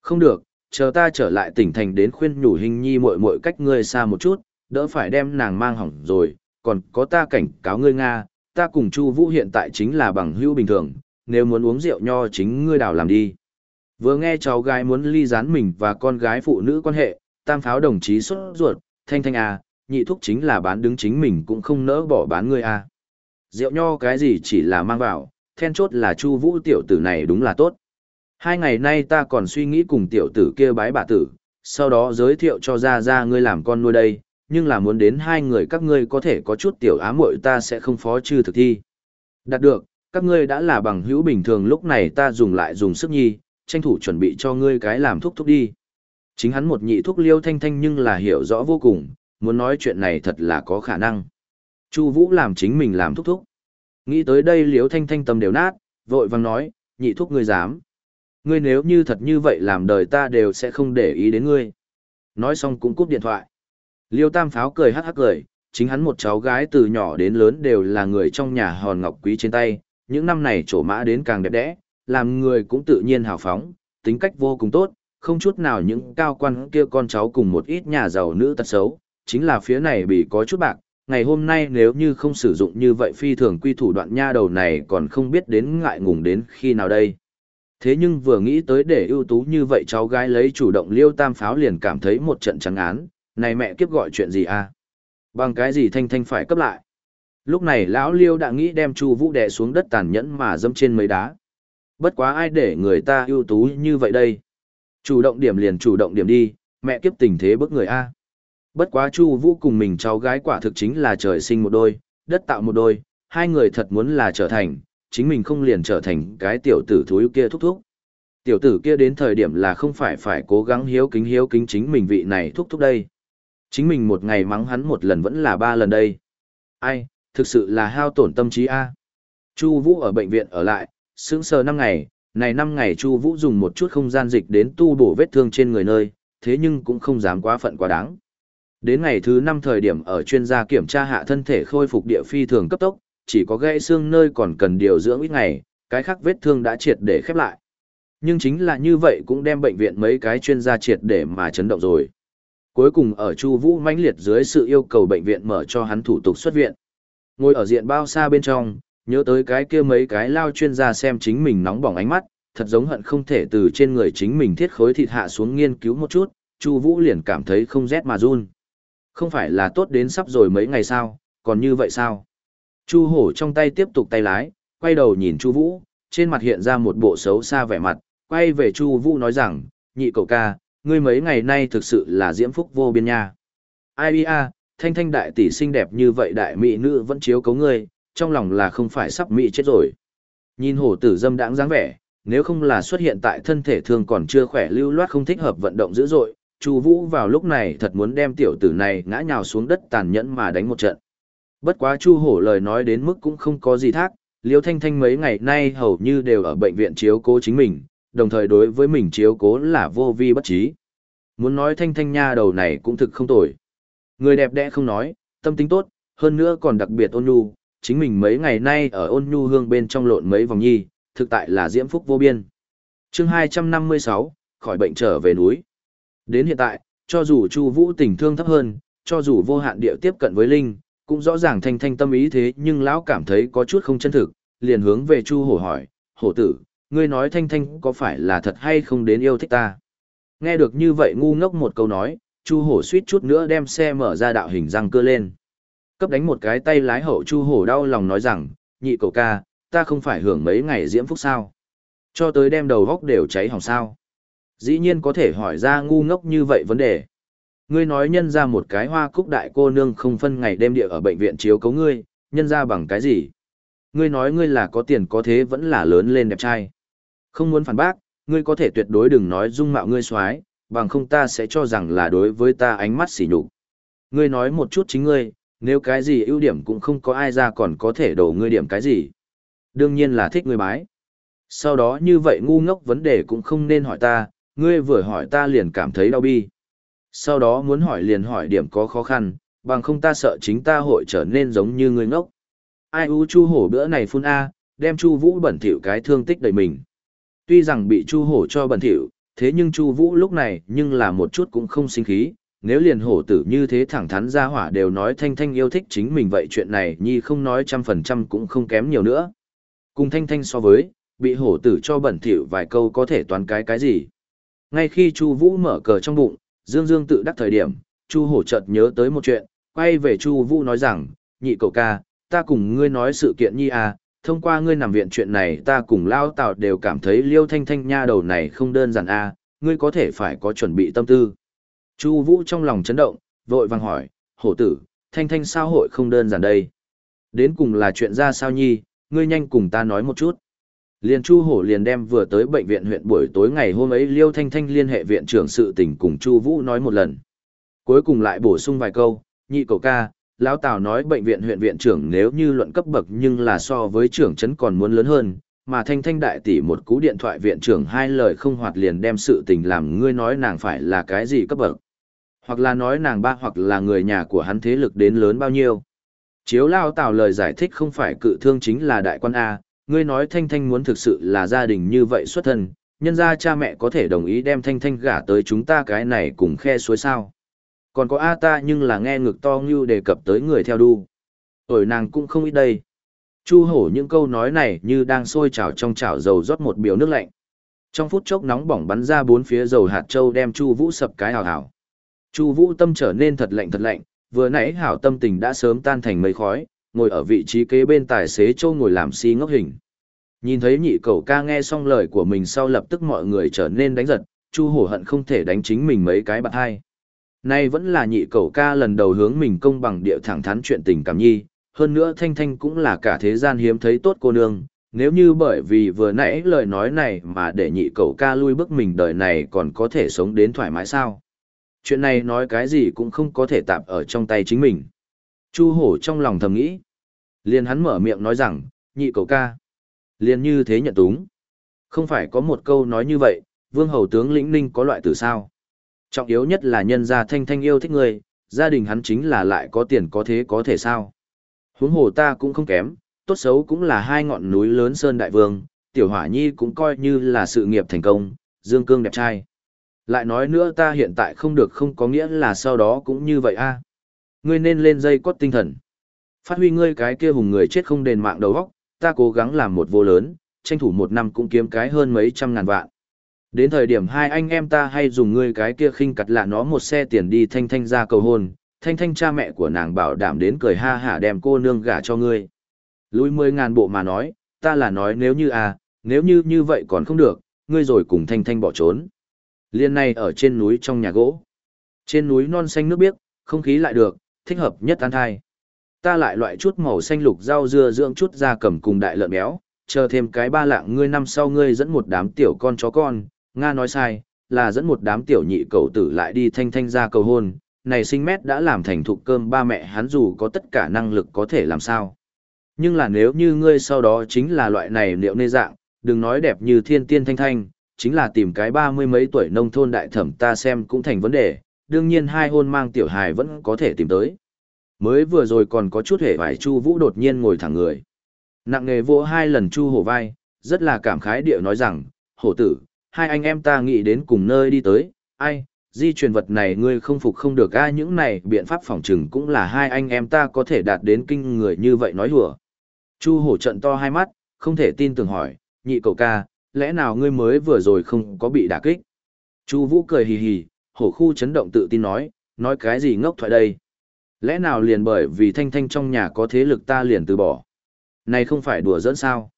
Không được, chờ ta trở lại tỉnh thành đến khuyên nhủ hình nhi muội muội cách ngươi xa một chút, đỡ phải đem nàng mang hỏng rồi, còn có ta cảnh cáo ngươi Nga, ta cùng Chu Vũ hiện tại chính là bằng hữu bình thường, nếu muốn uống rượu nho chính ngươi đào làm đi. Vừa nghe cháu gái muốn ly gián mình và con gái phụ nữ quan hệ, tam pháo đồng chí xuất ruột, thanh thanh à, nhị thúc chính là bán đứng chính mình cũng không nỡ bỏ bán ngươi à. Rượu nho cái gì chỉ là mang vào, then chốt là Chu Vũ tiểu tử này đúng là tốt. Hai ngày nay ta còn suy nghĩ cùng tiểu tử kia bái bà tử, sau đó giới thiệu cho ra ra ngươi làm con nuôi đây, nhưng là muốn đến hai người các ngươi có thể có chút tiểu ám muội ta sẽ không phó trừ thực thi. Đạt được, các ngươi đã là bằng hữu bình thường lúc này ta dùng lại dùng sức nhi, tranh thủ chuẩn bị cho ngươi cái làm thúc thúc đi. Chính hắn một nhị thúc liêu thanh thanh nhưng là hiểu rõ vô cùng, muốn nói chuyện này thật là có khả năng. Chu Vũ làm chính mình làm thúc thúc. Nghĩ tới đây liêu thanh thanh tâm đều nát, vội vàng nói, nhị thúc ngươi dám. Ngươi nếu như thật như vậy làm đời ta đều sẽ không để ý đến ngươi. Nói xong cũng cúp điện thoại. Liêu Tam Pháo cười hắc hắc cười, chính hắn một cháu gái từ nhỏ đến lớn đều là người trong nhà hòn ngọc quý trên tay, những năm này trổ mã đến càng đẹp đẽ, làm người cũng tự nhiên hào phóng, tính cách vô cùng tốt, không chút nào những cao quan kia con cháu cùng một ít nhà giàu nữ tật xấu, chính là phía này bị có chút bạc, ngày hôm nay nếu như không sử dụng như vậy phi thường quy thủ đoạn nha đầu này còn không biết đến ngại ngùng đến khi nào đây. Thế nhưng vừa nghĩ tới để ưu tú như vậy cháu gái lấy chủ động liêu tam pháo liền cảm thấy một trận trắng án, này mẹ kiếp gọi chuyện gì à? Bằng cái gì thanh thanh phải cấp lại? Lúc này lão liêu đã nghĩ đem chu vũ đè xuống đất tàn nhẫn mà dâm trên mấy đá. Bất quá ai để người ta ưu tú như vậy đây? Chủ động điểm liền chủ động điểm đi, mẹ kiếp tình thế bức người a. Bất quá chu vũ cùng mình cháu gái quả thực chính là trời sinh một đôi, đất tạo một đôi, hai người thật muốn là trở thành, chính mình không liền trở thành cái tiểu tử thúi kia thúc thúc. Tiểu tử kia đến thời điểm là không phải phải cố gắng hiếu kính hiếu kính chính mình vị này thúc thúc đây. Chính mình một ngày mắng hắn một lần vẫn là ba lần đây. Ai, thực sự là hao tổn tâm trí a. Chu Vũ ở bệnh viện ở lại, sững sờ năm ngày, này năm ngày Chu Vũ dùng một chút không gian dịch đến tu bổ vết thương trên người nơi, thế nhưng cũng không dám quá phận quá đáng. Đến ngày thứ năm thời điểm ở chuyên gia kiểm tra hạ thân thể khôi phục địa phi thường cấp tốc, chỉ có gãy xương nơi còn cần điều dưỡng ít ngày, cái khác vết thương đã triệt để khép lại. Nhưng chính là như vậy cũng đem bệnh viện mấy cái chuyên gia triệt để mà chấn động rồi. Cuối cùng ở Chu Vũ mãnh liệt dưới sự yêu cầu bệnh viện mở cho hắn thủ tục xuất viện. Ngồi ở diện bao xa bên trong, nhớ tới cái kia mấy cái lao chuyên gia xem chính mình nóng bỏng ánh mắt, thật giống hận không thể từ trên người chính mình thiết khối thịt hạ xuống nghiên cứu một chút, Chu Vũ liền cảm thấy không rét mà run. Không phải là tốt đến sắp rồi mấy ngày sao, còn như vậy sao? Chu Hổ trong tay tiếp tục tay lái, quay đầu nhìn Chu Vũ, trên mặt hiện ra một bộ xấu xa vẻ mặt, quay về Chu Vũ nói rằng, nhị cậu ca, ngươi mấy ngày nay thực sự là diễm phúc vô biên nha. Ai bia, thanh thanh đại tỷ xinh đẹp như vậy đại mỹ nữ vẫn chiếu cấu ngươi, trong lòng là không phải sắp mỹ chết rồi. Nhìn hổ tử dâm đãng dáng vẻ, nếu không là xuất hiện tại thân thể thường còn chưa khỏe lưu loát không thích hợp vận động dữ dội, Chu Vũ vào lúc này thật muốn đem tiểu tử này ngã nhào xuống đất tàn nhẫn mà đánh một trận. Bất quá Chu Hổ lời nói đến mức cũng không có gì thác, Liêu Thanh Thanh mấy ngày nay hầu như đều ở bệnh viện chiếu cố chính mình, đồng thời đối với mình chiếu cố là vô vi bất trí. Muốn nói Thanh Thanh nha đầu này cũng thực không tồi. Người đẹp đẽ không nói, tâm tính tốt, hơn nữa còn đặc biệt ôn nhu, chính mình mấy ngày nay ở ôn nhu hương bên trong lộn mấy vòng nhi, thực tại là diễm phúc vô biên. Chương 256, khỏi bệnh trở về núi. Đến hiện tại, cho dù Chu Vũ tình thương thấp hơn, cho dù vô hạn địa tiếp cận với Linh, cũng rõ ràng thanh thanh tâm ý thế nhưng lão cảm thấy có chút không chân thực, liền hướng về Chu Hổ hỏi, "Hổ tử, ngươi nói thanh thanh có phải là thật hay không đến yêu thích ta?" Nghe được như vậy ngu ngốc một câu nói, Chu Hổ suýt chút nữa đem xe mở ra đạo hình răng cưa lên. Cấp đánh một cái tay lái hậu Chu Hổ đau lòng nói rằng, "Nhị cậu ca, ta không phải hưởng mấy ngày diễm phúc sao? Cho tới đem đầu góc đều cháy hỏng sao?" Dĩ nhiên có thể hỏi ra ngu ngốc như vậy vấn đề. Ngươi nói nhân ra một cái hoa cúc đại cô nương không phân ngày đêm địa ở bệnh viện chiếu cấu ngươi, nhân ra bằng cái gì? Ngươi nói ngươi là có tiền có thế vẫn là lớn lên đẹp trai. Không muốn phản bác, ngươi có thể tuyệt đối đừng nói dung mạo ngươi xoái, bằng không ta sẽ cho rằng là đối với ta ánh mắt xỉ nhục. Ngươi nói một chút chính ngươi, nếu cái gì ưu điểm cũng không có ai ra còn có thể đổ ngươi điểm cái gì. Đương nhiên là thích ngươi bái. Sau đó như vậy ngu ngốc vấn đề cũng không nên hỏi ta, ngươi vừa hỏi ta liền cảm thấy đau bi. Sau đó muốn hỏi liền hỏi điểm có khó khăn, bằng không ta sợ chính ta hội trở nên giống như ngươi ngốc. Ai u chu hổ bữa này phun A, đem chu vũ bẩn thỉu cái thương tích đầy mình. Tuy rằng bị chu hổ cho bẩn thỉu, thế nhưng chu vũ lúc này nhưng là một chút cũng không sinh khí. Nếu liền hổ tử như thế thẳng thắn ra hỏa đều nói thanh thanh yêu thích chính mình vậy chuyện này nhi không nói trăm phần trăm cũng không kém nhiều nữa. Cùng thanh thanh so với, bị hổ tử cho bẩn thỉu vài câu có thể toán cái cái gì. Ngay khi Chu Vũ mở cờ trong bụng, Dương Dương tự đắc thời điểm, Chu Hổ chợt nhớ tới một chuyện, quay về Chu Vũ nói rằng, "Nhị cậu ca, ta cùng ngươi nói sự kiện nhi à, thông qua ngươi nằm viện chuyện này ta cùng Lao Tào đều cảm thấy Liêu Thanh Thanh nha đầu này không đơn giản a, à, ngươi có thể phải có chuẩn bị tâm tư." Chu Vũ trong lòng chấn động, vội vàng hỏi, "Hổ tử, Thanh Thanh sao hội không đơn giản đây? Đến cùng là chuyện ra sao nhi, ngươi nhanh cùng ta nói một chút." Liên Chu Hổ liền đem vừa tới bệnh viện huyện buổi tối ngày hôm ấy Liêu Thanh Thanh liên hệ viện trưởng sự tình cùng Chu Vũ nói một lần. Cuối cùng lại bổ sung vài câu, nhị cầu ca, lão Tào nói bệnh viện huyện viện trưởng nếu như luận cấp bậc nhưng là so với trưởng trấn còn muốn lớn hơn, mà Thanh Thanh đại tỷ một cú điện thoại viện trưởng hai lời không hoạt liền đem sự tình làm ngươi nói nàng phải là cái gì cấp bậc. Hoặc là nói nàng ba hoặc là người nhà của hắn thế lực đến lớn bao nhiêu. Chiếu lao Tào lời giải thích không phải cự thương chính là đại quan A, ngươi nói Thanh Thanh muốn thực sự là gia đình như vậy xuất thân, nhân ra cha mẹ có thể đồng ý đem Thanh Thanh gả tới chúng ta cái này cùng khe suối sao. Còn có A ta nhưng là nghe ngực to như đề cập tới người theo đu. Ổi nàng cũng không ít đây. Chu hổ những câu nói này như đang sôi trào trong chảo dầu rót một biểu nước lạnh. Trong phút chốc nóng bỏng bắn ra bốn phía dầu hạt châu đem Chu Vũ sập cái hào hào. Chu Vũ tâm trở nên thật lạnh thật lạnh, vừa nãy hảo tâm tình đã sớm tan thành mây khói, ngồi ở vị trí kế bên tài xế châu ngồi làm si ngốc hình. Nhìn thấy nhị cậu ca nghe xong lời của mình sau lập tức mọi người trở nên đánh giật, Chu hổ hận không thể đánh chính mình mấy cái bạn hai. Nay vẫn là nhị cậu ca lần đầu hướng mình công bằng địa thẳng thắn chuyện tình cảm nhi, hơn nữa Thanh Thanh cũng là cả thế gian hiếm thấy tốt cô nương, nếu như bởi vì vừa nãy lời nói này mà để nhị cậu ca lui bước mình đời này còn có thể sống đến thoải mái sao. Chuyện này nói cái gì cũng không có thể tạp ở trong tay chính mình. Chu hổ trong lòng thầm nghĩ. Liền hắn mở miệng nói rằng, nhị cậu ca. Liền như thế nhận túng. Không phải có một câu nói như vậy, vương hầu tướng lĩnh ninh có loại từ sao. Trọng yếu nhất là nhân gia thanh thanh yêu thích người, gia đình hắn chính là lại có tiền có thế có thể sao. Huống hồ ta cũng không kém, tốt xấu cũng là hai ngọn núi lớn sơn đại vương, tiểu hỏa nhi cũng coi như là sự nghiệp thành công, dương cương đẹp trai. Lại nói nữa ta hiện tại không được không có nghĩa là sau đó cũng như vậy a Ngươi nên lên dây cốt tinh thần. Phát huy ngươi cái kia hùng người chết không đền mạng đầu óc, ta cố gắng làm một vô lớn, tranh thủ một năm cũng kiếm cái hơn mấy trăm ngàn vạn. Đến thời điểm hai anh em ta hay dùng ngươi cái kia khinh cặt lạ nó một xe tiền đi thanh thanh ra cầu hôn, thanh thanh cha mẹ của nàng bảo đảm đến cười ha hả đem cô nương gả cho ngươi. Lùi mười ngàn bộ mà nói, ta là nói nếu như à, nếu như như vậy còn không được, ngươi rồi cùng thanh thanh bỏ trốn. Liên này ở trên núi trong nhà gỗ. Trên núi non xanh nước biếc, không khí lại được, thích hợp nhất an thai. Ta lại loại chút màu xanh lục rau dưa dưỡng chút da cầm cùng đại lợn béo, chờ thêm cái ba lạng ngươi năm sau ngươi dẫn một đám tiểu con chó con, Nga nói sai, là dẫn một đám tiểu nhị cầu tử lại đi thanh thanh ra cầu hôn, này sinh mét đã làm thành thục cơm ba mẹ hắn dù có tất cả năng lực có thể làm sao. Nhưng là nếu như ngươi sau đó chính là loại này liệu nê dạng, đừng nói đẹp như thiên tiên thanh thanh, chính là tìm cái ba mươi mấy tuổi nông thôn đại thẩm ta xem cũng thành vấn đề, đương nhiên hai hôn mang tiểu hài vẫn có thể tìm tới. Mới vừa rồi còn có chút hề vải Chu Vũ đột nhiên ngồi thẳng người. Nặng nghề vỗ hai lần Chu hổ vai, rất là cảm khái điệu nói rằng, hổ tử, hai anh em ta nghĩ đến cùng nơi đi tới, ai, di truyền vật này ngươi không phục không được ai những này biện pháp phòng trừng cũng là hai anh em ta có thể đạt đến kinh người như vậy nói hùa. Chu hổ trận to hai mắt, không thể tin tưởng hỏi, nhị cậu ca, lẽ nào ngươi mới vừa rồi không có bị đả kích? Chu vũ cười hì hì, hổ khu chấn động tự tin nói, nói cái gì ngốc thoại đây? Lẽ nào liền bởi vì thanh thanh trong nhà có thế lực ta liền từ bỏ? Này không phải đùa dẫn sao?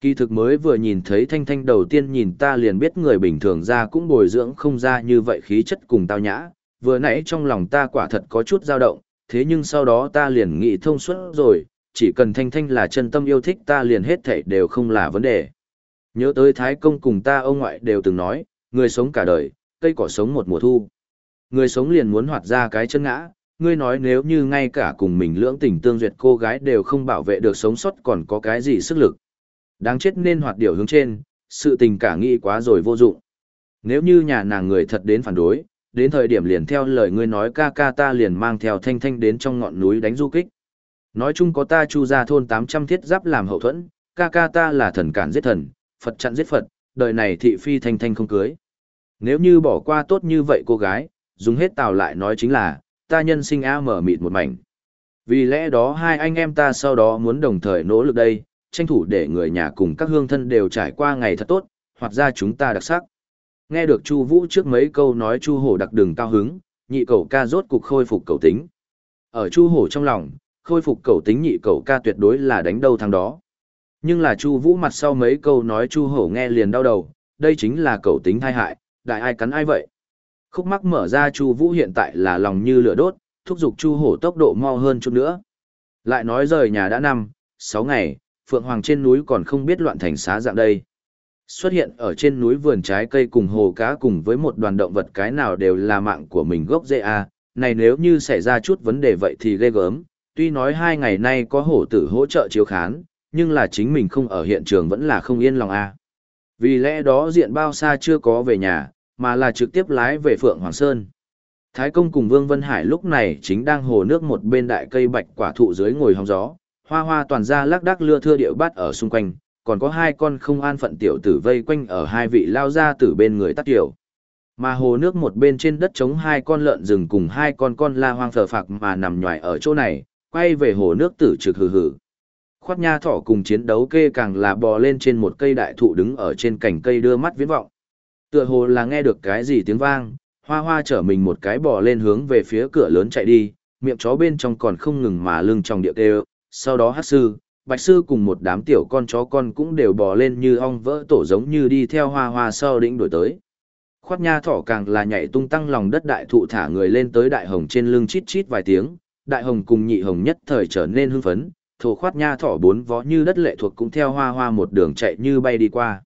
Kỳ thực mới vừa nhìn thấy thanh thanh đầu tiên nhìn ta liền biết người bình thường ra cũng bồi dưỡng không ra như vậy khí chất cùng tao nhã, vừa nãy trong lòng ta quả thật có chút dao động, thế nhưng sau đó ta liền nghĩ thông suốt rồi, chỉ cần thanh thanh là chân tâm yêu thích ta liền hết thảy đều không là vấn đề. Nhớ tới Thái Công cùng ta ông ngoại đều từng nói, người sống cả đời, cây cỏ sống một mùa thu. Người sống liền muốn hoạt ra cái chân ngã, ngươi nói nếu như ngay cả cùng mình lưỡng tình tương duyệt cô gái đều không bảo vệ được sống sót còn có cái gì sức lực. Đáng chết nên hoạt điều hướng trên, sự tình cả nghĩ quá rồi vô dụng. Nếu như nhà nàng người thật đến phản đối, đến thời điểm liền theo lời ngươi nói ca ca ta liền mang theo thanh thanh đến trong ngọn núi đánh du kích. Nói chung có ta chu ra thôn 800 thiết giáp làm hậu thuẫn, ca ca ta là thần cản giết thần, Phật chặn giết Phật, đời này thị phi thanh thanh không cưới. Nếu như bỏ qua tốt như vậy cô gái, dùng hết tào lại nói chính là, ta nhân sinh a mở mịt một mảnh. Vì lẽ đó hai anh em ta sau đó muốn đồng thời nỗ lực đây, tranh thủ để người nhà cùng các hương thân đều trải qua ngày thật tốt, hoặc ra chúng ta đặc sắc. Nghe được Chu Vũ trước mấy câu nói Chu Hổ đặc đường cao hứng, nhị cậu ca rốt cục khôi phục cầu tính. Ở Chu Hổ trong lòng, khôi phục cầu tính nhị cậu ca tuyệt đối là đánh đâu thằng đó. Nhưng là Chu Vũ mặt sau mấy câu nói Chu Hổ nghe liền đau đầu, đây chính là cầu tính tai hại, đại ai cắn ai vậy? Khúc mắc mở ra Chu Vũ hiện tại là lòng như lửa đốt, thúc giục Chu Hổ tốc độ mau hơn chút nữa. Lại nói rời nhà đã năm, sáu ngày, Phượng Hoàng trên núi còn không biết loạn thành xá dạng đây. Xuất hiện ở trên núi vườn trái cây cùng hồ cá cùng với một đoàn động vật cái nào đều là mạng của mình gốc dễ a. Này nếu như xảy ra chút vấn đề vậy thì ghê gớm, tuy nói hai ngày nay có hổ tử hỗ trợ chiếu khán, nhưng là chính mình không ở hiện trường vẫn là không yên lòng a. Vì lẽ đó diện bao xa chưa có về nhà, mà là trực tiếp lái về Phượng Hoàng Sơn. Thái công cùng Vương Vân Hải lúc này chính đang hồ nước một bên đại cây bạch quả thụ dưới ngồi hóng gió, hoa hoa toàn ra lắc đắc lưa thưa điệu bát ở xung quanh, còn có hai con không an phận tiểu tử vây quanh ở hai vị lao ra từ bên người tắt tiểu. Mà hồ nước một bên trên đất trống hai con lợn rừng cùng hai con con la hoang thờ phạc mà nằm nhòi ở chỗ này, quay về hồ nước tử trực hừ hừ. Khoát nha thỏ cùng chiến đấu kê càng là bò lên trên một cây đại thụ đứng ở trên cành cây đưa mắt viễn vọng. Tựa hồ là nghe được cái gì tiếng vang, hoa hoa chở mình một cái bò lên hướng về phía cửa lớn chạy đi, miệng chó bên trong còn không ngừng mà lưng trong điệu đều, sau đó hát sư, bạch sư cùng một đám tiểu con chó con cũng đều bò lên như ong vỡ tổ giống như đi theo hoa hoa sau đỉnh đuổi tới. Khoát nha thỏ càng là nhảy tung tăng lòng đất đại thụ thả người lên tới đại hồng trên lưng chít chít vài tiếng, đại hồng cùng nhị hồng nhất thời trở nên hưng phấn, thổ khoát nha thỏ bốn vó như đất lệ thuộc cũng theo hoa hoa một đường chạy như bay đi qua.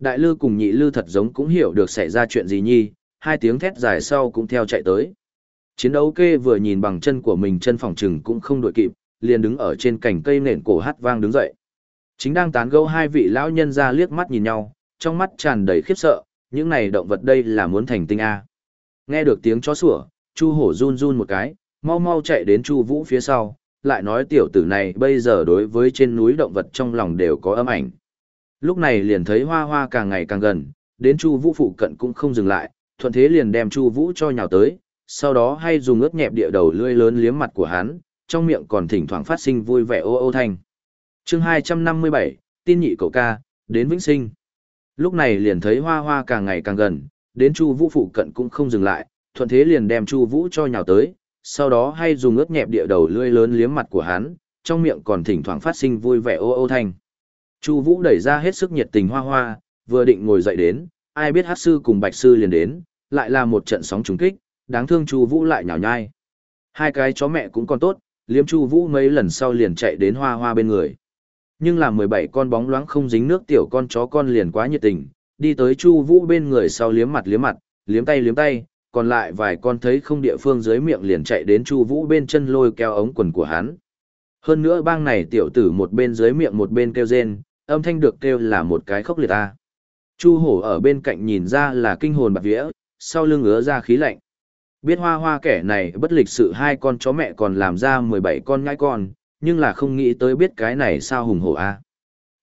Đại lư cùng nhị lư thật giống cũng hiểu được xảy ra chuyện gì nhi, hai tiếng thét dài sau cũng theo chạy tới. Chiến đấu kê vừa nhìn bằng chân của mình chân phòng trừng cũng không đội kịp, liền đứng ở trên cành cây nền cổ hát vang đứng dậy. Chính đang tán gẫu hai vị lão nhân ra liếc mắt nhìn nhau, trong mắt tràn đầy khiếp sợ, những này động vật đây là muốn thành tinh A. Nghe được tiếng chó sủa, Chu hổ run run một cái, mau mau chạy đến Chu vũ phía sau, lại nói tiểu tử này bây giờ đối với trên núi động vật trong lòng đều có âm ảnh. Lúc này liền thấy hoa hoa càng ngày càng gần, đến Chu vũ phụ cận cũng không dừng lại, thuận thế liền đem Chu vũ cho nhào tới, sau đó hay dùng ướt nhẹp địa đầu lưỡi lớn liếm mặt của hắn, trong miệng còn thỉnh thoảng phát sinh vui vẻ ô ô thanh. chương 257, tin nhị cậu ca, đến vĩnh sinh. Lúc này liền thấy hoa hoa càng ngày càng gần, đến Chu Vũ phụ cận cũng không dừng lại, thuận thế liền đem Chu Vũ cho nhào tới, sau đó hay dùng ướt nhẹp địa đầu lưỡi lớn liếm mặt của hắn, trong miệng còn thỉnh thoảng phát sinh vui vẻ ô ô thanh. Chu Vũ đẩy ra hết sức nhiệt tình hoa hoa, vừa định ngồi dậy đến, ai biết Hắc sư cùng Bạch sư liền đến, lại là một trận sóng trùng kích, đáng thương Chu Vũ lại nhào nhai. Hai cái chó mẹ cũng còn tốt, liếm chu vũ mấy lần sau liền chạy đến hoa hoa bên người nhưng là mười bảy con bóng loáng không dính nước tiểu con chó con liền quá nhiệt tình Đi tới Chu Vũ bên người sau liếm mặt liếm mặt, liếm tay liếm tay, còn lại vài con thấy không địa phương dưới miệng liền chạy đến Chu Vũ bên chân lôi kéo ống quần của hắn. Hơn nữa bang này tiểu tử một bên dưới miệng một bên kêu rên, âm thanh được kêu là một cái khốc liệt a. Chu Hổ ở bên cạnh nhìn ra là kinh hồn bạt vía, sau lưng ứa ra khí lạnh. Biết hoa hoa kẻ này bất lịch sự hai con chó mẹ còn làm ra 17 con ngai con, nhưng là không nghĩ tới biết cái này sao hùng hổ a.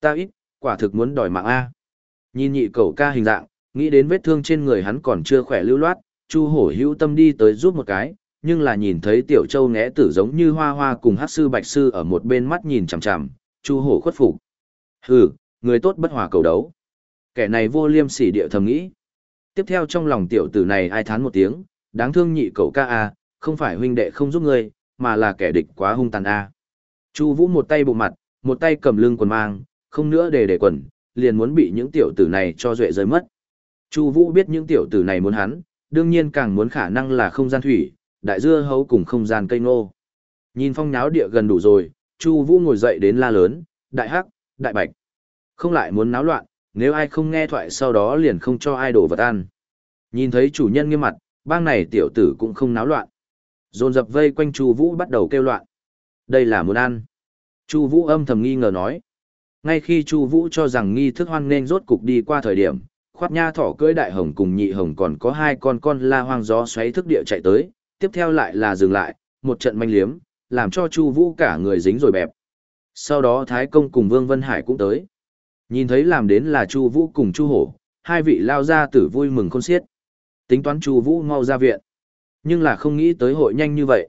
Ta ít, quả thực muốn đòi mạng a. Nhìn nhị cậu ca hình dạng, nghĩ đến vết thương trên người hắn còn chưa khỏe lưu loát, Chu Hổ hữu tâm đi tới giúp một cái, nhưng là nhìn thấy Tiểu Châu né tử giống như hoa hoa cùng hát sư bạch sư ở một bên mắt nhìn chằm chằm, Chu Hổ khuất phục. Hừ, người tốt bất hòa cầu đấu. Kẻ này vô liêm sỉ địa thầm nghĩ. Tiếp theo trong lòng tiểu tử này ai thán một tiếng, đáng thương nhị cậu ca a, không phải huynh đệ không giúp ngươi, mà là kẻ địch quá hung tàn a. Chu Vũ một tay bụng mặt, một tay cầm lưng quần mang, không nữa để để quần, liền muốn bị những tiểu tử này cho duệ rơi mất. Chu Vũ biết những tiểu tử này muốn hắn, đương nhiên càng muốn khả năng là không gian thủy, đại dưa hấu cùng không gian cây ngô. Nhìn phong nháo địa gần đủ rồi, Chu Vũ ngồi dậy đến la lớn, đại hắc, đại bạch. Không lại muốn náo loạn, nếu ai không nghe thoại sau đó liền không cho ai đổ vật ăn. Nhìn thấy chủ nhân nghiêm mặt, bang này tiểu tử cũng không náo loạn. Dồn dập vây quanh Chu Vũ bắt đầu kêu loạn. Đây là muốn ăn. Chu Vũ âm thầm nghi ngờ nói. Ngay khi Chu Vũ cho rằng nghi thức hoan nên rốt cục đi qua thời điểm, khoát nha thỏ cưỡi đại hồng cùng nhị hồng còn có hai con con la hoang gió xoáy thức địa chạy tới, tiếp theo lại là dừng lại, một trận manh liếm, làm cho Chu Vũ cả người dính rồi bẹp. Sau đó Thái Công cùng Vương Vân Hải cũng tới. Nhìn thấy làm đến là Chu Vũ cùng Chu Hổ, hai vị lao ra tử vui mừng khôn xiết. Tính toán Chu Vũ mau ra viện. Nhưng là không nghĩ tới hội nhanh như vậy.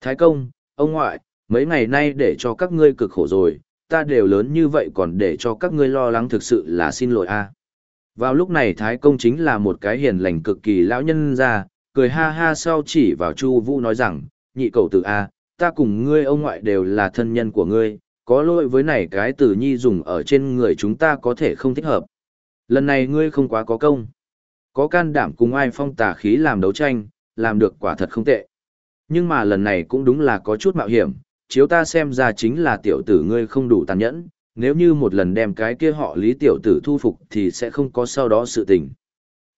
Thái Công, ông ngoại, mấy ngày nay để cho các ngươi cực khổ rồi, ta đều lớn như vậy còn để cho các ngươi lo lắng thực sự là xin lỗi a. Vào lúc này Thái Công chính là một cái hiền lành cực kỳ lão nhân ra, cười ha ha sau chỉ vào Chu Vũ nói rằng, nhị cầu tử A, ta cùng ngươi ông ngoại đều là thân nhân của ngươi, có lỗi với này cái tử nhi dùng ở trên người chúng ta có thể không thích hợp. Lần này ngươi không quá có công. Có can đảm cùng ai phong tà khí làm đấu tranh, làm được quả thật không tệ. Nhưng mà lần này cũng đúng là có chút mạo hiểm, chiếu ta xem ra chính là tiểu tử ngươi không đủ tàn nhẫn, nếu như một lần đem cái kia họ lý tiểu tử thu phục thì sẽ không có sau đó sự tình.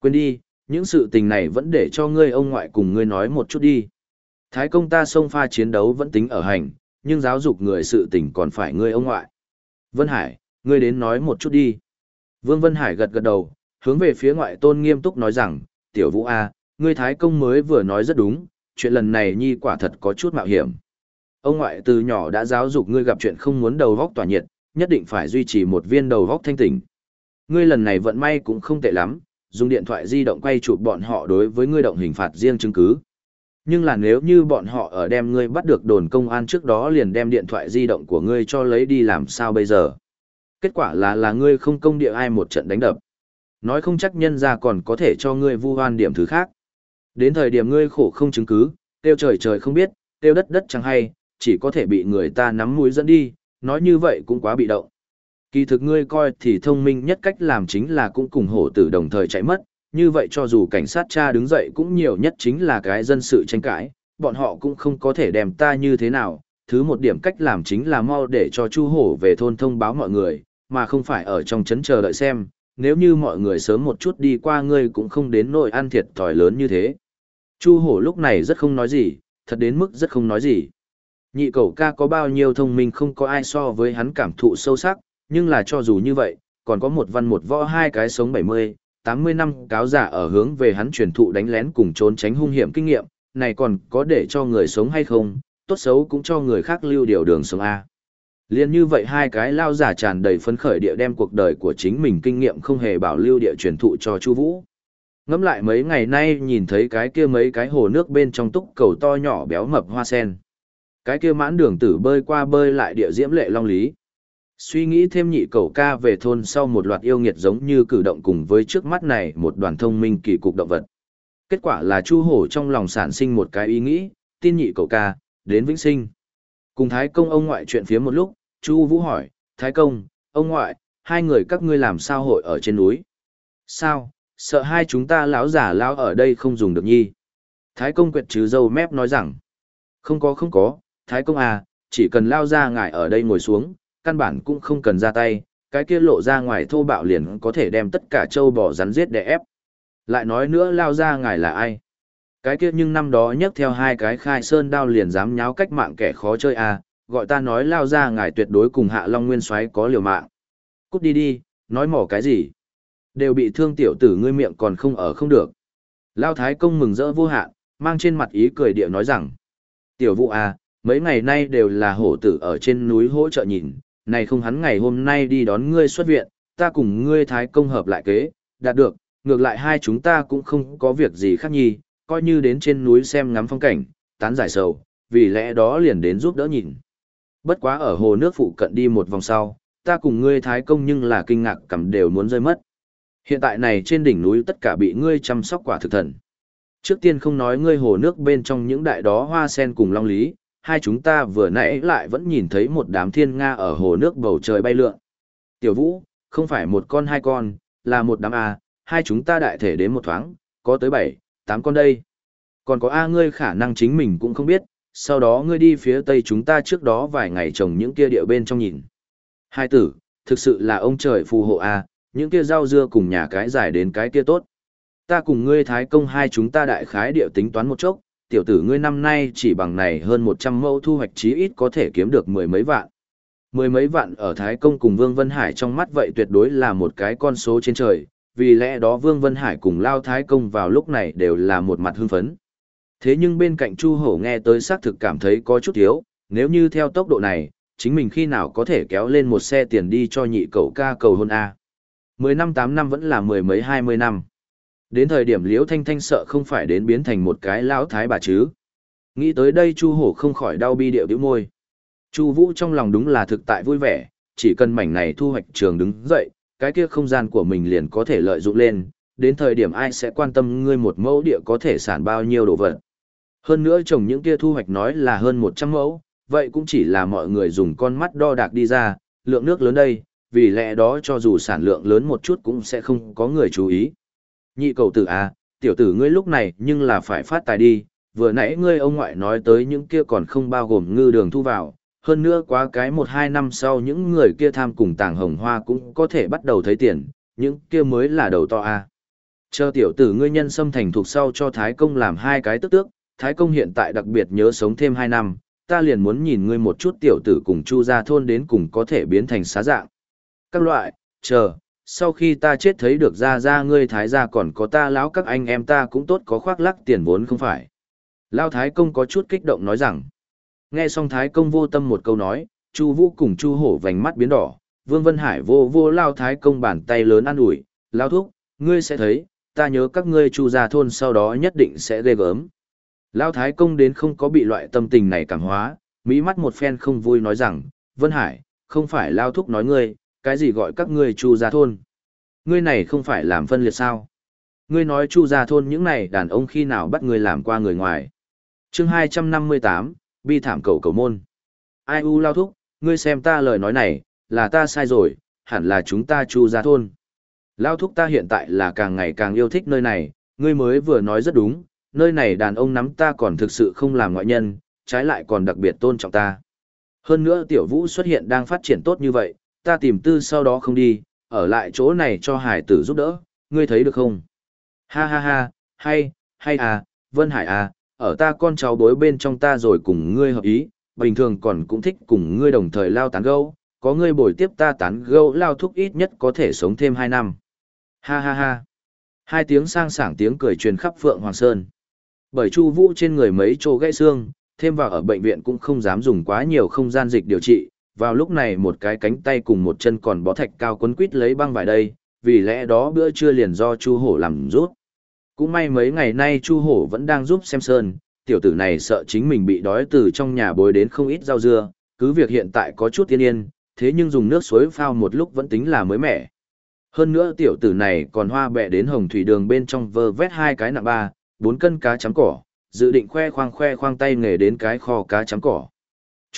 Quên đi, những sự tình này vẫn để cho ngươi ông ngoại cùng ngươi nói một chút đi. Thái công ta xông pha chiến đấu vẫn tính ở hành, nhưng giáo dục người sự tình còn phải ngươi ông ngoại. Vân Hải, ngươi đến nói một chút đi. Vương Vân Hải gật gật đầu, hướng về phía ngoại tôn nghiêm túc nói rằng, tiểu vũ A, ngươi Thái công mới vừa nói rất đúng, chuyện lần này nhi quả thật có chút mạo hiểm. Ông ngoại từ nhỏ đã giáo dục ngươi gặp chuyện không muốn đầu góc tỏa nhiệt, nhất định phải duy trì một viên đầu góc thanh tỉnh. Ngươi lần này vận may cũng không tệ lắm, dùng điện thoại di động quay chụp bọn họ đối với ngươi động hình phạt riêng chứng cứ. Nhưng là nếu như bọn họ ở đem ngươi bắt được đồn công an trước đó liền đem điện thoại di động của ngươi cho lấy đi làm sao bây giờ? Kết quả là là ngươi không công địa ai một trận đánh đập. Nói không chắc nhân ra còn có thể cho ngươi vu oan điểm thứ khác. Đến thời điểm ngươi khổ không chứng cứ, tiêu trời trời không biết, tiêu đất đất chẳng hay, chỉ có thể bị người ta nắm mũi dẫn đi, nói như vậy cũng quá bị động. Kỳ thực ngươi coi thì thông minh nhất cách làm chính là cũng cùng hổ tử đồng thời chạy mất, như vậy cho dù cảnh sát cha đứng dậy cũng nhiều nhất chính là cái dân sự tranh cãi, bọn họ cũng không có thể đem ta như thế nào. Thứ một điểm cách làm chính là mau để cho Chu Hổ về thôn thông báo mọi người, mà không phải ở trong chấn chờ đợi xem, nếu như mọi người sớm một chút đi qua ngươi cũng không đến nỗi ăn thiệt thòi lớn như thế. Chu Hổ lúc này rất không nói gì, thật đến mức rất không nói gì. Nhị cậu ca có bao nhiêu thông minh không có ai so với hắn cảm thụ sâu sắc, nhưng là cho dù như vậy, còn có một văn một võ hai cái sống 70, 80 năm cáo giả ở hướng về hắn truyền thụ đánh lén cùng trốn tránh hung hiểm kinh nghiệm, này còn có để cho người sống hay không, tốt xấu cũng cho người khác lưu điều đường sống A. Liên như vậy hai cái lao giả tràn đầy phấn khởi địa đem cuộc đời của chính mình kinh nghiệm không hề bảo lưu địa truyền thụ cho Chu Vũ. Ngẫm lại mấy ngày nay nhìn thấy cái kia mấy cái hồ nước bên trong túc cầu to nhỏ béo mập hoa sen. Cái kia mãn đường tử bơi qua bơi lại địa diễm lệ long lý. Suy nghĩ thêm nhị cầu ca về thôn sau một loạt yêu nghiệt giống như cử động cùng với trước mắt này một đoàn thông minh kỳ cục động vật. Kết quả là Chu Hổ trong lòng sản sinh một cái ý nghĩ, tin nhị cầu ca, đến vĩnh sinh. Cùng Thái Công ông ngoại chuyện phía một lúc, Chu Vũ hỏi, Thái Công, ông ngoại, hai người các ngươi làm sao hội ở trên núi? Sao, sợ hai chúng ta lão giả lão ở đây không dùng được nhi. Thái Công quyệt chứ dâu mép nói rằng, không có không có, Thái Công à, chỉ cần lao ra ngài ở đây ngồi xuống, căn bản cũng không cần ra tay, cái kia lộ ra ngoài thô bạo liền có thể đem tất cả trâu bò rắn giết để ép. Lại nói nữa lao ra ngài là ai? Cái kia nhưng năm đó nhấc theo hai cái khai sơn đao liền dám nháo cách mạng kẻ khó chơi à, gọi ta nói lao ra ngài tuyệt đối cùng hạ long nguyên soái có liều mạng. Cút đi đi, nói mỏ cái gì? Đều bị thương tiểu tử ngươi miệng còn không ở không được. Lao thái công mừng rỡ vô hạn, mang trên mặt ý cười địa nói rằng. Tiểu vụ à, mấy ngày nay đều là hổ tử ở trên núi hỗ trợ nhìn, này không hắn ngày hôm nay đi đón ngươi xuất viện, ta cùng ngươi thái công hợp lại kế, đạt được, ngược lại hai chúng ta cũng không có việc gì khác nhi, coi như đến trên núi xem ngắm phong cảnh, tán giải sầu, vì lẽ đó liền đến giúp đỡ nhìn. Bất quá ở hồ nước phụ cận đi một vòng sau, ta cùng ngươi thái công nhưng là kinh ngạc cầm đều muốn rơi mất. Hiện tại này trên đỉnh núi tất cả bị ngươi chăm sóc quả thực thần. Trước tiên không nói ngươi hồ nước bên trong những đại đó hoa sen cùng long lý, hai chúng ta vừa nãy lại vẫn nhìn thấy một đám thiên nga ở hồ nước bầu trời bay lượn. Tiểu vũ, không phải một con hai con, là một đám A, hai chúng ta đại thể đến một thoáng, có tới bảy, tám con đây. Còn có A ngươi khả năng chính mình cũng không biết, sau đó ngươi đi phía tây chúng ta trước đó vài ngày trồng những kia địa bên trong nhìn. Hai tử, thực sự là ông trời phù hộ A, những kia rau dưa cùng nhà cái dài đến cái kia tốt. Ta cùng ngươi thái công hai chúng ta đại khái địa tính toán một chốc, tiểu tử ngươi năm nay chỉ bằng này hơn 100 mẫu thu hoạch chí ít có thể kiếm được mười mấy vạn. Mười mấy vạn ở Thái Công cùng Vương Vân Hải trong mắt vậy tuyệt đối là một cái con số trên trời, vì lẽ đó Vương Vân Hải cùng Lao Thái Công vào lúc này đều là một mặt hưng phấn. Thế nhưng bên cạnh Chu Hổ nghe tới xác thực cảm thấy có chút thiếu, nếu như theo tốc độ này, chính mình khi nào có thể kéo lên một xe tiền đi cho nhị cậu ca cầu hôn A. Mười năm tám năm vẫn là mười mấy hai mươi năm. Đến thời điểm Liễu Thanh Thanh sợ không phải đến biến thành một cái lão thái bà chứ. Nghĩ tới đây Chu Hổ không khỏi đau bi điệu bĩu môi. Chu Vũ trong lòng đúng là thực tại vui vẻ, chỉ cần mảnh này thu hoạch trường đứng dậy, cái kia không gian của mình liền có thể lợi dụng lên, đến thời điểm ai sẽ quan tâm ngươi một mẫu địa có thể sản bao nhiêu đồ vật. Hơn nữa trồng những kia thu hoạch nói là hơn 100 mẫu, vậy cũng chỉ là mọi người dùng con mắt đo đạc đi ra, lượng nước lớn đây, vì lẽ đó cho dù sản lượng lớn một chút cũng sẽ không có người chú ý. Nhị cầu tử à, tiểu tử ngươi lúc này nhưng là phải phát tài đi, vừa nãy ngươi ông ngoại nói tới những kia còn không bao gồm ngư đường thu vào, hơn nữa quá cái một hai năm sau những người kia tham cùng tàng hồng hoa cũng có thể bắt đầu thấy tiền, những kia mới là đầu to à. Chờ tiểu tử ngươi nhân xâm thành thuộc sau cho Thái Công làm hai cái tức tước, Thái Công hiện tại đặc biệt nhớ sống thêm hai năm, ta liền muốn nhìn ngươi một chút tiểu tử cùng chu ra thôn đến cùng có thể biến thành xá dạng. Các loại, chờ, sau khi ta chết thấy được ra ra ngươi thái gia còn có ta lão các anh em ta cũng tốt có khoác lắc tiền vốn không phải. Lao thái công có chút kích động nói rằng, nghe xong thái công vô tâm một câu nói, chu vũ cùng chu hổ vành mắt biến đỏ, vương vân hải vô vô lao thái công bàn tay lớn an ủi, lao thúc, ngươi sẽ thấy, ta nhớ các ngươi chu gia thôn sau đó nhất định sẽ ghê gớm. Lao thái công đến không có bị loại tâm tình này cảm hóa, mỹ mắt một phen không vui nói rằng, Vân Hải, không phải lao thúc nói ngươi, cái gì gọi các ngươi chu gia thôn? Ngươi này không phải làm phân liệt sao? Ngươi nói chu gia thôn những này đàn ông khi nào bắt ngươi làm qua người ngoài? chương hai trăm năm mươi tám bi thảm cầu cầu môn. Ai u lao thúc, ngươi xem ta lời nói này, là ta sai rồi, hẳn là chúng ta chu gia thôn. Lao thúc ta hiện tại là càng ngày càng yêu thích nơi này, ngươi mới vừa nói rất đúng, nơi này đàn ông nắm ta còn thực sự không làm ngoại nhân, trái lại còn đặc biệt tôn trọng ta. Hơn nữa tiểu vũ xuất hiện đang phát triển tốt như vậy, ta tìm tư sau đó không đi, ở lại chỗ này cho hải tử giúp đỡ, ngươi thấy được không? Ha ha ha, hay, hay à, Vân Hải à, ở ta con cháu đối bên trong ta rồi cùng ngươi hợp ý, bình thường còn cũng thích cùng ngươi đồng thời lao tán gâu, có ngươi bồi tiếp ta tán gâu lao thúc ít nhất có thể sống thêm 2 năm. Ha ha ha. Hai tiếng sang sảng tiếng cười truyền khắp Phượng Hoàng Sơn. Bởi Chu Vũ trên người mấy chỗ gãy xương, thêm vào ở bệnh viện cũng không dám dùng quá nhiều không gian dịch điều trị, vào lúc này một cái cánh tay cùng một chân còn bó thạch cao quấn quít lấy băng vải đây, vì lẽ đó bữa trưa liền do Chu Hổ làm rút. Cũng may mấy ngày nay Chu Hổ vẫn đang giúp xem sơn, tiểu tử này sợ chính mình bị đói từ trong nhà bồi đến không ít rau dưa, cứ việc hiện tại có chút tiên yên, thế nhưng dùng nước suối phao một lúc vẫn tính là mới mẻ. Hơn nữa tiểu tử này còn hoa bẹ đến hồng thủy đường bên trong vơ vét hai cái nặng ba, bốn cân cá chấm cỏ, dự định khoe khoang khoe khoang tay nghề đến cái kho cá chấm cỏ.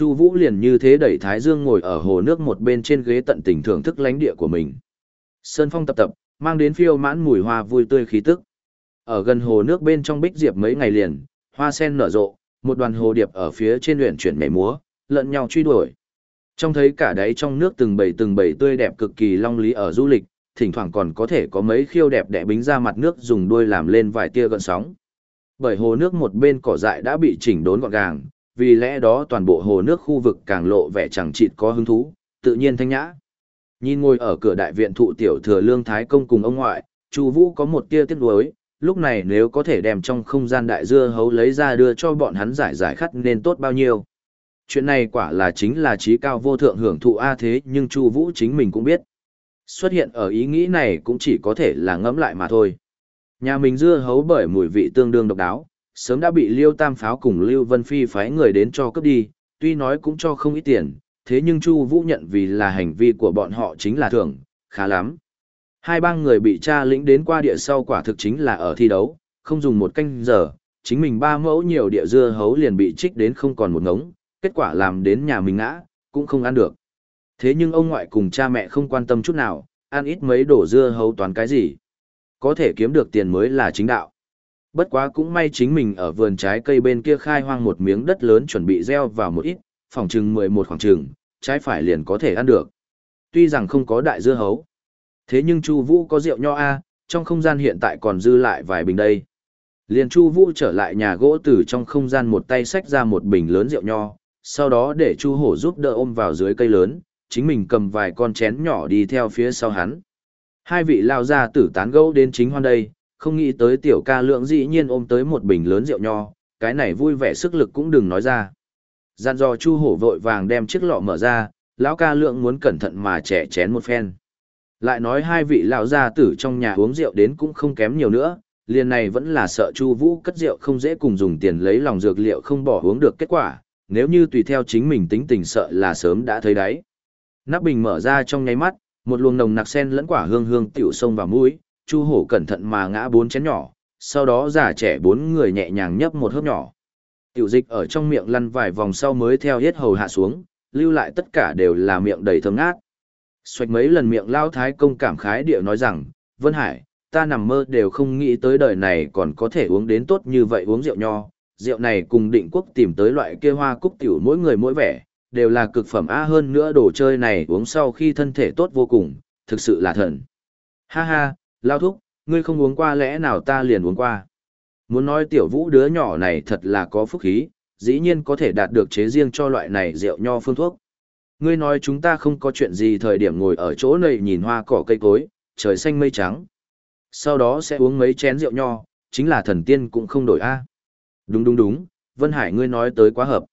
Chu Vũ liền như thế đẩy Thái Dương ngồi ở hồ nước một bên trên ghế tận tình thưởng thức lãnh địa của mình. Sơn phong tập tập, mang đến phiêu mãn mùi hoa vui tươi khí tức. Ở gần hồ nước bên trong bích diệp mấy ngày liền, hoa sen nở rộ, một đoàn hồ điệp ở phía trên huyền chuyển nhảy múa, lẫn nhau truy đuổi. Trong thấy cả đáy trong nước từng bầy từng bầy tươi đẹp cực kỳ long lý ở du lịch, thỉnh thoảng còn có thể có mấy khiêu đẹp đẽ bính ra mặt nước dùng đuôi làm lên vài tia gợn sóng. Bởi hồ nước một bên cỏ dại đã bị chỉnh đốn gọn gàng, vì lẽ đó toàn bộ hồ nước khu vực càng lộ vẻ chẳng chịt có hứng thú, tự nhiên thanh nhã. Nhìn ngồi ở cửa đại viện thụ tiểu thừa lương thái công cùng ông ngoại, Chu Vũ có một tia tiếc nuối, lúc này nếu có thể đem trong không gian đại dưa hấu lấy ra đưa cho bọn hắn giải giải khát nên tốt bao nhiêu. Chuyện này quả là chính là trí cao vô thượng hưởng thụ a thế nhưng Chu Vũ chính mình cũng biết. Xuất hiện ở ý nghĩ này cũng chỉ có thể là ngẫm lại mà thôi. Nhà mình dưa hấu bởi mùi vị tương đương độc đáo, sớm đã bị Liêu Tam Pháo cùng Lưu Vân Phi phái người đến cho cướp đi, tuy nói cũng cho không ít tiền, thế nhưng Chu Vũ nhận vì là hành vi của bọn họ chính là thưởng, khá lắm. Hai bang người bị tra lĩnh đến qua địa sau quả thực chính là ở thi đấu, không dùng một canh giờ, chính mình ba mẫu nhiều địa dưa hấu liền bị trích đến không còn một ngống, kết quả làm đến nhà mình ngã, cũng không ăn được. Thế nhưng ông ngoại cùng cha mẹ không quan tâm chút nào, ăn ít mấy đổ dưa hấu toán cái gì. Có thể kiếm được tiền mới là chính đạo. Bất quá cũng may chính mình ở vườn trái cây bên kia khai hoang một miếng đất lớn chuẩn bị gieo vào một ít, phòng chừng 11 khoảng chừng, trái phải liền có thể ăn được. Tuy rằng không có đại dưa hấu, thế nhưng Chu Vũ có rượu nho a, trong không gian hiện tại còn dư lại vài bình đây. Liền Chu Vũ trở lại nhà gỗ từ trong không gian một tay xách ra một bình lớn rượu nho, sau đó để Chu Hổ giúp đỡ ôm vào dưới cây lớn, chính mình cầm vài con chén nhỏ đi theo phía sau hắn. Hai vị lao ra tử tán gẫu đến chính hoan đây, không nghĩ tới tiểu ca lượng dĩ nhiên ôm tới một bình lớn rượu nho, cái này vui vẻ sức lực cũng đừng nói ra. Gian dò Chu Hổ vội vàng đem chiếc lọ mở ra, lão ca lượng muốn cẩn thận mà trẻ chén một phen. Lại nói hai vị lão gia tử trong nhà uống rượu đến cũng không kém nhiều nữa, liền này vẫn là sợ Chu Vũ cất rượu không dễ cùng dùng tiền lấy lòng dược liệu không bỏ uống được kết quả, nếu như tùy theo chính mình tính tình sợ là sớm đã thấy đáy. Nắp bình mở ra trong nháy mắt, một luồng nồng nặc sen lẫn quả hương hương tiểu sông vào mũi, Chu Hổ cẩn thận mà ngã bốn chén nhỏ, sau đó già trẻ bốn người nhẹ nhàng nhấp một hớp nhỏ. Tiểu dịch ở trong miệng lăn vài vòng sau mới theo hết hầu hạ xuống, lưu lại tất cả đều là miệng đầy thơm ngát. Xoạch mấy lần miệng lao thái công cảm khái địa nói rằng, Vân Hải, ta nằm mơ đều không nghĩ tới đời này còn có thể uống đến tốt như vậy uống rượu nho. Rượu này cùng định quốc tìm tới loại kia hoa cúc tiểu mỗi người mỗi vẻ, đều là cực phẩm A hơn nữa đồ chơi này uống sau khi thân thể tốt vô cùng, thực sự là thần. Ha ha, lao thúc, ngươi không uống qua lẽ nào ta liền uống qua. Muốn nói tiểu vũ đứa nhỏ này thật là có phúc khí, dĩ nhiên có thể đạt được chế riêng cho loại này rượu nho phương thuốc. Ngươi nói chúng ta không có chuyện gì thời điểm ngồi ở chỗ này nhìn hoa cỏ cây cối, trời xanh mây trắng. Sau đó sẽ uống mấy chén rượu nho, chính là thần tiên cũng không đổi a. Đúng đúng đúng, Vân Hải ngươi nói tới quá hợp.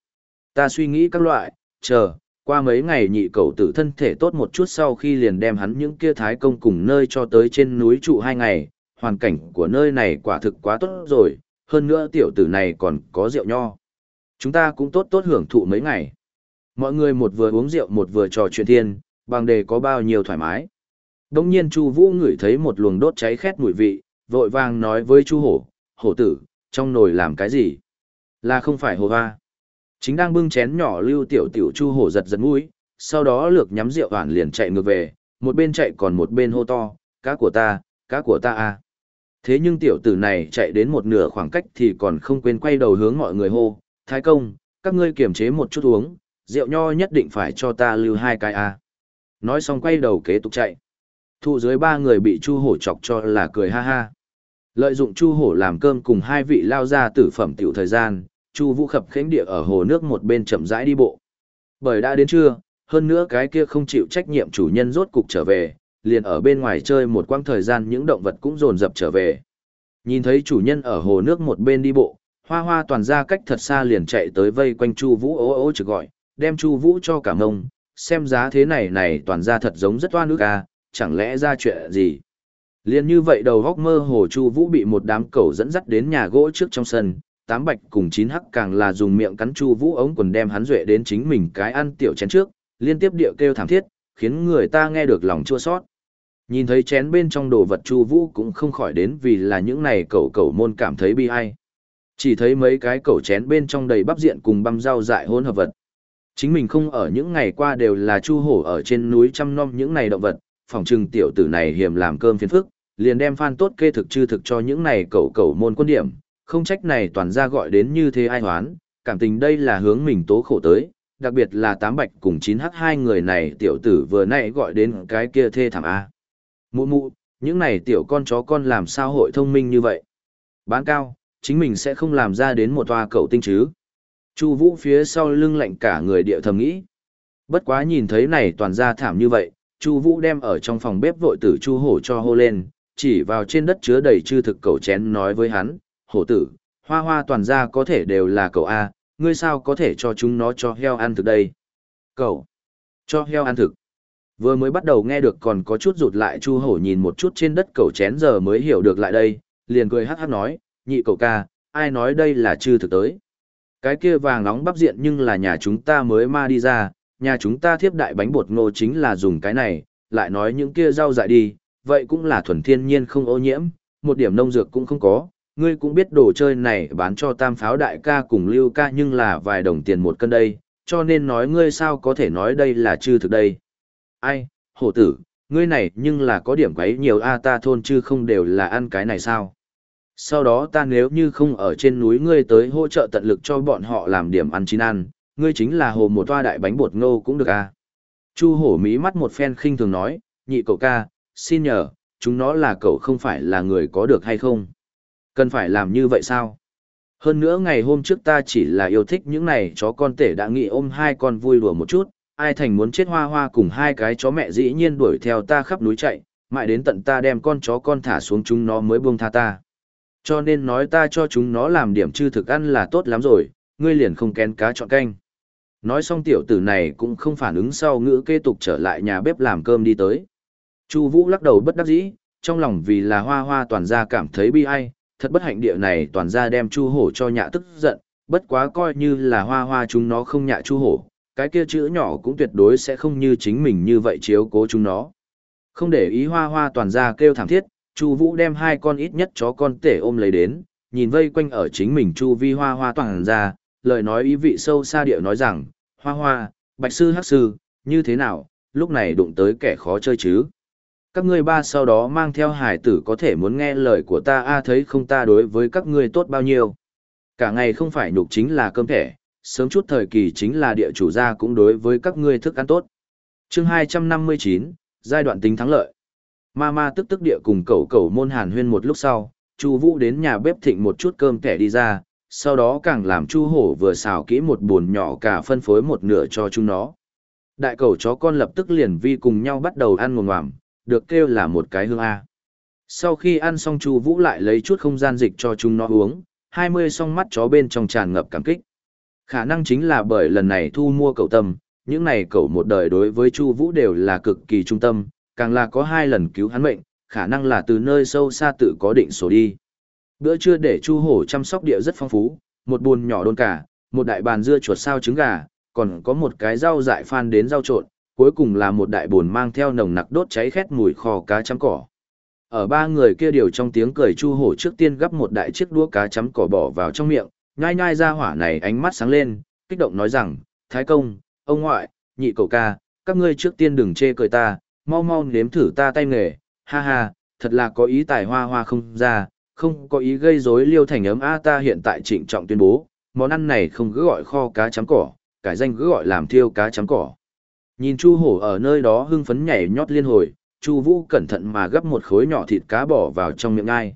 Ta suy nghĩ các loại, chờ, qua mấy ngày nhị cầu tử thân thể tốt một chút sau khi liền đem hắn những kia thái công cùng nơi cho tới trên núi trụ hai ngày, hoàn cảnh của nơi này quả thực quá tốt rồi, hơn nữa tiểu tử này còn có rượu nho. Chúng ta cũng tốt tốt hưởng thụ mấy ngày. Mọi người một vừa uống rượu một vừa trò chuyện thiên, bằng đề có bao nhiêu thoải mái. Đông nhiên Chu Vũ ngửi thấy một luồng đốt cháy khét mùi vị, vội vàng nói với Chu Hổ, hổ tử, trong nồi làm cái gì? Là không phải hồ hoa. Chính đang bưng chén nhỏ lưu tiểu tiểu Chu Hổ giật giật mũi, sau đó lược nhắm rượu hoàn liền chạy ngược về, một bên chạy còn một bên hô to, cá của ta, cá của ta à. Thế nhưng tiểu tử này chạy đến một nửa khoảng cách thì còn không quên quay đầu hướng mọi người hô, Thái công, các ngươi kiềm chế một chút uống, rượu nho nhất định phải cho ta lưu hai cái à. Nói xong quay đầu kế tục chạy. Thụ dưới ba người bị Chu Hổ chọc cho là cười ha ha. Lợi dụng Chu Hổ làm cơm cùng hai vị lao ra tử phẩm tiểu thời gian, Chu Vũ khập khiễng địa ở hồ nước một bên chậm rãi đi bộ. Bởi đã đến trưa, hơn nữa cái kia không chịu trách nhiệm chủ nhân rốt cục trở về, liền ở bên ngoài chơi một quãng thời gian những động vật cũng dồn dập trở về. Nhìn thấy chủ nhân ở hồ nước một bên đi bộ, hoa hoa toàn ra cách thật xa liền chạy tới vây quanh Chu Vũ ố ố trực gọi, đem Chu Vũ cho cả ngông. xem giá thế này này toàn ra thật giống rất oan ức a, chẳng lẽ ra chuyện gì. Liên như vậy đầu góc mơ hồ Chu Vũ bị một đám cẩu dẫn dắt đến nhà gỗ trước trong sân, tám bạch cùng chín hắc càng là dùng miệng cắn Chu Vũ ống quần đem hắn duệ đến chính mình cái ăn tiểu chén trước, liên tiếp điệu kêu thảm thiết, khiến người ta nghe được lòng chua xót. Nhìn thấy chén bên trong đồ vật Chu Vũ cũng không khỏi đến vì là những này cẩu cẩu môn cảm thấy bi ai. Chỉ thấy mấy cái cẩu chén bên trong đầy bắp diện cùng băm rau dại hỗn hợp vật. Chính mình không ở những ngày qua đều là chu hổ ở trên núi chăm nom những này động vật, phòng trừng tiểu tử này hiểm làm cơm phiền phức, liền đem phan tốt kê thực chư thực cho những này cẩu cẩu môn quân điểm, không trách này toàn ra gọi đến như thế ai hoán, cảm tình đây là hướng mình tố khổ tới, đặc biệt là tám bạch cùng chín h hai người này tiểu tử vừa nãy gọi đến cái kia thê thảm A. Mụ mụ, những này tiểu con chó con làm sao hội thông minh như vậy? Bán cao, chính mình sẽ không làm ra đến một toa cậu tinh chứ. Chu Vũ phía sau lưng lạnh cả người địa thầm nghĩ. Bất quá nhìn thấy này toàn ra thảm như vậy, Chu Vũ đem ở trong phòng bếp vội tử Chu Hổ cho hô lên, chỉ vào trên đất chứa đầy chư thực cầu chén nói với hắn, "Hổ tử, hoa hoa toàn ra có thể đều là cậu a, ngươi sao có thể cho chúng nó cho heo ăn thực đây?" Cậu, cho heo ăn thực. Vừa mới bắt đầu nghe được còn có chút rụt lại Chu Hổ nhìn một chút trên đất cậu chén giờ mới hiểu được lại đây, liền cười hát hát nói, "Nhị cậu ca, ai nói đây là chư thực tới?" Cái kia vàng nóng bắp diện nhưng là nhà chúng ta mới ma đi ra, nhà chúng ta thiếp đại bánh bột ngô chính là dùng cái này, lại nói những kia rau dại đi, vậy cũng là thuần thiên nhiên không ô nhiễm, một điểm nông dược cũng không có. Ngươi cũng biết đồ chơi này bán cho tam pháo đại ca cùng lưu ca nhưng là vài đồng tiền một cân đây, cho nên nói ngươi sao có thể nói đây là chư thực đây. Ai, hổ tử, ngươi này nhưng là có điểm quấy nhiều a ta thôn chứ không đều là ăn cái này sao. Sau đó ta nếu như không ở trên núi ngươi tới hỗ trợ tận lực cho bọn họ làm điểm ăn chín ăn, ngươi chính là hồ một toa đại bánh bột ngô cũng được à. Chu hổ mí mắt một phen khinh thường nói, nhị cậu ca, xin nhờ, chúng nó là cậu không phải là người có được hay không? Cần phải làm như vậy sao? Hơn nữa ngày hôm trước ta chỉ là yêu thích những này chó con tể đã nghĩ ôm hai con vui đùa một chút, ai thành muốn chết hoa hoa cùng hai cái chó mẹ dĩ nhiên đuổi theo ta khắp núi chạy, mãi đến tận ta đem con chó con thả xuống chúng nó mới buông tha ta. Cho nên nói ta cho chúng nó làm điểm chư thực ăn là tốt lắm rồi, ngươi liền không kén cá chọn canh. Nói xong tiểu tử này cũng không phản ứng sau ngữ kế tục trở lại nhà bếp làm cơm đi tới. Chu Vũ lắc đầu bất đắc dĩ, trong lòng vì là hoa hoa toàn gia cảm thấy bi ai, thật bất hạnh địa này toàn gia đem Chu Hổ cho nhạ tức giận, bất quá coi như là hoa hoa chúng nó không nhạ Chu Hổ, cái kia chữ nhỏ cũng tuyệt đối sẽ không như chính mình như vậy chiếu cố chúng nó. Không để ý hoa hoa toàn gia kêu thảm thiết, Chu Vũ đem hai con ít nhất chó con tể ôm lấy đến, nhìn vây quanh ở chính mình Chu Vi hoa hoa toàn gia, lời nói ý vị sâu xa điệu nói rằng, hoa hoa, bạch sư hắc sư, như thế nào, lúc này đụng tới kẻ khó chơi chứ. Các ngươi ba sau đó mang theo hải tử có thể muốn nghe lời của ta a thấy không ta đối với các ngươi tốt bao nhiêu. Cả ngày không phải nhục chính là cơm thẻ, sớm chút thời kỳ chính là địa chủ gia cũng đối với các ngươi thức ăn tốt. chương 259, giai đoạn tính thắng lợi. Ma ma tức tức địa cùng cậu cậu môn hàn huyên một lúc sau, Chu Vũ đến nhà bếp thịnh một chút cơm thẻ đi ra, sau đó càng làm chu hổ vừa xào kỹ một buồn nhỏ cả phân phối một nửa cho chúng nó. Đại cầu chó con lập tức liền vi cùng nhau bắt đầu ăn ngồm ngoàm, được kêu là một cái hương A. Sau khi ăn xong chu vũ lại lấy chút không gian dịch cho chúng nó uống, hai mươi song mắt chó bên trong tràn ngập cảm kích. Khả năng chính là bởi lần này thu mua cầu tâm, những này cầu một đời đối với chu vũ đều là cực kỳ trung tâm, càng là có hai lần cứu hắn mệnh, khả năng là từ nơi sâu xa tự có định sổ đi. Bữa trưa để Chu Hổ chăm sóc địa rất phong phú, một buồn nhỏ đôn cả, một đại bàn dưa chuột sao trứng gà, còn có một cái rau dại phan đến rau trộn, cuối cùng là một đại buồn mang theo nồng nặc đốt cháy khét mùi kho cá chấm cỏ. Ở ba người kia đều trong tiếng cười Chu Hổ trước tiên gấp một đại chiếc đũa cá chấm cỏ bỏ vào trong miệng, nhai nhai ra hỏa này ánh mắt sáng lên, kích động nói rằng, Thái công, ông ngoại, nhị cậu ca, các ngươi trước tiên đừng chê cười ta, mau mau nếm thử ta tay nghề, ha ha, thật là có ý tài hoa hoa không ra, không có ý gây rối liêu thành ấm a ta hiện tại trịnh trọng tuyên bố, món ăn này không cứ gọi kho cá chấm cỏ, cải danh cứ gọi làm thiêu cá chấm cỏ. Nhìn Chu Hổ ở nơi đó hưng phấn nhảy nhót liên hồi, Chu Vũ cẩn thận mà gấp một khối nhỏ thịt cá bỏ vào trong miệng ngay.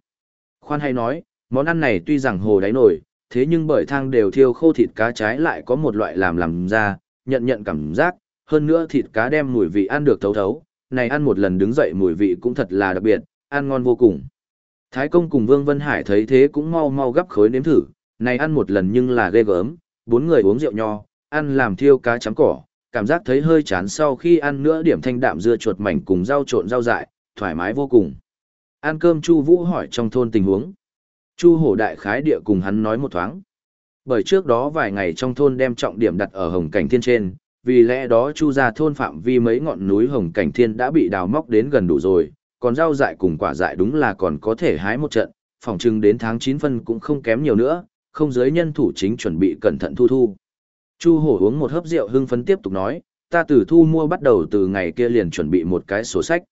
Khoan hay nói, món ăn này tuy rằng hồ đáy nổi, thế nhưng bởi thang đều thiêu khô thịt cá trái lại có một loại làm làm ra, nhận nhận cảm giác, hơn nữa thịt cá đem mùi vị ăn được thấu thấu, này ăn một lần đứng dậy mùi vị cũng thật là đặc biệt, ăn ngon vô cùng. Thái công cùng Vương Vân Hải thấy thế cũng mau mau gấp khối nếm thử, này ăn một lần nhưng là ghê gớm, bốn người uống rượu nho, ăn làm thiêu cá chấm cỏ, cảm giác thấy hơi chán sau khi ăn nữa điểm thanh đạm dưa chuột mảnh cùng rau trộn rau dại, thoải mái vô cùng. Ăn cơm Chu Vũ hỏi trong thôn tình huống. Chu Hổ đại khái địa cùng hắn nói một thoáng. Bởi trước đó vài ngày trong thôn đem trọng điểm đặt ở Hồng Cảnh Thiên trên, vì lẽ đó Chu gia thôn phạm vi mấy ngọn núi Hồng Cảnh Thiên đã bị đào móc đến gần đủ rồi, còn rau dại cùng quả dại đúng là còn có thể hái một trận, phòng trưng đến tháng 9 phân cũng không kém nhiều nữa, không giới nhân thủ chính chuẩn bị cẩn thận thu thu. Chu hổ uống một hớp rượu hưng phấn tiếp tục nói, ta từ thu mua bắt đầu từ ngày kia liền chuẩn bị một cái sổ sách.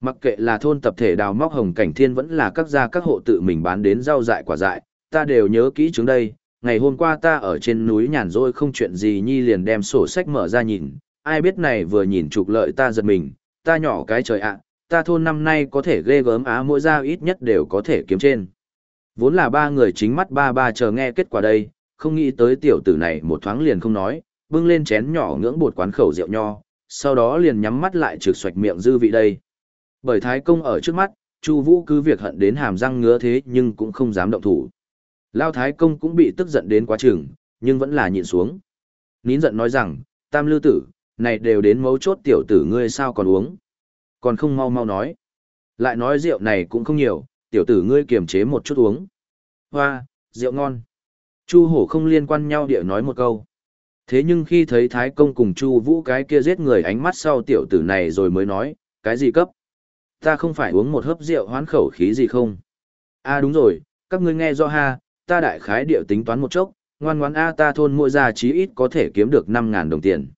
Mặc kệ là thôn tập thể đào móc hồng cảnh thiên vẫn là các gia các hộ tự mình bán đến rau dại quả dại, ta đều nhớ kỹ chúng đây, ngày hôm qua ta ở trên núi nhàn rỗi không chuyện gì nhi liền đem sổ sách mở ra nhìn, ai biết này vừa nhìn trục lợi ta giật mình, ta nhỏ cái trời ạ, ta thôn năm nay có thể ghê gớm á mỗi ra ít nhất đều có thể kiếm trên. Vốn là ba người chính mắt ba ba chờ nghe kết quả đây, không nghĩ tới tiểu tử này một thoáng liền không nói, bưng lên chén nhỏ ngưỡng bột quán khẩu rượu nho, sau đó liền nhắm mắt lại trực xoạch miệng dư vị đây. Bởi Thái Công ở trước mắt, Chu Vũ cứ việc hận đến hàm răng ngứa thế nhưng cũng không dám động thủ. Lao Thái Công cũng bị tức giận đến quá chừng, nhưng vẫn là nhịn xuống. Nín giận nói rằng, Tam Lư Tử, này đều đến mấu chốt tiểu tử ngươi sao còn uống. Còn không mau mau nói. Lại nói rượu này cũng không nhiều, tiểu tử ngươi kiềm chế một chút uống. Hoa, rượu ngon. Chu hổ không liên quan nhau địa nói một câu. Thế nhưng khi thấy Thái Công cùng Chu Vũ cái kia giết người ánh mắt sau tiểu tử này rồi mới nói, cái gì cấp? Ta không phải uống một hớp rượu hoán khẩu khí gì không? a à đúng rồi, các ngươi nghe rõ ha, ta đại khái điệu tính toán một chốc, ngoan ngoãn A ta thôn mỗi gia chí ít có thể kiếm được năm ngàn đồng tiền.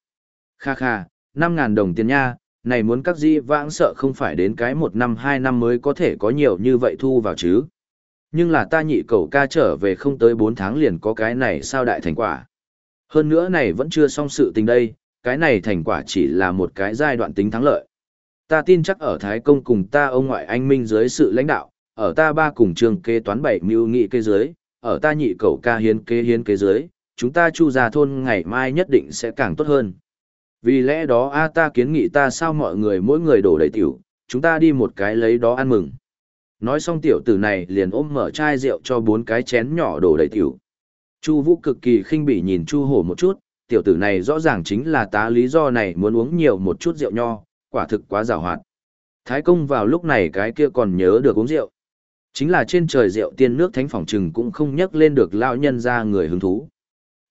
Kha kha, năm ngàn đồng tiền nha, này muốn các di vãng sợ không phải đến cái một năm hai năm mới có thể có nhiều như vậy thu vào chứ. Nhưng là ta nhị cầu ca trở về không tới 4 tháng liền có cái này sao đại thành quả. Hơn nữa này vẫn chưa xong sự tình đây, cái này thành quả chỉ là một cái giai đoạn tính thắng lợi. Ta tin chắc ở Thái Công cùng ta ông ngoại anh Minh dưới sự lãnh đạo, ở ta ba cùng trường kế toán bảy mưu nghị kế dưới, ở ta nhị cầu ca hiến kế hiến kế dưới, chúng ta chu ra thôn ngày mai nhất định sẽ càng tốt hơn. Vì lẽ đó a ta kiến nghị ta sao mọi người mỗi người đổ đầy tiểu, chúng ta đi một cái lấy đó ăn mừng. Nói xong tiểu tử này liền ôm mở chai rượu cho bốn cái chén nhỏ đổ đầy tiểu. Chu Vũ cực kỳ khinh bỉ nhìn Chu Hổ một chút, tiểu tử này rõ ràng chính là tá lý do này muốn uống nhiều một chút rượu nho, quả thực quá giàu hoạt. Thái công vào lúc này cái kia còn nhớ được uống rượu. Chính là trên trời rượu tiên nước thánh phỏng trừng cũng không nhắc lên được lão nhân ra người hứng thú.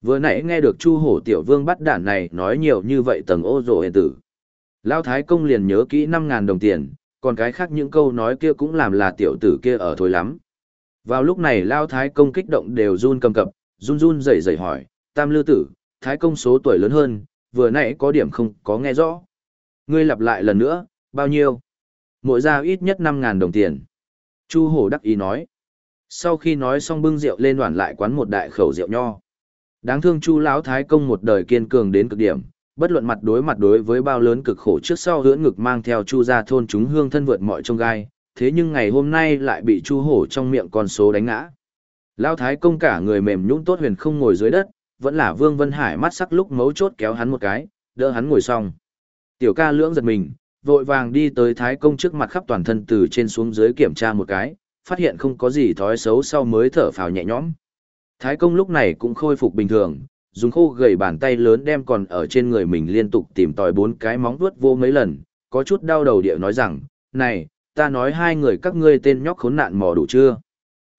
Vừa nãy nghe được Chu Hổ tiểu vương bắt đản này nói nhiều như vậy tầng ô rồ hền tử. Lão Thái công liền nhớ kỹ năm ngàn đồng tiền, còn cái khác những câu nói kia cũng làm là tiểu tử kia ở thôi lắm. Vào lúc này Lão Thái công kích động đều run cầm cập, run run rẩy rẩy hỏi, Tam Lư Tử, Thái công số tuổi lớn hơn, vừa nãy có điểm không có nghe rõ. Ngươi lặp lại lần nữa, bao nhiêu? Mỗi ra ít nhất 5.000 đồng tiền. Chu Hổ đắc ý nói. Sau khi nói xong bưng rượu lên đoàn lại quán một đại khẩu rượu nho. Đáng thương Chu lão thái công một đời kiên cường đến cực điểm, bất luận mặt đối mặt đối với bao lớn cực khổ trước sau hưỡng ngực mang theo Chu ra thôn chúng hương thân vượt mọi trông gai, thế nhưng ngày hôm nay lại bị Chu Hổ trong miệng con số đánh ngã. lao thái công cả người mềm nhũn tốt huyền không ngồi dưới đất, vẫn là Vương Vân Hải mắt sắc lúc mấu chốt kéo hắn một cái, đỡ hắn ngồi xong. Tiểu ca lưỡng giật mình, vội vàng đi tới thái công trước mặt khắp toàn thân từ trên xuống dưới kiểm tra một cái, phát hiện không có gì thói xấu sau mới thở phào nhẹ nhõm. Thái công lúc này cũng khôi phục bình thường, dùng khô gầy bàn tay lớn đem còn ở trên người mình liên tục tìm tòi bốn cái móng vuốt vô mấy lần, có chút đau đầu địa nói rằng, này, ta nói hai người các ngươi tên nhóc khốn nạn mò đủ chưa?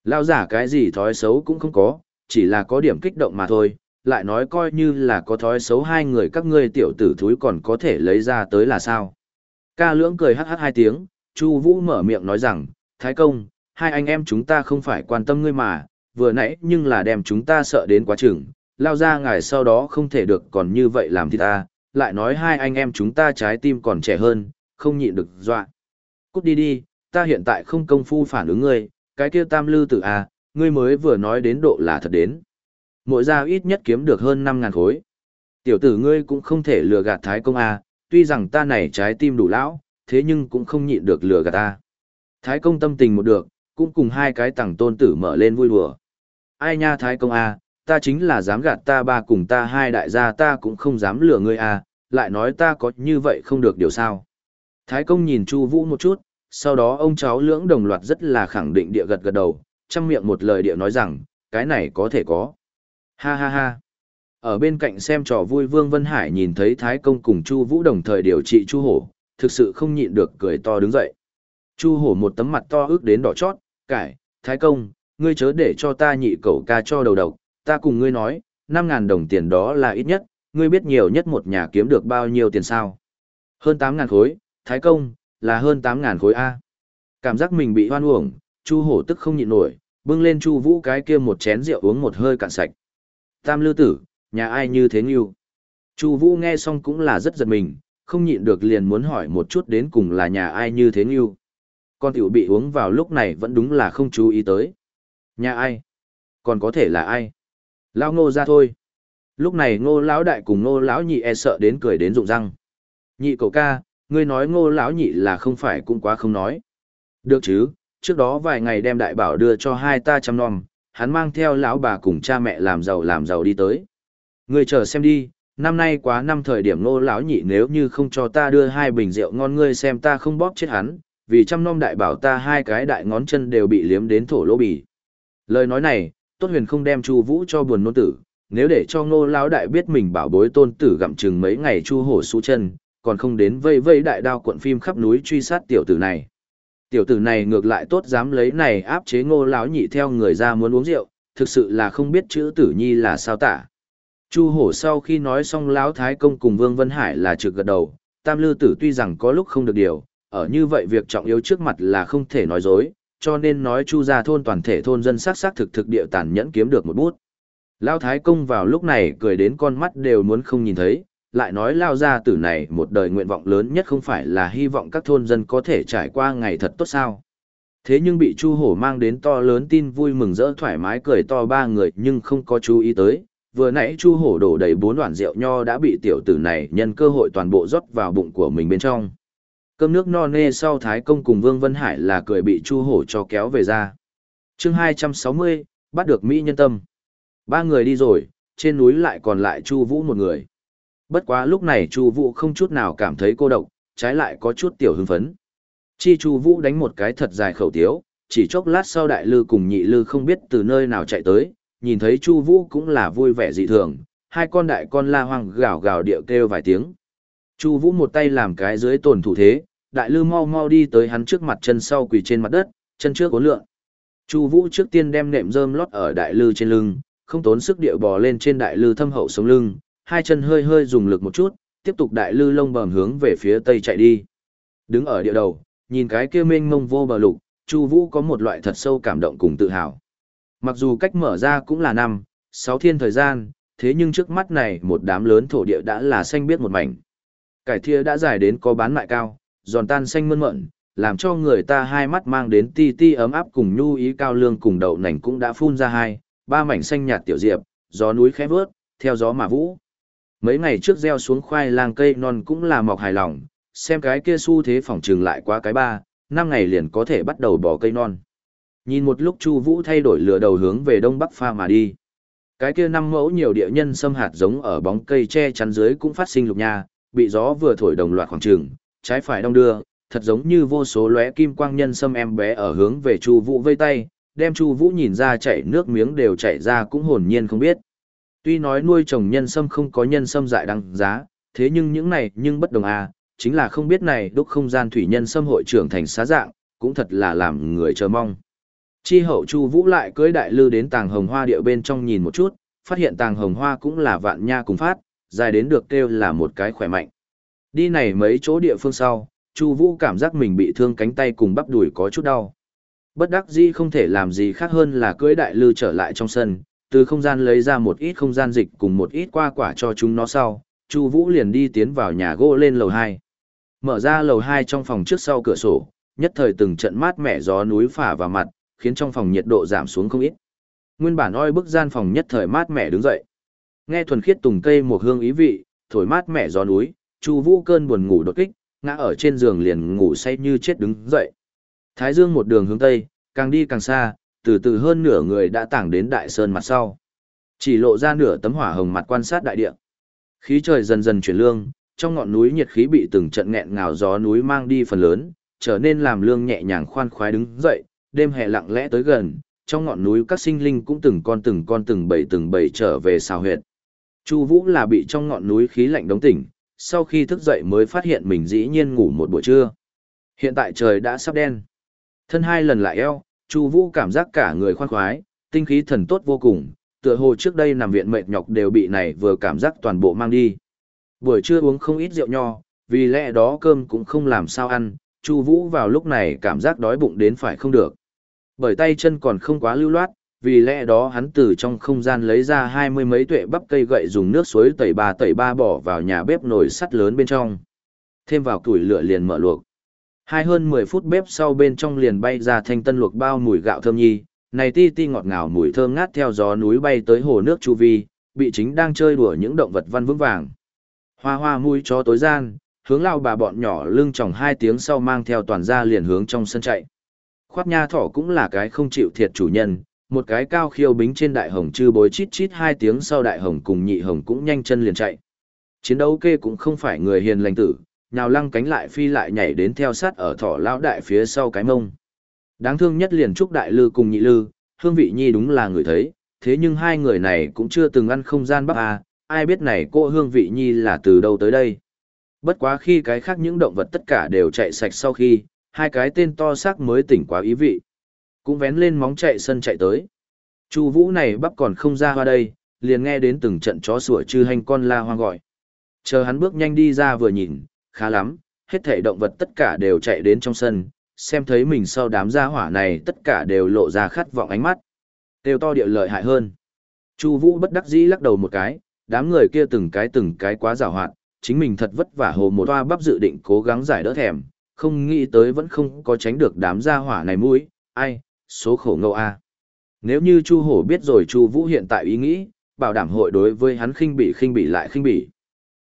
Lao giả cái gì thói xấu cũng không có, chỉ là có điểm kích động mà thôi, lại nói coi như là có thói xấu hai người các ngươi tiểu tử thúi còn có thể lấy ra tới là sao. Ca lưỡng cười hắc hắc hai tiếng, Chu Vũ mở miệng nói rằng, Thái công, hai anh em chúng ta không phải quan tâm ngươi mà, vừa nãy nhưng là đem chúng ta sợ đến quá chừng, lao ra ngài sau đó không thể được còn như vậy làm thì ta, lại nói hai anh em chúng ta trái tim còn trẻ hơn, không nhịn được dọa. Cút đi đi, ta hiện tại không công phu phản ứng ngươi, cái kia tam lư tử à, ngươi mới vừa nói đến độ là thật đến. Mỗi gia ít nhất kiếm được hơn 5.000 khối. Tiểu tử ngươi cũng không thể lừa gạt thái công à, tuy rằng ta này trái tim đủ lão, thế nhưng cũng không nhịn được lừa gạt ta. Thái công tâm tình một được, cũng cùng hai cái tàng tôn tử mở lên vui đùa. Ai nha thái công à, ta chính là dám gạt ta ba cùng ta hai đại gia ta cũng không dám lừa ngươi à, lại nói ta có như vậy không được điều sao. Thái công nhìn Chu Vũ một chút, sau đó ông cháu lưỡng đồng loạt rất là khẳng định địa gật gật đầu, trong miệng một lời địa nói rằng, cái này có thể có. Ha ha ha. Ở bên cạnh xem trò vui Vương Vân Hải nhìn thấy Thái Công cùng Chu Vũ đồng thời điều trị Chu Hổ, thực sự không nhịn được cười to đứng dậy. Chu Hổ một tấm mặt to ước đến đỏ chót, cải, Thái Công, ngươi chớ để cho ta nhị cậu ca cho đầu độc, ta cùng ngươi nói, 5.000 đồng tiền đó là ít nhất, ngươi biết nhiều nhất một nhà kiếm được bao nhiêu tiền sao? Hơn 8.000 khối, Thái Công, là hơn 8.000 khối A. Cảm giác mình bị hoan uổng, Chu Hổ tức không nhịn nổi, bưng lên Chu Vũ cái kia một chén rượu uống một hơi cạn sạch. Tam Lư Tử, nhà ai như thế nghiêu? Chu Vũ nghe xong cũng là rất giật mình, không nhịn được liền muốn hỏi một chút đến cùng là nhà ai như thế nghiêu. Con tiểu bị uống vào lúc này vẫn đúng là không chú ý tới. Nhà ai? Còn có thể là ai? Lão ngô ra thôi. Lúc này ngô lão đại cùng ngô lão nhị e sợ đến cười đến rụng răng. Nhị cậu ca, ngươi nói ngô lão nhị là không phải cũng quá không nói. Được chứ, trước đó vài ngày đem đại bảo đưa cho hai ta chăm nom, hắn mang theo lão bà cùng cha mẹ làm giàu làm giàu đi tới. Ngươi chờ xem đi, năm nay quá năm thời điểm ngô lão nhị nếu như không cho ta đưa hai bình rượu ngon ngươi xem ta không bóp chết hắn, vì chăm nom đại bảo ta hai cái đại ngón chân đều bị liếm đến thổ lỗ bì. Lời nói này, Tốt Huyền không đem Chu Vũ cho buồn nôn tử, nếu để cho Ngô lão đại biết mình bảo bối tôn tử gặm chừng mấy ngày Chu hổ xú chân, còn không đến vây vây đại đao cuộn phim khắp núi truy sát tiểu tử này. Tiểu tử này ngược lại tốt dám lấy này áp chế Ngô lão nhị theo người ra muốn uống rượu, thực sự là không biết chữ tử nhi là sao tả. Chu hổ sau khi nói xong lão thái công cùng Vương Vân Hải là trực gật đầu, Tam Lư tử tuy rằng có lúc không được điều, ở như vậy việc trọng yếu trước mặt là không thể nói dối, cho nên nói chu gia thôn toàn thể thôn dân xác xác thực thực địa tàn nhẫn kiếm được một bút. Lao Thái Công vào lúc này cười đến con mắt đều muốn không nhìn thấy, lại nói Lao gia tử này một đời nguyện vọng lớn nhất không phải là hy vọng các thôn dân có thể trải qua ngày thật tốt sao. Thế nhưng bị Chu Hổ mang đến to lớn tin vui mừng rỡ thoải mái cười to ba người nhưng không có chú ý tới. Vừa nãy Chu Hổ đổ đầy bốn đoạn rượu nho đã bị tiểu tử này nhân cơ hội toàn bộ rót vào bụng của mình bên trong. Cơm nước no nê sau Thái Công cùng Vương Vân Hải là cười bị Chu Hổ cho kéo về ra. chương 260, bắt được Mỹ nhân tâm. Ba người đi rồi, trên núi lại còn lại Chu Vũ một người. Bất quá lúc này Chu Vũ không chút nào cảm thấy cô độc, trái lại có chút tiểu hưng phấn. Chi Chu Vũ đánh một cái thật dài khẩu tiếu, chỉ chốc lát sau đại lư cùng nhị lư không biết từ nơi nào chạy tới, nhìn thấy Chu Vũ cũng là vui vẻ dị thường, hai con đại con la hoang gào gào điệu kêu vài tiếng. Chu Vũ một tay làm cái dưới tổn thủ thế, đại lư mau mau đi tới hắn trước mặt chân sau quỳ trên mặt đất, chân trước cố lượn. Chu Vũ trước tiên đem nệm rơm lót ở đại lư trên lưng, không tốn sức điệu bò lên trên đại lư thâm hậu sống lưng, hai chân hơi hơi dùng lực một chút, tiếp tục đại lư lông bẩm hướng về phía tây chạy đi. Đứng ở địa đầu, nhìn cái kia mênh mông vô bờ lục, Chu Vũ có một loại thật sâu cảm động cùng tự hào. Mặc dù cách mở ra cũng là năm, sáu thiên thời gian, thế nhưng trước mắt này một đám lớn thổ địa đã là xanh biết một mảnh. Cải thia đã dài đến có bán mại cao, giòn tan xanh mơn mởn, làm cho người ta hai mắt mang đến ti ti ấm áp cùng nhu ý cao lương cùng đậu nành cũng đã phun ra hai, ba mảnh xanh nhạt tiểu diệp, gió núi khẽ vớt, theo gió mà vũ. Mấy ngày trước gieo xuống khoai lang cây non cũng là mọc hài lòng, xem cái kia xu thế phòng trừng lại qua cái ba, năm ngày liền có thể bắt đầu bỏ cây non. Nhìn một lúc Chu Vũ thay đổi lửa đầu hướng về đông bắc pha mà đi. Cái kia năm mẫu nhiều địa nhân xâm hạt giống ở bóng cây che chắn dưới cũng phát sinh lục nha, bị gió vừa thổi đồng loạt khoảng trường, trái phải đong đưa, thật giống như vô số lóe kim quang nhân xâm em bé ở hướng về Chu Vũ vây tay, đem Chu Vũ nhìn ra chảy nước miếng đều chảy ra cũng hồn nhiên không biết. Tuy nói nuôi trồng nhân sâm không có nhân sâm dại đăng giá, thế nhưng những này nhưng bất đồng à, chính là không biết này đúc không gian thủy nhân sâm hội trưởng thành xá dạng, cũng thật là làm người chờ mong. Chi hậu Chu Vũ lại cưỡi đại lư đến tàng hồng hoa địa bên trong nhìn một chút, phát hiện tàng hồng hoa cũng là vạn nha cùng phát, dài đến được kêu là một cái khỏe mạnh. Đi này mấy chỗ địa phương sau, Chu Vũ cảm giác mình bị thương cánh tay cùng bắp đùi có chút đau. Bất đắc dĩ không thể làm gì khác hơn là cưỡi đại lư trở lại trong sân, từ không gian lấy ra một ít không gian dịch cùng một ít qua quả cho chúng nó sau, Chu Vũ liền đi tiến vào nhà gỗ lên lầu 2. Mở ra lầu 2 trong phòng trước sau cửa sổ, nhất thời từng trận mát mẻ gió núi phả vào mặt, khiến trong phòng nhiệt độ giảm xuống không ít. Nguyên bản oi bức gian phòng nhất thời mát mẻ đứng dậy. Nghe thuần khiết tùng cây một hương ý vị, thổi mát mẻ gió núi, Chu Vũ cơn buồn ngủ đột kích, ngã ở trên giường liền ngủ say như chết đứng dậy. Thái Dương một đường hướng tây, càng đi càng xa, từ từ hơn nửa người đã tảng đến đại sơn mặt sau. Chỉ lộ ra nửa tấm hỏa hồng mặt quan sát đại địa. Khí trời dần dần chuyển lương, trong ngọn núi nhiệt khí bị từng trận nghẹn ngào gió núi mang đi phần lớn, trở nên làm lương nhẹ nhàng khoan khoái đứng dậy, đêm hè lặng lẽ tới gần, trong ngọn núi các sinh linh cũng từng con từng con từng bầy từng bầy trở về xào huyệt. Chu Vũ là bị trong ngọn núi khí lạnh đóng tỉnh, sau khi thức dậy mới phát hiện mình dĩ nhiên ngủ một buổi trưa. Hiện tại trời đã sắp đen. Thân hai lần lại eo, Chu Vũ cảm giác cả người khoan khoái, tinh khí thần tốt vô cùng, tựa hồ trước đây nằm viện mệt nhọc đều bị này vừa cảm giác toàn bộ mang đi. Buổi trưa uống không ít rượu nho, vì lẽ đó cơm cũng không làm sao ăn, Chu Vũ vào lúc này cảm giác đói bụng đến phải không được. Bởi tay chân còn không quá lưu loát, vì lẽ đó hắn từ trong không gian lấy ra hai mươi mấy tuệ bắp cây gậy dùng nước suối tẩy ba tẩy ba bỏ vào nhà bếp nồi sắt lớn bên trong. Thêm vào củi lửa liền mở luộc. Hai hơn mười phút bếp sau bên trong liền bay ra thanh tân luộc bao mùi gạo thơm nhi, Này ti ti ngọt ngào mùi thơm ngát theo gió núi bay tới hồ nước chu vi, bị chính đang chơi đùa những động vật văn vững vàng. Hoa hoa mùi chó tối gian, hướng lao bà bọn nhỏ lưng chòng hai tiếng sau mang theo toàn gia liền hướng trong sân chạy. Khoát nha thỏ cũng là cái không chịu thiệt chủ nhân, một cái cao khiêu bính trên đại hồng chư bối chít chít hai tiếng sau đại hồng cùng nhị hồng cũng nhanh chân liền chạy. Chiến đấu kê cũng không phải người hiền lành tử, nhào lăng cánh lại phi lại nhảy đến theo sát ở thỏ lão đại phía sau cái mông. Đáng thương nhất liền trúc đại lư cùng nhị lư, hương vị nhi đúng là người thấy, thế nhưng hai người này cũng chưa từng ăn không gian bắp à, ai biết này cô hương vị nhi là từ đâu tới đây. Bất quá khi cái khác những động vật tất cả đều chạy sạch sau khi, hai cái tên to xác mới tỉnh quá ý vị. Cũng vén lên móng chạy sân chạy tới. Chu vũ này bắp còn không ra hoa đây, liền nghe đến từng trận chó sủa chư hành con la hoang gọi. Chờ hắn bước nhanh đi ra vừa nhìn, khá lắm, hết thảy động vật tất cả đều chạy đến trong sân, xem thấy mình sau đám gia hỏa này tất cả đều lộ ra khát vọng ánh mắt. Đều to địa lợi hại hơn. Chu Vũ bất đắc dĩ lắc đầu một cái, đám người kia từng cái từng cái quá giàu hoạt, chính mình thật vất vả hồ một toa bắp dự định cố gắng giải đỡ thèm, không nghĩ tới vẫn không có tránh được đám gia hỏa này mũi, ai, số khổ ngâu a. Nếu như Chu Hổ biết rồi Chu Vũ hiện tại ý nghĩ, bảo đảm hội đối với hắn khinh bỉ khinh bỉ lại khinh bỉ.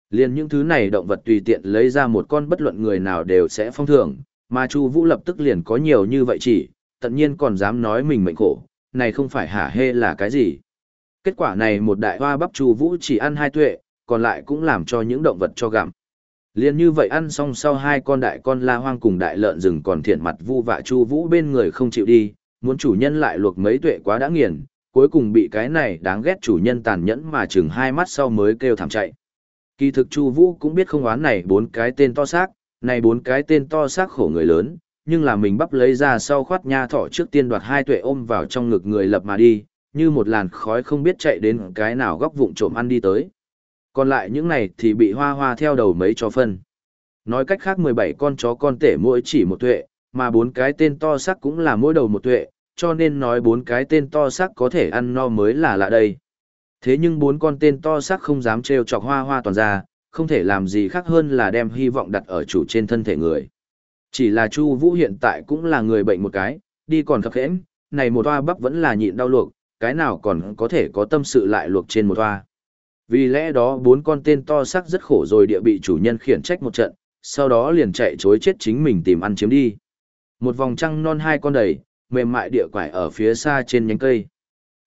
Liên những thứ này động vật tùy tiện lấy ra một con bất luận người nào đều sẽ phong thưởng, mà Chu Vũ lập tức liền có nhiều như vậy chỉ, tất nhiên còn dám nói mình mệnh khổ, này không phải hả hê là cái gì. Kết quả này một đại hoa bắp Chu Vũ chỉ ăn hai tuệ, còn lại cũng làm cho những động vật cho gặm. Liên như vậy ăn xong sau hai con đại con la hoang cùng đại lợn rừng còn thiện mặt vu vạ Chu Vũ bên người không chịu đi, muốn chủ nhân lại luộc mấy tuệ quá đã nghiền, cuối cùng bị cái này đáng ghét chủ nhân tàn nhẫn mà chừng hai mắt sau mới kêu thảm chạy. Kỳ thực Chu Vũ cũng biết không oán này bốn cái tên to xác, này bốn cái tên to xác khổ người lớn, nhưng là mình bắp lấy ra sau khoát nha thọ trước tiên đoạt hai tuệ ôm vào trong ngực người lập mà đi, như một làn khói không biết chạy đến cái nào góc vụng trộm ăn đi tới. Còn lại những này thì bị hoa hoa theo đầu mấy chó phân. Nói cách khác 17 con chó con tể mỗi chỉ một tuệ, mà bốn cái tên to xác cũng là mỗi đầu một tuệ, cho nên nói bốn cái tên to xác có thể ăn no mới là lạ đây. Thế nhưng bốn con tên to xác không dám trêu chọc hoa hoa toàn ra, không thể làm gì khác hơn là đem hy vọng đặt ở chủ trên thân thể người. Chỉ là Chu Vũ hiện tại cũng là người bệnh một cái, đi còn khập khiễng, này một toa bắp vẫn là nhịn đau luộc, cái nào còn có thể có tâm sự lại luộc trên một toa. Vì lẽ đó bốn con tên to xác rất khổ rồi địa bị chủ nhân khiển trách một trận, sau đó liền chạy chối chết chính mình tìm ăn chiếm đi. Một vòng trăng non hai con đầy, mềm mại địa quải ở phía xa trên nhánh cây.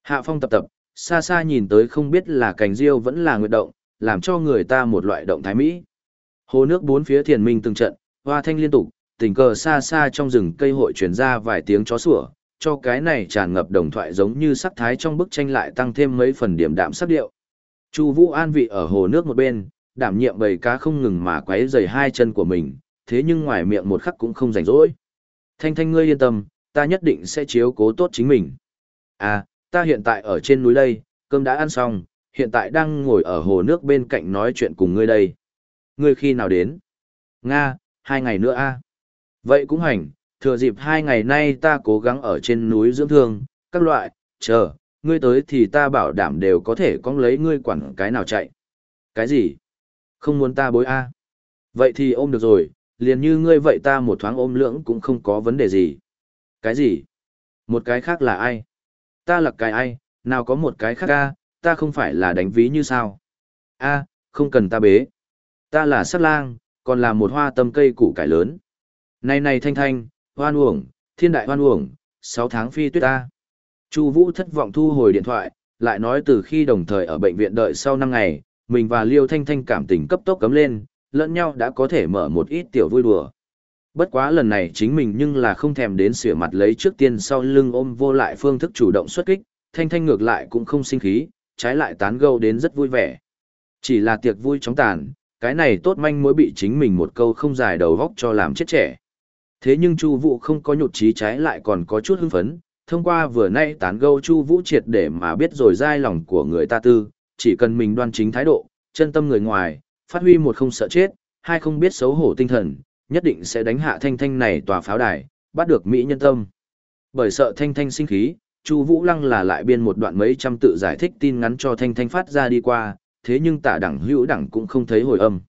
Hạ phong tập tập, xa xa nhìn tới không biết là cành diêu vẫn là nguyệt động, làm cho người ta một loại động thái mỹ. Hồ nước bốn phía thiền minh từng trận, hoa thanh liên tục, tình cờ xa xa trong rừng cây hội truyền ra vài tiếng chó sủa, cho cái này tràn ngập đồng thoại giống như sắc thái trong bức tranh lại tăng thêm mấy phần điểm đạm sắc điệu. Chu Vũ an vị ở hồ nước một bên, đảm nhiệm bầy cá không ngừng mà quấy rầy hai chân của mình, thế nhưng ngoài miệng một khắc cũng không rảnh rỗi. Thanh Thanh ngươi yên tâm, ta nhất định sẽ chiếu cố tốt chính mình. À, ta hiện tại ở trên núi đây, cơm đã ăn xong, hiện tại đang ngồi ở hồ nước bên cạnh nói chuyện cùng ngươi đây. Ngươi khi nào đến? Nga, hai ngày nữa a. Vậy cũng hành, thừa dịp hai ngày nay ta cố gắng ở trên núi dưỡng thương, các loại, chờ, ngươi tới thì ta bảo đảm đều có thể con lấy ngươi quản cái nào chạy. Cái gì? Không muốn ta bối a? Vậy thì ôm được rồi, liền như ngươi vậy ta một thoáng ôm lưỡng cũng không có vấn đề gì. Cái gì? Một cái khác là ai? Ta là cái ai, nào có một cái khác a, ta không phải là đánh ví như sao? A, không cần ta bế. Ta là sát lang, còn là một hoa tâm cây củ cải lớn. Này này thanh thanh, hoan uổng, thiên đại hoan uổng, sáu tháng phi tuyết ta. Chu Vũ thất vọng thu hồi điện thoại, lại nói từ khi đồng thời ở bệnh viện đợi sau năm ngày, mình và Liêu Thanh Thanh cảm tình cấp tốc cấm lên, lẫn nhau đã có thể mở một ít tiểu vui đùa. Bất quá lần này chính mình nhưng là không thèm đến sửa mặt lấy trước tiên sau lưng ôm vô lại phương thức chủ động xuất kích, Thanh Thanh ngược lại cũng không sinh khí, trái lại tán gẫu đến rất vui vẻ. Chỉ là tiệc vui chóng tàn, cái này tốt manh mối bị chính mình một câu không dài đầu góc cho làm chết trẻ. Thế nhưng Chu Vũ không có nhụt chí trái lại còn có chút hưng phấn, thông qua vừa nay tán gẫu Chu Vũ triệt để mà biết rồi giai lòng của người ta tư, chỉ cần mình đoan chính thái độ, chân tâm người ngoài, phát huy một không sợ chết, hai không biết xấu hổ tinh thần, nhất định sẽ đánh hạ Thanh Thanh này tòa pháo đài, bắt được mỹ nhân tâm. Bởi sợ Thanh Thanh sinh khí, Chu Vũ Lăng là lại biên một đoạn mấy trăm tự giải thích tin ngắn cho Thanh Thanh phát ra đi qua, thế nhưng Tạ Đẳng Hữu Đẳng cũng không thấy hồi âm.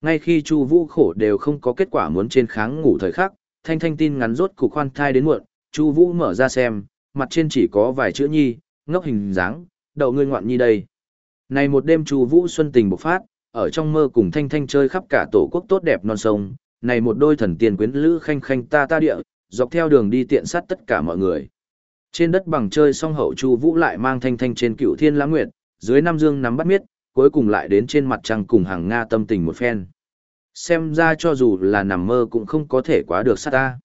Ngay khi Chu Vũ khổ đều không có kết quả muốn trên kháng ngủ thời khắc, Thanh Thanh tin ngắn rốt cục khoan thai đến muộn, Chu Vũ mở ra xem, mặt trên chỉ có vài chữ nhi, ngốc hình dáng, đầu ngươi ngoạn nhi đây. Này một đêm Chu Vũ xuân tình bộc phát, ở trong mơ cùng Thanh Thanh chơi khắp cả tổ quốc tốt đẹp non sông, này một đôi thần tiên quyến lữ khanh khanh ta ta địa, dọc theo đường đi tiện sát tất cả mọi người. Trên đất bằng chơi xong hậu Chu Vũ lại mang Thanh Thanh trên Cựu Thiên Lãng Nguyệt, dưới Nam Dương nắm bắt miết, cuối cùng lại đến trên mặt trăng cùng hàng Nga tâm tình một phen. Xem ra cho dù là nằm mơ cũng không có thể quá được sát ta.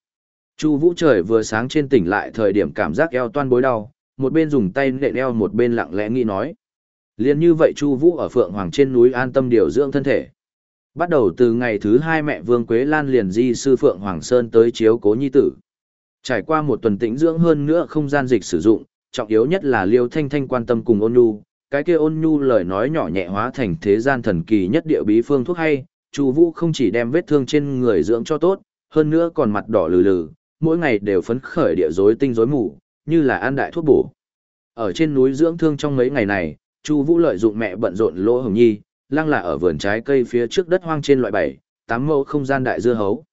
Chu Vũ trời vừa sáng trên tỉnh lại thời điểm cảm giác eo toan bối đau, một bên dùng tay nện eo một bên lặng lẽ nghĩ nói. Liên như vậy Chu Vũ ở Phượng Hoàng trên núi an tâm điều dưỡng thân thể. Bắt đầu từ ngày thứ hai mẹ Vương Quế Lan liền di sư Phượng Hoàng Sơn tới chiếu cố nhi tử. Trải qua một tuần tĩnh dưỡng hơn nữa không gian dịch sử dụng, trọng yếu nhất là Liêu Thanh Thanh quan tâm cùng ôn nhu, cái kia ôn nhu lời nói nhỏ nhẹ hóa thành thế gian thần kỳ nhất địa bí phương thuốc hay, Chu Vũ không chỉ đem vết thương trên người dưỡng cho tốt, hơn nữa còn mặt đỏ lừ lừ, mỗi ngày đều phấn khởi địa rối tinh rối mù, như là ăn đại thuốc bổ. Ở trên núi dưỡng thương trong mấy ngày này, Chu Vũ lợi dụng mẹ bận rộn lỗ hồng nhi, lăng là ở vườn trái cây phía trước đất hoang trên loại bảy, tám mẫu không gian đại dưa hấu.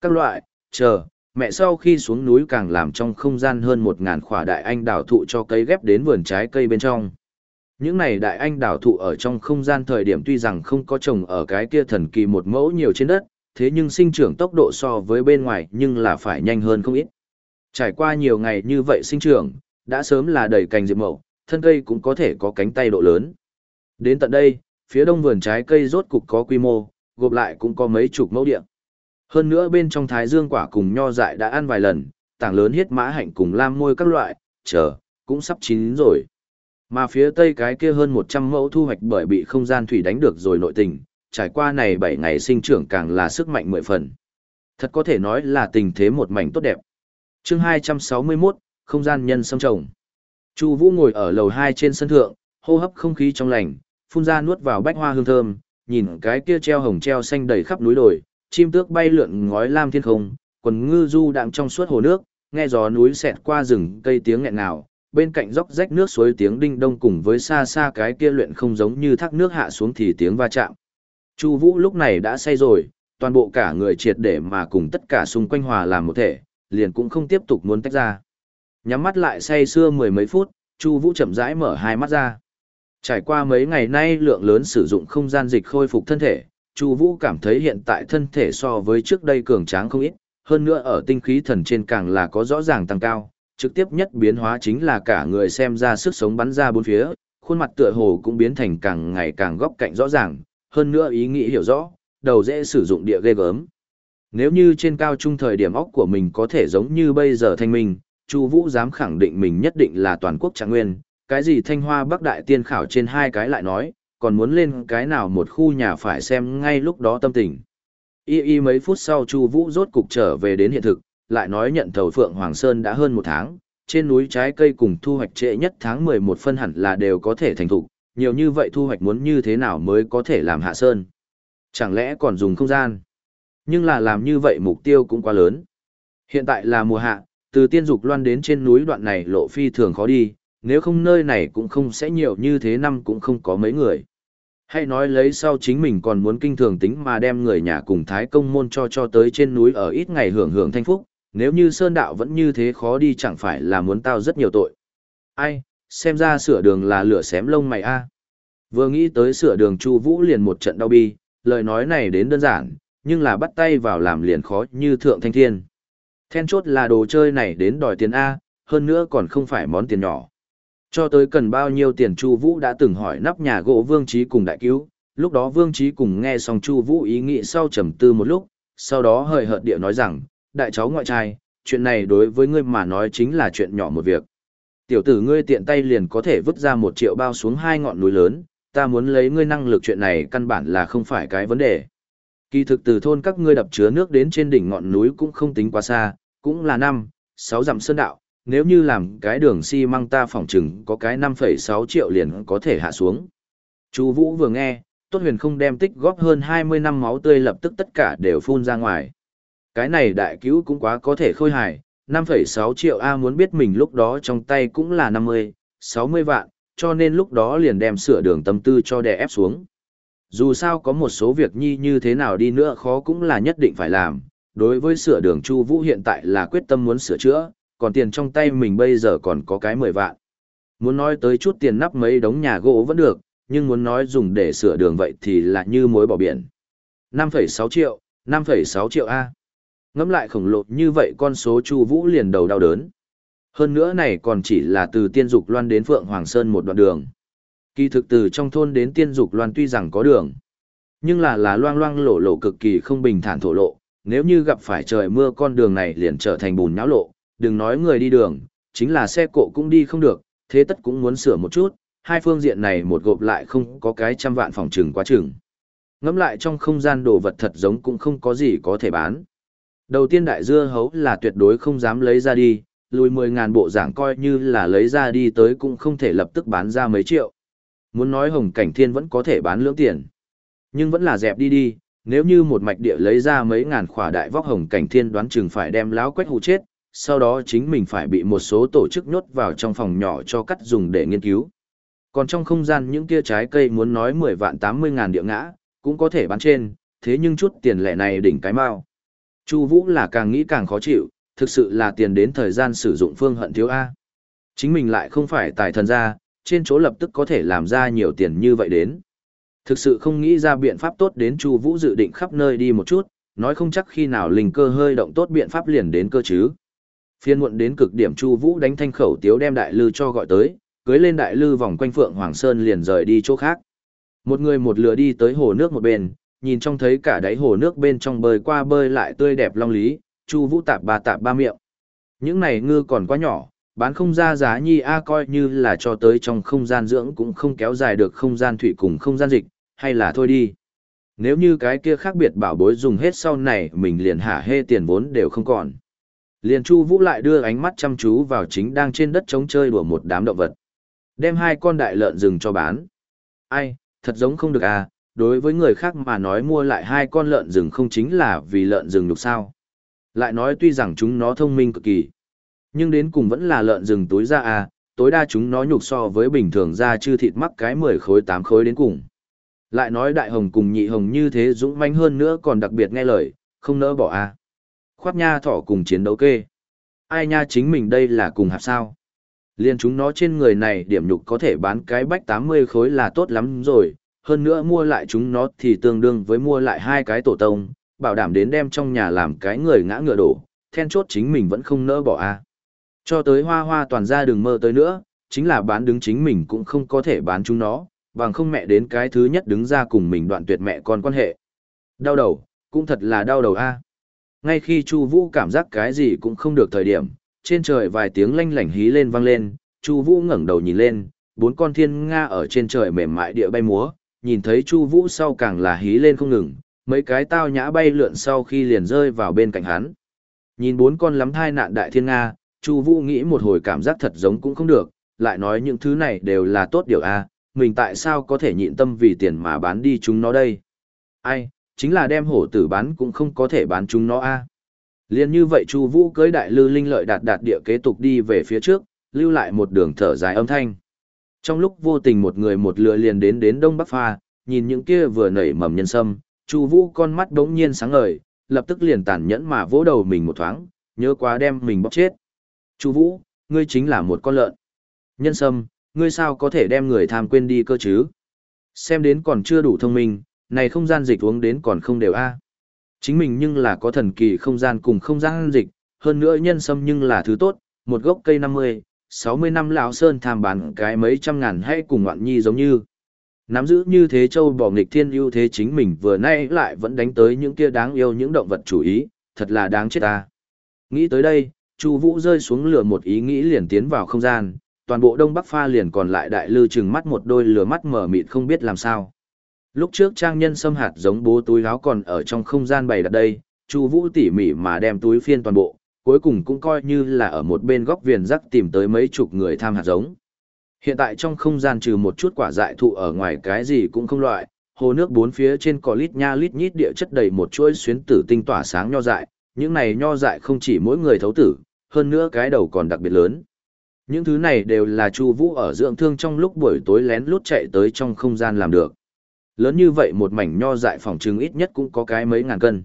Các loại, chờ, mẹ sau khi xuống núi càng làm trong không gian hơn một ngàn khỏa đại anh đào thụ cho cây ghép đến vườn trái cây bên trong. Những này đại anh đào thụ ở trong không gian thời điểm tuy rằng không có trồng ở cái kia thần kỳ một mẫu nhiều trên đất, thế nhưng sinh trưởng tốc độ so với bên ngoài nhưng là phải nhanh hơn không ít. Trải qua nhiều ngày như vậy sinh trưởng, đã sớm là đầy cành diệp mẫu thân cây cũng có thể có cánh tay độ lớn. Đến tận đây, phía đông vườn trái cây rốt cục có quy mô, gộp lại cũng có mấy chục mẫu địa. Hơn nữa bên trong thái dương quả cùng nho dại đã ăn vài lần, tảng lớn hiết mã hạnh cùng lam môi các loại, chờ, cũng sắp chín rồi. Mà phía tây cái kia hơn 100 mẫu thu hoạch bởi bị không gian thủy đánh được rồi nội tình, trải qua này 7 ngày sinh trưởng càng là sức mạnh mười phần. Thật có thể nói là tình thế một mảnh tốt đẹp. chương 261, không gian nhân sâm trồng. Chu Vũ ngồi ở lầu 2 trên sân thượng, hô hấp không khí trong lành, phun ra nuốt vào bách hoa hương thơm, nhìn cái kia treo hồng treo xanh đầy khắp núi đồi, chim tước bay lượn ngói lam thiên không, quần ngư du đạm trong suốt hồ nước, nghe gió núi xẹt qua rừng cây tiếng nghẹn nào, bên cạnh dốc rách nước suối tiếng đinh đông cùng với xa xa cái kia luyện không giống như thác nước hạ xuống thì tiếng va chạm. Chu Vũ lúc này đã say rồi, toàn bộ cả người triệt để mà cùng tất cả xung quanh hòa làm một thể, liền cũng không tiếp tục muốn tách ra. Nhắm mắt lại say sưa mười mấy phút, Chu Vũ chậm rãi mở hai mắt ra. Trải qua mấy ngày nay lượng lớn sử dụng không gian dịch khôi phục thân thể, Chu Vũ cảm thấy hiện tại thân thể so với trước đây cường tráng không ít, hơn nữa ở tinh khí thần trên càng là có rõ ràng tăng cao, trực tiếp nhất biến hóa chính là cả người xem ra sức sống bắn ra bốn phía, khuôn mặt tựa hồ cũng biến thành càng ngày càng góc cạnh rõ ràng, hơn nữa ý nghĩ hiểu rõ, đầu dễ sử dụng địa ghê gớm. Nếu như trên cao trung thời điểm óc của mình có thể giống như bây giờ thanh minh, Chu Vũ dám khẳng định mình nhất định là toàn quốc trạng nguyên, cái gì Thanh Hoa Bắc Đại Tiên khảo trên hai cái lại nói, còn muốn lên cái nào một khu nhà phải xem ngay lúc đó tâm tình. Y y mấy phút sau Chu Vũ rốt cục trở về đến hiện thực, lại nói nhận thầu Phượng Hoàng Sơn đã hơn một tháng, trên núi trái cây cùng thu hoạch trễ nhất tháng 11 phân hẳn là đều có thể thành thục, nhiều như vậy thu hoạch muốn như thế nào mới có thể làm hạ sơn. Chẳng lẽ còn dùng không gian? Nhưng là làm như vậy mục tiêu cũng quá lớn. Hiện tại là mùa hạ, từ tiên dục loan đến trên núi đoạn này lộ phi thường khó đi, nếu không nơi này cũng không sẽ nhiều như thế năm cũng không có mấy người. Hay nói lấy sau chính mình còn muốn kinh thường tính mà đem người nhà cùng thái công môn cho cho tới trên núi ở ít ngày hưởng hưởng thanh phúc, nếu như sơn đạo vẫn như thế khó đi chẳng phải là muốn tao rất nhiều tội. Ai, xem ra sửa đường là lửa xém lông mày a. Vừa nghĩ tới sửa đường Chu Vũ liền một trận đau bi, lời nói này đến đơn giản, nhưng là bắt tay vào làm liền khó như thượng thanh thiên. Then chốt là đồ chơi này đến đòi tiền A, hơn nữa còn không phải món tiền nhỏ. Cho tới cần bao nhiêu tiền Chu Vũ đã từng hỏi nắp nhà gỗ Vương Trí cùng đại cứu, lúc đó Vương Trí cùng nghe xong Chu Vũ ý nghĩ sau trầm tư một lúc, sau đó hời hợt địa nói rằng, đại cháu ngoại trai, chuyện này đối với ngươi mà nói chính là chuyện nhỏ một việc. Tiểu tử ngươi tiện tay liền có thể vứt ra một triệu bao xuống hai ngọn núi lớn, ta muốn lấy ngươi năng lực chuyện này căn bản là không phải cái vấn đề. Kỳ thực từ thôn các ngươi đập chứa nước đến trên đỉnh ngọn núi cũng không tính quá xa, cũng là năm, sáu dặm sơn đạo, nếu như làm cái đường xi măng ta phỏng chừng có cái 5,6 triệu liền có thể hạ xuống. Chu Vũ vừa nghe, Tốt Huyền không đem tích góp hơn 20 năm máu tươi lập tức tất cả đều phun ra ngoài. Cái này đại cứu cũng quá có thể khôi hài, 5,6 triệu A muốn biết mình lúc đó trong tay cũng là 50, 60 vạn, cho nên lúc đó liền đem sửa đường tâm tư cho đè ép xuống. Dù sao có một số việc nhi như thế nào đi nữa khó cũng là nhất định phải làm, đối với sửa đường Chu Vũ hiện tại là quyết tâm muốn sửa chữa, còn tiền trong tay mình bây giờ còn có cái 10 vạn. Muốn nói tới chút tiền nắp mấy đống nhà gỗ vẫn được, nhưng muốn nói dùng để sửa đường vậy thì là như mối bỏ biển. 5,6 triệu, 5,6 triệu A. Ngắm lại khổng lồ như vậy con số Chu Vũ liền đầu đau đớn. Hơn nữa này còn chỉ là từ Tiên Dục Loan đến Phượng Hoàng Sơn một đoạn đường. Kỳ thực từ trong thôn đến Tiên Dục Loan tuy rằng có đường, nhưng là là loang loang lộ lộ cực kỳ không bình thản thổ lộ, nếu như gặp phải trời mưa con đường này liền trở thành bùn nhão lộ, đừng nói người đi đường, chính là xe cộ cũng đi không được, thế tất cũng muốn sửa một chút, hai phương diện này một gộp lại không có cái trăm vạn phòng trừng quá chừng. ngẫm lại trong không gian đồ vật thật giống cũng không có gì có thể bán. Đầu tiên đại dưa hấu là tuyệt đối không dám lấy ra đi, lùi 10.000 bộ giảng coi như là lấy ra đi tới cũng không thể lập tức bán ra mấy triệu. Muốn nói hồng cảnh thiên vẫn có thể bán lưỡng tiền. Nhưng vẫn là dẹp đi đi, nếu như một mạch địa lấy ra mấy ngàn khỏa đại vóc hồng cảnh thiên đoán chừng phải đem láo quách hụ chết, sau đó chính mình phải bị một số tổ chức nhốt vào trong phòng nhỏ cho cắt dùng để nghiên cứu. Còn trong không gian những kia trái cây muốn nói 10 vạn 80 ngàn địa ngã, cũng có thể bán trên, thế nhưng chút tiền lẻ này đỉnh cái mau. Chu Vũ là càng nghĩ càng khó chịu, thực sự là tiền đến thời gian sử dụng phương hận thiếu A. Chính mình lại không phải tài thần gia, trên chỗ lập tức có thể làm ra nhiều tiền như vậy đến. Thực sự không nghĩ ra biện pháp tốt đến Chu Vũ dự định khắp nơi đi một chút, nói không chắc khi nào linh cơ hơi động tốt biện pháp liền đến cơ chứ. Phiên muộn đến cực điểm Chu Vũ đánh thanh khẩu tiếu đem đại lư cho gọi tới, cưới lên đại lư vòng quanh Phượng Hoàng Sơn liền rời đi chỗ khác. Một người một lừa đi tới hồ nước một bên, nhìn trông thấy cả đáy hồ nước bên trong bơi qua bơi lại tươi đẹp long lý, Chu Vũ tạp ba tạp ba miệng. Những này ngư còn quá nhỏ, bán không ra giá nhi a coi như là cho tới trong không gian dưỡng cũng không kéo dài được không gian thủy cùng không gian dịch, hay là thôi đi. Nếu như cái kia khác biệt bảo bối dùng hết sau này mình liền hả hê tiền vốn đều không còn. Liền Chu Vũ lại đưa ánh mắt chăm chú vào chính đang trên đất trống chơi đùa một đám động vật. Đem hai con đại lợn rừng cho bán. Ai, thật giống không được à, đối với người khác mà nói mua lại hai con lợn rừng không chính là vì lợn rừng nhục sao. Lại nói tuy rằng chúng nó thông minh cực kỳ, nhưng đến cùng vẫn là lợn rừng túi ra à, tối đa chúng nó nhục so với bình thường ra chư thịt mắc cái 10 khối 8 khối đến cùng. Lại nói đại hồng cùng nhị hồng như thế dũng manh hơn nữa còn đặc biệt nghe lời, không nỡ bỏ à. Khoát nha thỏ cùng chiến đấu kê. Ai nha chính mình đây là cùng hạp sao. Liên chúng nó trên người này điểm nhục có thể bán cái bách 80 khối là tốt lắm rồi, hơn nữa mua lại chúng nó thì tương đương với mua lại hai cái tổ tông, bảo đảm đến đem trong nhà làm cái người ngã ngựa đổ, then chốt chính mình vẫn không nỡ bỏ a. À. Cho tới hoa hoa toàn ra đừng mơ tới nữa, chính là bán đứng chính mình cũng không có thể bán chúng nó, bằng không mẹ đến cái thứ nhất đứng ra cùng mình đoạn tuyệt mẹ con quan hệ. Đau đầu, cũng thật là đau đầu a. Ngay khi Chu Vũ cảm giác cái gì cũng không được thời điểm, trên trời vài tiếng lanh lảnh hí lên vang lên, Chu Vũ ngẩng đầu nhìn lên, bốn con thiên nga ở trên trời mềm mại địa bay múa, nhìn thấy Chu Vũ sau càng là hí lên không ngừng, mấy cái tao nhã bay lượn sau khi liền rơi vào bên cạnh hắn. Nhìn bốn con lắm thai nạn đại thiên nga, Chu Vũ nghĩ một hồi cảm giác thật giống cũng không được, lại nói những thứ này đều là tốt điều a, mình tại sao có thể nhịn tâm vì tiền mà bán đi chúng nó đây? Ai, chính là đem hổ tử bán cũng không có thể bán chúng nó a. Liên như vậy Chu Vũ cưới đại lư linh lợi đạt đạt địa kế tục đi về phía trước, lưu lại một đường thở dài âm thanh. Trong lúc vô tình một người một lừa liền đến đến Đông Bắc Pha, nhìn những kia vừa nảy mầm nhân sâm, Chu Vũ con mắt đống nhiên sáng ngời, lập tức liền tàn nhẫn mà vỗ đầu mình một thoáng, nhớ quá đem mình bóp chết. Chu Vũ, ngươi chính là một con lợn. Nhân sâm, ngươi sao có thể đem người tham quên đi cơ chứ? Xem đến còn chưa đủ thông minh, này không gian dịch uống đến còn không đều a. Chính mình nhưng là có thần kỳ không gian cùng không gian dịch, hơn nữa nhân sâm nhưng là thứ tốt, một gốc cây 50, 60 năm lão sơn tham bán cái mấy trăm ngàn hay cùng ngoạn nhi giống như. Nắm giữ như thế châu bỏ nghịch thiên ưu thế chính mình vừa nay lại vẫn đánh tới những kia đáng yêu những động vật chủ ý, thật là đáng chết ta. Nghĩ tới đây, Chu Vũ rơi xuống lửa một ý nghĩ liền tiến vào không gian, toàn bộ Đông Bắc pha liền còn lại đại lư chừng mắt một đôi lửa mắt mở mịt không biết làm sao. Lúc trước trang nhân xâm hạt giống bố túi áo còn ở trong không gian bày đặt đây, Chu Vũ tỉ mỉ mà đem túi phiên toàn bộ, cuối cùng cũng coi như là ở một bên góc viền rắc tìm tới mấy chục người tham hạt giống. Hiện tại trong không gian trừ một chút quả dại thụ ở ngoài cái gì cũng không loại, hồ nước bốn phía trên cỏ lít nha lít nhít địa chất đầy một chuỗi xuyến tử tinh tỏa sáng nho dại, những này nho dại không chỉ mỗi người thấu tử, hơn nữa cái đầu còn đặc biệt lớn. Những thứ này đều là Chu Vũ ở dưỡng thương trong lúc buổi tối lén lút chạy tới trong không gian làm được. Lớn như vậy một mảnh nho dại phòng trứng ít nhất cũng có cái mấy ngàn cân.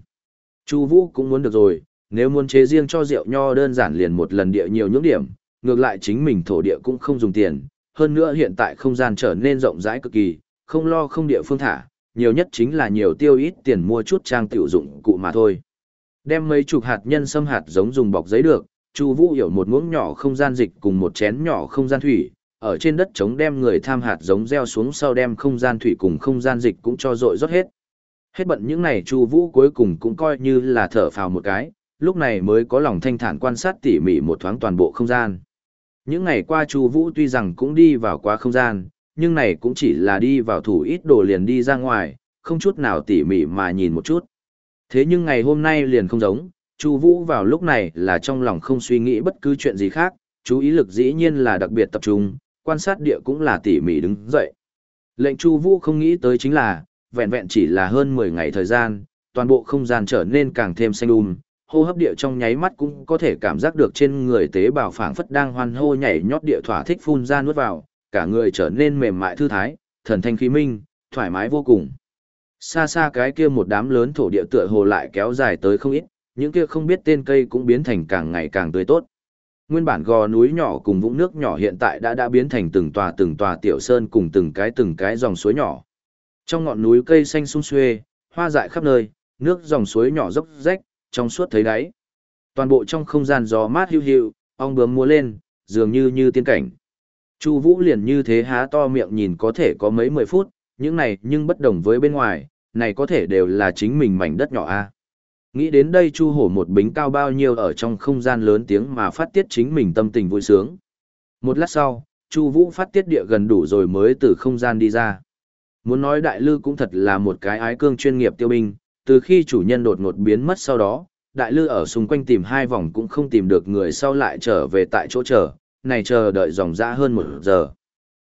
Chu Vũ cũng muốn được rồi, nếu muốn chế riêng cho rượu nho đơn giản liền một lần địa nhiều những điểm, ngược lại chính mình thổ địa cũng không dùng tiền, hơn nữa hiện tại không gian trở nên rộng rãi cực kỳ, không lo không địa phương thả, nhiều nhất chính là nhiều tiêu ít tiền mua chút trang tiểu dụng cụ mà thôi. Đem mấy chục hạt nhân sâm hạt giống dùng bọc giấy được, Chu Vũ hiểu một muỗng nhỏ không gian dịch cùng một chén nhỏ không gian thủy, ở trên đất trống đem người tham hạt giống gieo xuống sau đem không gian thủy cùng không gian dịch cũng cho dội rót hết. Hết bận những này Chu Vũ cuối cùng cũng coi như là thở phào một cái, lúc này mới có lòng thanh thản quan sát tỉ mỉ một thoáng toàn bộ không gian. Những ngày qua Chu Vũ tuy rằng cũng đi vào quá không gian, nhưng này cũng chỉ là đi vào thủ ít đồ liền đi ra ngoài, không chút nào tỉ mỉ mà nhìn một chút. Thế nhưng ngày hôm nay liền không giống, Chu Vũ vào lúc này là trong lòng không suy nghĩ bất cứ chuyện gì khác, chú ý lực dĩ nhiên là đặc biệt tập trung, quan sát địa cũng là tỉ mỉ đứng dậy. Lệnh Chu Vũ không nghĩ tới chính là, vẹn vẹn chỉ là hơn 10 ngày thời gian, toàn bộ không gian trở nên càng thêm xanh um, hô hấp địa trong nháy mắt cũng có thể cảm giác được trên người tế bào phảng phất đang hoan hô nhảy nhót địa thỏa thích phun ra nuốt vào, cả người trở nên mềm mại thư thái, thần thanh khí minh, thoải mái vô cùng. Xa xa cái kia một đám lớn thổ địa tựa hồ lại kéo dài tới không ít, những kia không biết tên cây cũng biến thành càng ngày càng tươi tốt. Nguyên bản gò núi nhỏ cùng vũng nước nhỏ hiện tại đã đã biến thành từng tòa từng tòa tiểu sơn cùng từng cái từng cái dòng suối nhỏ. Trong ngọn núi cây xanh sum xuê, hoa dại khắp nơi, nước dòng suối nhỏ dốc rách, trong suốt thấy đáy. Toàn bộ trong không gian gió mát hiu hiu, ong bướm múa lên, dường như như tiên cảnh. Chu Vũ liền như thế há to miệng nhìn có thể có mấy mười phút, những này nhưng bất đồng với bên ngoài, này có thể đều là chính mình mảnh đất nhỏ a. Nghĩ đến đây Chu Hổ một bính cao bao nhiêu ở trong không gian lớn tiếng mà phát tiết chính mình tâm tình vui sướng. Một lát sau, Chu Vũ phát tiết địa gần đủ rồi mới từ không gian đi ra. Muốn nói đại lư cũng thật là một cái ái cương chuyên nghiệp tiêu binh, từ khi chủ nhân đột ngột biến mất sau đó, đại lư ở xung quanh tìm hai vòng cũng không tìm được người sau lại trở về tại chỗ chờ, này chờ đợi dòng dã hơn một giờ.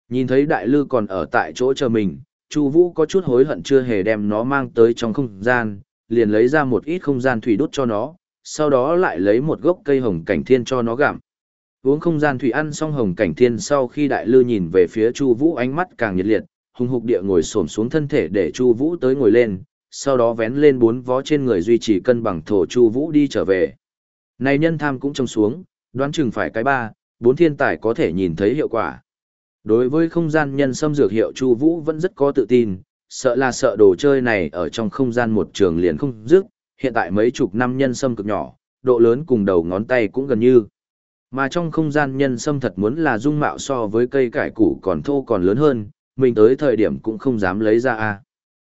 Nhìn thấy đại lư còn ở tại chỗ chờ mình, Chu Vũ có chút hối hận chưa hề đem nó mang tới trong không gian, liền lấy ra một ít không gian thủy đốt cho nó, sau đó lại lấy một gốc cây hồng cảnh thiên cho nó gặm. Uống không gian thủy ăn xong hồng cảnh thiên sau khi đại lư nhìn về phía Chu Vũ ánh mắt càng nhiệt liệt, hùng hục địa ngồi xổm xuống thân thể để Chu Vũ tới ngồi lên, sau đó vén lên bốn vó trên người duy trì cân bằng thổ Chu Vũ đi trở về. Này nhân tham cũng trông xuống, đoán chừng phải cái ba, bốn thiên tài có thể nhìn thấy hiệu quả. Đối với không gian nhân xâm dược hiệu Chu Vũ vẫn rất có tự tin, sợ là sợ đồ chơi này ở trong không gian một trường liền không dứt, hiện tại mấy chục năm nhân sâm cực nhỏ, độ lớn cùng đầu ngón tay cũng gần như. Mà trong không gian nhân sâm thật muốn là dung mạo so với cây cải củ còn thô còn lớn hơn, mình tới thời điểm cũng không dám lấy ra a.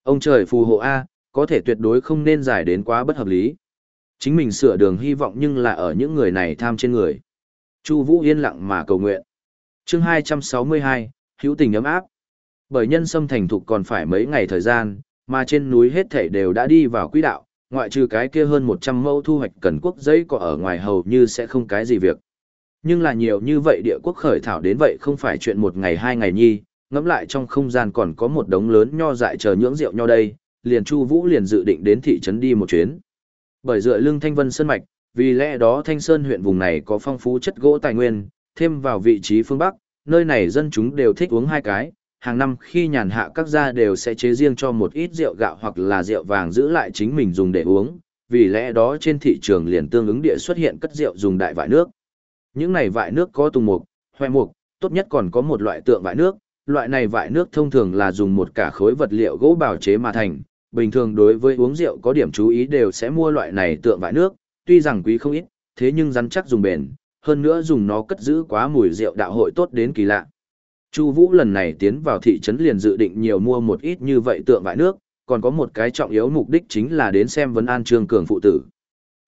Ông trời phù hộ a, có thể tuyệt đối không nên giải đến quá bất hợp lý. Chính mình sửa đường hy vọng nhưng là ở những người này tham trên người. Chu Vũ yên lặng mà cầu nguyện. Chương 262, hữu tình ấm áp. Bởi nhân sâm thành thục còn phải mấy ngày thời gian, mà trên núi hết thảy đều đã đi vào quỹ đạo, ngoại trừ cái kia hơn 100 mẫu thu hoạch cần quốc giấy có ở ngoài hầu như sẽ không cái gì việc. Nhưng là nhiều như vậy địa quốc khởi thảo đến vậy không phải chuyện một ngày hai ngày nhi, ngẫm lại trong không gian còn có một đống lớn nho dại chờ nhưỡng rượu nho đây, liền Chu Vũ liền dự định đến thị trấn đi một chuyến. Bởi dựa lưng Thanh Vân Sơn mạch, vì lẽ đó Thanh Sơn huyện vùng này có phong phú chất gỗ tài nguyên, thêm vào vị trí phương Bắc, nơi này dân chúng đều thích uống hai cái, hàng năm khi nhàn hạ các gia đều sẽ chế riêng cho một ít rượu gạo hoặc là rượu vàng giữ lại chính mình dùng để uống, vì lẽ đó trên thị trường liền tương ứng địa xuất hiện cất rượu dùng đại vại nước. Những này vại nước có tùng mục, hoe mục, tốt nhất còn có một loại tượng vại nước, loại này vại nước thông thường là dùng một cả khối vật liệu gỗ bào chế mà thành, bình thường đối với uống rượu có điểm chú ý đều sẽ mua loại này tượng vại nước, tuy rằng quý không ít, thế nhưng rắn chắc dùng bền, hơn nữa dùng nó cất giữ quá mùi rượu đạo hội tốt đến kỳ lạ. Chu Vũ lần này tiến vào thị trấn liền dự định nhiều mua một ít như vậy tượng vại nước, còn có một cái trọng yếu mục đích chính là đến xem vấn an Trương Cường phụ tử.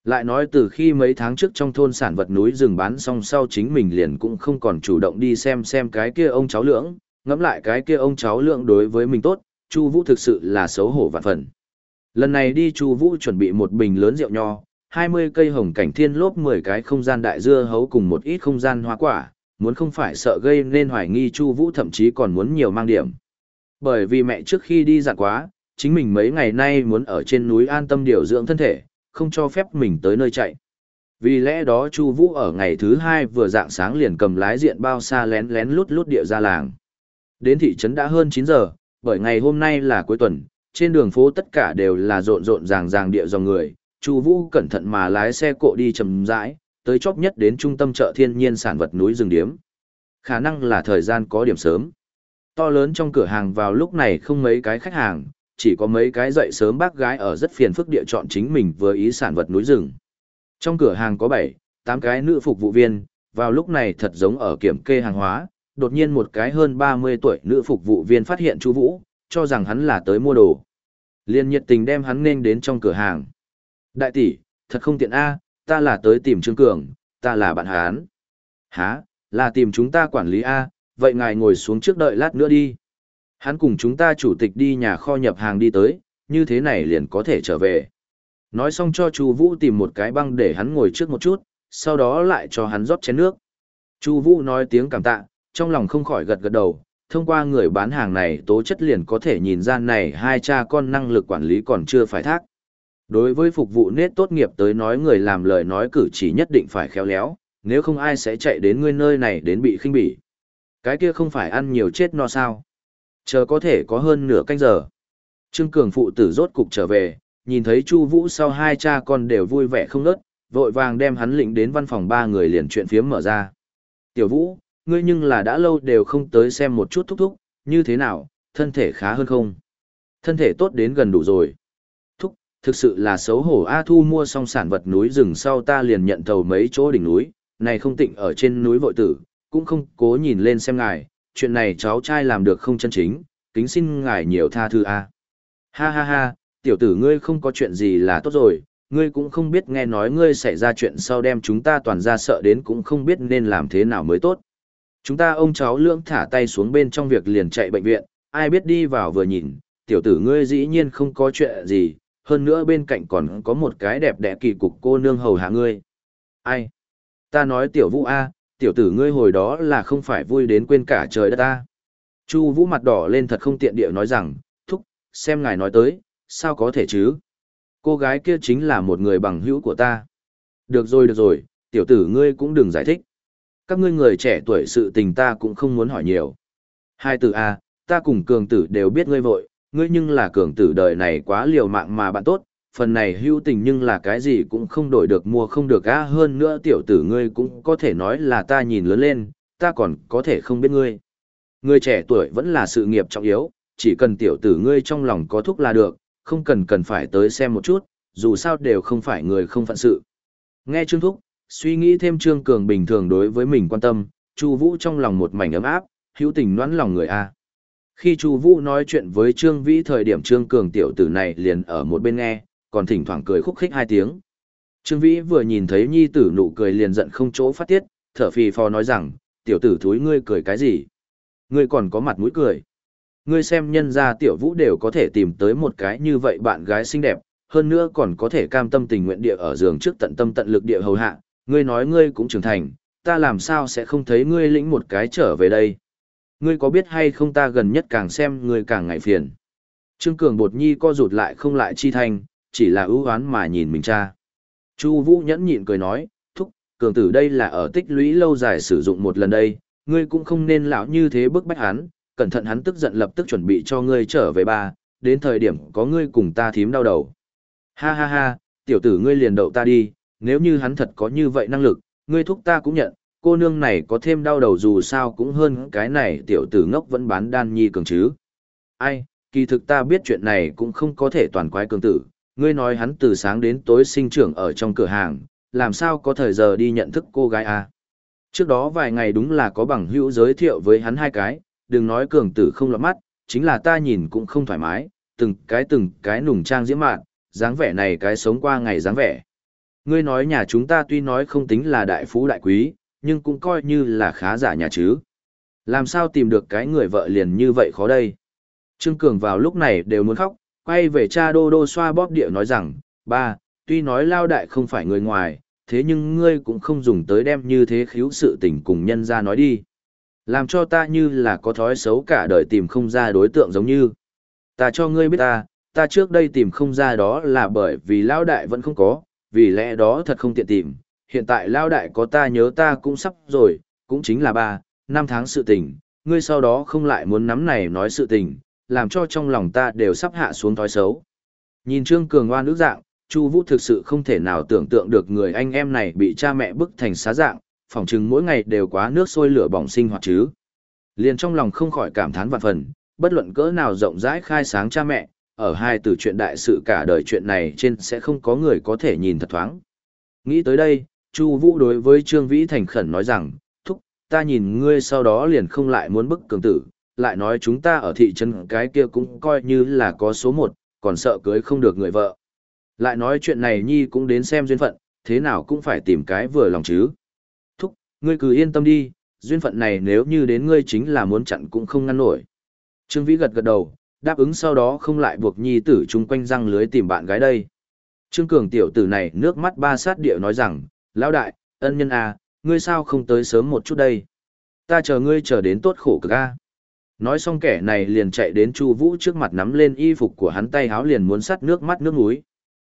Lại nói từ khi mấy tháng trước trong thôn sản vật núi rừng bán xong sau chính mình liền cũng không còn chủ động đi xem xem cái kia ông cháu lưỡng, ngẫm lại cái kia ông cháu lượng đối với mình tốt, Chu Vũ thực sự là xấu hổ vạn phần. Lần này đi Chu Vũ chuẩn bị một bình lớn rượu nho, 20 cây hồng cảnh thiên lốp 10 cái không gian đại dưa hấu cùng một ít không gian hoa quả, muốn không phải sợ gây nên hoài nghi Chu Vũ thậm chí còn muốn nhiều mang điểm. Bởi vì mẹ trước khi đi dặn quá, chính mình mấy ngày nay muốn ở trên núi an tâm điều dưỡng thân thể, không cho phép mình tới nơi chạy. Vì lẽ đó Chu Vũ ở ngày thứ hai vừa dạng sáng liền cầm lái diện bao xa lén lén lút lút địa ra làng. Đến thị trấn đã hơn 9 giờ, bởi ngày hôm nay là cuối tuần, trên đường phố tất cả đều là rộn rộn ràng ràng địa dòng người, Chu Vũ cẩn thận mà lái xe cộ đi chậm rãi, tới chóp nhất đến trung tâm chợ thiên nhiên sản vật núi rừng điếm. Khả năng là thời gian có điểm sớm. To lớn trong cửa hàng vào lúc này không mấy cái khách hàng, chỉ có mấy cái dậy sớm bác gái ở rất phiền phức địa chọn chính mình vừa ý sản vật núi rừng. Trong cửa hàng có 7, 8 cái nữ phục vụ viên, vào lúc này thật giống ở kiểm kê hàng hóa, đột nhiên một cái hơn 30 tuổi nữ phục vụ viên phát hiện chú Vũ, cho rằng hắn là tới mua đồ. Liên nhiệt tình đem hắn nên đến trong cửa hàng. Đại tỷ, thật không tiện a, ta là tới tìm Trương Cường, ta là bạn hắn. Hả, là tìm chúng ta quản lý a, vậy ngài ngồi xuống trước đợi lát nữa đi. Hắn cùng chúng ta chủ tịch đi nhà kho nhập hàng đi tới, như thế này liền có thể trở về. Nói xong cho Chu Vũ tìm một cái băng để hắn ngồi trước một chút, sau đó lại cho hắn rót chén nước. Chu Vũ nói tiếng cảm tạ, trong lòng không khỏi gật gật đầu, thông qua người bán hàng này tố chất liền có thể nhìn ra này hai cha con năng lực quản lý còn chưa phải thác. Đối với phục vụ nết tốt nghiệp tới nói người làm lời nói cử chỉ nhất định phải khéo léo, nếu không ai sẽ chạy đến ngươi nơi này đến bị khinh bỉ. Cái kia không phải ăn nhiều chết no sao. Chờ có thể có hơn nửa canh giờ. Trương Cường phụ tử rốt cục trở về, nhìn thấy Chu Vũ sau hai cha con đều vui vẻ không ngớt, vội vàng đem hắn lĩnh đến văn phòng ba người liền chuyện phiếm mở ra. Tiểu Vũ, ngươi nhưng là đã lâu đều không tới xem một chút thúc thúc, như thế nào, thân thể khá hơn không? Thân thể tốt đến gần đủ rồi. Thực sự là xấu hổ A Thu mua xong sản vật núi rừng sau ta liền nhận thầu mấy chỗ đỉnh núi, này không tịnh ở trên núi vội tử, cũng không cố nhìn lên xem ngài, chuyện này cháu trai làm được không chân chính, kính xin ngài nhiều tha thứ A. Ha ha ha, tiểu tử ngươi không có chuyện gì là tốt rồi, ngươi cũng không biết nghe nói ngươi xảy ra chuyện sau đem chúng ta toàn ra sợ đến cũng không biết nên làm thế nào mới tốt. Chúng ta ông cháu lưỡng thả tay xuống bên trong việc liền chạy bệnh viện, ai biết đi vào vừa nhìn, tiểu tử ngươi dĩ nhiên không có chuyện gì, hơn nữa bên cạnh còn có một cái đẹp đẽ kỳ cục cô nương hầu hạ ngươi. Ai? Ta nói tiểu vũ A, tiểu tử ngươi hồi đó là không phải vui đến quên cả trời đất ta. Chu vũ mặt đỏ lên thật không tiện địa nói rằng, thúc, xem ngài nói tới, sao có thể chứ? Cô gái kia chính là một người bằng hữu của ta. Được rồi được rồi, tiểu tử ngươi cũng đừng giải thích các ngươi người trẻ tuổi sự tình ta cũng không muốn hỏi nhiều. Hai từ A, ta cùng cường tử đều biết ngươi vội, ngươi nhưng là cường tử đời này quá liều mạng mà bạn tốt, phần này hữu tình nhưng là cái gì cũng không đổi được mua không được á hơn nữa tiểu tử ngươi cũng có thể nói là ta nhìn lớn lên, ta còn có thể không biết ngươi. Ngươi trẻ tuổi vẫn là sự nghiệp trọng yếu, chỉ cần tiểu tử ngươi trong lòng có thúc là được, không cần cần phải tới xem một chút, dù sao đều không phải người không phận sự. Nghe Trương Thúc, suy nghĩ thêm Trương Cường bình thường đối với mình quan tâm, Chu Vũ trong lòng một mảnh ấm áp, hữu tình noãn lòng người a. Khi Chu Vũ nói chuyện với Trương Vĩ thời điểm Trương Cường tiểu tử này liền ở một bên nghe, còn thỉnh thoảng cười khúc khích hai tiếng. Trương Vĩ vừa nhìn thấy nhi tử nụ cười liền giận không chỗ phát tiết, thở phì phò nói rằng, tiểu tử thúi ngươi cười cái gì? Ngươi còn có mặt mũi cười. Ngươi xem nhân gia tiểu vũ đều có thể tìm tới một cái như vậy bạn gái xinh đẹp, hơn nữa còn có thể cam tâm tình nguyện địa ở giường trước tận tâm tận lực địa hầu hạ, ngươi nói ngươi cũng trưởng thành, ta làm sao sẽ không thấy ngươi lĩnh một cái trở về đây. Ngươi có biết hay không ta gần nhất càng xem ngươi càng ngại phiền. Trương Cường bột nhi co rụt lại không lại chi thành, chỉ là ưu hoán mà nhìn mình cha. Chu Vũ nhẫn nhịn cười nói, thúc, Cường tử đây là ở tích lũy lâu dài sử dụng một lần đây, ngươi cũng không nên lão như thế bức bách hắn, cẩn thận hắn tức giận lập tức chuẩn bị cho ngươi trở về ba, đến thời điểm có ngươi cùng ta thím đau đầu. Ha ha ha, tiểu tử ngươi liền đậu ta đi, nếu như hắn thật có như vậy năng lực, ngươi thúc ta cũng nhận, cô nương này có thêm đau đầu dù sao cũng hơn cái này tiểu tử ngốc vẫn bán đan nhi cường chứ. Ai, kỳ thực ta biết chuyện này cũng không có thể toàn quái cường tử, ngươi nói hắn từ sáng đến tối sinh trưởng ở trong cửa hàng, làm sao có thời giờ đi nhận thức cô gái à? Trước đó vài ngày đúng là có bằng hữu giới thiệu với hắn hai cái, đừng nói cường tử không lọt mắt, chính là ta nhìn cũng không thoải mái, từng cái từng cái nùng trang diễm mạn, dáng vẻ này cái sống qua ngày dáng vẻ. Ngươi nói nhà chúng ta tuy nói không tính là đại phú đại quý, nhưng cũng coi như là khá giả nhà chứ. Làm sao tìm được cái người vợ liền như vậy khó đây? Trương Cường vào lúc này đều muốn khóc, quay về cha đô đô xoa bóp địa nói rằng, ba, tuy nói lao đại không phải người ngoài, thế nhưng ngươi cũng không dùng tới đem như thế khiếu sự tình cùng nhân ra nói đi. Làm cho ta như là có thói xấu cả đời tìm không ra đối tượng giống như. Ta cho ngươi biết ta, ta trước đây tìm không ra đó là bởi vì lao đại vẫn không có, vì lẽ đó thật không tiện tìm, hiện tại lao đại có ta nhớ ta cũng sắp rồi, cũng chính là ba, năm tháng sự tình, ngươi sau đó không lại muốn nắm này nói sự tình, làm cho trong lòng ta đều sắp hạ xuống thói xấu. Nhìn Trương Cường oan ước dạng, Chu Vũ thực sự không thể nào tưởng tượng được người anh em này bị cha mẹ bức thành xá dạng, phỏng chừng mỗi ngày đều quá nước sôi lửa bỏng sinh hoạt chứ. Liền trong lòng không khỏi cảm thán vạn phần, bất luận cỡ nào rộng rãi khai sáng cha mẹ, ở hai từ chuyện đại sự cả đời chuyện này trên sẽ không có người có thể nhìn thật thoáng. Nghĩ tới đây, Chu Vũ đối với Trương Vĩ thành khẩn nói rằng, thúc, ta nhìn ngươi sau đó liền không lại muốn bức cường tử, lại nói chúng ta ở thị trấn cái kia cũng coi như là có số một, còn sợ cưới không được người vợ. Lại nói chuyện này nhi cũng đến xem duyên phận, thế nào cũng phải tìm cái vừa lòng chứ. Thúc, ngươi cứ yên tâm đi, duyên phận này nếu như đến ngươi chính là muốn chặn cũng không ngăn nổi. Trương Vĩ gật gật đầu, đáp ứng sau đó không lại buộc nhi tử chung quanh răng lưới tìm bạn gái đây. Trương Cường tiểu tử này nước mắt ba sát địa nói rằng, lão đại, ân nhân à, ngươi sao không tới sớm một chút đây? Ta chờ ngươi chờ đến tốt khổ cực a. Nói xong kẻ này liền chạy đến Chu Vũ trước mặt nắm lên y phục của hắn tay háo liền muốn sắt nước mắt nước núi.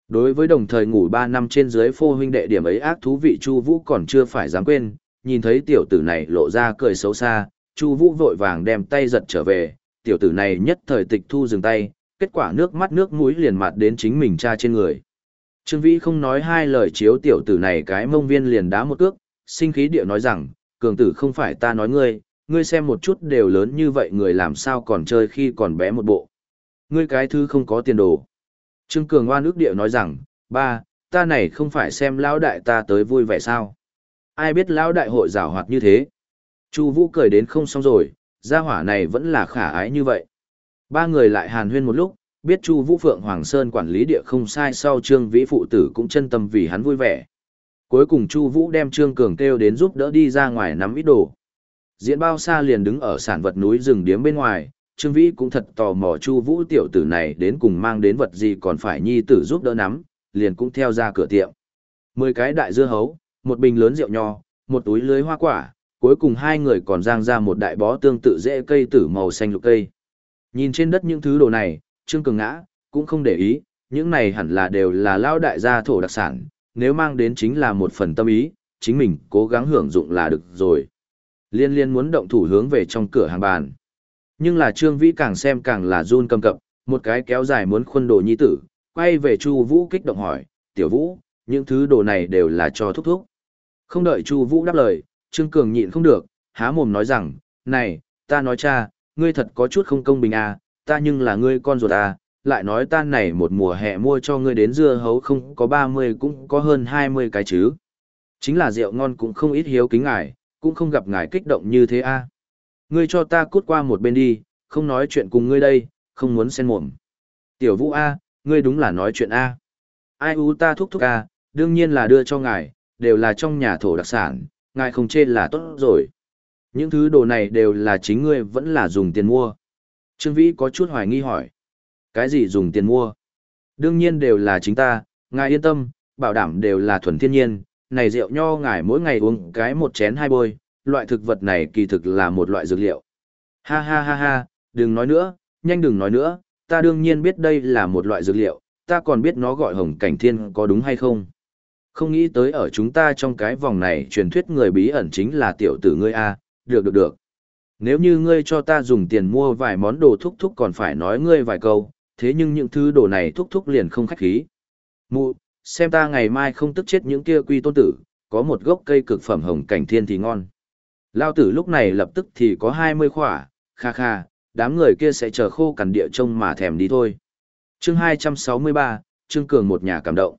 Đối với đồng thời ngủ 3 năm trên dưới phô huynh đệ điểm ấy ác thú vị Chu Vũ còn chưa phải dám quên, nhìn thấy tiểu tử này lộ ra cười xấu xa, Chu Vũ vội vàng đem tay giật trở về, tiểu tử này nhất thời tịch thu dừng tay, kết quả nước mắt nước mũi liền mặt đến chính mình cha trên người. Trương Vĩ không nói hai lời chiếu tiểu tử này cái mông viên liền đá một cước, sinh khí địa nói rằng, cường tử không phải ta nói ngươi, ngươi xem một chút đều lớn như vậy người làm sao còn chơi khi còn bé một bộ. Ngươi cái thứ không có tiền đồ. Trương Cường oan ước địa nói rằng, ba, ta này không phải xem lão đại ta tới vui vẻ sao. Ai biết lão đại hội rào hoạt như thế. Chu Vũ cười đến không xong rồi, gia hỏa này vẫn là khả ái như vậy. Ba người lại hàn huyên một lúc, biết Chu Vũ Phượng Hoàng Sơn quản lý địa không sai sau Trương Vĩ phụ tử cũng chân tâm vì hắn vui vẻ. Cuối cùng Chu Vũ đem Trương Cường kêu đến giúp đỡ đi ra ngoài nắm ít đồ. Diễn bao Sa liền đứng ở sản vật núi rừng điếm bên ngoài, Trương Vĩ cũng thật tò mò Chu Vũ tiểu tử này đến cùng mang đến vật gì còn phải nhi tử giúp đỡ nắm, liền cũng theo ra cửa tiệm. Mười cái đại dưa hấu, một bình lớn rượu nho, một túi lưới hoa quả, cuối cùng hai người còn giang ra một đại bó tương tự rễ cây tử màu xanh lục cây. Nhìn trên đất những thứ đồ này, Trương Cường ngã, cũng không để ý, những này hẳn là đều là lao đại gia thổ đặc sản, nếu mang đến chính là một phần tâm ý, chính mình cố gắng hưởng dụng là được rồi. Liên liên muốn động thủ hướng về trong cửa hàng bàn. Nhưng là Trương Vĩ càng xem càng là run cầm cập, một cái kéo dài muốn khuôn đồ nhi tử, quay về Chu Vũ kích động hỏi, "Tiểu Vũ, những thứ đồ này đều là cho thúc thúc?" Không đợi Chu Vũ đáp lời, Trương Cường nhịn không được, há mồm nói rằng, "Này, ta nói cha, ngươi thật có chút không công bình à, ta nhưng là ngươi con ruột à, lại nói ta này một mùa hè mua cho ngươi đến dưa hấu không có 30 cũng có hơn 20 cái chứ. Chính là rượu ngon cũng không ít hiếu kính ngài, cũng không gặp ngài kích động như thế a. À. Ngươi cho ta cút qua một bên đi, không nói chuyện cùng ngươi đây, không muốn xen mồm. Tiểu Vũ a, ngươi đúng là nói chuyện a. Ai u ta thúc thúc a, đương nhiên là đưa cho ngài, đều là trong nhà thổ đặc sản, ngài không chê là tốt rồi. Những thứ đồ này đều là chính ngươi vẫn là dùng tiền mua. Trương Vĩ có chút hoài nghi hỏi. Cái gì dùng tiền mua? Đương nhiên đều là chính ta, ngài yên tâm, bảo đảm đều là thuần thiên nhiên. Này rượu nho ngài mỗi ngày uống cái một chén hai bôi, loại thực vật này kỳ thực là một loại dược liệu. Ha ha ha ha, đừng nói nữa, nhanh đừng nói nữa, ta đương nhiên biết đây là một loại dược liệu, ta còn biết nó gọi hồng cảnh thiên có đúng hay không. Không nghĩ tới ở chúng ta trong cái vòng này truyền thuyết người bí ẩn chính là tiểu tử ngươi A, được được được. Nếu như ngươi cho ta dùng tiền mua vài món đồ thúc thúc còn phải nói ngươi vài câu, thế nhưng những thứ đồ này thúc thúc liền không khách khí. Mụ, xem ta ngày mai không tức chết những kia quy tôn tử, có một gốc cây cực phẩm hồng cảnh thiên thì ngon. Lao tử lúc này lập tức thì có 20 khỏa, kha kha, đám người kia sẽ chờ khô cằn địa trông mà thèm đi thôi. chương 263, Trương Cường một nhà cảm động.